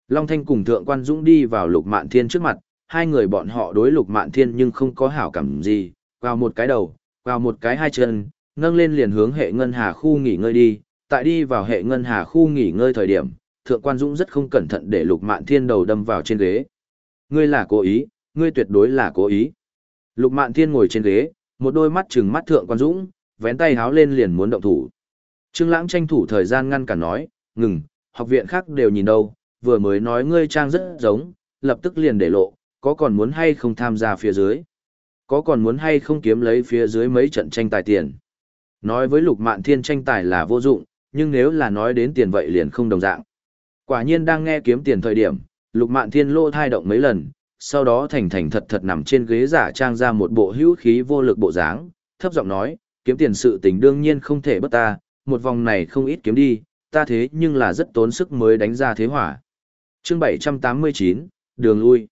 Long Thanh cùng Thượng Quan Dũng đi vào Lục Mạn Thiên trước mặt, hai người bọn họ đối Lục Mạn Thiên nhưng không có hảo cảm gì, vào một cái đầu, vào một cái hai chân, nâng lên liền hướng hệ ngân hà khu nghỉ ngơi đi, tại đi vào hệ ngân hà khu nghỉ ngơi thời điểm, Thượng Quan Dũng rất không cẩn thận để Lục Mạn Thiên đầu đâm vào trên ghế. Ngươi là cố ý, ngươi tuyệt đối là cố ý. Lục Mạn Thiên ngồi trên ghế, một đôi mắt trừng mắt Thượng Quan Dũng, vén tay háo lên liền muốn động thủ. Trương Lãng tranh thủ thời gian ngăn cản nói, ngừng, học viện khác đều nhìn đâu, vừa mới nói ngươi trang rất giống, lập tức liền để lộ, có còn muốn hay không tham gia phía dưới? Có còn muốn hay không kiếm lấy phía dưới mấy trận tranh tài tiền? Nói với Lục Mạn Thiên tranh tài là vô dụng, nhưng nếu là nói đến tiền vậy liền không đồng dạng. Quả nhiên đang nghe kiếm tiền thời điểm, Lục Mạn Thiên lô thai động mấy lần, sau đó thành thành thật thật nằm trên ghế giả trang ra một bộ hữu khí vô lực bộ dáng, thấp giọng nói, kiếm tiền sự tình đương nhiên không thể bất ta, một vòng này không ít kiếm đi, ta thế nhưng là rất tốn sức mới đánh ra thế hỏa. Chương 789, đường lui.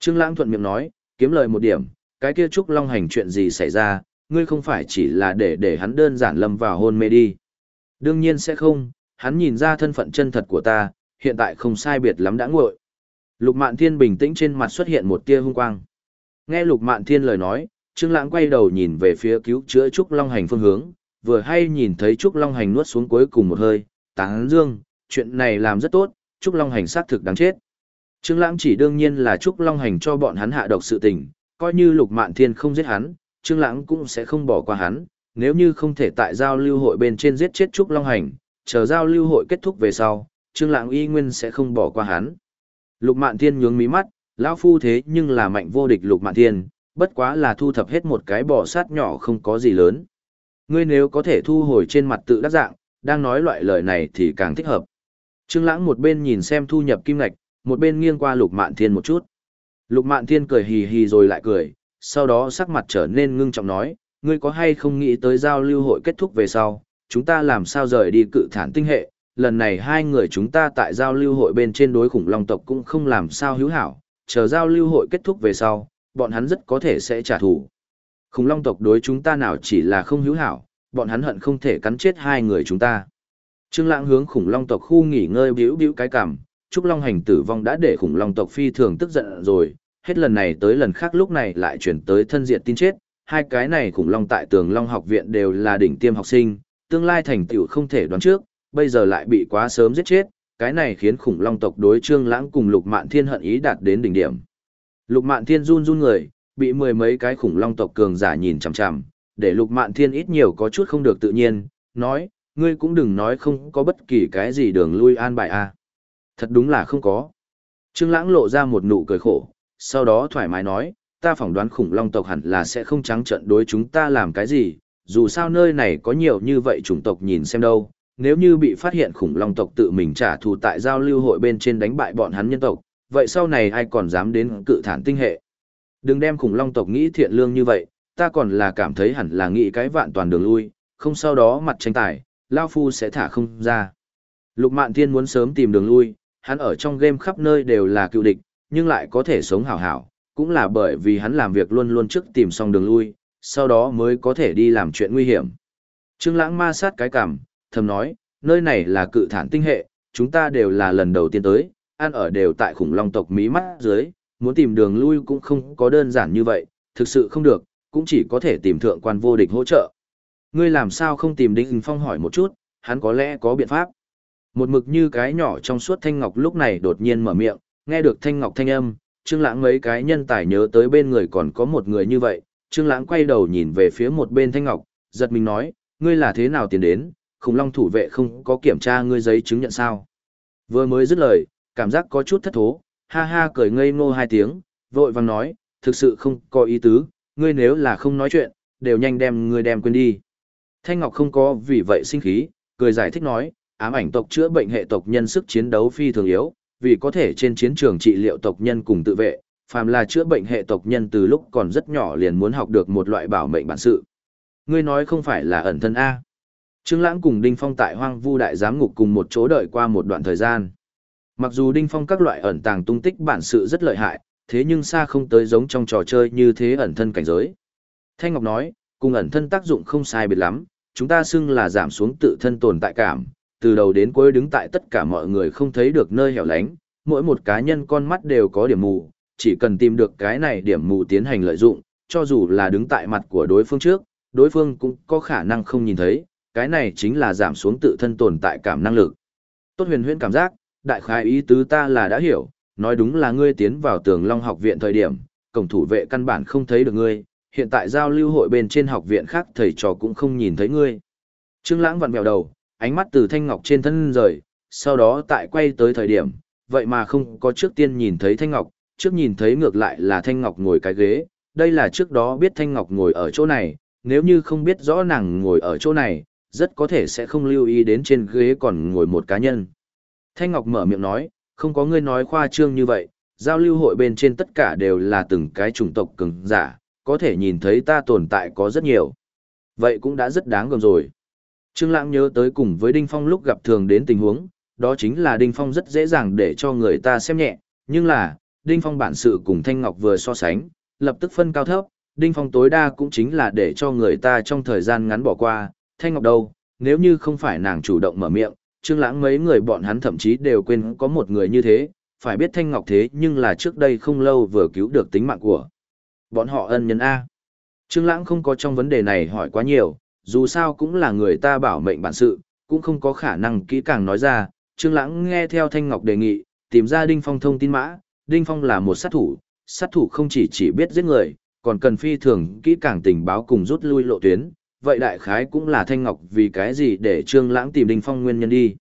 Trương Lãng thuận miệng nói, kiếm lời một điểm, cái kia Trúc Long Hành chuyện gì xảy ra, ngươi không phải chỉ là để để hắn đơn giản lâm vào hôn mê đi. Đương nhiên sẽ không, hắn nhìn ra thân phận chân thật của ta, hiện tại không sai biệt lắm đã nguội. Lục Mạn Thiên bình tĩnh trên mặt xuất hiện một tia hung quang. Nghe Lục Mạn Thiên lời nói, Trương Lãng quay đầu nhìn về phía cứu chữa Trúc Long Hành phương hướng, vừa hay nhìn thấy Trúc Long Hành nuốt xuống cuối cùng một hơi, táng dương, chuyện này làm rất tốt, Trúc Long Hành xác thực đáng chết. Trương Lãng chỉ đương nhiên là Trúc Long Hành cho bọn hắn hạ độc sự tình, coi như Lục Mạn Thiên không giết hắn, Trương Lãng cũng sẽ không bỏ qua hắn, nếu như không thể tại giao lưu hội bên trên giết chết Trúc Long Hành, chờ giao lưu hội kết thúc về sau, Trương Lãng y nguyên sẽ không bỏ qua hắn. Lục Mạn Thiên nhướng mí mắt, lão phu thế nhưng là mạnh vô địch Lục Mạn Thiên, bất quá là thu thập hết một cái bò sát nhỏ không có gì lớn. Ngươi nếu có thể thu hồi trên mặt tự đắc dạng, đang nói loại lời này thì càng thích hợp. Trương Lãng một bên nhìn xem thu nhập kim ngạch, một bên nghiêng qua Lục Mạn Thiên một chút. Lục Mạn Thiên cười hì hì rồi lại cười, sau đó sắc mặt trở nên ngưng trọng nói, ngươi có hay không nghĩ tới giao lưu hội kết thúc về sau, chúng ta làm sao rời đi cự thản tinh hệ, lần này hai người chúng ta tại giao lưu hội bên trên đối khủng long tộc cũng không làm sao hữu hảo, chờ giao lưu hội kết thúc về sau, bọn hắn rất có thể sẽ trả thù. Khủng long tộc đối chúng ta nào chỉ là không hữu hảo, bọn hắn hận không thể cắn chết hai người chúng ta. Trương Lãng hướng khủng long tộc khu nghỉ ngơi bĩu bĩu cái cằm, Trúc Long hành tử vong đã để khủng long tộc phi thường tức giận rồi, hết lần này tới lần khác lúc này lại chuyển tới thân diện tin chết, hai cái này khủng long tại Tường Long học viện đều là đỉnh tiêm học sinh, tương lai thành tựu không thể đoán trước, bây giờ lại bị quá sớm giết chết, cái này khiến khủng long tộc đối Trương Lãng cùng Lục Mạn Thiên hận ý đạt đến đỉnh điểm. Lục Mạn Thiên run run người, bị mười mấy cái khủng long tộc cường giả nhìn chằm chằm, để Lục Mạn Thiên ít nhiều có chút không được tự nhiên, nói, ngươi cũng đừng nói không có bất kỳ cái gì đường lui an bài a. Thật đúng là không có. Trương Lãng lộ ra một nụ cười khổ, sau đó thoải mái nói, ta phỏng đoán khủng long tộc hẳn là sẽ không trắng trợn đối chúng ta làm cái gì, dù sao nơi này có nhiều như vậy chủng tộc nhìn xem đâu, nếu như bị phát hiện khủng long tộc tự mình trả thù tại giao lưu hội bên trên đánh bại bọn hắn nhân tộc, vậy sau này ai còn dám đến cự thản tinh hệ. Đừng đem khủng long tộc nghĩ thiện lương như vậy, ta còn là cảm thấy hẳn là nghĩ cái vạn toàn đường lui, không sau đó mặt tranh tài, Lao Phu sẽ thả không ra. Lục Mạn Thiên muốn sớm tìm đường lui, hắn ở trong game khắp nơi đều là cựu địch, nhưng lại có thể sống hảo hảo, cũng là bởi vì hắn làm việc luôn luôn trước tìm xong đường lui, sau đó mới có thể đi làm chuyện nguy hiểm. Trương Lãng ma sát cái cằm, thầm nói, nơi này là cự thản tinh hệ, chúng ta đều là lần đầu tiên tới, ăn ở đều tại khủng long tộc mí mắt dưới, muốn tìm đường lui cũng không có đơn giản như vậy, thực sự không được, cũng chỉ có thể tìm thượng quan vô địch hỗ trợ. Ngươi làm sao không tìm Đinh Phong hỏi một chút, hắn có lẽ có biện pháp. Một mực như cái nhỏ trong suốt Thanh Ngọc lúc này đột nhiên mở miệng, nghe được Thanh Ngọc thanh âm, Trương Lãng mấy cái nhân tài nhớ tới bên người còn có một người như vậy, Trương Lãng quay đầu nhìn về phía một bên Thanh Ngọc, giật mình nói, ngươi là thế nào tiến đến, khủng long thủ vệ không có kiểm tra ngươi giấy chứng nhận sao. Vừa mới dứt lời, cảm giác có chút thất thố, ha ha cười ngây ngô hai tiếng, vội vàng nói, thực sự không có ý tứ, ngươi nếu là không nói chuyện, đều nhanh đem ngươi đem quên đi. Thanh Ngọc không có vì vậy sinh khí, cười giải thích nói, ám ảnh tộc chữa bệnh hệ tộc nhân sức chiến đấu phi thường yếu, vì có thể trên chiến trường trị liệu tộc nhân cùng tự vệ, phàm là chữa bệnh hệ tộc nhân từ lúc còn rất nhỏ liền muốn học được một loại bảo mệnh bản sự. Ngươi nói không phải là ẩn thân A. Trương Lãng cùng Đinh Phong tại Hoang Vu đại giám ngục cùng một chỗ đợi qua một đoạn thời gian. Mặc dù Đinh Phong các loại ẩn tàng tung tích bản sự rất lợi hại, thế nhưng xa không tới giống trong trò chơi như thế ẩn thân cảnh giới. Thanh Ngọc nói, cùng ẩn thân tác dụng không sai biệt lắm, chúng ta xưng là giảm xuống tự thân tồn tại cảm, từ đầu đến cuối đứng tại tất cả mọi người không thấy được nơi hẻo lánh, mỗi một cá nhân con mắt đều có điểm mù, chỉ cần tìm được cái này điểm mù tiến hành lợi dụng, cho dù là đứng tại mặt của đối phương trước, đối phương cũng có khả năng không nhìn thấy, cái này chính là giảm xuống tự thân tồn tại cảm năng lực. Tốt huyền huyễn cảm giác, đại khái ý tứ ta là đã hiểu, nói đúng là ngươi tiến vào tường long học viện thời điểm, cổng thủ vệ căn bản không thấy được ngươi, hiện tại giao lưu hội bên trên học viện khác thầy trò cũng không nhìn thấy ngươi. Trương Lãng vặn mèo đầu, ánh mắt từ Thanh Ngọc trên thân rời, sau đó tại quay tới thời điểm, vậy mà không có trước tiên nhìn thấy Thanh Ngọc, trước nhìn thấy ngược lại là Thanh Ngọc ngồi cái ghế, đây là trước đó biết Thanh Ngọc ngồi ở chỗ này, nếu như không biết rõ nàng ngồi ở chỗ này, rất có thể sẽ không lưu ý đến trên ghế còn ngồi một cá nhân. Thanh Ngọc mở miệng nói, không có ngươi nói khoa trương như vậy, giao lưu hội bên trên tất cả đều là từng cái chủng tộc cường giả, có thể nhìn thấy ta tồn tại có rất nhiều. Vậy cũng đã rất đáng gờm rồi. Trương Lãng nhớ tới cùng với Đinh Phong lúc gặp thường đến tình huống, đó chính là Đinh Phong rất dễ dàng để cho người ta xem nhẹ, nhưng là, Đinh Phong bản sự cùng Thanh Ngọc vừa so sánh, lập tức phân cao thấp, Đinh Phong tối đa cũng chính là để cho người ta trong thời gian ngắn bỏ qua, Thanh Ngọc đâu, nếu như không phải nàng chủ động mở miệng, Trương Lãng mấy người bọn hắn thậm chí đều quên có một người như thế, phải biết Thanh Ngọc thế nhưng là trước đây không lâu vừa cứu được tính mạng của bọn họ ân nhân A. Trương Lãng không có trong vấn đề này hỏi quá nhiều, dù sao cũng là người ta bảo mệnh bản sự, cũng không có khả năng kỹ càng nói ra. Trương Lãng nghe theo Thanh Ngọc đề nghị, tìm ra Đinh Phong thông tin mã, Đinh Phong là một sát thủ, sát thủ không chỉ chỉ biết giết người, còn cần phi thường kỹ càng tình báo cùng rút lui lộ tuyến, vậy đại khái cũng là Thanh Ngọc vì cái gì để Trương Lãng tìm Đinh Phong nguyên nhân đi.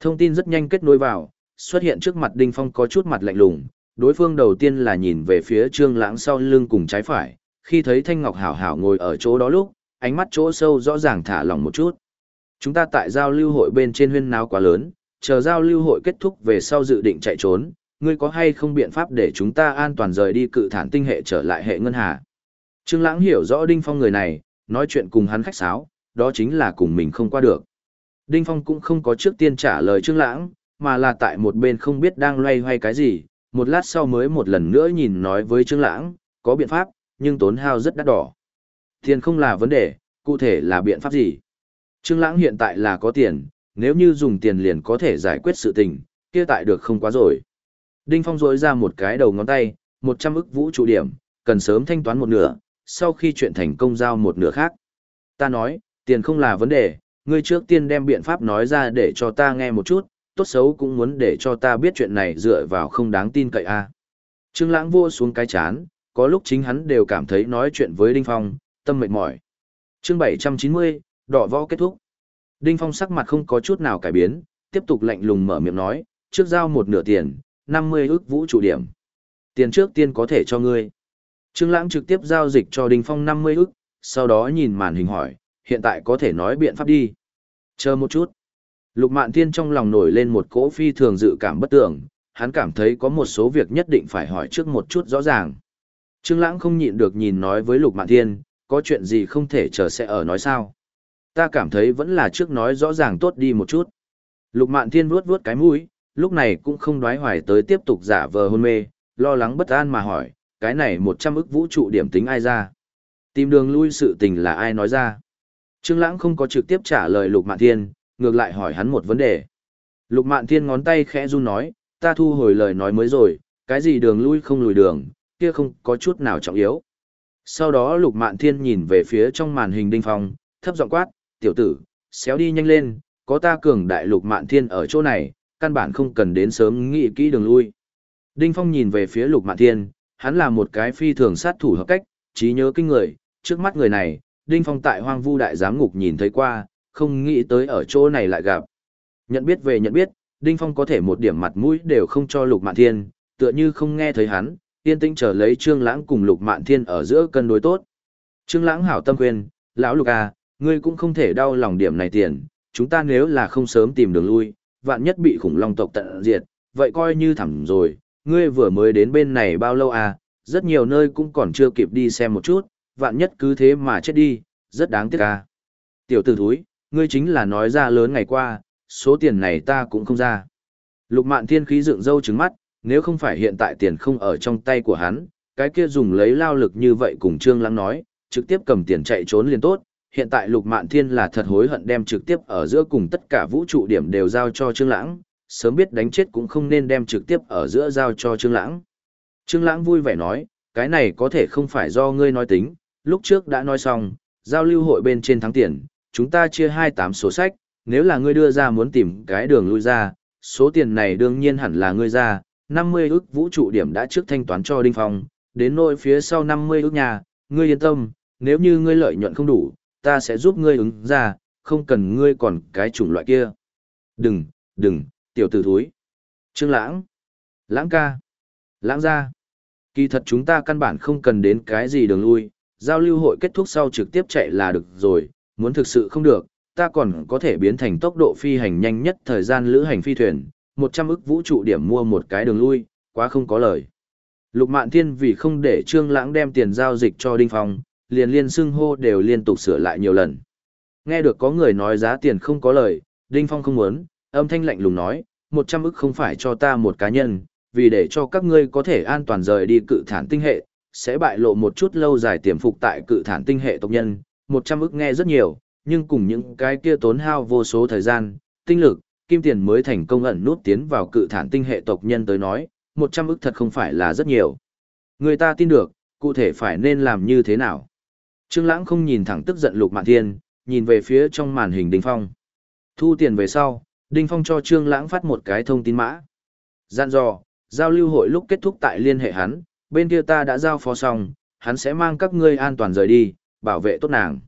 Thông tin rất nhanh kết nối vào, xuất hiện trước mặt Đinh Phong có chút mặt lạnh lùng, đối phương đầu tiên là nhìn về phía Trương Lãng sau lưng cùng trái phải, khi thấy Thanh Ngọc hảo hảo ngồi ở chỗ đó lúc, ánh mắt chỗ sâu rõ ràng thả lỏng một chút. Chúng ta tại giao lưu hội bên trên huyên náo quá lớn, chờ giao lưu hội kết thúc về sau dự định chạy trốn, ngươi có hay không biện pháp để chúng ta an toàn rời đi cự thản tinh hệ trở lại hệ ngân hà? Trương Lãng hiểu rõ Đinh Phong người này, nói chuyện cùng hắn khách sáo, đó chính là cùng mình không qua được. Đinh Phong cũng không có trước tiên trả lời Trương Lãng, mà là tại một bên không biết đang loay hoay cái gì, một lát sau mới một lần nữa nhìn nói với Trương Lãng, có biện pháp, nhưng tốn hao rất đắt đỏ. Tiền không là vấn đề, cụ thể là biện pháp gì? Trương Lãng hiện tại là có tiền, nếu như dùng tiền liền có thể giải quyết sự tình, kia tại được không quá rồi. Đinh Phong rỗi ra một cái đầu ngón tay, 100 ức vũ trụ điểm, cần sớm thanh toán một nửa, sau khi chuyện thành công giao một nửa khác. Ta nói, tiền không là vấn đề, ngươi trước tiên đem biện pháp nói ra để cho ta nghe một chút, tốt xấu cũng muốn để cho ta biết chuyện này dựa vào không đáng tin cậy a. Trương Lãng vô xuống cái chán, có lúc chính hắn đều cảm thấy nói chuyện với Đinh Phong, tâm mệt mỏi. Chương 790, đỏ võ kết thúc. Đinh Phong sắc mặt không có chút nào cải biến, tiếp tục lạnh lùng mở miệng nói, trước giao một nửa tiền, 50 ức vũ trụ điểm. Tiền trước tiên có thể cho ngươi. Trương Lãng trực tiếp giao dịch cho Đinh Phong 50 ức, sau đó nhìn màn hình hỏi, hiện tại có thể nói biện pháp đi. Chờ một chút. Lục Mạn Thiên trong lòng nổi lên một cỗ phi thường dự cảm bất tưởng, hắn cảm thấy có một số việc nhất định phải hỏi trước một chút rõ ràng. Trương Lãng không nhịn được nhìn nói với Lục Mạn Thiên, có chuyện gì không thể chờ sẽ ở nói sao. Ta cảm thấy vẫn là trước nói rõ ràng tốt đi một chút. Lục Mạn Thiên vuốt vuốt cái mũi, lúc này cũng không đoán hoài tới tiếp tục giả vờ hôn mê, lo lắng bất an mà hỏi, cái này một trăm ức vũ trụ điểm tính ai ra? Tìm đường lui sự tình là ai nói ra? Trương Lãng không có trực tiếp trả lời Lục Mạn Thiên, ngược lại hỏi hắn một vấn đề. Lục Mạn Thiên ngón tay khẽ run nói, ta thu hồi lời nói mới rồi, cái gì đường lui không lùi đường, kia không có chút nào trọng yếu. Sau đó Lục Mạn Thiên nhìn về phía trong màn hình Đinh Phong, thấp giọng quát, tiểu tử, xéo đi nhanh lên, có ta cường đại Lục Mạn Thiên ở chỗ này, căn bản không cần đến sớm nghĩ kỹ đường lui. Đinh Phong nhìn về phía Lục Mạn Thiên, hắn là một cái phi thường sát thủ hợp cách, trí nhớ kinh người, trước mắt người này, Đinh Phong tại hoang vu đại giám ngục nhìn thấy qua, không nghĩ tới ở chỗ này lại gặp. Nhận biết về nhận biết, Đinh Phong có thể một điểm mặt mũi đều không cho Lục Mạn Thiên, tựa như không nghe thấy hắn, yên tĩnh chờ lấy Trương Lãng cùng Lục Mạn Thiên ở giữa cân đối tốt. Trương Lãng hảo tâm khuyên, lão Lục à, ngươi cũng không thể đau lòng điểm này tiền, chúng ta nếu là không sớm tìm đường lui, vạn nhất bị khủng long tộc tận diệt, vậy coi như thảm rồi, ngươi vừa mới đến bên này bao lâu à, rất nhiều nơi cũng còn chưa kịp đi xem một chút, vạn nhất cứ thế mà chết đi, rất đáng tiếc à. Tiểu tử thúi, ngươi chính là nói ra lớn ngày qua, số tiền này ta cũng không ra. Lục mạn thiên khí dựng râu trứng mắt, nếu không phải hiện tại tiền không ở trong tay của hắn, cái kia dùng lấy lao lực như vậy cùng Trương Lãng nói, trực tiếp cầm tiền chạy trốn liền tốt. Hiện tại Lục Mạn Thiên là thật hối hận đem trực tiếp ở giữa cùng tất cả vũ trụ điểm đều giao cho Trương Lãng, sớm biết đánh chết cũng không nên đem trực tiếp ở giữa giao cho Trương Lãng. Trương Lãng vui vẻ nói, cái này có thể không phải do ngươi nói tính, lúc trước đã nói xong, giao lưu hội bên trên thắng tiền, chúng ta chia hai tám số sách, nếu là ngươi đưa ra muốn tìm cái đường lui ra, số tiền này đương nhiên hẳn là ngươi ra, 50 ức vũ trụ điểm đã trước thanh toán cho Đinh Phong, đến nỗi phía sau 50 ức nhà, ngươi yên tâm, nếu như ngươi lợi nhuận không đủ, ta sẽ giúp ngươi ứng ra, không cần ngươi còn cái chủng loại kia. Đừng, đừng, tiểu tử thúi. Trương Lãng, Lãng ca, Lãng gia. Kỳ thật chúng ta căn bản không cần đến cái gì đường lui, giao lưu hội kết thúc sau trực tiếp chạy là được rồi, muốn thực sự không được, ta còn có thể biến thành tốc độ phi hành nhanh nhất thời gian lữ hành phi thuyền, 100 ức vũ trụ điểm mua một cái đường lui, quá không có lời. Lục Mạn Thiên vì không để Trương Lãng đem tiền giao dịch cho Đinh Phong, liền liên xưng hô đều liên tục sửa lại nhiều lần. Nghe được có người nói giá tiền không có lời, Đinh Phong không muốn, âm thanh lạnh lùng nói, 100 ức không phải cho ta một cá nhân, vì để cho các ngươi có thể an toàn rời đi cự thản tinh hệ, sẽ bại lộ một chút lâu dài tiềm phục tại cự thản tinh hệ tộc nhân, 100 ức nghe rất nhiều, nhưng cùng những cái kia tốn hao vô số thời gian, tinh lực, kim tiền mới thành công ẩn nút tiến vào cự thản tinh hệ tộc nhân tới nói, 100 ức thật không phải là rất nhiều. Người ta tin được, cụ thể phải nên làm như thế nào. Trương Lãng không nhìn thẳng tức giận Lục Mạn Thiên, nhìn về phía trong màn hình Đinh Phong. Thu tiền về sau, Đinh Phong cho Trương Lãng phát một cái thông tin mã. Dặn dò, giao lưu hội lúc kết thúc tại liên hệ hắn, bên kia ta đã giao phó xong, hắn sẽ mang các ngươi an toàn rời đi, bảo vệ tốt nàng.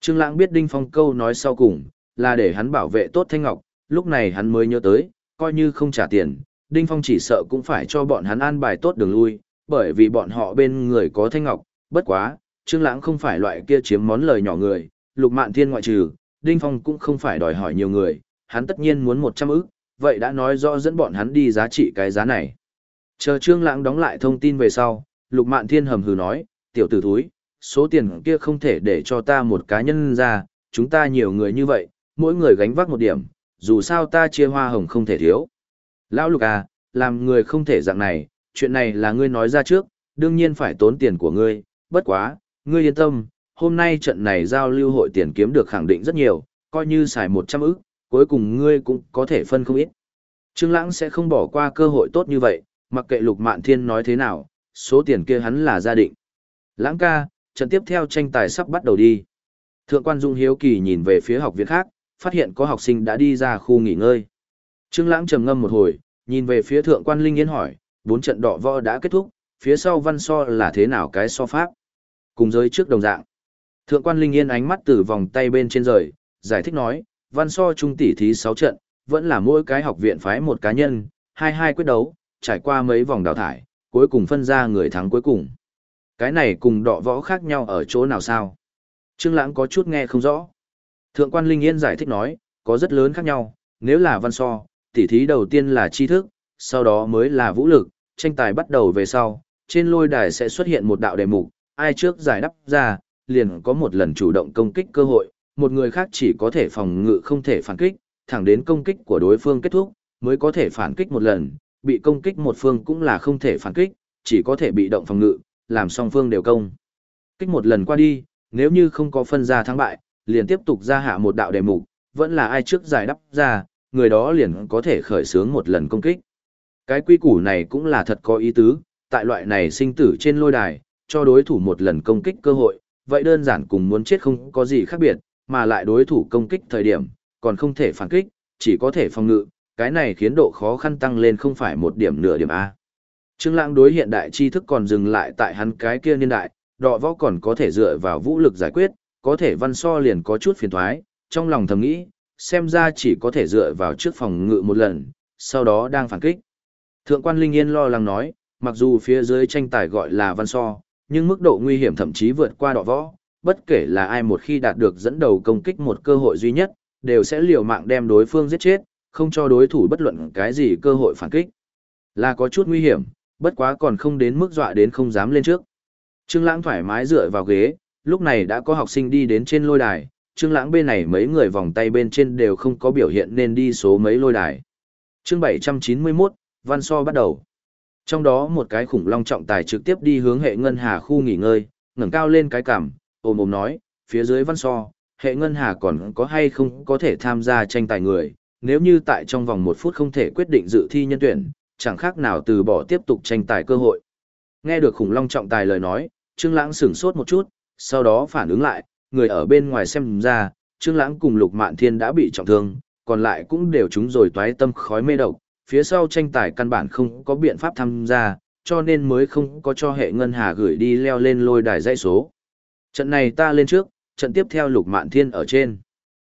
Trương Lãng biết Đinh Phong câu nói sau cùng, là để hắn bảo vệ tốt Thanh Ngọc, lúc này hắn mới nhớ tới, coi như không trả tiền, Đinh Phong chỉ sợ cũng phải cho bọn hắn an bài tốt đường lui, bởi vì bọn họ bên người có Thanh Ngọc, bất quá, Trương Lãng không phải loại kia chiếm món lời nhỏ người, Lục Mạn Thiên ngoại trừ, Đinh Phong cũng không phải đòi hỏi nhiều người, hắn tất nhiên muốn 100 ức, vậy đã nói rõ dẫn bọn hắn đi giá trị cái giá này. Chờ Trương Lãng đóng lại thông tin về sau, Lục Mạn Thiên hầm hừ nói, tiểu tử thúi, số tiền kia không thể để cho ta một cá nhân ra, chúng ta nhiều người như vậy, mỗi người gánh vác một điểm, dù sao ta chia hoa hồng không thể thiếu. Lão Lục à, làm người không thể dạng này, chuyện này là ngươi nói ra trước, đương nhiên phải tốn tiền của ngươi, bất quá, ngươi yên tâm, hôm nay trận này giao lưu hội tiền kiếm được khẳng định rất nhiều, coi như xài 100 ức, cuối cùng ngươi cũng có thể phân không ít. Trương Lãng sẽ không bỏ qua cơ hội tốt như vậy, mặc kệ Lục Mạn Thiên nói thế nào, số tiền kia hắn là gia định. Lãng ca, trận tiếp theo tranh tài sắp bắt đầu đi. Thượng quan Dung hiếu kỳ nhìn về phía học viện khác, phát hiện có học sinh đã đi ra khu nghỉ ngơi. Trương Lãng trầm ngâm một hồi, nhìn về phía thượng quan Linh Yên hỏi, bốn trận đọ võ đã kết thúc, phía sau văn so là thế nào cái so pháp? Cùng giới trước đồng dạng. Thượng quan Linh Yên ánh mắt từ vòng tay bên trên rời, giải thích nói, văn so trung tỷ thí 6 trận, vẫn là mỗi cái học viện phái một cá nhân, hai hai quyết đấu, trải qua mấy vòng đào thải, cuối cùng phân ra người thắng cuối cùng. Cái này cùng đọ võ khác nhau ở chỗ nào sao? Trương Lãng có chút nghe không rõ. Thượng quan Linh Yên giải thích nói, có rất lớn khác nhau, nếu là văn so, tỉ thí đầu tiên là tri thức, sau đó mới là vũ lực, tranh tài bắt đầu về sau, trên lôi đài sẽ xuất hiện một đạo đề mục, ai trước giải đáp ra, liền có một lần chủ động công kích cơ hội, một người khác chỉ có thể phòng ngự không thể phản kích, thẳng đến công kích của đối phương kết thúc, mới có thể phản kích một lần, bị công kích một phương cũng là không thể phản kích, chỉ có thể bị động phòng ngự, làm song phương đều công. Kích một lần qua đi, nếu như không có phân ra thắng bại, liền tiếp tục ra hạ một đạo đề mục, vẫn là ai trước giải đắp ra, người đó liền có thể khởi xướng một lần công kích. Cái quy củ này cũng là thật có ý tứ, tại loại này sinh tử trên lôi đài, cho đối thủ một lần công kích cơ hội, vậy đơn giản cùng muốn chết không có gì khác biệt, mà lại đối thủ công kích thời điểm, còn không thể phản kích, chỉ có thể phòng ngự, cái này khiến độ khó khăn tăng lên không phải một điểm nửa điểm A. Trương Lãng đối hiện đại tri thức còn dừng lại tại hắn cái kia niên đại, đọ võ còn có thể dựa vào vũ lực giải quyết, có thể văn so liền có chút phiền toái, trong lòng thầm nghĩ, xem ra chỉ có thể dựa vào trước phòng ngự một lần, sau đó đang phản kích. Thượng quan Linh Yên lo lắng nói, mặc dù phía dưới tranh tài gọi là văn so, nhưng mức độ nguy hiểm thậm chí vượt qua đọ võ, bất kể là ai một khi đạt được dẫn đầu công kích một cơ hội duy nhất, đều sẽ liều mạng đem đối phương giết chết, không cho đối thủ bất luận cái gì cơ hội phản kích. Là có chút nguy hiểm, bất quá còn không đến mức dọa đến không dám lên trước. Trương Lãng thoải mái dựa vào ghế, lúc này đã có học sinh đi đến trên lôi đài, Trương Lãng bên này mấy người vòng tay bên trên đều không có biểu hiện nên đi số mấy lôi đài. Chương 791, văn so bắt đầu. Trong đó một cái khủng long trọng tài trực tiếp đi hướng hệ ngân hà khu nghỉ ngơi, ngẩng cao lên cái cằm, ôm ôm nói, phía dưới văn so, hệ ngân hà còn có hay không có thể tham gia tranh tài người, nếu như tại trong vòng một phút không thể quyết định dự thi nhân tuyển, chẳng khác nào từ bỏ tiếp tục tranh tài cơ hội. Nghe được khủng long trọng tài lời nói, Trương Lãng sửng sốt một chút, sau đó phản ứng lại, người ở bên ngoài xem ra, Trương Lãng cùng Lục Mạn Thiên đã bị trọng thương, còn lại cũng đều chúng rồi toái tâm khói mê độc, phía sau tranh tài căn bản không có biện pháp tham gia, cho nên mới không có cho hệ ngân hà gửi đi leo lên lôi đài dãy số. Trận này ta lên trước, trận tiếp theo Lục Mạn Thiên ở trên.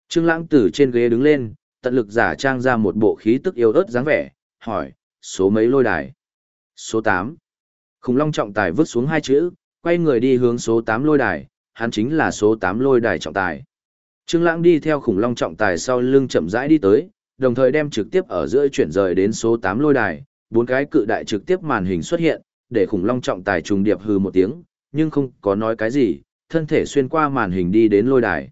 Trương Lãng từ trên ghế đứng lên, tận lực giả trang ra một bộ khí tức yếu ớt dáng vẻ, hỏi, số mấy lôi đài? Số 8. Khủng long trọng tài vứt xuống hai chữ, quay người đi hướng số 8 lôi đài, hắn chính là số 8 lôi đài trọng tài. Trương Lãng đi theo khủng long trọng tài sau lưng chậm rãi đi tới, đồng thời đem trực tiếp ở giữa chuyển rời đến số 8 lôi đài, bốn cái cự đại trực tiếp màn hình xuất hiện, để khủng long trọng tài trùng điệp hừ một tiếng, nhưng không có nói cái gì, thân thể xuyên qua màn hình đi đến lôi đài.